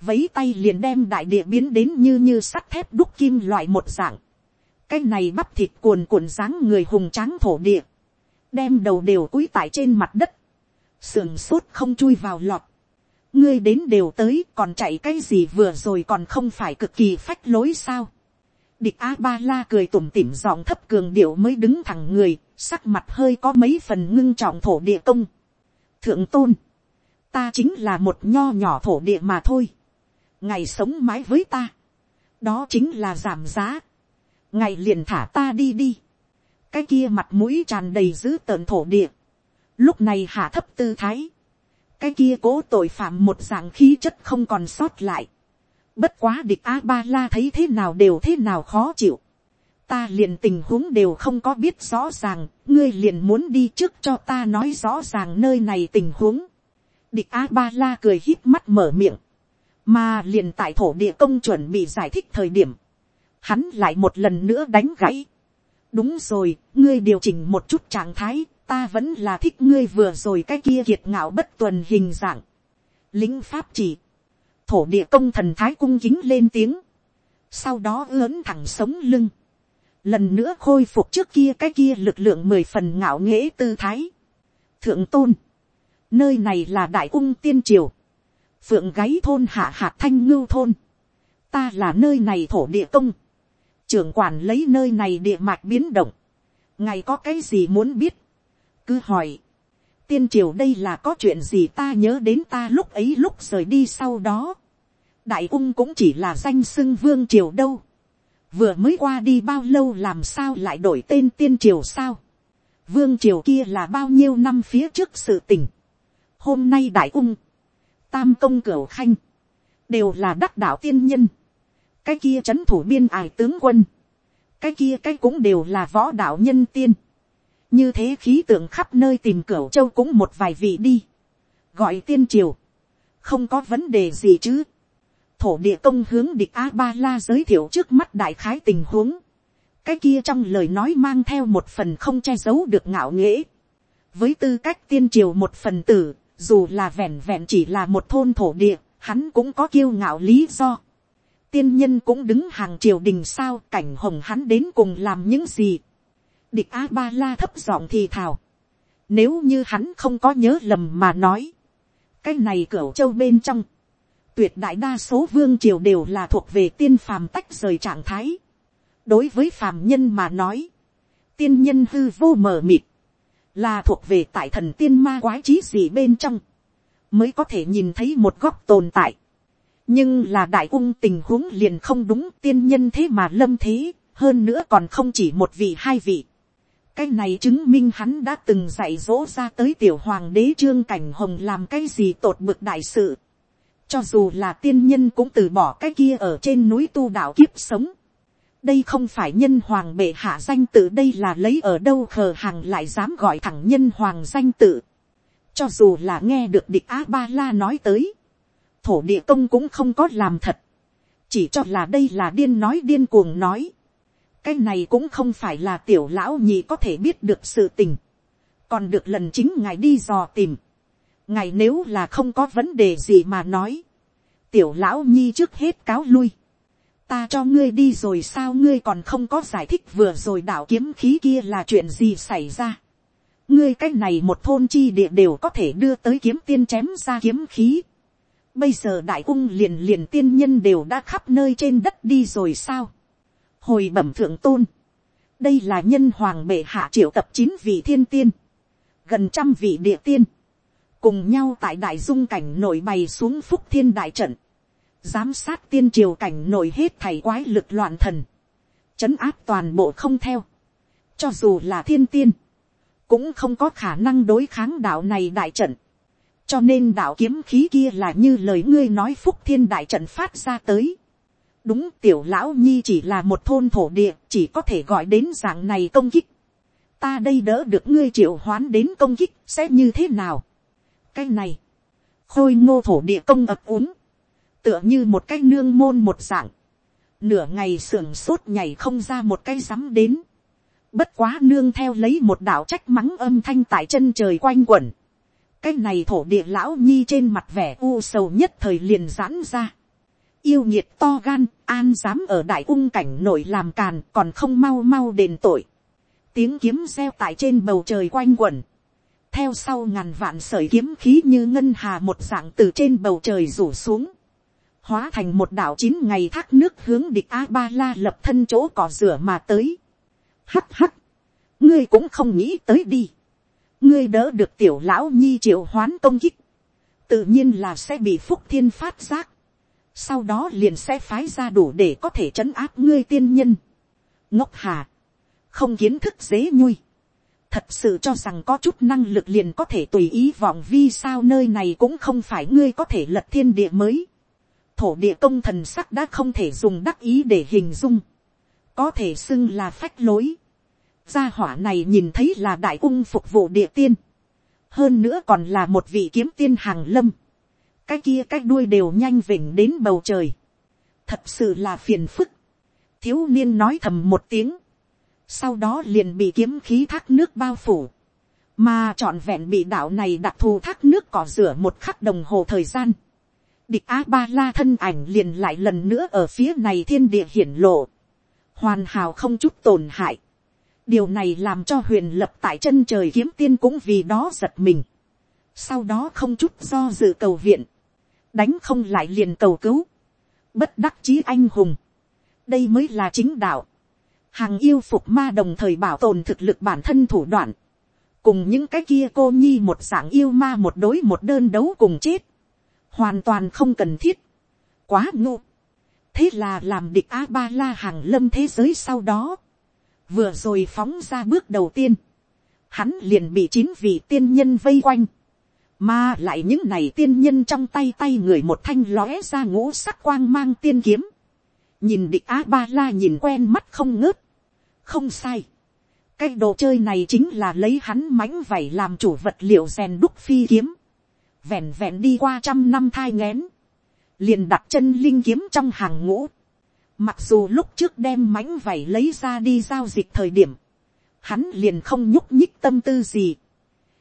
vấy tay liền đem đại địa biến đến như như sắt thép đúc kim loại một dạng. cái này bắp thịt cuồn cuộn dáng người hùng tráng thổ địa đem đầu đều cúi tại trên mặt đất. sườn sốt không chui vào lọt. ngươi đến đều tới còn chạy cái gì vừa rồi còn không phải cực kỳ phách lối sao. địch a ba la cười tủm tỉm giọng thấp cường điệu mới đứng thẳng người sắc mặt hơi có mấy phần ngưng trọng thổ địa công thượng tôn, ta chính là một nho nhỏ thổ địa mà thôi, ngày sống mãi với ta, đó chính là giảm giá, ngày liền thả ta đi đi, cái kia mặt mũi tràn đầy dữ tợn thổ địa, lúc này hạ thấp tư thái, cái kia cố tội phạm một dạng khí chất không còn sót lại, bất quá địch a ba la thấy thế nào đều thế nào khó chịu, ta liền tình huống đều không có biết rõ ràng, ngươi liền muốn đi trước cho ta nói rõ ràng nơi này tình huống. Địch A Ba La cười hít mắt mở miệng, mà liền tại thổ địa công chuẩn bị giải thích thời điểm, hắn lại một lần nữa đánh gãy đúng rồi, ngươi điều chỉnh một chút trạng thái, ta vẫn là thích ngươi vừa rồi cái kia kiệt ngạo bất tuần hình dạng. lính pháp chỉ, thổ địa công thần thái cung kính lên tiếng, sau đó lớn thẳng sống lưng, lần nữa khôi phục trước kia cái kia lực lượng mười phần ngạo nghễ tư thái. thượng tôn, nơi này là đại cung tiên triều, phượng gáy thôn hạ hạt thanh ngưu thôn, ta là nơi này thổ địa công, trưởng quản lấy nơi này địa mạch biến động, ngài có cái gì muốn biết, cứ hỏi, tiên triều đây là có chuyện gì ta nhớ đến ta lúc ấy lúc rời đi sau đó, đại ung cũng chỉ là danh xưng vương triều đâu, vừa mới qua đi bao lâu làm sao lại đổi tên tiên triều sao. vương triều kia là bao nhiêu năm phía trước sự tình. hôm nay đại ung, tam công cửu khanh, đều là đắc đạo tiên nhân cái kia c h ấ n thủ biên ải tướng quân, cái kia cái cũng đều là võ đạo nhân tiên, như thế khí tượng khắp nơi tìm cửa châu cũng một vài vị đi, gọi tiên triều, không có vấn đề gì chứ, thổ địa công hướng địch a ba la giới thiệu trước mắt đại khái tình huống, cái kia trong lời nói mang theo một phần không che giấu được ngạo nghễ, với tư cách tiên triều một phần tử, dù là vẹn vẹn chỉ là một thôn thổ địa, hắn cũng có kiêu ngạo lý do tiên nhân cũng đứng hàng triều đình sao cảnh hồng hắn đến cùng làm những gì. địch a ba la thấp giọng thì thào. nếu như hắn không có nhớ lầm mà nói. cái này cửa châu bên trong. tuyệt đại đa số vương triều đều là thuộc về tiên phàm tách rời trạng thái. đối với phàm nhân mà nói. tiên nhân hư vô mờ mịt là thuộc về tại thần tiên ma quái trí gì bên trong, mới có thể nhìn thấy một góc tồn tại nhưng là đại ung tình huống liền không đúng tiên nhân thế mà lâm thế, hơn nữa còn không chỉ một vị hai vị. cái này chứng minh hắn đã từng dạy dỗ ra tới tiểu hoàng đế trương cảnh hồng làm cái gì tột bực đại sự. cho dù là tiên nhân cũng từ bỏ cái kia ở trên núi tu đạo kiếp sống đây không phải nhân hoàng bệ hạ danh tự đây là lấy ở đâu khờ hàng lại dám gọi thẳng nhân hoàng danh tự. cho dù là nghe được địch a ba la nói tới, thổ địa công cũng không có làm thật, chỉ cho là đây là điên nói điên cuồng nói. cái này cũng không phải là tiểu lão nhị có thể biết được sự tình, còn được lần chính ngài đi dò tìm. ngài nếu là không có vấn đề gì mà nói, tiểu lão nhi trước hết cáo lui ta cho ngươi đi rồi sao ngươi còn không có giải thích vừa rồi đạo kiếm khí kia là chuyện gì xảy ra. ngươi cái này một thôn chi địa đều có thể đưa tới kiếm tiên chém ra kiếm khí bây giờ đại ung liền liền tiên nhân đều đã khắp nơi trên đất đi rồi sao. hồi bẩm thượng tôn. đây là nhân hoàng bệ hạ triệu tập chín vị thiên tiên. gần trăm vị địa tiên. cùng nhau tại đại dung cảnh nổi bày xuống phúc thiên đại trận giám sát tiên triều cảnh nổi hết thầy quái lực loạn thần, chấn áp toàn bộ không theo, cho dù là thiên tiên, cũng không có khả năng đối kháng đạo này đại trận, cho nên đạo kiếm khí kia là như lời ngươi nói phúc thiên đại trận phát ra tới. đúng tiểu lão nhi chỉ là một thôn thổ địa chỉ có thể gọi đến dạng này công kích. ta đây đỡ được ngươi triệu hoán đến công kích sẽ như thế nào. cái này, khôi ngô thổ địa công ập úng, tựa như một cái nương môn một dạng, nửa ngày sưởng sốt nhảy không ra một cái rắm đến, bất quá nương theo lấy một đạo trách mắng âm thanh tại chân trời quanh quẩn, cái này thổ địa lão nhi trên mặt vẻ u sầu nhất thời liền giãn ra, yêu nhiệt to gan, an dám ở đại ung cảnh nổi làm càn còn không mau mau đền tội, tiếng kiếm reo tại trên bầu trời quanh quẩn, theo sau ngàn vạn sởi kiếm khí như ngân hà một dạng từ trên bầu trời rủ xuống, hóa thành một đảo chín ngày thác nước hướng địch a ba la lập thân chỗ cỏ rửa mà tới. hắt hắt, ngươi cũng không nghĩ tới đi ngươi đỡ được tiểu lão nhi triệu hoán công kích, tự nhiên là sẽ bị phúc thiên phát giác. sau đó liền sẽ phái ra đủ để có thể trấn áp ngươi tiên nhân. ngốc hà, không kiến thức dế nhui. thật sự cho rằng có chút năng lực liền có thể tùy ý vọng vi sao nơi này cũng không phải ngươi có thể lật thiên địa mới thổ địa công thần sắc đã không thể dùng đắc ý để hình dung, có thể xưng là phách lối gia hỏa này nhìn thấy là đại ung phục vụ địa tiên, hơn nữa còn là một vị kiếm tiên hàng lâm, cái kia cái đuôi đều nhanh vỉnh đến bầu trời, thật sự là phiền phức, thiếu niên nói thầm một tiếng, sau đó liền bị kiếm khí thác nước bao phủ, mà trọn vẹn bị đạo này đặc thù thác nước cỏ rửa một khắc đồng hồ thời gian, địch a ba la thân ảnh liền lại lần nữa ở phía này thiên địa hiển lộ, hoàn hảo không chút tổn hại điều này làm cho huyền lập tại chân trời kiếm tiên cũng vì đó giật mình. sau đó không chút do dự cầu viện, đánh không lại liền cầu cứu, bất đắc chí anh hùng, đây mới là chính đạo, hàng yêu phục ma đồng thời bảo tồn thực lực bản thân thủ đoạn, cùng những cái kia cô nhi một dạng yêu ma một đối một đơn đấu cùng chết, hoàn toàn không cần thiết, quá ngu, thế là làm địch a ba la hàng lâm thế giới sau đó, vừa rồi phóng ra bước đầu tiên, hắn liền bị chín vị tiên nhân vây quanh, mà lại những này tiên nhân trong tay tay người một thanh lóe ra ngũ sắc quang mang tiên kiếm, nhìn địch a ba la nhìn quen mắt không ngớt, không sai. cái đồ chơi này chính là lấy hắn mánh vảy làm chủ vật liệu rèn đúc phi kiếm. vẹn vẹn đi qua trăm năm thai ngén. liền đặt chân linh kiếm trong hàng ngũ mặc dù lúc trước đem mánh vảy lấy ra đi giao dịch thời điểm, hắn liền không nhúc nhích tâm tư gì.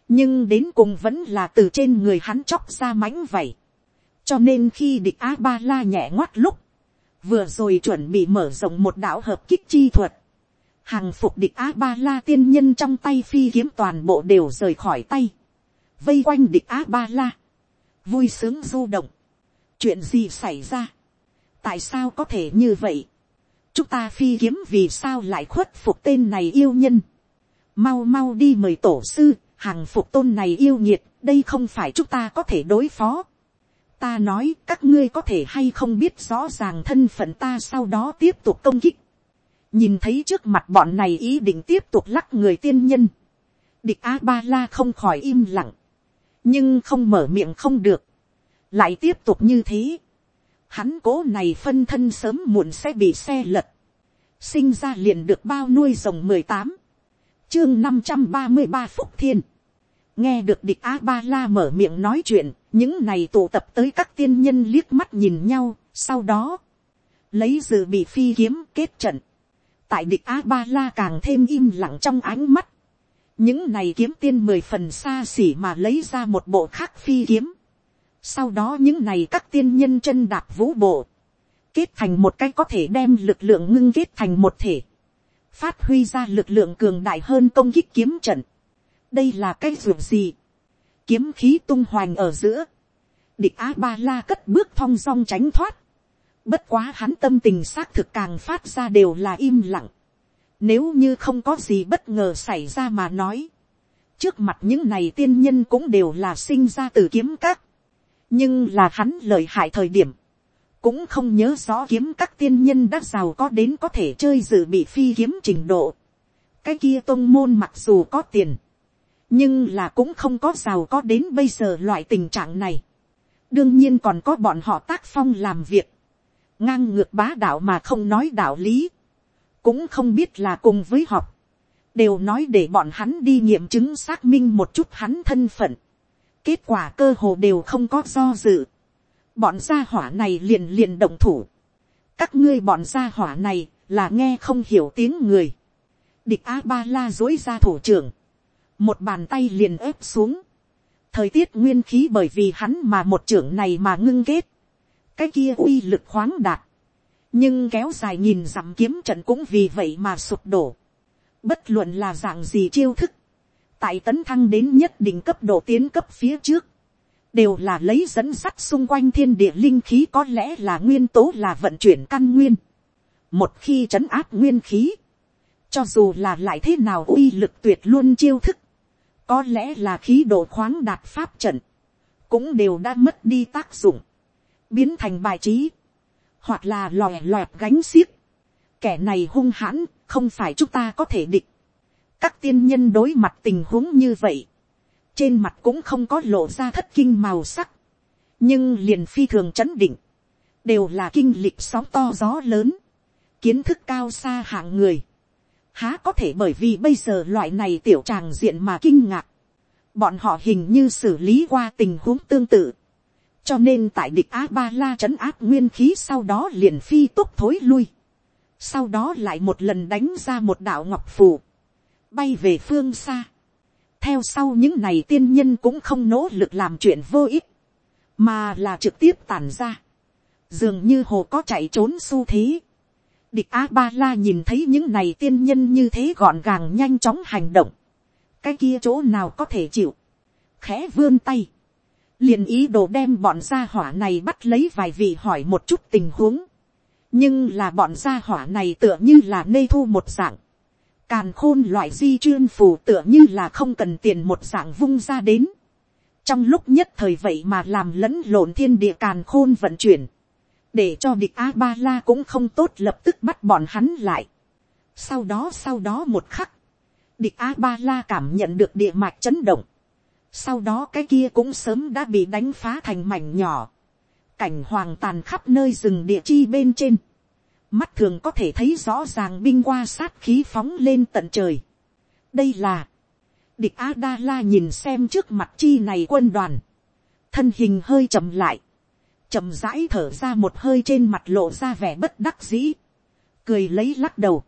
nhưng đến cùng vẫn là từ trên người hắn chóc ra mánh vảy. cho nên khi địch a ba la nhẹ ngoắt lúc, vừa rồi chuẩn bị mở rộng một đạo hợp kích chi thuật, hàng phục địch a ba la tiên nhân trong tay phi kiếm toàn bộ đều rời khỏi tay, vây quanh địch a ba la, vui sướng du động, chuyện gì xảy ra, tại sao có thể như vậy, chúng ta phi kiếm vì sao lại khuất phục tên này yêu nhân, mau mau đi mời tổ sư, hàng phục tôn này yêu nhiệt, đây không phải chúng ta có thể đối phó, ta nói các ngươi có thể hay không biết rõ ràng thân phận ta sau đó tiếp tục công kích. nhìn thấy trước mặt bọn này ý định tiếp tục lắc người tiên nhân. địch a ba la không khỏi im lặng. nhưng không mở miệng không được. lại tiếp tục như thế hắn cố này phân thân sớm muộn sẽ bị xe lật. sinh ra liền được bao nuôi rồng mười tám. chương năm trăm ba mươi ba phúc thiên nghe được địch a ba la mở miệng nói chuyện, những này tụ tập tới các tiên nhân liếc mắt nhìn nhau, sau đó, lấy dự bị phi kiếm kết trận, tại địch a ba la càng thêm im lặng trong ánh mắt, những này kiếm tiên mười phần xa xỉ mà lấy ra một bộ khác phi kiếm, sau đó những này các tiên nhân chân đạp vũ bộ, kết thành một cái có thể đem lực lượng ngưng kết thành một thể, phát huy ra lực lượng cường đại hơn công kích kiếm trận, đây là cái ruột gì, kiếm khí tung hoành ở giữa, địch a ba la cất bước thong dong tránh thoát, bất quá hắn tâm tình xác thực càng phát ra đều là im lặng, nếu như không có gì bất ngờ xảy ra mà nói, trước mặt những này tiên nhân cũng đều là sinh ra từ kiếm các, nhưng là hắn lợi hại thời điểm, cũng không nhớ rõ kiếm các tiên nhân đã giàu có đến có thể chơi dự bị phi kiếm trình độ. cái kia tôn môn mặc dù có tiền, nhưng là cũng không có giàu có đến bây giờ loại tình trạng này. đương nhiên còn có bọn họ tác phong làm việc, ngang ngược bá đạo mà không nói đạo lý, cũng không biết là cùng với họ, đều nói để bọn hắn đi nghiệm chứng xác minh một chút hắn thân phận, kết quả cơ hồ đều không có do dự, bọn gia hỏa này liền liền động thủ, các ngươi bọn gia hỏa này là nghe không hiểu tiếng người, địch a ba la dối ra thủ trưởng, một bàn tay liền ép xuống, thời tiết nguyên khí bởi vì hắn mà một trưởng này mà ngưng kết, cái kia uy lực khoáng đạt, nhưng kéo dài nhìn dặm kiếm trận cũng vì vậy mà sụp đổ, bất luận là dạng gì chiêu thức, tại tấn thăng đến nhất định cấp độ tiến cấp phía trước, đều là lấy dẫn sắt xung quanh thiên địa linh khí có lẽ là nguyên tố là vận chuyển căn nguyên. Một khi trấn áp nguyên khí, cho dù là lại thế nào uy lực tuyệt luôn chiêu thức, có lẽ là khí độ khoáng đạt pháp trận, cũng đều đã mất đi tác dụng, biến thành bài trí, hoặc là lòe loẹt gánh xiếc. Kẻ này hung hãn, không phải chúng ta có thể địch. Các tiên nhân đối mặt tình huống như vậy, trên mặt cũng không có lộ ra thất kinh màu sắc, nhưng liền phi thường chấn định, đều là kinh lịch sóng to gió lớn, kiến thức cao xa hạng người, há có thể bởi vì bây giờ loại này tiểu tràng diện mà kinh ngạc. Bọn họ hình như xử lý qua tình huống tương tự. Cho nên tại địch A-ba-la trấn áp nguyên khí sau đó liền phi tốc thối lui. Sau đó lại một lần đánh ra một đạo ngọc phù. Bay về phương xa. Theo sau những này tiên nhân cũng không nỗ lực làm chuyện vô ích. Mà là trực tiếp tàn ra. Dường như hồ có chạy trốn xu thế Địch A-ba-la nhìn thấy những này tiên nhân như thế gọn gàng nhanh chóng hành động. Cái kia chỗ nào có thể chịu. Khẽ vươn tay. liền ý đồ đem bọn gia hỏa này bắt lấy vài vị hỏi một chút tình huống. Nhưng là bọn gia hỏa này tựa như là nê thu một dạng. Càn khôn loại di chuyên phù tựa như là không cần tiền một dạng vung ra đến. Trong lúc nhất thời vậy mà làm lẫn lộn thiên địa càn khôn vận chuyển để cho địch a ba la cũng không tốt lập tức bắt bọn hắn lại. sau đó sau đó một khắc, địch a ba la cảm nhận được địa mạch chấn động. sau đó cái kia cũng sớm đã bị đánh phá thành mảnh nhỏ. cảnh hoàng tàn khắp nơi rừng địa chi bên trên mắt thường có thể thấy rõ ràng binh qua sát khí phóng lên tận trời. đây là, địch a đa la nhìn xem trước mặt chi này quân đoàn, thân hình hơi chậm lại, chậm rãi thở ra một hơi trên mặt lộ ra vẻ bất đắc dĩ, cười lấy lắc đầu,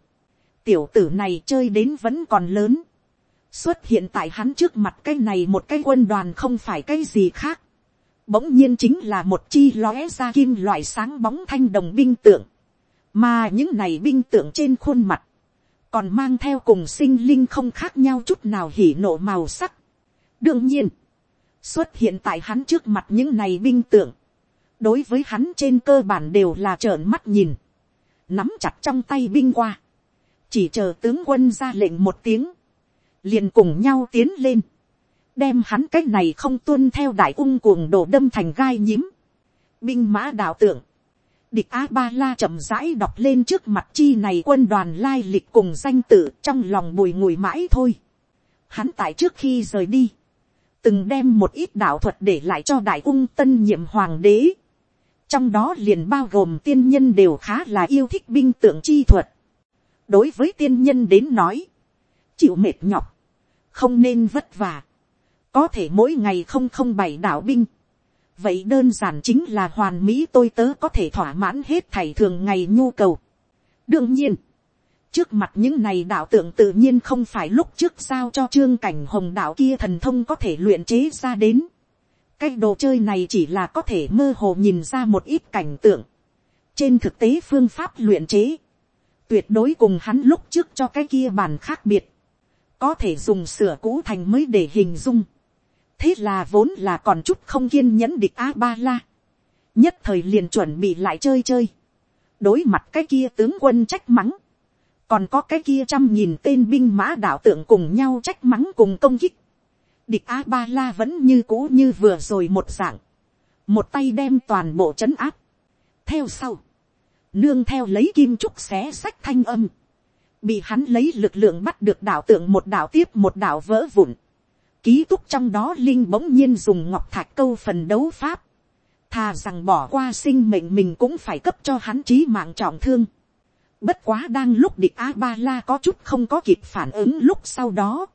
tiểu tử này chơi đến vẫn còn lớn, xuất hiện tại hắn trước mặt cái này một cái quân đoàn không phải cái gì khác, bỗng nhiên chính là một chi lóe ra kim loại sáng bóng thanh đồng binh tượng, mà những này binh tượng trên khuôn mặt, còn mang theo cùng sinh linh không khác nhau chút nào hỉ nộ màu sắc. đương nhiên, xuất hiện tại hắn trước mặt những này binh tượng, đối với hắn trên cơ bản đều là trợn mắt nhìn, nắm chặt trong tay binh qua, chỉ chờ tướng quân ra lệnh một tiếng, liền cùng nhau tiến lên, đem hắn cái này không tuân theo đại ung cuồng đổ đâm thành gai nhím, binh mã đạo tượng, địch a ba la chậm rãi đọc lên trước mặt chi này quân đoàn lai lịch cùng danh tự trong lòng bùi ngùi mãi thôi. Hắn tại trước khi rời đi, từng đem một ít đạo thuật để lại cho đại ung tân nhiệm hoàng đế. trong đó liền bao gồm tiên nhân đều khá là yêu thích binh tượng chi thuật. đối với tiên nhân đến nói, chịu mệt nhọc, không nên vất vả, có thể mỗi ngày không không bảy đạo binh, vậy đơn giản chính là hoàn mỹ tôi tớ có thể thỏa mãn hết thảy thường ngày nhu cầu. đương nhiên, trước mặt những này đạo tượng tự nhiên không phải lúc trước sao cho trương cảnh hồng đạo kia thần thông có thể luyện chế ra đến. cái đồ chơi này chỉ là có thể mơ hồ nhìn ra một ít cảnh tượng. trên thực tế phương pháp luyện chế, tuyệt đối cùng hắn lúc trước cho cái kia bàn khác biệt. có thể dùng sửa cũ thành mới để hình dung thế là vốn là còn chút không kiên nhẫn địch a ba la. nhất thời liền chuẩn bị lại chơi chơi. đối mặt cái kia tướng quân trách mắng. còn có cái kia trăm nghìn tên binh mã đạo tượng cùng nhau trách mắng cùng công kích. địch a ba la vẫn như cũ như vừa rồi một dạng. một tay đem toàn bộ trấn áp. theo sau, nương theo lấy kim trúc xé sách thanh âm bị hắn lấy lực lượng bắt được đạo tượng một đạo tiếp một đạo vỡ vụn ký túc trong đó linh bỗng nhiên dùng ngọc thạch câu phần đấu pháp, thà rằng bỏ qua sinh mệnh mình cũng phải cấp cho hắn trí mạng trọng thương. Bất quá đang lúc địch A-ba-la có chút không có kịp phản ứng lúc sau đó.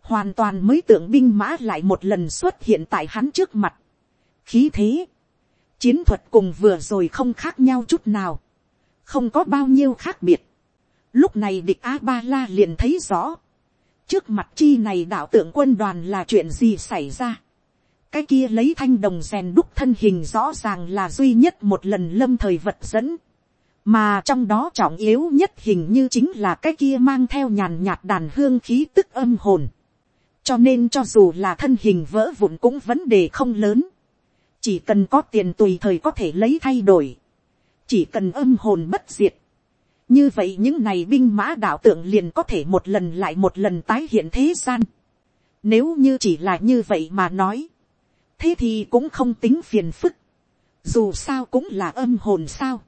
Hoàn toàn mới tượng binh mã lại một lần xuất hiện tại hắn trước mặt. Khí thế. Chiến thuật cùng vừa rồi không khác nhau chút nào. Không có bao nhiêu khác biệt. Lúc này địch A-ba-la liền thấy rõ trước mặt chi này đạo tượng quân đoàn là chuyện gì xảy ra. cái kia lấy thanh đồng rèn đúc thân hình rõ ràng là duy nhất một lần lâm thời vật dẫn. mà trong đó trọng yếu nhất hình như chính là cái kia mang theo nhàn nhạt đàn hương khí tức âm hồn. cho nên cho dù là thân hình vỡ vụn cũng vấn đề không lớn. chỉ cần có tiền tùy thời có thể lấy thay đổi. chỉ cần âm hồn bất diệt như vậy những này binh mã đạo tượng liền có thể một lần lại một lần tái hiện thế gian. Nếu như chỉ là như vậy mà nói, thế thì cũng không tính phiền phức. Dù sao cũng là âm hồn sao.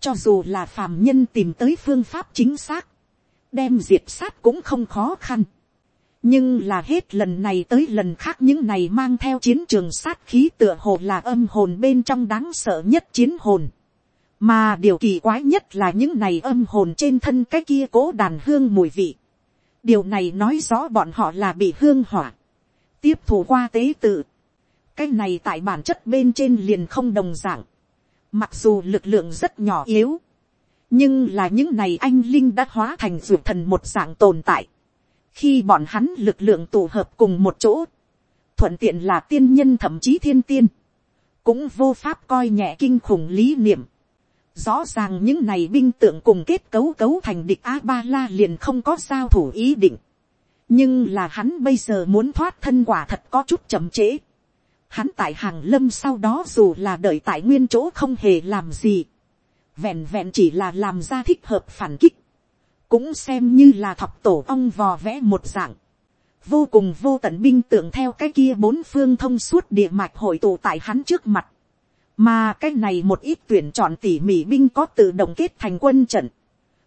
Cho dù là phàm nhân tìm tới phương pháp chính xác, đem diệt sát cũng không khó khăn. Nhưng là hết lần này tới lần khác những này mang theo chiến trường sát khí tựa hồ là âm hồn bên trong đáng sợ nhất chiến hồn mà điều kỳ quái nhất là những này âm hồn trên thân cái kia cố đàn hương mùi vị. điều này nói rõ bọn họ là bị hương hỏa, tiếp thủ qua tế tự. cái này tại bản chất bên trên liền không đồng dạng. mặc dù lực lượng rất nhỏ yếu, nhưng là những này anh linh đã hóa thành ruột thần một dạng tồn tại. khi bọn hắn lực lượng tụ hợp cùng một chỗ, thuận tiện là tiên nhân thậm chí thiên tiên, cũng vô pháp coi nhẹ kinh khủng lý niệm Rõ ràng những này binh tượng cùng kết cấu cấu thành địch A-ba-la liền không có giao thủ ý định. Nhưng là hắn bây giờ muốn thoát thân quả thật có chút chậm trễ. Hắn tại hàng lâm sau đó dù là đợi tại nguyên chỗ không hề làm gì. Vẹn vẹn chỉ là làm ra thích hợp phản kích. Cũng xem như là thọc tổ ong vò vẽ một dạng. Vô cùng vô tận binh tượng theo cái kia bốn phương thông suốt địa mạch hội tụ tại hắn trước mặt mà cái này một ít tuyển chọn tỉ mỉ binh có tự động kết thành quân trận.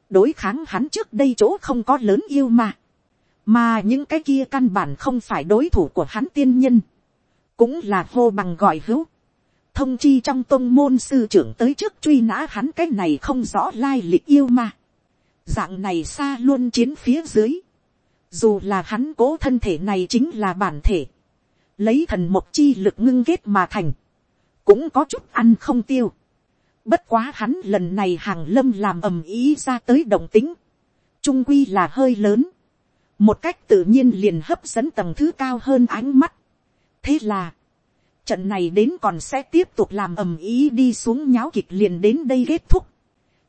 Đối kháng hắn trước đây chỗ không có lớn yêu mà. Mà những cái kia căn bản không phải đối thủ của hắn tiên nhân. Cũng là hô bằng gọi hữu. thông chi trong tôn môn sư trưởng tới trước truy nã hắn cái này không rõ lai lịch yêu mà Dạng này xa luôn chiến phía dưới. Dù là hắn cố thân thể này chính là bản thể. Lấy thần một chi lực ngưng kết mà thành. Cũng có chút ăn không tiêu. Bất quá hắn lần này hàng lâm làm ầm ý ra tới động tính. Trung quy là hơi lớn. Một cách tự nhiên liền hấp dẫn tầng thứ cao hơn ánh mắt. Thế là trận này đến còn sẽ tiếp tục làm ầm ý đi xuống nháo kịch liền đến đây kết thúc.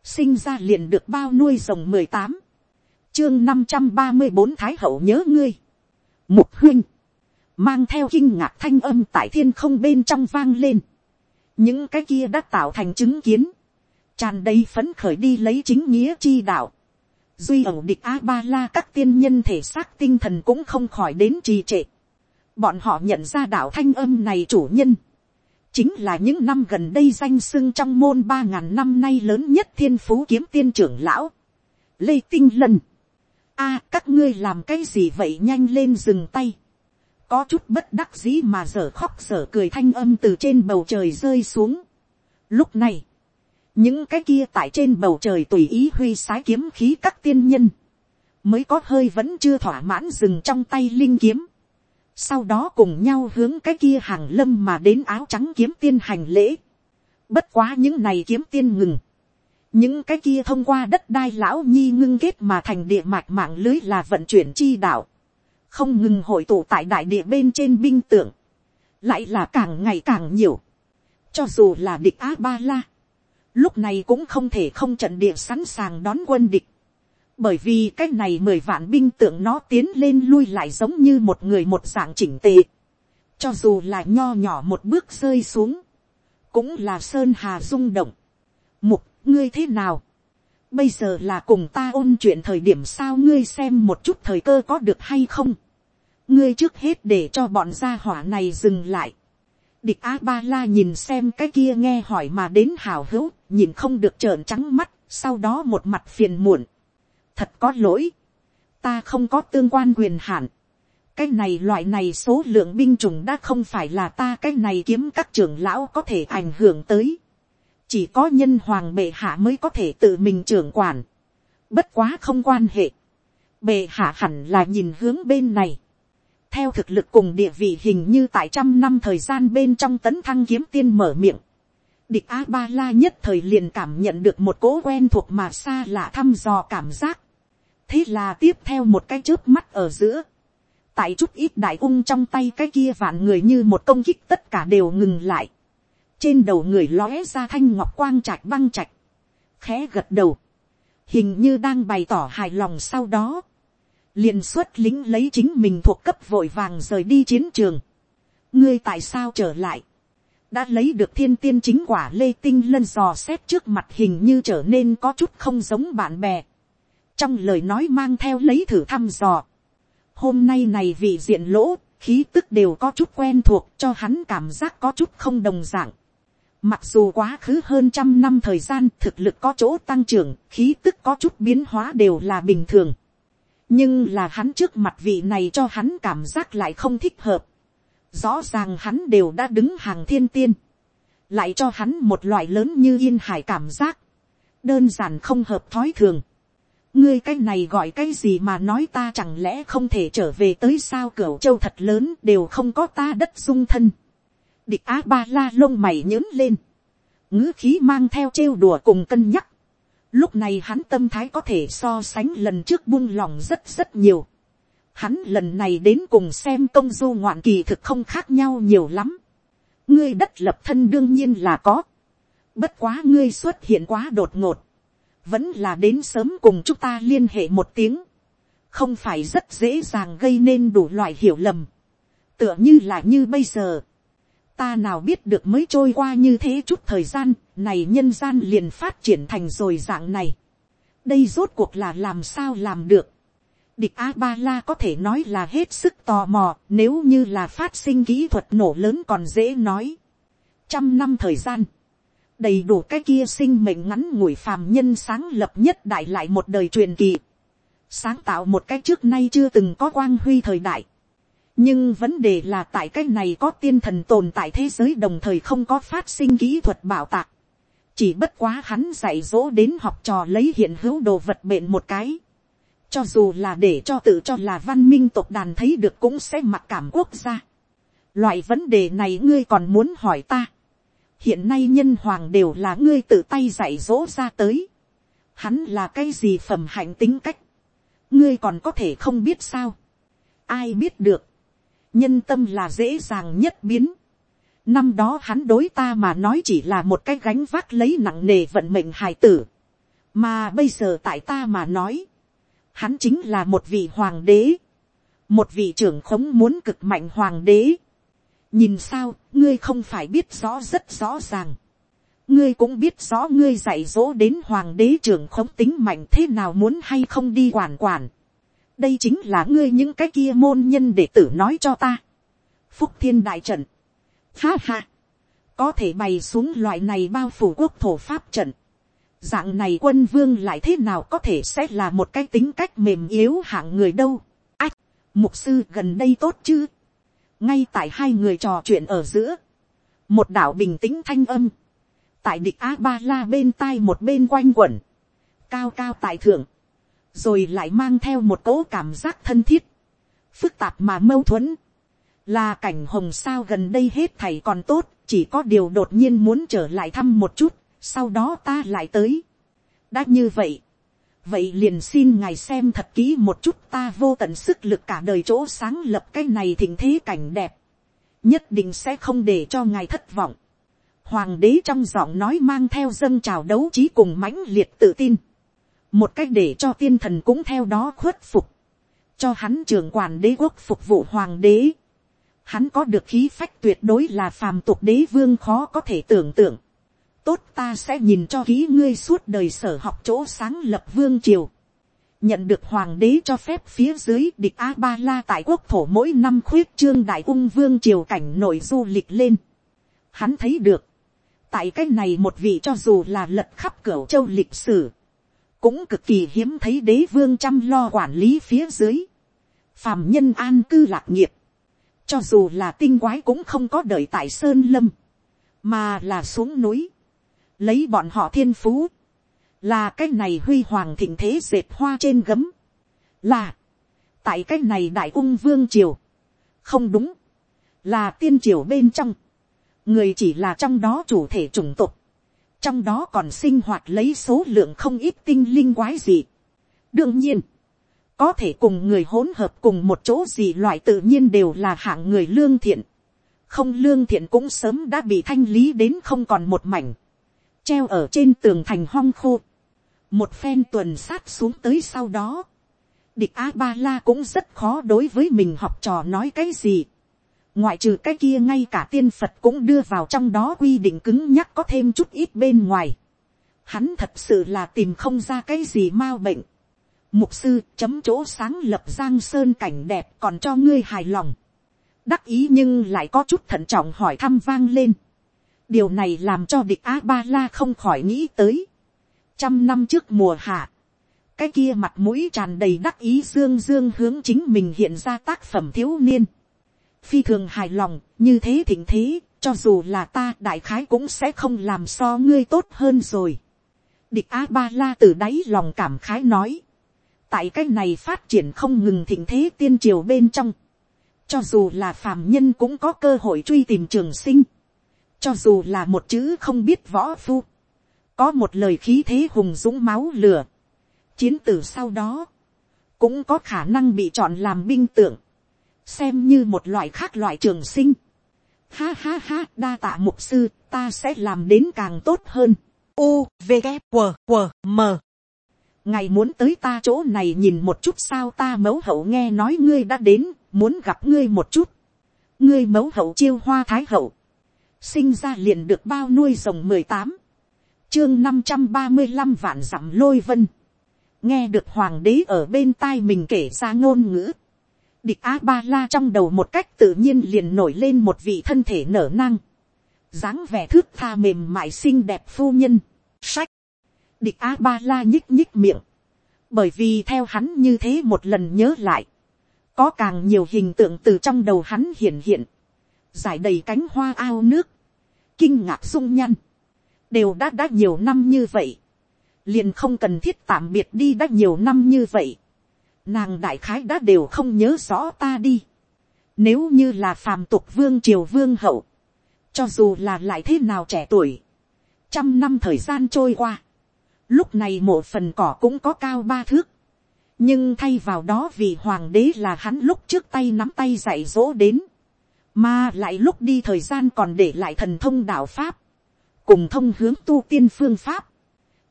sinh ra liền được bao nuôi rồng mười tám, chương năm trăm ba mươi bốn thái hậu nhớ ngươi. mục huynh, mang theo kinh ngạc thanh âm tại thiên không bên trong vang lên những cái kia đã tạo thành chứng kiến, tràn đầy phấn khởi đi lấy chính nghĩa chi đạo. duy ẩu địch a ba la các tiên nhân thể xác tinh thần cũng không khỏi đến trì trệ. Bọn họ nhận ra đạo thanh âm này chủ nhân, chính là những năm gần đây danh sưng trong môn ba ngàn năm nay lớn nhất thiên phú kiếm tiên trưởng lão, lê tinh lân. a các ngươi làm cái gì vậy? Nhanh lên dừng tay, có chút bất đắc dĩ mà dở khóc dở cười thanh âm từ trên bầu trời rơi xuống. Lúc này, những cái kia tại trên bầu trời tùy ý huy sái kiếm khí các tiên nhân, mới có hơi vẫn chưa thỏa mãn dừng trong tay linh kiếm, sau đó cùng nhau hướng cái kia hàng lâm mà đến áo trắng kiếm tiên hành lễ. Bất quá những này kiếm tiên ngừng. Những cái kia thông qua đất đai lão nhi ngưng kết mà thành địa mạch mạng lưới là vận chuyển chi đạo. Không ngừng hội tụ tại đại địa bên trên binh tượng. Lại là càng ngày càng nhiều. Cho dù là địch A-ba-la. Lúc này cũng không thể không trận địa sẵn sàng đón quân địch bởi vì cái này mười vạn binh tượng nó tiến lên lui lại giống như một người một dạng chỉnh tề. cho dù là nho nhỏ một bước rơi xuống, cũng là sơn hà rung động. mục, ngươi thế nào bây giờ là cùng ta ôn chuyện thời điểm sao ngươi xem một chút thời cơ có được hay không. ngươi trước hết để cho bọn gia hỏa này dừng lại. địch a ba la nhìn xem cái kia nghe hỏi mà đến hào hữu, nhìn không được trợn trắng mắt, sau đó một mặt phiền muộn thật có lỗi, ta không có tương quan quyền hạn, cái này loại này số lượng binh chủng đã không phải là ta cái này kiếm các trưởng lão có thể ảnh hưởng tới, chỉ có nhân hoàng bệ hạ mới có thể tự mình trưởng quản, bất quá không quan hệ, bệ hạ hẳn là nhìn hướng bên này, theo thực lực cùng địa vị hình như tại trăm năm thời gian bên trong tấn thăng kiếm tiên mở miệng, địch a ba la nhất thời liền cảm nhận được một cỗ quen thuộc mà xa lạ thăm dò cảm giác, thế là tiếp theo một cái chớp mắt ở giữa, tại chút ít đại ung trong tay cái kia vạn người như một công kích tất cả đều ngừng lại, trên đầu người lóe ra thanh ngọc quang trạch băng trạch, khẽ gật đầu, hình như đang bày tỏ hài lòng sau đó, liền xuất lính lấy chính mình thuộc cấp vội vàng rời đi chiến trường. ngươi tại sao trở lại, đã lấy được thiên tiên chính quả lê tinh lân dò xét trước mặt hình như trở nên có chút không giống bạn bè trong lời nói mang theo lấy thử thăm dò. hôm nay này vì diện lỗ, khí tức đều có chút quen thuộc cho hắn cảm giác có chút không đồng dạng. Mặc dù quá khứ hơn trăm năm thời gian thực lực có chỗ tăng trưởng, khí tức có chút biến hóa đều là bình thường. Nhưng là hắn trước mặt vị này cho hắn cảm giác lại không thích hợp. Rõ ràng hắn đều đã đứng hàng thiên tiên. Lại cho hắn một loại lớn như yên hải cảm giác. Đơn giản không hợp thói thường ngươi cái này gọi cái gì mà nói ta chẳng lẽ không thể trở về tới sao cửa châu thật lớn đều không có ta đất dung thân địch á ba la lông mày nhớn lên. ngữ khí mang theo trêu đùa cùng cân nhắc. lúc này hắn tâm thái có thể so sánh lần trước buông lòng rất rất nhiều. hắn lần này đến cùng xem công du ngoạn kỳ thực không khác nhau nhiều lắm. ngươi đất lập thân đương nhiên là có. bất quá ngươi xuất hiện quá đột ngột vẫn là đến sớm cùng chúng ta liên hệ một tiếng, không phải rất dễ dàng gây nên đủ loại hiểu lầm, tựa như là như bây giờ, ta nào biết được mới trôi qua như thế chút thời gian, này nhân gian liền phát triển thành rồi dạng này. đây rốt cuộc là làm sao làm được. địch a ba la có thể nói là hết sức tò mò, nếu như là phát sinh kỹ thuật nổ lớn còn dễ nói. trăm năm thời gian, đầy đủ cái kia sinh mệnh ngắn ngủi phàm nhân sáng lập nhất đại lại một đời truyền kỳ, sáng tạo một cái trước nay chưa từng có quang huy thời đại, nhưng vấn đề là tại cái này có tiên thần tồn tại thế giới đồng thời không có phát sinh kỹ thuật bảo tạc. chỉ bất quá hắn dạy dỗ đến học trò lấy hiện hữu đồ vật bệnh một cái. cho dù là để cho tự cho là văn minh tộc đàn thấy được cũng sẽ mặc cảm quốc gia. loại vấn đề này ngươi còn muốn hỏi ta. hiện nay nhân hoàng đều là ngươi tự tay dạy dỗ ra tới. hắn là cái gì phẩm hạnh tính cách. ngươi còn có thể không biết sao. ai biết được nhân tâm là dễ dàng nhất biến. Năm đó hắn đối ta mà nói chỉ là một cái gánh vác lấy nặng nề vận mệnh hài tử. Mà bây giờ tại ta mà nói, hắn chính là một vị hoàng đế. Một vị trưởng khống muốn cực mạnh hoàng đế. Nhìn sao, ngươi không phải biết rõ rất rõ ràng. Ngươi cũng biết rõ ngươi dạy dỗ đến hoàng đế trưởng khống tính mạnh thế nào muốn hay không đi quản quản đây chính là ngươi những cái kia môn nhân để tử nói cho ta. phúc thiên đại trận. ha ha. có thể bày xuống loại này bao phủ quốc thổ pháp trận. dạng này quân vương lại thế nào có thể sẽ là một cái tính cách mềm yếu hạng người đâu. ách, mục sư gần đây tốt chứ. ngay tại hai người trò chuyện ở giữa. một đạo bình tĩnh thanh âm. tại địch a ba la bên tai một bên quanh quẩn. cao cao tại thượng rồi lại mang theo một cỗ cảm giác thân thiết, phức tạp mà mâu thuẫn, là cảnh hồng sao gần đây hết thầy còn tốt, chỉ có điều đột nhiên muốn trở lại thăm một chút, sau đó ta lại tới. đã như vậy, vậy liền xin ngài xem thật kỹ một chút ta vô tận sức lực cả đời chỗ sáng lập cái này thình thế cảnh đẹp, nhất định sẽ không để cho ngài thất vọng. Hoàng đế trong giọng nói mang theo dâng trào đấu trí cùng mãnh liệt tự tin một cách để cho tiên thần cũng theo đó khuất phục, cho hắn trưởng quản đế quốc phục vụ hoàng đế. Hắn có được khí phách tuyệt đối là phàm tục đế vương khó có thể tưởng tượng. Tốt ta sẽ nhìn cho ký ngươi suốt đời sở học chỗ sáng lập vương triều. Nhận được hoàng đế cho phép phía dưới địch A-ba-la tại quốc thổ mỗi năm khuyết trương đại ung vương triều cảnh nội du lịch lên. Hắn thấy được. Tại cái này một vị cho dù là lật khắp cửa châu lịch sử cũng cực kỳ hiếm thấy đế vương chăm lo quản lý phía dưới, phàm nhân an cư lạc nghiệp, cho dù là tinh quái cũng không có đợi tại sơn lâm, mà là xuống núi, lấy bọn họ thiên phú, là cái này huy hoàng thịnh thế dệt hoa trên gấm, là, tại cái này đại ung vương triều, không đúng, là tiên triều bên trong, người chỉ là trong đó chủ thể chủng tộc, trong đó còn sinh hoạt lấy số lượng không ít tinh linh quái gì. đương nhiên, có thể cùng người hỗn hợp cùng một chỗ gì loại tự nhiên đều là hạng người lương thiện. không lương thiện cũng sớm đã bị thanh lý đến không còn một mảnh, treo ở trên tường thành hong khô. một phen tuần sát xuống tới sau đó, địch a ba la cũng rất khó đối với mình học trò nói cái gì ngoại trừ cái kia ngay cả tiên phật cũng đưa vào trong đó quy định cứng nhắc có thêm chút ít bên ngoài. hắn thật sự là tìm không ra cái gì m a u bệnh. mục sư chấm chỗ sáng lập giang sơn cảnh đẹp còn cho ngươi hài lòng. đắc ý nhưng lại có chút thận trọng hỏi thăm vang lên. điều này làm cho địch a ba la không khỏi nghĩ tới. trăm năm trước mùa hạ, cái kia mặt mũi tràn đầy đắc ý dương dương hướng chính mình hiện ra tác phẩm thiếu niên phi thường hài lòng, như thế thỉnh thế, cho dù là ta đại khái cũng sẽ không làm so ngươi tốt hơn rồi. Địch A Ba La từ đáy lòng cảm khái nói. Tại cái này phát triển không ngừng thịnh thế tiên triều bên trong. Cho dù là phàm nhân cũng có cơ hội truy tìm trường sinh. Cho dù là một chữ không biết võ phu. Có một lời khí thế hùng dũng máu lửa. Chiến tử sau đó. Cũng có khả năng bị chọn làm binh tượng xem như một loại khác loại trường sinh. Ha ha ha, đa tạ mục sư, ta sẽ làm đến càng tốt hơn. U, V, K, W, W, M. Ngày muốn tới ta chỗ này nhìn một chút sao ta mẫu hậu nghe nói ngươi đã đến, muốn gặp ngươi một chút. Ngươi mẫu hậu chiêu hoa thái hậu. Sinh ra liền được bao nuôi rồng mười tám Chương năm trăm ba mươi 535 vạn dặm lôi vân. Nghe được hoàng đế ở bên tai mình kể ra ngôn ngữ Địch A Ba La trong đầu một cách tự nhiên liền nổi lên một vị thân thể nở năng. dáng vẻ thước tha mềm mại xinh đẹp phu nhân. Sách. Địch A Ba La nhích nhích miệng. Bởi vì theo hắn như thế một lần nhớ lại. có càng nhiều hình tượng từ trong đầu hắn hiện hiện, giải đầy cánh hoa ao nước, kinh ngạc sung nhăn, đều đã đã nhiều năm như vậy, liền không cần thiết tạm biệt đi đã nhiều năm như vậy, nàng đại khái đã đều không nhớ rõ ta đi, nếu như là phàm tục vương triều vương hậu, cho dù là lại thế nào trẻ tuổi, trăm năm thời gian trôi qua, lúc này một phần cỏ cũng có cao ba thước, nhưng thay vào đó vì hoàng đế là hắn lúc trước tay nắm tay dạy dỗ đến, mà lại lúc đi thời gian còn để lại thần thông đạo pháp, cùng thông hướng tu tiên phương pháp,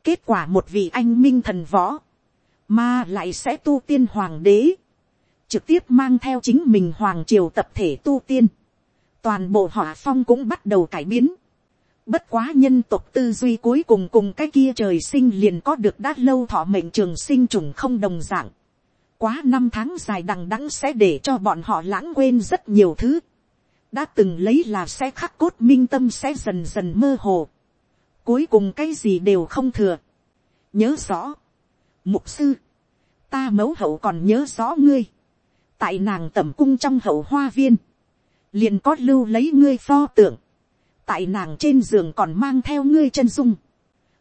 kết quả một vị anh minh thần võ, mà lại sẽ tu tiên hoàng đế, trực tiếp mang theo chính mình hoàng triều tập thể tu tiên, toàn bộ hỏa phong cũng bắt đầu cải biến, Bất quá nhân tộc tư duy cuối cùng cùng cái kia trời sinh liền có được đã lâu thọ mệnh trường sinh trùng không đồng dạng. Quá năm tháng dài đằng đẵng sẽ để cho bọn họ lãng quên rất nhiều thứ. Đã từng lấy là sẽ khắc cốt minh tâm sẽ dần dần mơ hồ. Cuối cùng cái gì đều không thừa. Nhớ rõ. Mục sư. Ta mẫu hậu còn nhớ rõ ngươi. Tại nàng tẩm cung trong hậu hoa viên. Liền có lưu lấy ngươi pho tượng tại nàng trên giường còn mang theo ngươi chân dung.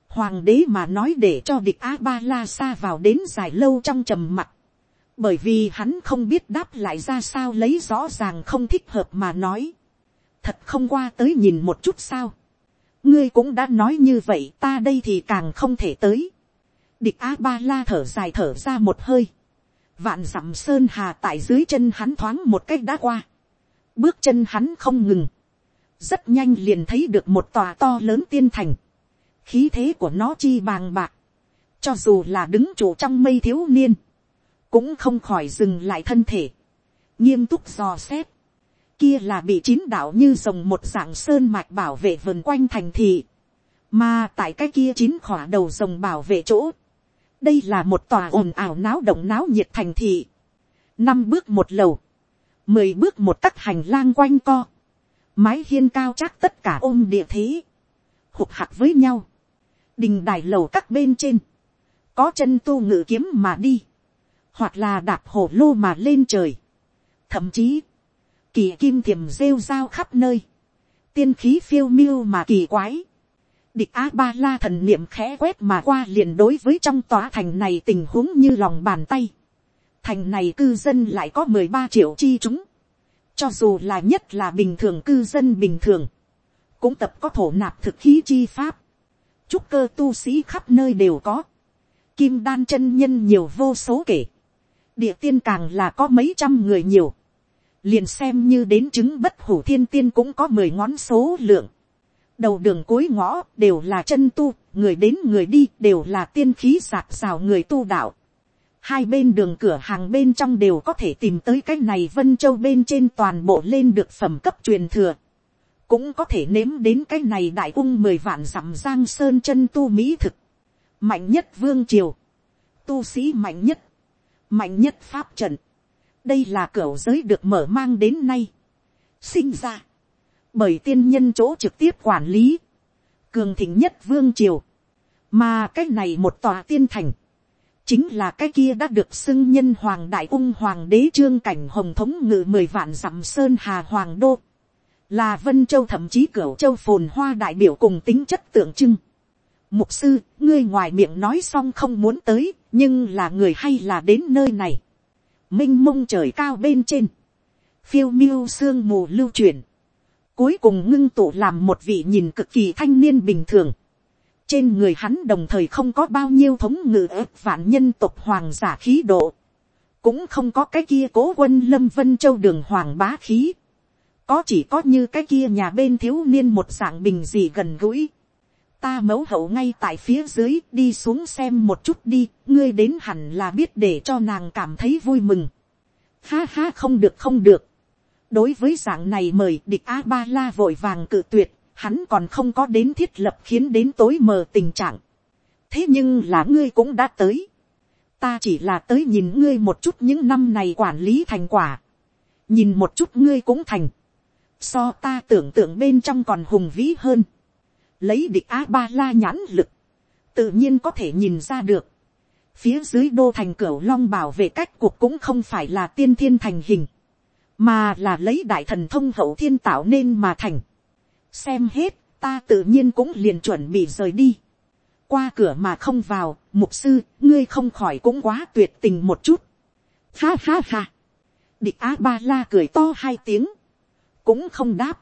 Hoàng đế mà nói để cho địch a ba la xa vào đến dài lâu trong trầm mặt. Bởi vì hắn không biết đáp lại ra sao lấy rõ ràng không thích hợp mà nói. Thật không qua tới nhìn một chút sao. Ngươi cũng đã nói như vậy, ta đây thì càng không thể tới. Địch a ba la thở dài thở ra một hơi. Vạn dặm sơn hà tại dưới chân hắn thoáng một cách đã qua. Bước chân hắn không ngừng. Rất nhanh liền thấy được một tòa to lớn tiên thành, khí thế của nó chi bàng bạc, cho dù là đứng trụ trong mây thiếu niên, cũng không khỏi dừng lại thân thể, nghiêm túc dò xét, kia là bị chín đạo như rồng một dạng sơn mạch bảo vệ vườn quanh thành thị, mà tại cái kia chín khỏa đầu rồng bảo vệ chỗ, đây là một tòa ồn ào náo động náo nhiệt thành thị, năm bước một lầu, mười bước một tắc hành lang quanh co, mái hiên cao chắc tất cả ôm địa thế, hụt hạc với nhau, đình đài lầu các bên trên, có chân tu ngự kiếm mà đi, hoặc là đạp hổ lô mà lên trời, thậm chí, kỳ kim thiềm rêu rao khắp nơi, tiên khí phiêu miêu mà kỳ quái, địch a ba la thần niệm khẽ quét mà qua liền đối với trong tòa thành này tình huống như lòng bàn tay, thành này cư dân lại có mười ba triệu chi chúng, cho dù là nhất là bình thường cư dân bình thường. Cũng tập có thổ nạp thực khí chi pháp. Trúc cơ tu sĩ khắp nơi đều có. Kim đan chân nhân nhiều vô số kể. Địa tiên càng là có mấy trăm người nhiều. Liền xem như đến chứng bất hủ thiên tiên cũng có mười ngón số lượng. Đầu đường cuối ngõ đều là chân tu, người đến người đi đều là tiên khí sạc xào người tu đạo hai bên đường cửa hàng bên trong đều có thể tìm tới cái này vân châu bên trên toàn bộ lên được phẩm cấp truyền thừa. cũng có thể nếm đến cái này đại ung mười vạn dặm giang sơn chân tu mỹ thực. mạnh nhất vương triều. tu sĩ mạnh nhất. mạnh nhất pháp trận. đây là cửa giới được mở mang đến nay. sinh ra bởi tiên nhân chỗ trực tiếp quản lý. cường thịnh nhất vương triều. mà cái này một tòa tiên thành chính là cái kia đã được xưng nhân hoàng đại ung hoàng đế trương cảnh hồng thống ngự mười vạn dặm sơn hà hoàng đô, là vân châu thậm chí cửa châu phồn hoa đại biểu cùng tính chất tượng trưng. Mục sư, ngươi ngoài miệng nói xong không muốn tới, nhưng là người hay là đến nơi này. minh mông trời cao bên trên, phiêu miêu sương mù lưu truyền, cuối cùng ngưng tụ làm một vị nhìn cực kỳ thanh niên bình thường trên người hắn đồng thời không có bao nhiêu thống ngự ớt vạn nhân tộc hoàng giả khí độ. Cũng không có cái kia cố quân lâm vân châu đường hoàng bá khí. Có chỉ có như cái kia nhà bên thiếu niên một dạng bình gì gần gũi. Ta mấu hậu ngay tại phía dưới đi xuống xem một chút đi. Ngươi đến hẳn là biết để cho nàng cảm thấy vui mừng. Ha ha, không được không được. Đối với dạng này mời địch A-ba-la vội vàng cự tuyệt hắn còn không có đến thiết lập khiến đến tối mờ tình trạng. thế nhưng là ngươi cũng đã tới. ta chỉ là tới nhìn ngươi một chút những năm này quản lý thành quả. nhìn một chút ngươi cũng thành. so ta tưởng tượng bên trong còn hùng vĩ hơn. lấy địch a ba la nhãn lực. tự nhiên có thể nhìn ra được. phía dưới đô thành cửu long bảo vệ cách cuộc cũng không phải là tiên thiên thành hình, mà là lấy đại thần thông hậu thiên tạo nên mà thành. xem hết, ta tự nhiên cũng liền chuẩn bị rời đi. qua cửa mà không vào, mục sư, ngươi không khỏi cũng quá tuyệt tình một chút. ha ha ha. địch á ba la cười to hai tiếng, cũng không đáp,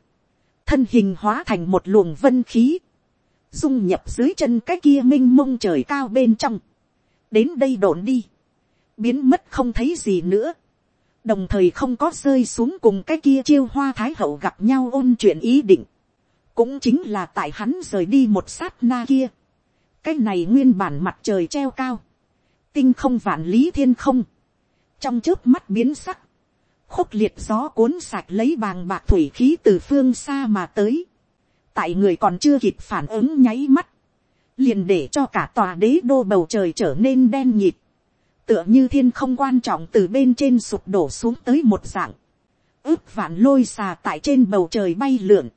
thân hình hóa thành một luồng vân khí, dung nhập dưới chân cái kia m i n h mông trời cao bên trong, đến đây đồn đi, biến mất không thấy gì nữa, đồng thời không có rơi xuống cùng cái kia chiêu hoa thái hậu gặp nhau ôn chuyện ý định, cũng chính là tại hắn rời đi một sát na kia, cái này nguyên bản mặt trời treo cao, tinh không vạn lý thiên không, trong trước mắt biến sắc, khúc liệt gió cuốn sạch lấy bàng bạc thủy khí từ phương xa mà tới, tại người còn chưa kịp phản ứng nháy mắt, liền để cho cả tòa đế đô bầu trời trở nên đen nhịp, tựa như thiên không quan trọng từ bên trên sụp đổ xuống tới một dạng, ước vạn lôi xà tại trên bầu trời bay lượn,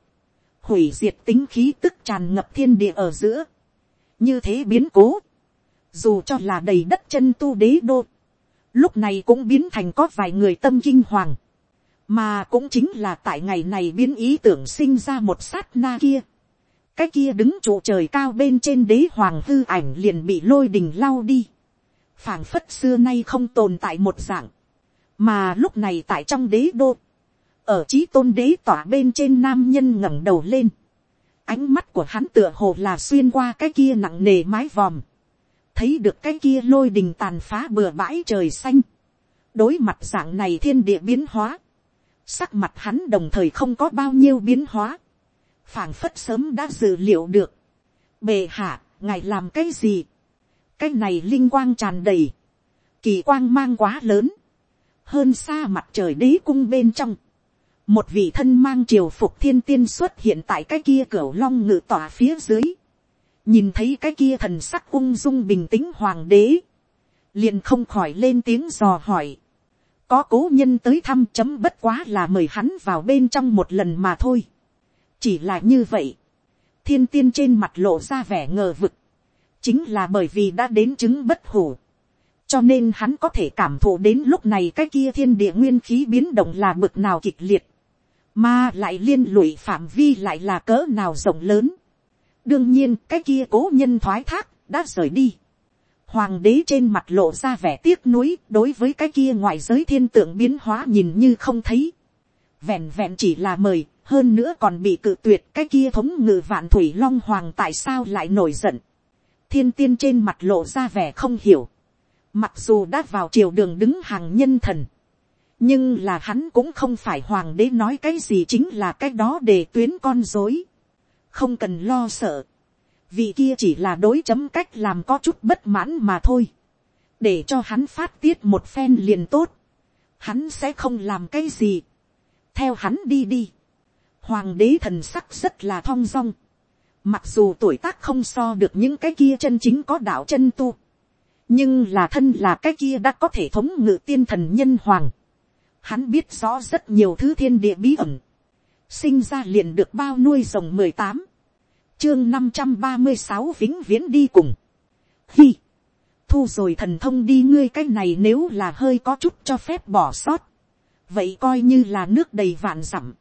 hủy diệt tính khí tức tràn ngập thiên địa ở giữa, như thế biến cố, dù cho là đầy đất chân tu đế đô, lúc này cũng biến thành có vài người tâm kinh hoàng, mà cũng chính là tại ngày này biến ý tưởng sinh ra một sát na kia. cái kia đứng trụ trời cao bên trên đế hoàng hư ảnh liền bị lôi đình lau đi phảng phất xưa nay không tồn tại một dạng. mà lúc này tại trong đế đô, ở trí tôn đế tỏa bên trên nam nhân ngẩng đầu lên. ánh mắt của hắn tựa hồ là xuyên qua cái kia nặng nề mái vòm. thấy được cái kia lôi đình tàn phá bừa bãi trời xanh. đối mặt dạng này thiên địa biến hóa Sắc mặt hắn đồng thời không có bao nhiêu biến hóa. phảng phất sớm đã dự liệu được. Bề hạ, ngài làm cái gì? Cái này linh quang tràn đầy. Kỳ quang mang quá lớn. Hơn xa mặt trời đế cung bên trong. Một vị thân mang triều phục thiên tiên xuất hiện tại cái kia cửa long ngự tỏa phía dưới. Nhìn thấy cái kia thần sắc ung dung bình tĩnh hoàng đế. Liền không khỏi lên tiếng dò hỏi có cố nhân tới thăm chấm bất quá là mời hắn vào bên trong một lần mà thôi. chỉ là như vậy, thiên tiên trên mặt lộ ra vẻ ngờ vực, chính là bởi vì đã đến chứng bất hủ, cho nên hắn có thể cảm thụ đến lúc này cái kia thiên địa nguyên khí biến động là bực nào kịch liệt, mà lại liên lụy phạm vi lại là cỡ nào rộng lớn. đương nhiên cái kia cố nhân thoái thác đã rời đi Hoàng đế trên mặt lộ ra vẻ tiếc nuối đối với cái kia ngoại giới thiên tượng biến hóa nhìn như không thấy. Vẹn vẹn chỉ là mời, hơn nữa còn bị cự tuyệt cái kia thống ngự vạn thủy long hoàng tại sao lại nổi giận. Thiên tiên trên mặt lộ ra vẻ không hiểu. Mặc dù đã vào triều đường đứng hàng nhân thần. Nhưng là hắn cũng không phải hoàng đế nói cái gì chính là cái đó để tuyến con dối. Không cần lo sợ vị kia chỉ là đối chấm cách làm có chút bất mãn mà thôi, để cho hắn phát tiết một phen liền tốt, hắn sẽ không làm cái gì, theo hắn đi đi, hoàng đế thần sắc rất là thong dong, mặc dù tuổi tác không so được những cái kia chân chính có đạo chân tu, nhưng là thân là cái kia đã có thể thống ngự tiên thần nhân hoàng, hắn biết rõ rất nhiều thứ thiên địa bí ẩn, sinh ra liền được bao nuôi rồng mười tám, chương năm trăm ba mươi sáu vĩnh viễn đi cùng. Hi, thu rồi thần thông đi ngươi cái này nếu là hơi có chút cho phép bỏ sót. vậy coi như là nước đầy vạn dặm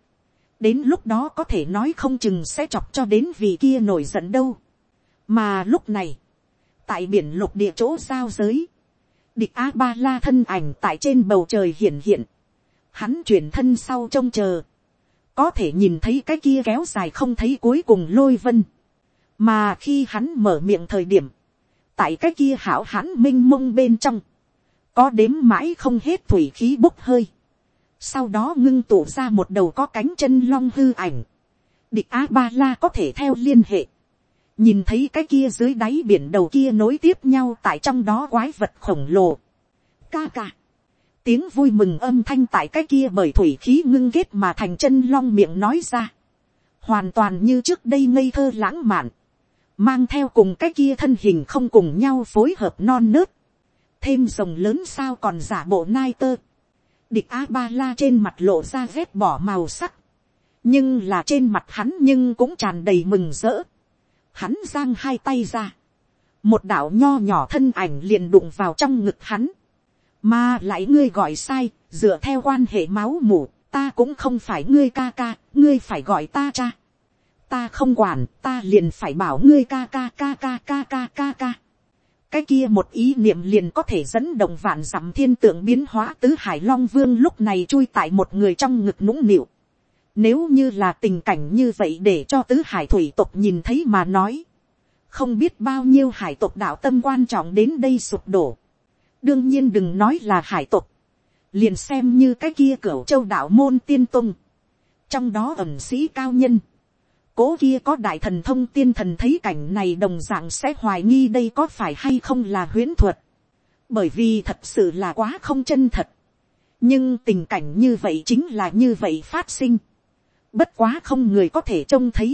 đến lúc đó có thể nói không chừng sẽ chọc cho đến vị kia nổi giận đâu. mà lúc này, tại biển lục địa chỗ giao giới, địch a ba la thân ảnh tại trên bầu trời hiển hiện. hắn chuyển thân sau trông chờ có thể nhìn thấy cái kia kéo dài không thấy cuối cùng lôi vân. mà khi hắn mở miệng thời điểm, tại cái kia hảo hắn m i n h mông bên trong, có đếm mãi không hết thủy khí bốc hơi sau đó ngưng tụ ra một đầu có cánh chân long hư ảnh. địch a ba la có thể theo liên hệ. nhìn thấy cái kia dưới đáy biển đầu kia nối tiếp nhau tại trong đó quái vật khổng lồ. ca ca tiếng vui mừng âm thanh tại cái kia bởi thủy khí ngưng kết mà thành chân long miệng nói ra. Hoàn toàn như trước đây ngây thơ lãng mạn. Mang theo cùng cái kia thân hình không cùng nhau phối hợp non nớt. Thêm rồng lớn sao còn giả bộ nai tơ. Địch A-ba-la trên mặt lộ ra vết bỏ màu sắc. Nhưng là trên mặt hắn nhưng cũng tràn đầy mừng rỡ. Hắn giang hai tay ra. một đạo nho nhỏ thân ảnh liền đụng vào trong ngực hắn, mà lại ngươi gọi sai, dựa theo quan hệ máu mủ, ta cũng không phải ngươi ca ca, ngươi phải gọi ta cha. ta không quản, ta liền phải bảo ngươi ca ca ca ca ca ca ca ca cái kia một ý niệm liền có thể dẫn động vạn dặm thiên tượng biến hóa tứ hải long vương lúc này chui tại một người trong ngực nũng nịu. nếu như là tình cảnh như vậy để cho tứ hải thủy tộc nhìn thấy mà nói, không biết bao nhiêu hải tộc đạo tâm quan trọng đến đây sụp đổ. đương nhiên đừng nói là hải tộc, liền xem như cái kia cửa châu đạo môn tiên tung, trong đó ẩm sĩ cao nhân, cố kia có đại thần thông tiên thần thấy cảnh này đồng d ạ n g sẽ hoài nghi đây có phải hay không là huyễn thuật, bởi vì thật sự là quá không chân thật, nhưng tình cảnh như vậy chính là như vậy phát sinh, bất quá không người có thể trông thấy,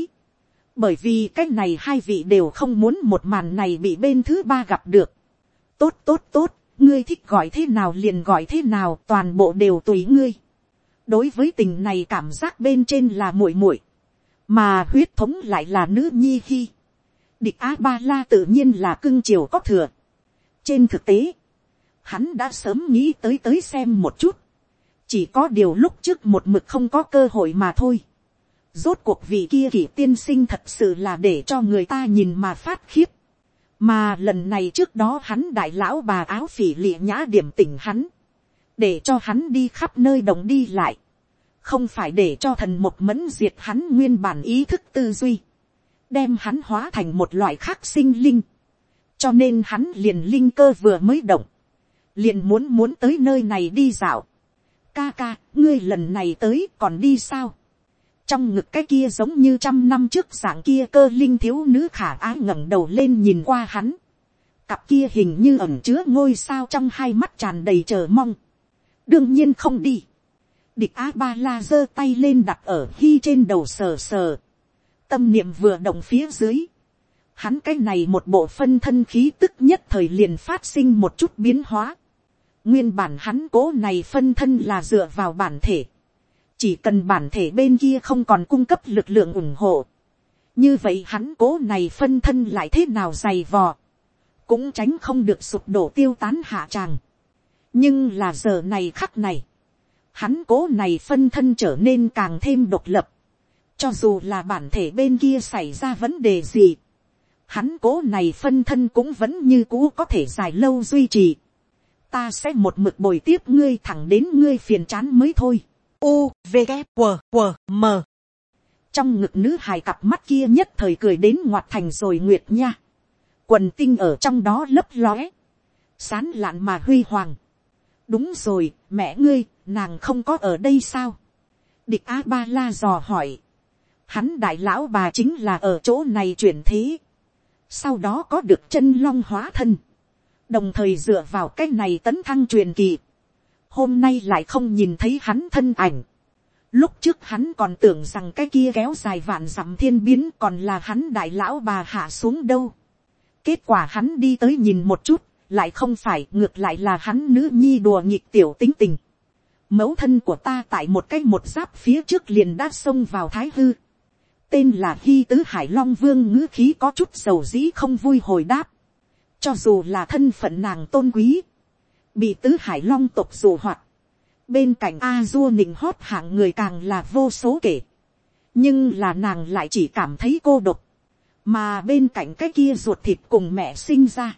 bởi vì cái này hai vị đều không muốn một màn này bị bên thứ ba gặp được, tốt tốt tốt, ngươi thích gọi thế nào liền gọi thế nào toàn bộ đều tùy ngươi. đối với tình này cảm giác bên trên là muội muội, mà huyết thống lại là nữ nhi khi. địch a ba la tự nhiên là cưng chiều có thừa. trên thực tế, hắn đã sớm nghĩ tới tới xem một chút, chỉ có điều lúc trước một mực không có cơ hội mà thôi. rốt cuộc vị kia kỷ tiên sinh thật sự là để cho người ta nhìn mà phát khiếp mà lần này trước đó hắn đại lão bà áo phỉ lịa nhã điểm tỉnh hắn, để cho hắn đi khắp nơi đồng đi lại, không phải để cho thần một mẫn diệt hắn nguyên bản ý thức tư duy, đem hắn hóa thành một loại khác sinh linh, cho nên hắn liền linh cơ vừa mới động, liền muốn muốn tới nơi này đi dạo, ca ca, ngươi lần này tới còn đi sao, trong ngực cái kia giống như trăm năm trước dạng kia cơ linh thiếu nữ khả ái ngẩng đầu lên nhìn qua hắn. Cặp kia hình như ẩm chứa ngôi sao trong hai mắt tràn đầy chờ mong. đương nhiên không đi địch a ba la giơ tay lên đặt ở hy trên đầu sờ sờ. tâm niệm vừa động phía dưới. hắn cái này một bộ phân thân khí tức nhất thời liền phát sinh một chút biến hóa. nguyên bản hắn cố này phân thân là dựa vào bản thể chỉ cần bản thể bên kia không còn cung cấp lực lượng ủng hộ, như vậy hắn cố này phân thân lại thế nào dày vò, cũng tránh không được sụp đổ tiêu tán hạ tràng. nhưng là giờ này khắc này, hắn cố này phân thân trở nên càng thêm độc lập, cho dù là bản thể bên kia xảy ra vấn đề gì, hắn cố này phân thân cũng vẫn như cũ có thể dài lâu duy trì. ta sẽ một mực bồi tiếp ngươi thẳng đến ngươi phiền chán mới thôi. U v g q q m. Trong ngực nữ hài cặp mắt kia nhất thời cười đến ngoặt thành rồi nguyệt nha. Quần tinh ở trong đó lấp lóe. Sán lạn mà huy hoàng. Đúng rồi mẹ ngươi nàng không có ở đây sao địch a ba la dò hỏi hắn đại lão bà chính là ở chỗ này chuyển thế sau đó có được chân long hóa thân đồng thời dựa vào cái này tấn thăng truyền kỳ hôm nay lại không nhìn thấy hắn thân ảnh. Lúc trước hắn còn tưởng rằng cái kia kéo dài vạn dặm thiên biến còn là hắn đại lão bà hạ xuống đâu. Kết quả hắn đi tới nhìn một chút, lại không phải ngược lại là hắn nữ nhi đùa nghịch tiểu tính tình. Mẫu thân của ta tại một cái một giáp phía trước liền đã xông vào thái hư. Tên là Hy Tứ Hải Long Vương ngữ khí có chút dầu dĩ không vui hồi đáp. Cho dù là thân phận nàng tôn quý bị tứ hải long tộc dù hoạt, bên cạnh a dua nịnh hót hạng người càng là vô số kể, nhưng là nàng lại chỉ cảm thấy cô độc, mà bên cạnh cái kia ruột thịt cùng mẹ sinh ra,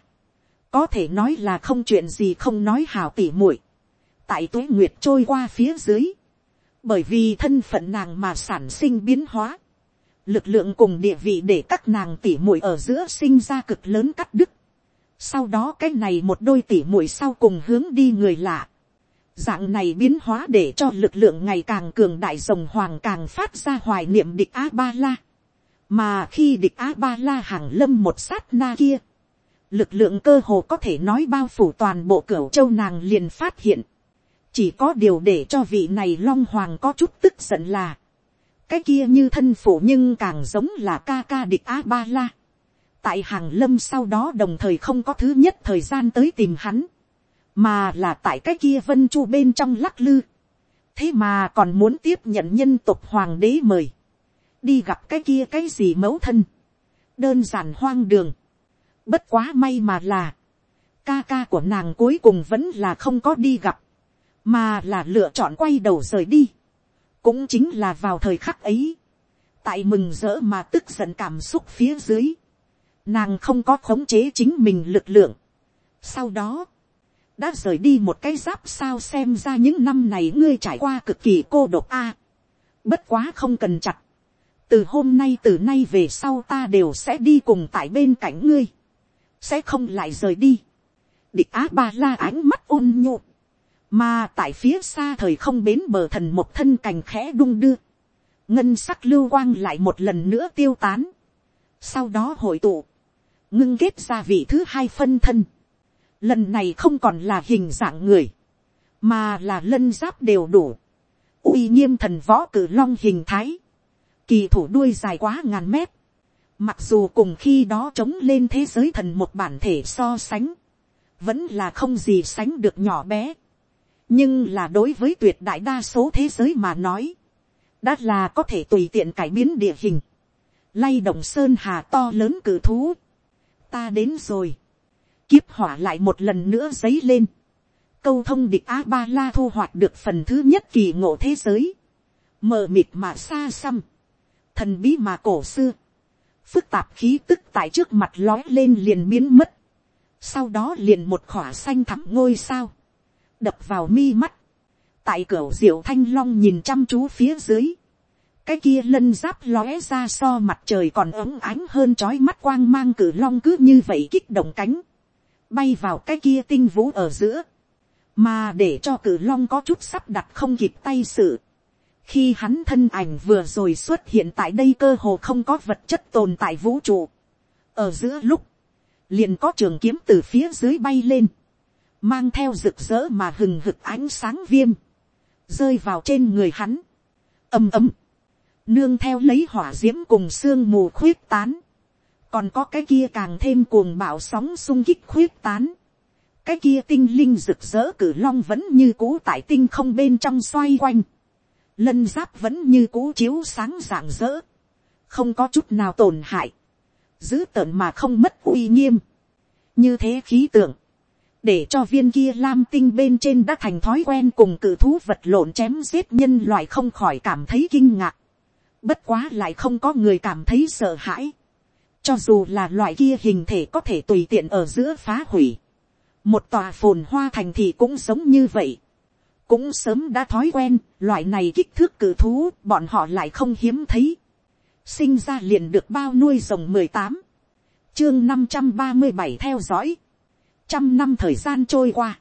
có thể nói là không chuyện gì không nói hào tỉ muội, tại tuế nguyệt trôi qua phía dưới, bởi vì thân phận nàng mà sản sinh biến hóa, lực lượng cùng địa vị để các nàng tỉ muội ở giữa sinh ra cực lớn cắt đứt, sau đó cái này một đôi tỉ muội sau cùng hướng đi người lạ. Dạng này biến hóa để cho lực lượng ngày càng cường đại rồng hoàng càng phát ra hoài niệm địch A-ba-la. Mà khi địch A-ba-la hàng lâm một sát na kia. Lực lượng cơ hồ có thể nói bao phủ toàn bộ cửu châu nàng liền phát hiện. Chỉ có điều để cho vị này long hoàng có chút tức giận là. Cái kia như thân phủ nhưng càng giống là ca ca địch A-ba-la tại hàng lâm sau đó đồng thời không có thứ nhất thời gian tới tìm hắn, mà là tại cái kia vân chu bên trong lắc lư. thế mà còn muốn tiếp nhận nhân tục hoàng đế mời, đi gặp cái kia cái gì mẫu thân, đơn giản hoang đường, Bất quá may mà là, ca ca của nàng cuối cùng vẫn là không có đi gặp, mà là lựa chọn quay đầu rời đi. cũng chính là vào thời khắc ấy, tại mừng rỡ mà tức giận cảm xúc phía dưới, nàng không có khống chế chính mình lực lượng. sau đó, đã rời đi một cái giáp sao xem ra những năm này ngươi trải qua cực kỳ cô độc a. bất quá không cần chặt. từ hôm nay từ nay về sau ta đều sẽ đi cùng tại bên cạnh ngươi. sẽ không lại rời đi. địch á ba la ánh mắt ôn nhụ mà tại phía xa thời không bến bờ thần một thân cành khẽ đung đưa. ngân sắc lưu quang lại một lần nữa tiêu tán. sau đó hội tụ. ngưng kết ra vị thứ hai phân thân lần này không còn là hình dạng người, mà là lân giáp đều đủ, uy nghiêm thần võ cử long hình thái, kỳ thủ đuôi dài quá ngàn mét, mặc dù cùng khi đó chống lên thế giới thần một bản thể so sánh, vẫn là không gì sánh được nhỏ bé, nhưng là đối với tuyệt đại đa số thế giới mà nói, đã là có thể tùy tiện cải biến địa hình, lay động sơn hà to lớn cử thú, ta đến rồi, kiếp hỏa lại một lần nữa dấy lên, câu thông địch a ba la thu hoạch được phần thứ nhất kỳ ngộ thế giới, mờ mịt mà xa xăm, thần bí mà cổ xưa, phức tạp khí tức tại trước mặt lói lên liền biến mất, sau đó liền một khỏa xanh thẳm ngôi sao, đập vào mi mắt, tại cửa diệu thanh long nhìn chăm chú phía dưới, cái kia lân giáp lóe ra so mặt trời còn ấm ánh hơn trói mắt quang mang cử long cứ như vậy kích động cánh, bay vào cái kia tinh vũ ở giữa, mà để cho cử long có chút sắp đặt không kịp tay sự. khi hắn thân ảnh vừa rồi xuất hiện tại đây cơ hồ không có vật chất tồn tại vũ trụ. ở giữa lúc, liền có trường kiếm từ phía dưới bay lên, mang theo rực rỡ mà hừng hực ánh sáng viêm, rơi vào trên người hắn, ầm ầm, nương theo lấy hỏa d i ễ m cùng sương mù khuyết tán, còn có cái kia càng thêm cuồng bạo sóng sung kích khuyết tán, cái kia tinh linh rực rỡ cử long vẫn như cũ tại tinh không bên trong xoay quanh, lân giáp vẫn như cũ chiếu sáng rạng rỡ, không có chút nào tổn hại, giữ tợn mà không mất uy nghiêm, như thế khí tượng, để cho viên kia lam tinh bên trên đã thành thói quen cùng cử thú vật lộn chém giết nhân loại không khỏi cảm thấy kinh ngạc, bất quá lại không có người cảm thấy sợ hãi, cho dù là loại kia hình thể có thể tùy tiện ở giữa phá hủy. Một tòa phồn hoa thành thì cũng giống như vậy. Cũng sớm đã thói quen, loại này kích thước cử thú, bọn họ lại không hiếm thấy. Sinh ra liền được bao nuôi rồng mười tám Chương năm trăm ba mươi bảy theo dõi. Trăm năm thời gian trôi qua.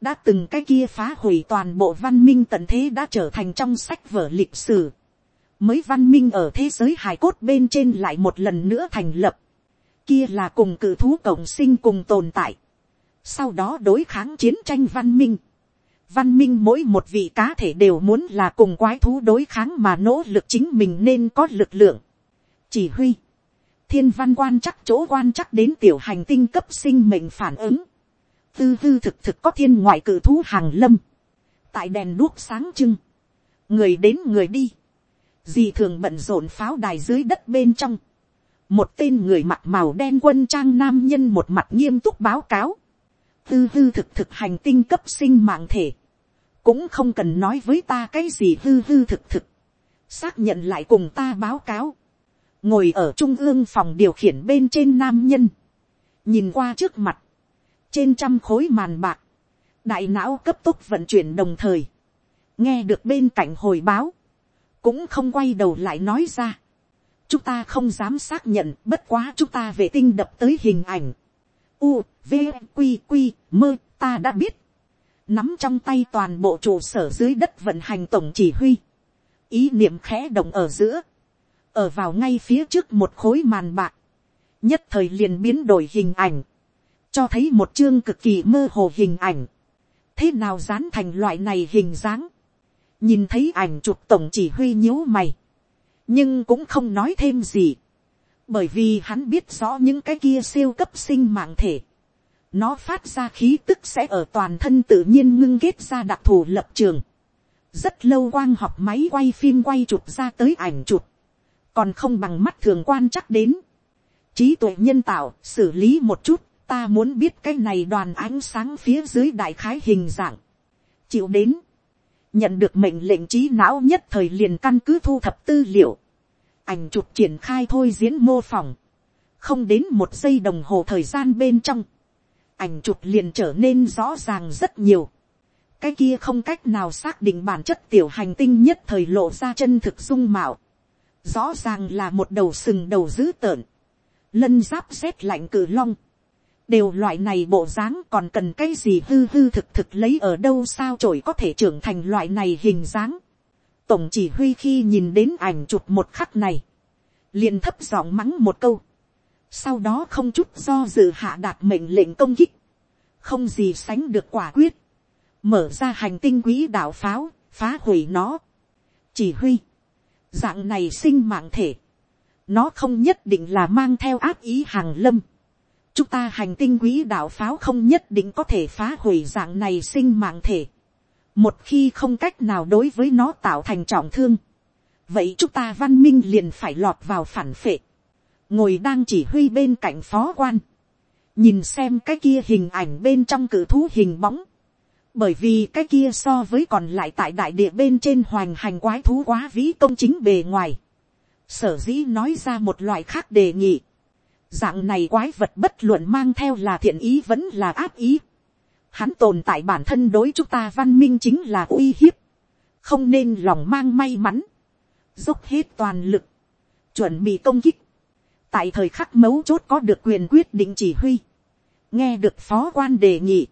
Đã từng cái kia phá hủy toàn bộ văn minh tận thế đã trở thành trong sách vở lịch sử. Mới văn minh ở thế giới hài cốt bên trên lại một lần nữa thành lập, kia là cùng cự thú cộng sinh cùng tồn tại, sau đó đối kháng chiến tranh văn minh, văn minh mỗi một vị cá thể đều muốn là cùng quái thú đối kháng mà nỗ lực chính mình nên có lực lượng, chỉ huy, thiên văn quan chắc chỗ quan chắc đến tiểu hành tinh cấp sinh mệnh phản ứng, tư tư thực thực có thiên ngoại cử thú hàng lâm, tại đèn đuốc sáng trưng, người đến người đi, Dì thường bận rộn pháo đài dưới đất bên trong. Một tên người mặc màu đen quân trang nam nhân một mặt nghiêm túc báo cáo. Tư tư thực thực hành tinh cấp sinh mạng thể. Cũng không cần nói với ta cái gì tư tư thực thực. Xác nhận lại cùng ta báo cáo. Ngồi ở trung ương phòng điều khiển bên trên nam nhân. Nhìn qua trước mặt. Trên trăm khối màn bạc. Đại não cấp tốc vận chuyển đồng thời. Nghe được bên cạnh hồi báo cũng không quay đầu lại nói ra. chúng ta không dám xác nhận bất quá chúng ta vệ tinh đập tới hình ảnh. u, v, q, q, mơ, ta đã biết. nắm trong tay toàn bộ trụ sở dưới đất vận hành tổng chỉ huy. ý niệm khẽ động ở giữa ở vào ngay phía trước một khối màn bạc. nhất thời liền biến đổi hình ảnh. cho thấy một chương cực kỳ mơ hồ hình ảnh. thế nào dán thành loại này hình dáng nhìn thấy ảnh chụp tổng chỉ huy nhíu mày, nhưng cũng không nói thêm gì, bởi vì hắn biết rõ những cái kia siêu cấp sinh mạng thể, nó phát ra khí tức sẽ ở toàn thân tự nhiên ngưng kết ra đặc thù lập trường, rất lâu quang học máy quay phim quay chụp ra tới ảnh chụp, còn không bằng mắt thường quan chắc đến, trí tuệ nhân tạo xử lý một chút, ta muốn biết cái này đoàn ánh sáng phía dưới đại khái hình dạng. chịu đến, nhận được mệnh lệnh trí não nhất thời liền căn cứ thu thập tư liệu, ảnh chụp triển khai thôi diễn mô phỏng, không đến một giây đồng hồ thời gian bên trong, ảnh chụp liền trở nên rõ ràng rất nhiều. cái kia không cách nào xác định bản chất tiểu hành tinh nhất thời lộ ra chân thực dung mạo rõ ràng là một đầu sừng đầu dữ tợn, lân giáp rét lạnh cử long. đều loại này bộ dáng còn cần cái gì hư hư thực thực lấy ở đâu sao trổi có thể trưởng thành loại này hình dáng. tổng chỉ huy khi nhìn đến ảnh chụp một khắc này, liền thấp giọng mắng một câu. Sau đó không chút do dự hạ đạt mệnh lệnh công kích, không gì sánh được quả quyết, mở ra hành tinh quỹ đạo pháo, phá hủy nó, chỉ huy, dạng này sinh mạng thể, nó không nhất định là mang theo áp ý hàng lâm, chúng ta hành tinh quỹ đạo pháo không nhất định có thể phá hủy dạng này sinh mạng thể, một khi không cách nào đối với nó tạo thành trọng thương, vậy chúng ta văn minh liền phải lọt vào phản phệ. Ngồi đang chỉ huy bên cạnh phó quan, nhìn xem cái kia hình ảnh bên trong cử thú hình bóng, bởi vì cái kia so với còn lại tại đại địa bên trên hoành hành quái thú quá vĩ công chính bề ngoài, sở dĩ nói ra một loại khác đề nghị, dạng này quái vật bất luận mang theo là thiện ý vẫn là áp ý, hắn tồn tại bản thân đối chúng ta văn minh chính là uy hiếp, không nên lòng mang may mắn, dốc hết toàn lực, chuẩn bị công kích, tại thời khắc mấu chốt có được quyền quyết định chỉ huy, nghe được phó quan đề nghị,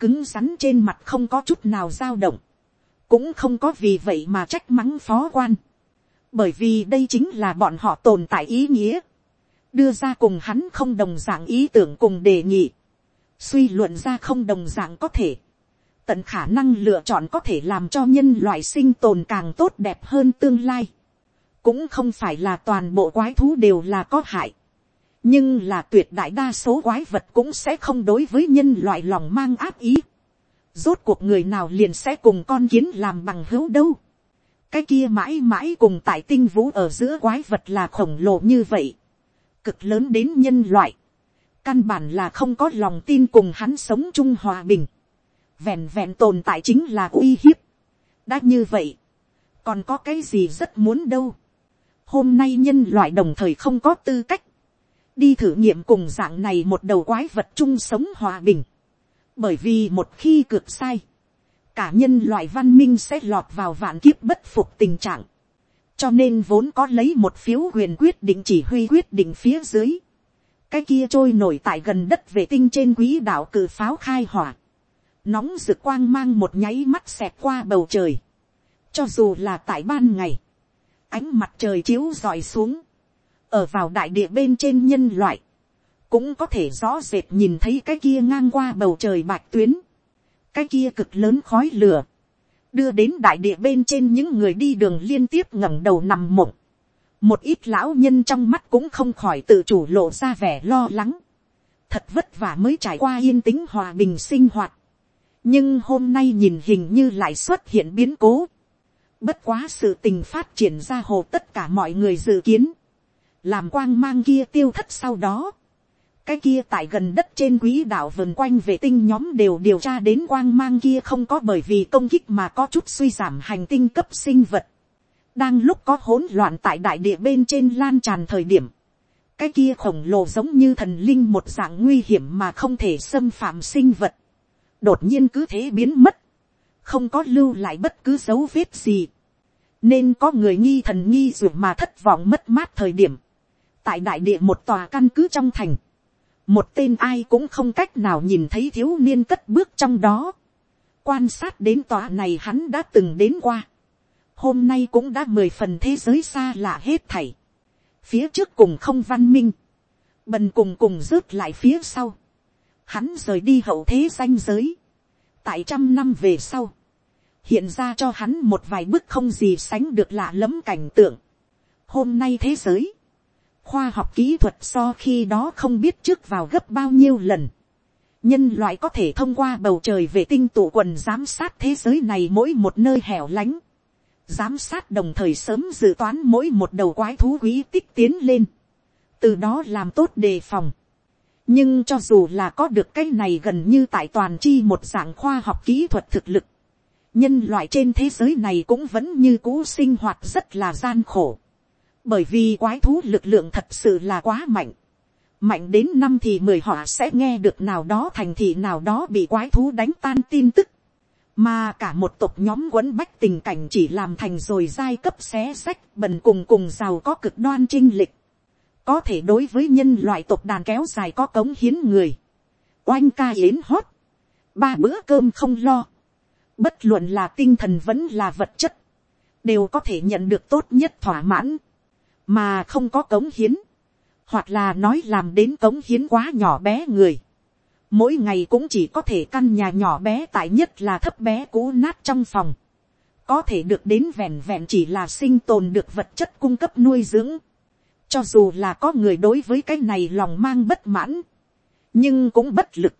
cứng rắn trên mặt không có chút nào dao động, cũng không có vì vậy mà trách mắng phó quan, bởi vì đây chính là bọn họ tồn tại ý nghĩa, đưa ra cùng hắn không đồng d ạ n g ý tưởng cùng đề nghị, suy luận ra không đồng d ạ n g có thể, tận khả năng lựa chọn có thể làm cho nhân loại sinh tồn càng tốt đẹp hơn tương lai. Cũng không phải là toàn bộ quái thú đều là có hại, nhưng là tuyệt đại đa số quái vật cũng sẽ không đối với nhân loại lòng mang áp ý. Rốt cuộc người nào liền sẽ cùng con kiến làm bằng hữu đâu. cái kia mãi mãi cùng tại tinh vũ ở giữa quái vật là khổng lồ như vậy, cực lớn đến nhân loại, căn bản là không có lòng tin cùng hắn sống chung hòa bình, vẹn vẹn tồn tại chính là uy hiếp. đã như vậy, còn có cái gì rất muốn đâu hôm nay nhân loại đồng thời không có tư cách, đi thử nghiệm cùng dạng này một đầu quái vật chung sống hòa bình, bởi vì một khi cược sai, cả nhân loại văn minh sẽ lọt vào vạn kiếp bất phục tình trạng, cho nên vốn có lấy một phiếu quyền quyết định chỉ huy quyết định phía dưới, cái kia trôi nổi tại gần đất vệ tinh trên quỹ đạo cử pháo khai hỏa, nóng rực quang mang một nháy mắt xẹt qua bầu trời, cho dù là tại ban ngày, ánh mặt trời chiếu rọi xuống, ở vào đại địa bên trên nhân loại, cũng có thể rõ rệt nhìn thấy cái kia ngang qua bầu trời bạch tuyến, cái kia cực lớn khói lửa, đưa đến đại địa bên trên những người đi đường liên tiếp ngẩng đầu nằm mộng, một ít lão nhân trong mắt cũng không khỏi tự chủ lộ ra vẻ lo lắng, thật vất vả mới trải qua yên tĩnh hòa bình sinh hoạt, nhưng hôm nay nhìn hình như lại xuất hiện biến cố, Bất quá sự tình phát triển ra hồ tất cả mọi người dự kiến. Làm quang mang kia tiêu thất sau đó. Cái kia tại gần đất trên quỹ đạo vần quanh vệ tinh nhóm đều điều tra đến quang mang kia không có bởi vì công kích mà có chút suy giảm hành tinh cấp sinh vật. Đang lúc có hỗn loạn tại đại địa bên trên lan tràn thời điểm. Cái kia khổng lồ giống như thần linh một dạng nguy hiểm mà không thể xâm phạm sinh vật. Đột nhiên cứ thế biến mất không có lưu lại bất cứ dấu vết gì, nên có người nghi thần nghi ruột mà thất vọng mất mát thời điểm, tại đại địa một tòa căn cứ trong thành, một tên ai cũng không cách nào nhìn thấy thiếu niên cất bước trong đó, quan sát đến tòa này hắn đã từng đến qua, hôm nay cũng đã mười phần thế giới xa lạ hết thảy, phía trước cùng không văn minh, bần cùng cùng rước lại phía sau, hắn rời đi hậu thế danh giới, tại trăm năm về sau, hiện ra cho hắn một vài bức không gì sánh được lạ lẫm cảnh tượng. Hôm nay thế giới, khoa học kỹ thuật so khi đó không biết trước vào gấp bao nhiêu lần. Nhân loại có thể thông qua bầu trời vệ tinh tụ quần giám sát thế giới này mỗi một nơi hẻo lánh. Giám sát đồng thời sớm dự toán mỗi một đầu quái thú quý tích tiến lên. từ đó làm tốt đề phòng. nhưng cho dù là có được cái này gần như tại toàn chi một dạng khoa học kỹ thuật thực lực, nhân loại trên thế giới này cũng vẫn như cũ sinh hoạt rất là gian khổ bởi vì quái thú lực lượng thật sự là quá mạnh. mạnh đến năm thì mười họ sẽ nghe được nào đó thành thị nào đó bị quái thú đánh tan tin tức. mà cả một tộc nhóm quấn bách tình cảnh chỉ làm thành rồi giai cấp xé sách bần cùng cùng giàu có cực đoan trinh lịch. có thể đối với nhân loại tộc đàn kéo dài có cống hiến người. oanh ca yến hót. ba bữa cơm không lo bất luận là tinh thần vẫn là vật chất, đều có thể nhận được tốt nhất thỏa mãn, mà không có cống hiến, hoặc là nói làm đến cống hiến quá nhỏ bé người. Mỗi ngày cũng chỉ có thể căn nhà nhỏ bé tại nhất là thấp bé cũ nát trong phòng. Có thể được đến vẹn vẹn chỉ là sinh tồn được vật chất cung cấp nuôi dưỡng. Cho dù là có người đối với cái này lòng mang bất mãn. Nhưng cũng bất lực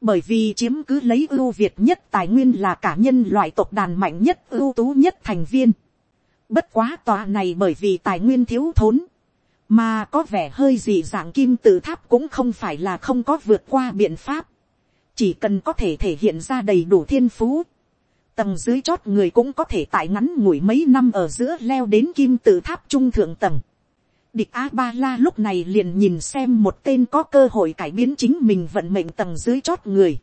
bởi vì chiếm cứ lấy ưu việt nhất tài nguyên là cả nhân loại tộc đàn mạnh nhất ưu tú nhất thành viên. Bất quá tòa này bởi vì tài nguyên thiếu thốn, mà có vẻ hơi gì dạng kim tự tháp cũng không phải là không có vượt qua biện pháp, chỉ cần có thể thể hiện ra đầy đủ thiên phú. Tầng dưới chót người cũng có thể tại ngắn ngủi mấy năm ở giữa leo đến kim tự tháp trung thượng tầng địch a ba la lúc này liền nhìn xem một tên có cơ hội cải biến chính mình vận mệnh tầng dưới chót người.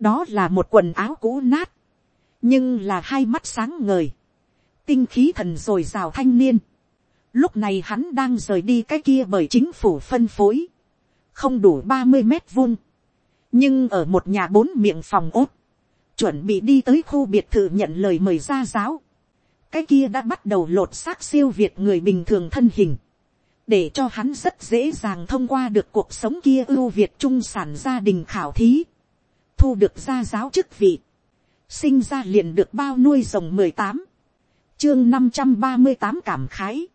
đó là một quần áo cũ nát, nhưng là hai mắt sáng ngời, tinh khí thần r ồ i r à o thanh niên. lúc này hắn đang rời đi cái kia bởi chính phủ phân phối, không đủ ba mươi mét vuông, nhưng ở một nhà bốn miệng phòng ốt, chuẩn bị đi tới khu biệt thự nhận lời mời ra giáo. cái kia đã bắt đầu lột xác siêu việt người bình thường thân hình. Để cho hắn rất dễ dàng thông qua được cuộc sống kia ưu việt trung sản gia đình khảo thí, thu được gia giáo chức vị, sinh ra liền được bao nuôi rồng mười tám, chương năm trăm ba mươi tám cảm khái,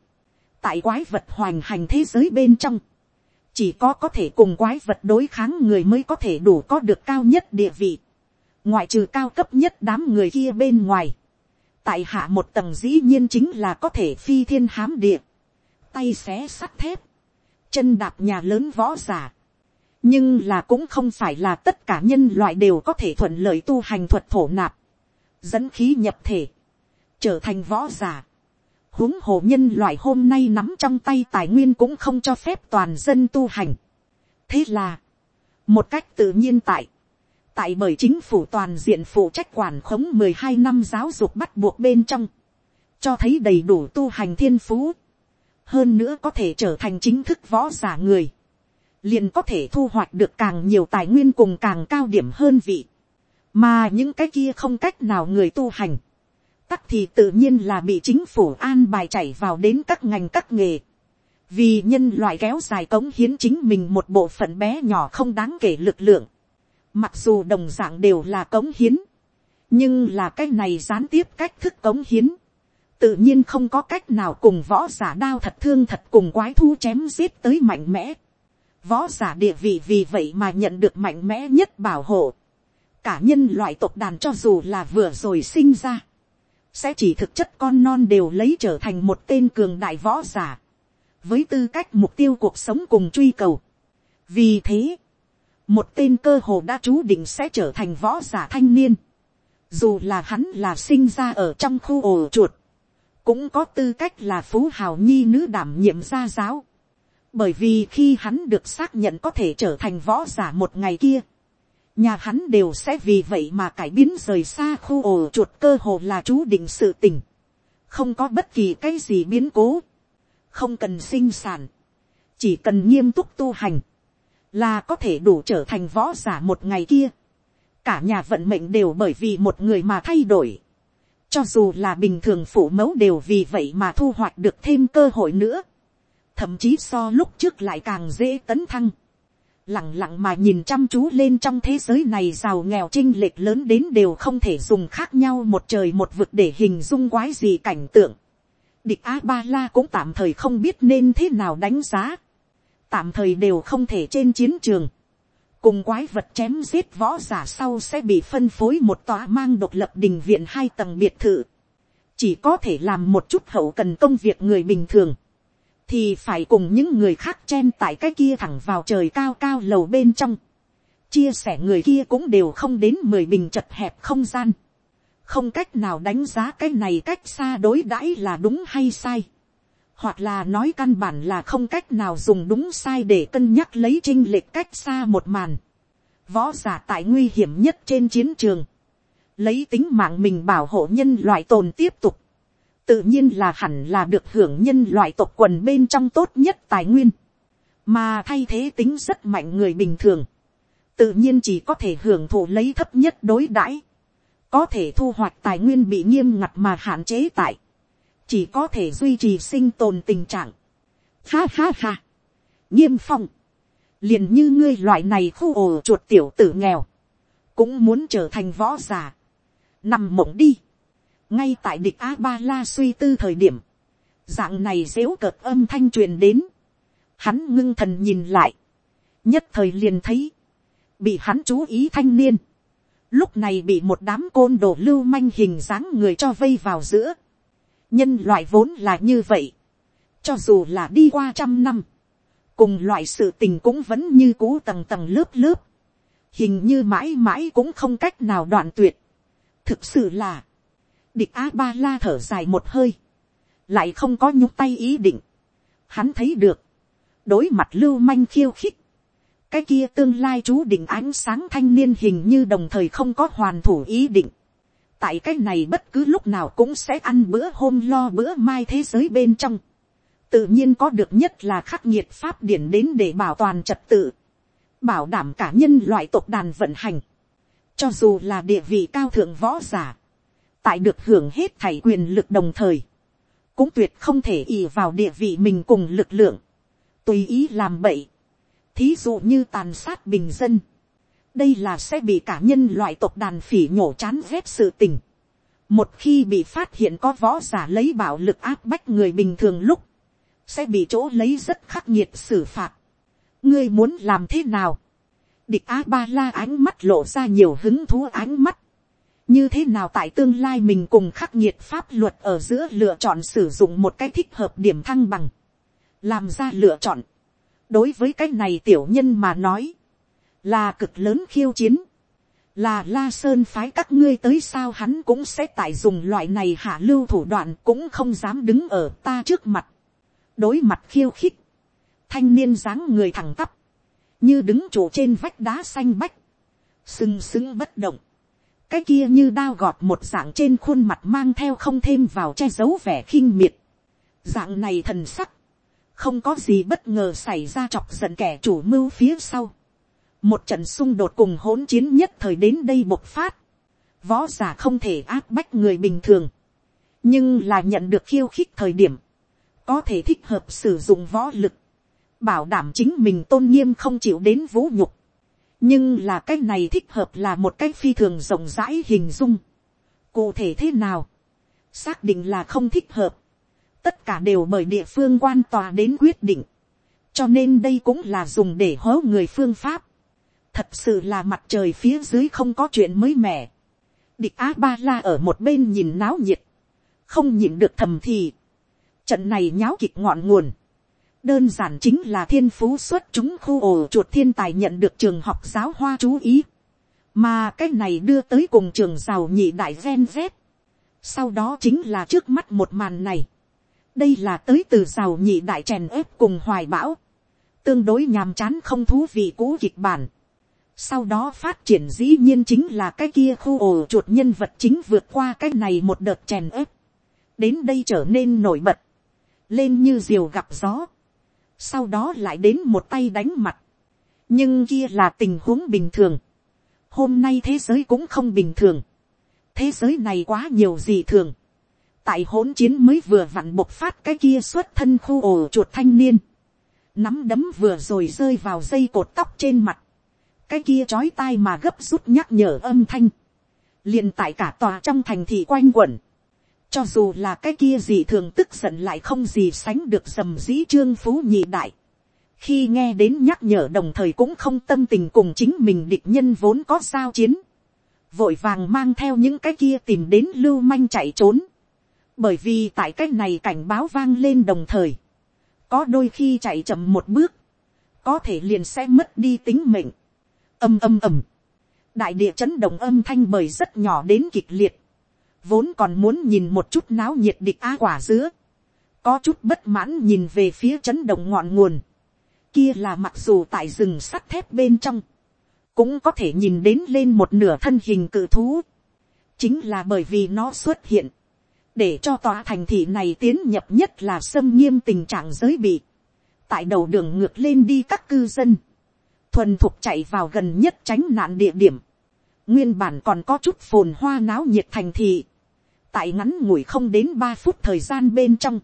tại quái vật hoành hành thế giới bên trong, chỉ có có thể cùng quái vật đối kháng người mới có thể đủ có được cao nhất địa vị, ngoại trừ cao cấp nhất đám người kia bên ngoài, tại hạ một tầng dĩ nhiên chính là có thể phi thiên hám địa, tay xé sắt thép, chân đạp nhà lớn võ giả. nhưng là cũng không phải là tất cả nhân loại đều có thể thuận lợi tu hành thuật thổ nạp, dẫn khí nhập thể, trở thành võ giả. huống hồ nhân loại hôm nay nắm trong tay tài nguyên cũng không cho phép toàn dân tu hành. thế là, một cách tự nhiên tại, tại bởi chính phủ toàn diện phụ trách quản khống mười hai năm giáo dục bắt buộc bên trong, cho thấy đầy đủ tu hành thiên phú, hơn nữa có thể trở thành chính thức võ giả người, liền có thể thu hoạch được càng nhiều tài nguyên cùng càng cao điểm hơn vị, mà những cái kia không cách nào người tu hành, tắc thì tự nhiên là bị chính phủ an bài chảy vào đến các ngành các nghề, vì nhân loại kéo dài cống hiến chính mình một bộ phận bé nhỏ không đáng kể lực lượng, mặc dù đồng dạng đều là cống hiến, nhưng là cái này gián tiếp cách thức cống hiến, tự nhiên không có cách nào cùng võ giả đao thật thương thật cùng quái thu chém giết tới mạnh mẽ. Võ giả địa vị vì vậy mà nhận được mạnh mẽ nhất bảo hộ. Cả nhân loại tộc đàn cho dù là vừa rồi sinh ra. Sẽ chỉ thực chất con non đều lấy trở thành một tên cường đại võ giả. Với tư cách mục tiêu cuộc sống cùng truy cầu. Vì thế, một tên cơ hồ đã chú định sẽ trở thành võ giả thanh niên. Dù là hắn là sinh ra ở trong khu ổ chuột cũng có tư cách là phú hào nhi nữ đảm nhiệm gia giáo. Bởi vì khi hắn được xác nhận có thể trở thành võ giả một ngày kia, nhà hắn đều sẽ vì vậy mà cải biến rời xa khu ổ chuột cơ hồ là chú định sự tình. Không có bất kỳ cái gì biến cố. Không cần sinh sản. Chỉ cần nghiêm túc tu hành. Là có thể đủ trở thành võ giả một ngày kia. Cả nhà vận mệnh đều bởi vì một người mà thay đổi cho dù là bình thường phụ mẫu đều vì vậy mà thu hoạch được thêm cơ hội nữa. Thậm chí so lúc trước lại càng dễ tấn thăng. Lặng lặng mà nhìn chăm chú lên trong thế giới này giàu nghèo trinh lệch lớn đến đều không thể dùng khác nhau một trời một vực để hình dung quái gì cảnh tượng. Địch A-ba-la cũng tạm thời không biết nên thế nào đánh giá. Tạm thời đều không thể trên chiến trường cùng quái vật chém giết võ giả sau sẽ bị phân phối một tòa mang độc lập đình viện hai tầng biệt thự, chỉ có thể làm một chút hậu cần công việc người bình thường, thì phải cùng những người khác chen tại cái kia thẳng vào trời cao cao lầu bên trong. chia sẻ người kia cũng đều không đến mười bình chật hẹp không gian. không cách nào đánh giá cái này cách xa đối đãi là đúng hay sai. hoặc là nói căn bản là không cách nào dùng đúng sai để cân nhắc lấy trinh lệch cách xa một màn. võ giả tại nguy hiểm nhất trên chiến trường. lấy tính mạng mình bảo hộ nhân loại tồn tiếp tục tự nhiên là hẳn là được hưởng nhân loại tộc quần bên trong tốt nhất tài nguyên, mà thay thế tính rất mạnh người bình thường, tự nhiên chỉ có thể hưởng thụ lấy thấp nhất đối đãi, có thể thu hoạch tài nguyên bị nghiêm ngặt mà hạn chế tại, chỉ có thể duy trì sinh tồn tình trạng. Ha ha ha, nghiêm phong, liền như ngươi loại này khu ổ chuột tiểu tử nghèo, cũng muốn trở thành võ g i ả nằm mộng đi ngay tại địch a ba la suy tư thời điểm, dạng này dếu cợt âm thanh truyền đến, hắn ngưng thần nhìn lại, nhất thời liền thấy, bị hắn chú ý thanh niên, lúc này bị một đám côn đồ lưu manh hình dáng người cho vây vào giữa, nhân loại vốn là như vậy, cho dù là đi qua trăm năm, cùng loại sự tình cũng vẫn như cũ tầng tầng lớp lớp, hình như mãi mãi cũng không cách nào đoạn tuyệt. thực sự là, Địch A Ba La thở dài một hơi. Lại không có nhúc tay ý định. Hắn thấy được. Đối mặt lưu manh khiêu khích. Cái kia tương lai chú định ánh sáng thanh niên hình như đồng thời không có hoàn thủ ý định. Tại cái này bất cứ lúc nào cũng sẽ ăn bữa hôm lo bữa mai thế giới bên trong. Tự nhiên có được nhất là khắc nghiệt pháp điển đến để bảo toàn trật tự. Bảo đảm cả nhân loại tộc đàn vận hành. Cho dù là địa vị cao thượng võ giả tại được hưởng hết thảy quyền lực đồng thời, cũng tuyệt không thể ì vào địa vị mình cùng lực lượng, tùy ý làm bậy, thí dụ như tàn sát bình dân, đây là sẽ bị cả nhân loại tộc đàn phỉ nhổ chán ghét sự tình. một khi bị phát hiện có võ giả lấy bạo lực áp bách người bình thường lúc, sẽ bị chỗ lấy rất khắc nghiệt xử phạt. ngươi muốn làm thế nào, địch a ba la ánh mắt lộ ra nhiều hứng thú ánh mắt, như thế nào tại tương lai mình cùng khắc nghiệt pháp luật ở giữa lựa chọn sử dụng một cái thích hợp điểm thăng bằng, làm ra lựa chọn, đối với cái này tiểu nhân mà nói, là cực lớn khiêu chiến, là la sơn phái các ngươi tới sao hắn cũng sẽ tại dùng loại này hạ lưu thủ đoạn cũng không dám đứng ở ta trước mặt, đối mặt khiêu khích, thanh niên dáng người thẳng tắp, như đứng trụ trên vách đá xanh bách, sừng sững bất động, cái kia như đao gọt một dạng trên khuôn mặt mang theo không thêm vào che giấu vẻ khinh miệt. dạng này thần sắc, không có gì bất ngờ xảy ra chọc giận kẻ chủ mưu phía sau. một trận xung đột cùng hỗn chiến nhất thời đến đây bộc phát. võ giả không thể áp bách người bình thường, nhưng là nhận được khiêu khích thời điểm, có thể thích hợp sử dụng võ lực, bảo đảm chính mình tôn nghiêm không chịu đến vũ nhục nhưng là cái này thích hợp là một cái phi thường rộng rãi hình dung. cụ thể thế nào, xác định là không thích hợp, tất cả đều bởi địa phương quan tòa đến quyết định, cho nên đây cũng là dùng để hố người phương pháp. thật sự là mặt trời phía dưới không có chuyện mới mẻ. địch a ba la ở một bên nhìn náo nhiệt, không nhìn được thầm thì. trận này nháo kịch ngọn nguồn, đơn giản chính là thiên phú xuất chúng khu ổ chuột thiên tài nhận được trường học giáo hoa chú ý, mà cái này đưa tới cùng trường giàu nhị đại gen z. sau đó chính là trước mắt một màn này, đây là tới từ giàu nhị đại chèn ép cùng hoài bão, tương đối nhàm chán không thú vị cũ kịch bản. sau đó phát triển dĩ nhiên chính là cái kia khu ổ chuột nhân vật chính vượt qua cái này một đợt chèn ép, đến đây trở nên nổi bật, lên như diều gặp gió sau đó lại đến một tay đánh mặt, nhưng kia là tình huống bình thường, hôm nay thế giới cũng không bình thường, thế giới này quá nhiều gì thường, tại hỗn chiến mới vừa vặn bộc phát cái kia xuất thân khu ổ chuột thanh niên, nắm đấm vừa rồi rơi vào dây cột tóc trên mặt, cái kia chói tai mà gấp rút nhắc nhở âm thanh, liền tại cả tòa trong thành thị quanh quẩn, cho dù là cái kia gì thường tức giận lại không gì sánh được dầm dĩ trương phú nhị đại. Khi nghe đến nhắc nhở đồng thời cũng không tâm tình cùng chính mình địch nhân vốn có sao chiến. Vội vàng mang theo những cái kia tìm đến lưu manh chạy trốn. Bởi vì tại cái này cảnh báo vang lên đồng thời. có đôi khi chạy chậm một bước, có thể liền sẽ mất đi tính mệnh, âm âm ầm, đại địa chấn động âm thanh bởi rất nhỏ đến kịch liệt, vốn còn muốn nhìn một chút náo nhiệt địch á quả dứa, có chút bất mãn nhìn về phía chấn động ngọn nguồn, kia là mặc dù tại rừng sắt thép bên trong, cũng có thể nhìn đến lên một nửa thân hình cự thú, chính là bởi vì nó xuất hiện, để cho tòa thành thị này tiến nhập nhất là xâm nghiêm tình trạng giới bị, tại đầu đường ngược lên đi các cư dân, thuần thuộc chạy vào gần nhất tránh nạn địa điểm, nguyên bản còn có chút phồn hoa náo nhiệt thành thị, tại ngắn ngủi không đến ba phút thời gian bên trong,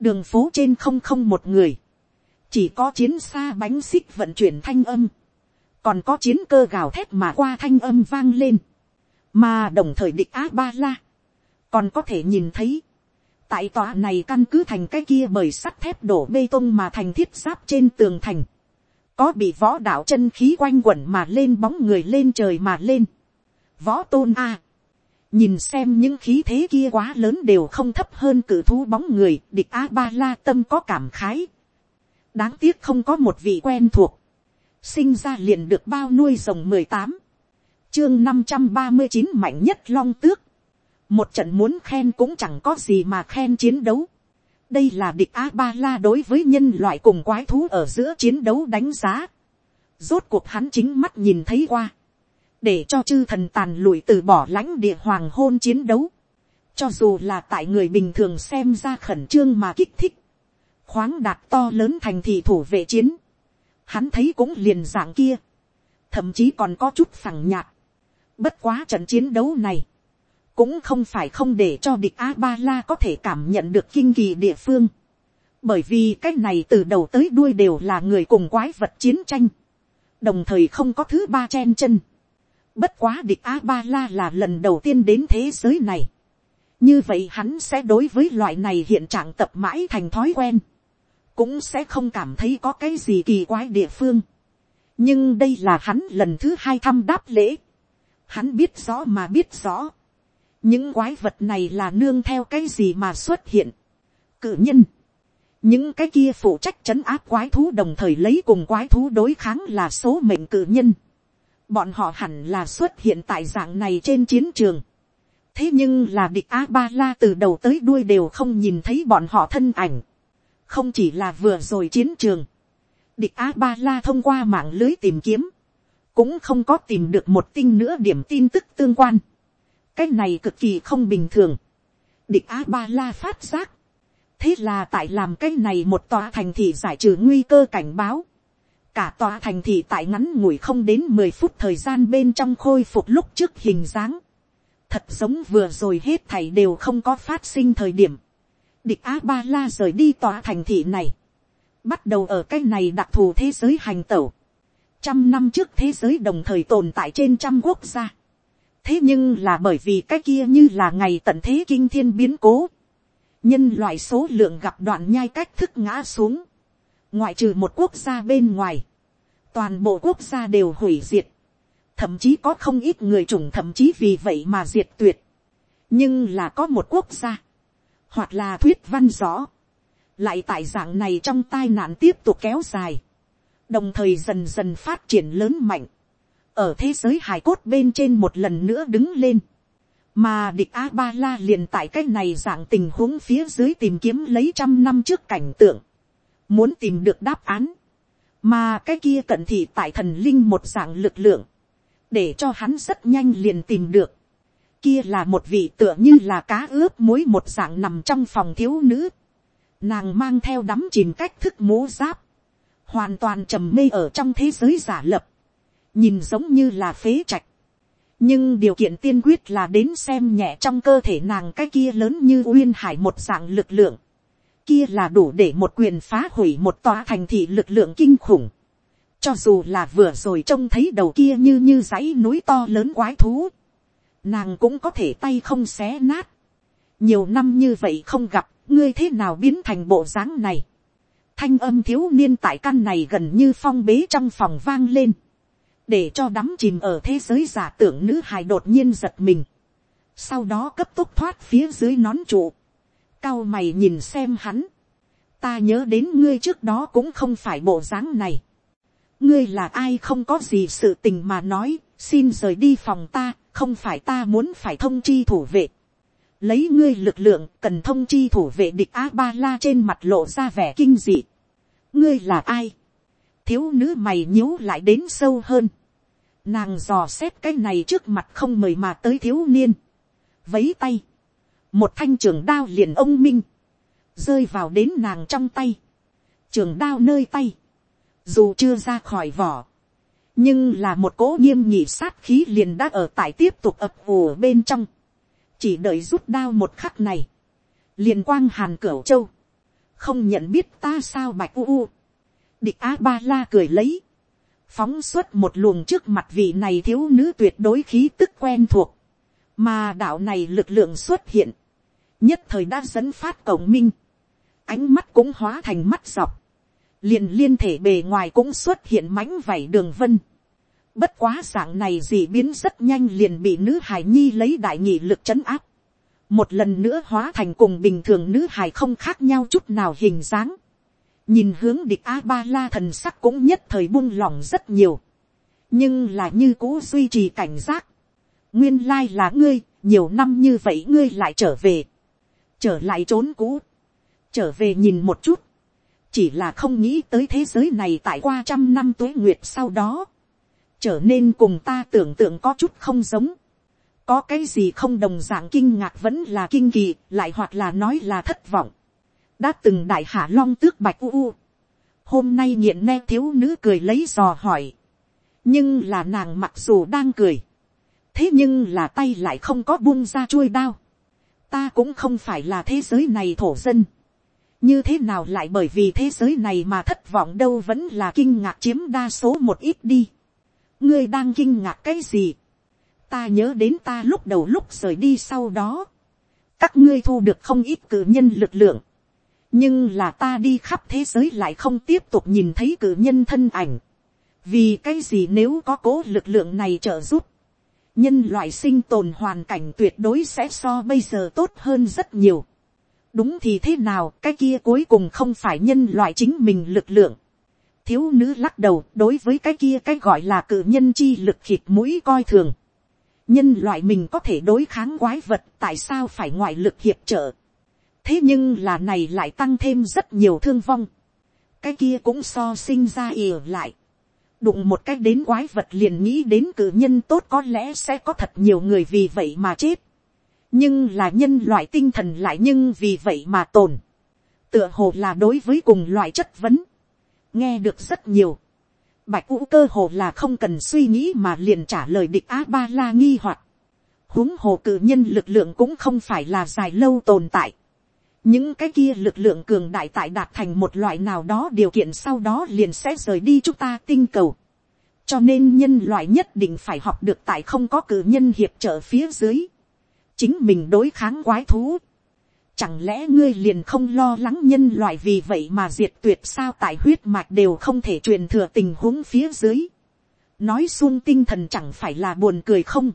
đường phố trên không không một người, chỉ có chiến xa bánh xích vận chuyển thanh âm, còn có chiến cơ gào thét mà qua thanh âm vang lên, mà đồng thời địch á ba la, còn có thể nhìn thấy, tại tòa này căn cứ thành cái kia bởi sắt thép đổ bê tông mà thành thiết giáp trên tường thành, có bị võ đạo chân khí quanh quẩn mà lên bóng người lên trời mà lên. Võ tôn a, nhìn xem những khí thế kia quá lớn đều không thấp hơn cử thú bóng người, địch a ba la tâm có cảm khái. đáng tiếc không có một vị quen thuộc, sinh ra liền được bao nuôi rồng mười tám, chương năm trăm ba mươi chín mạnh nhất long tước, một trận muốn khen cũng chẳng có gì mà khen chiến đấu. đây là địch a ba la đối với nhân loại cùng quái thú ở giữa chiến đấu đánh giá. rốt cuộc hắn chính mắt nhìn thấy qua để cho chư thần tàn lụi từ bỏ lãnh địa hoàng hôn chiến đấu. cho dù là tại người bình thường xem ra khẩn trương mà kích thích. khoáng đạt to lớn thành thị thủ vệ chiến. hắn thấy cũng liền dạng kia. thậm chí còn có chút phẳng nhạt. bất quá trận chiến đấu này cũng không phải không để cho địch a ba la có thể cảm nhận được kinh kỳ địa phương, bởi vì cái này từ đầu tới đuôi đều là người cùng quái vật chiến tranh, đồng thời không có thứ ba chen chân. Bất quá địch a ba la là lần đầu tiên đến thế giới này, như vậy hắn sẽ đối với loại này hiện trạng tập mãi thành thói quen, cũng sẽ không cảm thấy có cái gì kỳ quái địa phương. nhưng đây là hắn lần thứ hai thăm đáp lễ, hắn biết rõ mà biết rõ, những quái vật này là nương theo cái gì mà xuất hiện. cự nhân, những cái kia phụ trách trấn áp quái thú đồng thời lấy cùng quái thú đối kháng là số mệnh cự nhân bọn họ hẳn là xuất hiện tại dạng này trên chiến trường. thế nhưng là địch a ba la từ đầu tới đuôi đều không nhìn thấy bọn họ thân ảnh. không chỉ là vừa rồi chiến trường. địch a ba la thông qua mạng lưới tìm kiếm. cũng không có tìm được một tinh nữa điểm tin tức tương quan cái này cực kỳ không bình thường. địch a ba la phát giác. thế là tại làm cái này một tòa thành thị giải trừ nguy cơ cảnh báo cả tòa thành thị tại ngắn ngủi không đến mười phút thời gian bên trong khôi phục lúc trước hình dáng. thật giống vừa rồi hết thảy đều không có phát sinh thời điểm. địch a ba la rời đi tòa thành thị này. bắt đầu ở cái này đặc thù thế giới hành tẩu. trăm năm trước thế giới đồng thời tồn tại trên trăm quốc gia thế nhưng là bởi vì cái kia như là ngày tận thế kinh thiên biến cố, nhân loại số lượng gặp đoạn nhai cách thức ngã xuống, ngoại trừ một quốc gia bên ngoài, toàn bộ quốc gia đều hủy diệt, thậm chí có không ít người chủng thậm chí vì vậy mà diệt tuyệt, nhưng là có một quốc gia, hoặc là thuyết văn rõ, lại tại dạng này trong tai nạn tiếp tục kéo dài, đồng thời dần dần phát triển lớn mạnh, ở thế giới hài cốt bên trên một lần nữa đứng lên. Mà địch A-ba-la liền tại cái này dạng tình huống phía dưới tìm kiếm lấy trăm năm trước cảnh tượng. Muốn tìm được đáp án. Mà cái kia cận thị tại thần linh một dạng lực lượng. Để cho hắn rất nhanh liền tìm được. Kia là một vị tựa như là cá ướp muối một dạng nằm trong phòng thiếu nữ. Nàng mang theo đắm chìm cách thức mố giáp. Hoàn toàn trầm mê ở trong thế giới giả lập nhìn giống như là phế trạch. nhưng điều kiện tiên quyết là đến xem nhẹ trong cơ thể nàng cái kia lớn như uyên hải một dạng lực lượng kia là đủ để một quyền phá hủy một tòa thành thị lực lượng kinh khủng. cho dù là vừa rồi trông thấy đầu kia như như dãy núi to lớn quái thú. nàng cũng có thể tay không xé nát. nhiều năm như vậy không gặp, ngươi thế nào biến thành bộ dáng này. thanh âm thiếu niên tại căn này gần như phong bế trong phòng vang lên để cho đắm chìm ở thế giới giả tưởng nữ hài đột nhiên giật mình, sau đó cấp tốc thoát phía dưới nón trụ, cao mày nhìn xem hắn, ta nhớ đến ngươi trước đó cũng không phải bộ dáng này. ngươi là ai không có gì sự tình mà nói, xin rời đi phòng ta, không phải ta muốn phải thông chi thủ vệ. lấy ngươi lực lượng cần thông chi thủ vệ địch a ba la trên mặt lộ ra vẻ kinh dị. ngươi là ai. thiếu nữ mày nhíu lại đến sâu hơn. nàng dò xét cái này trước mặt không mời mà tới thiếu niên. vấy tay một thanh trường đao liền ông minh. Rơi vào đến nàng trong tay, trường đao nơi tay, dù chưa ra khỏi vỏ, nhưng là một cỗ nghiêm nhị sát khí liền đã ở tại tiếp tục ập ùa bên trong, chỉ đợi rút đao một khắc này, liền quang hàn cửu châu, không nhận biết ta sao bạch u u, địch a ba la cười lấy, phóng xuất một luồng trước mặt vị này thiếu nữ tuyệt đối khí tức quen thuộc, mà đạo này lực lượng xuất hiện, nhất thời đã dẫn phát cổng minh, ánh mắt cũng hóa thành mắt dọc, liền liên thể bề ngoài cũng xuất hiện mánh vảy đường vân. Bất quá dạng này gì biến rất nhanh liền bị nữ hải nhi lấy đại nhị lực chấn áp. Một lần nữa hóa thành cùng bình thường nữ hải không khác nhau chút nào hình dáng. Nhìn hướng địch A-ba-la thần sắc cũng nhất thời buông lỏng rất nhiều. Nhưng là như cũ duy trì cảnh giác. Nguyên lai là ngươi, nhiều năm như vậy ngươi lại trở về. Trở lại trốn cũ trở về nhìn một chút, chỉ là không nghĩ tới thế giới này tại qua trăm năm tuế nguyệt sau đó, trở nên cùng ta tưởng tượng có chút không giống, có cái gì không đồng d ạ n g kinh ngạc vẫn là kinh kỳ, lại hoặc là nói là thất vọng, đã từng đại hạ long tước bạch u u, hôm nay nghiện ne thiếu nữ cười lấy dò hỏi, nhưng là nàng mặc dù đang cười, thế nhưng là tay lại không có buông ra chuôi đao, ta cũng không phải là thế giới này thổ dân, như thế nào lại bởi vì thế giới này mà thất vọng đâu vẫn là kinh ngạc chiếm đa số một ít đi. ngươi đang kinh ngạc cái gì. ta nhớ đến ta lúc đầu lúc rời đi sau đó. các ngươi thu được không ít cử nhân lực lượng. nhưng là ta đi khắp thế giới lại không tiếp tục nhìn thấy cử nhân thân ảnh. vì cái gì nếu có cố lực lượng này trợ giúp nhân loại sinh tồn hoàn cảnh tuyệt đối sẽ so bây giờ tốt hơn rất nhiều đúng thì thế nào, cái kia cuối cùng không phải nhân loại chính mình lực lượng. thiếu nữ lắc đầu, đối với cái kia cái gọi là cự nhân chi lực khịt mũi coi thường. nhân loại mình có thể đối kháng quái vật, tại sao phải ngoại lực hiệp trợ. thế nhưng là này lại tăng thêm rất nhiều thương vong. cái kia cũng so sinh ra ỉa lại đụng một cách đến quái vật liền nghĩ đến cử nhân tốt có lẽ sẽ có thật nhiều người vì vậy mà chết. Nhưng là nhân loại tinh thần lại nhưng vì vậy mà tồn, tựa hồ là đối với cùng loại chất vấn, nghe được rất nhiều, bạch vũ cơ hồ là không cần suy nghĩ mà liền trả lời địch a ba la nghi hoặc, huống hồ cử nhân lực lượng cũng không phải là dài lâu tồn tại, những cái kia lực lượng cường đại tại đạt thành một loại nào đó điều kiện sau đó liền sẽ rời đi chúng ta tinh cầu. cho nên nhân loại nhất định phải học được tại không có cử nhân hiệp trợ phía dưới chính mình đối kháng quái thú. Chẳng lẽ ngươi liền không lo lắng nhân loại vì vậy mà diệt tuyệt sao tại huyết mạch đều không thể truyền thừa tình huống phía dưới. Nói xuông tinh thần chẳng phải là buồn cười không.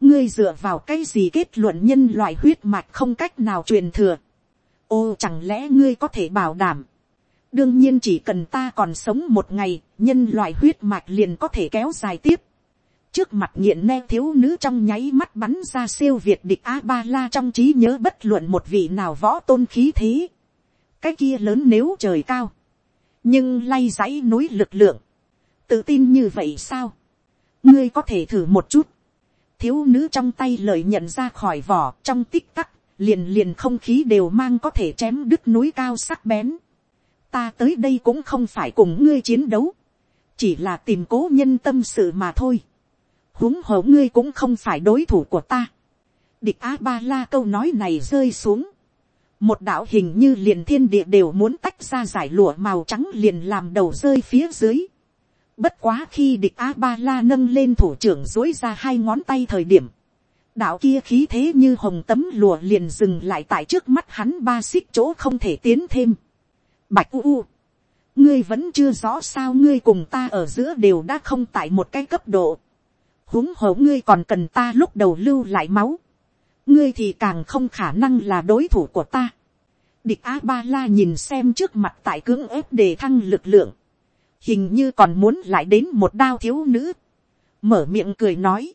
Ngươi dựa vào cái gì kết luận nhân loại huyết mạch không cách nào truyền thừa. Ô chẳng lẽ ngươi có thể bảo đảm. Đương nhiên chỉ cần ta còn sống một ngày, nhân loại huyết mạch liền có thể kéo dài tiếp. Trước mặt nghiện ne thiếu nữ trong nháy mắt bắn ra siêu việt địch a ba la trong trí nhớ bất luận một vị nào võ tôn khí thế. cái kia lớn nếu trời cao, nhưng lay dãy núi lực lượng, tự tin như vậy sao, ngươi có thể thử một chút, thiếu nữ trong tay lời nhận ra khỏi vỏ trong tích tắc, liền liền không khí đều mang có thể chém đứt núi cao sắc bén. ta tới đây cũng không phải cùng ngươi chiến đấu, chỉ là tìm cố nhân tâm sự mà thôi huống hồ ngươi cũng không phải đối thủ của ta. địch a ba la câu nói này rơi xuống. một đạo hình như liền thiên địa đều muốn tách ra giải lụa màu trắng liền làm đầu rơi phía dưới. bất quá khi địch a ba la nâng lên thủ trưởng dối ra hai ngón tay thời điểm đạo kia khí thế như hồng tấm lùa liền dừng lại tại trước mắt hắn ba xích chỗ không thể tiến thêm. bạch u u ngươi vẫn chưa rõ sao ngươi cùng ta ở giữa đều đã không tại một cái cấp độ huống hồ ngươi còn cần ta lúc đầu lưu lại máu, ngươi thì càng không khả năng là đối thủ của ta. Địch A-ba-la nhìn xem trước mặt tại cưỡng ép đề thăng lực lượng. Hình như còn muốn lại đến một đao thiếu nữ. Mở miệng cười nói.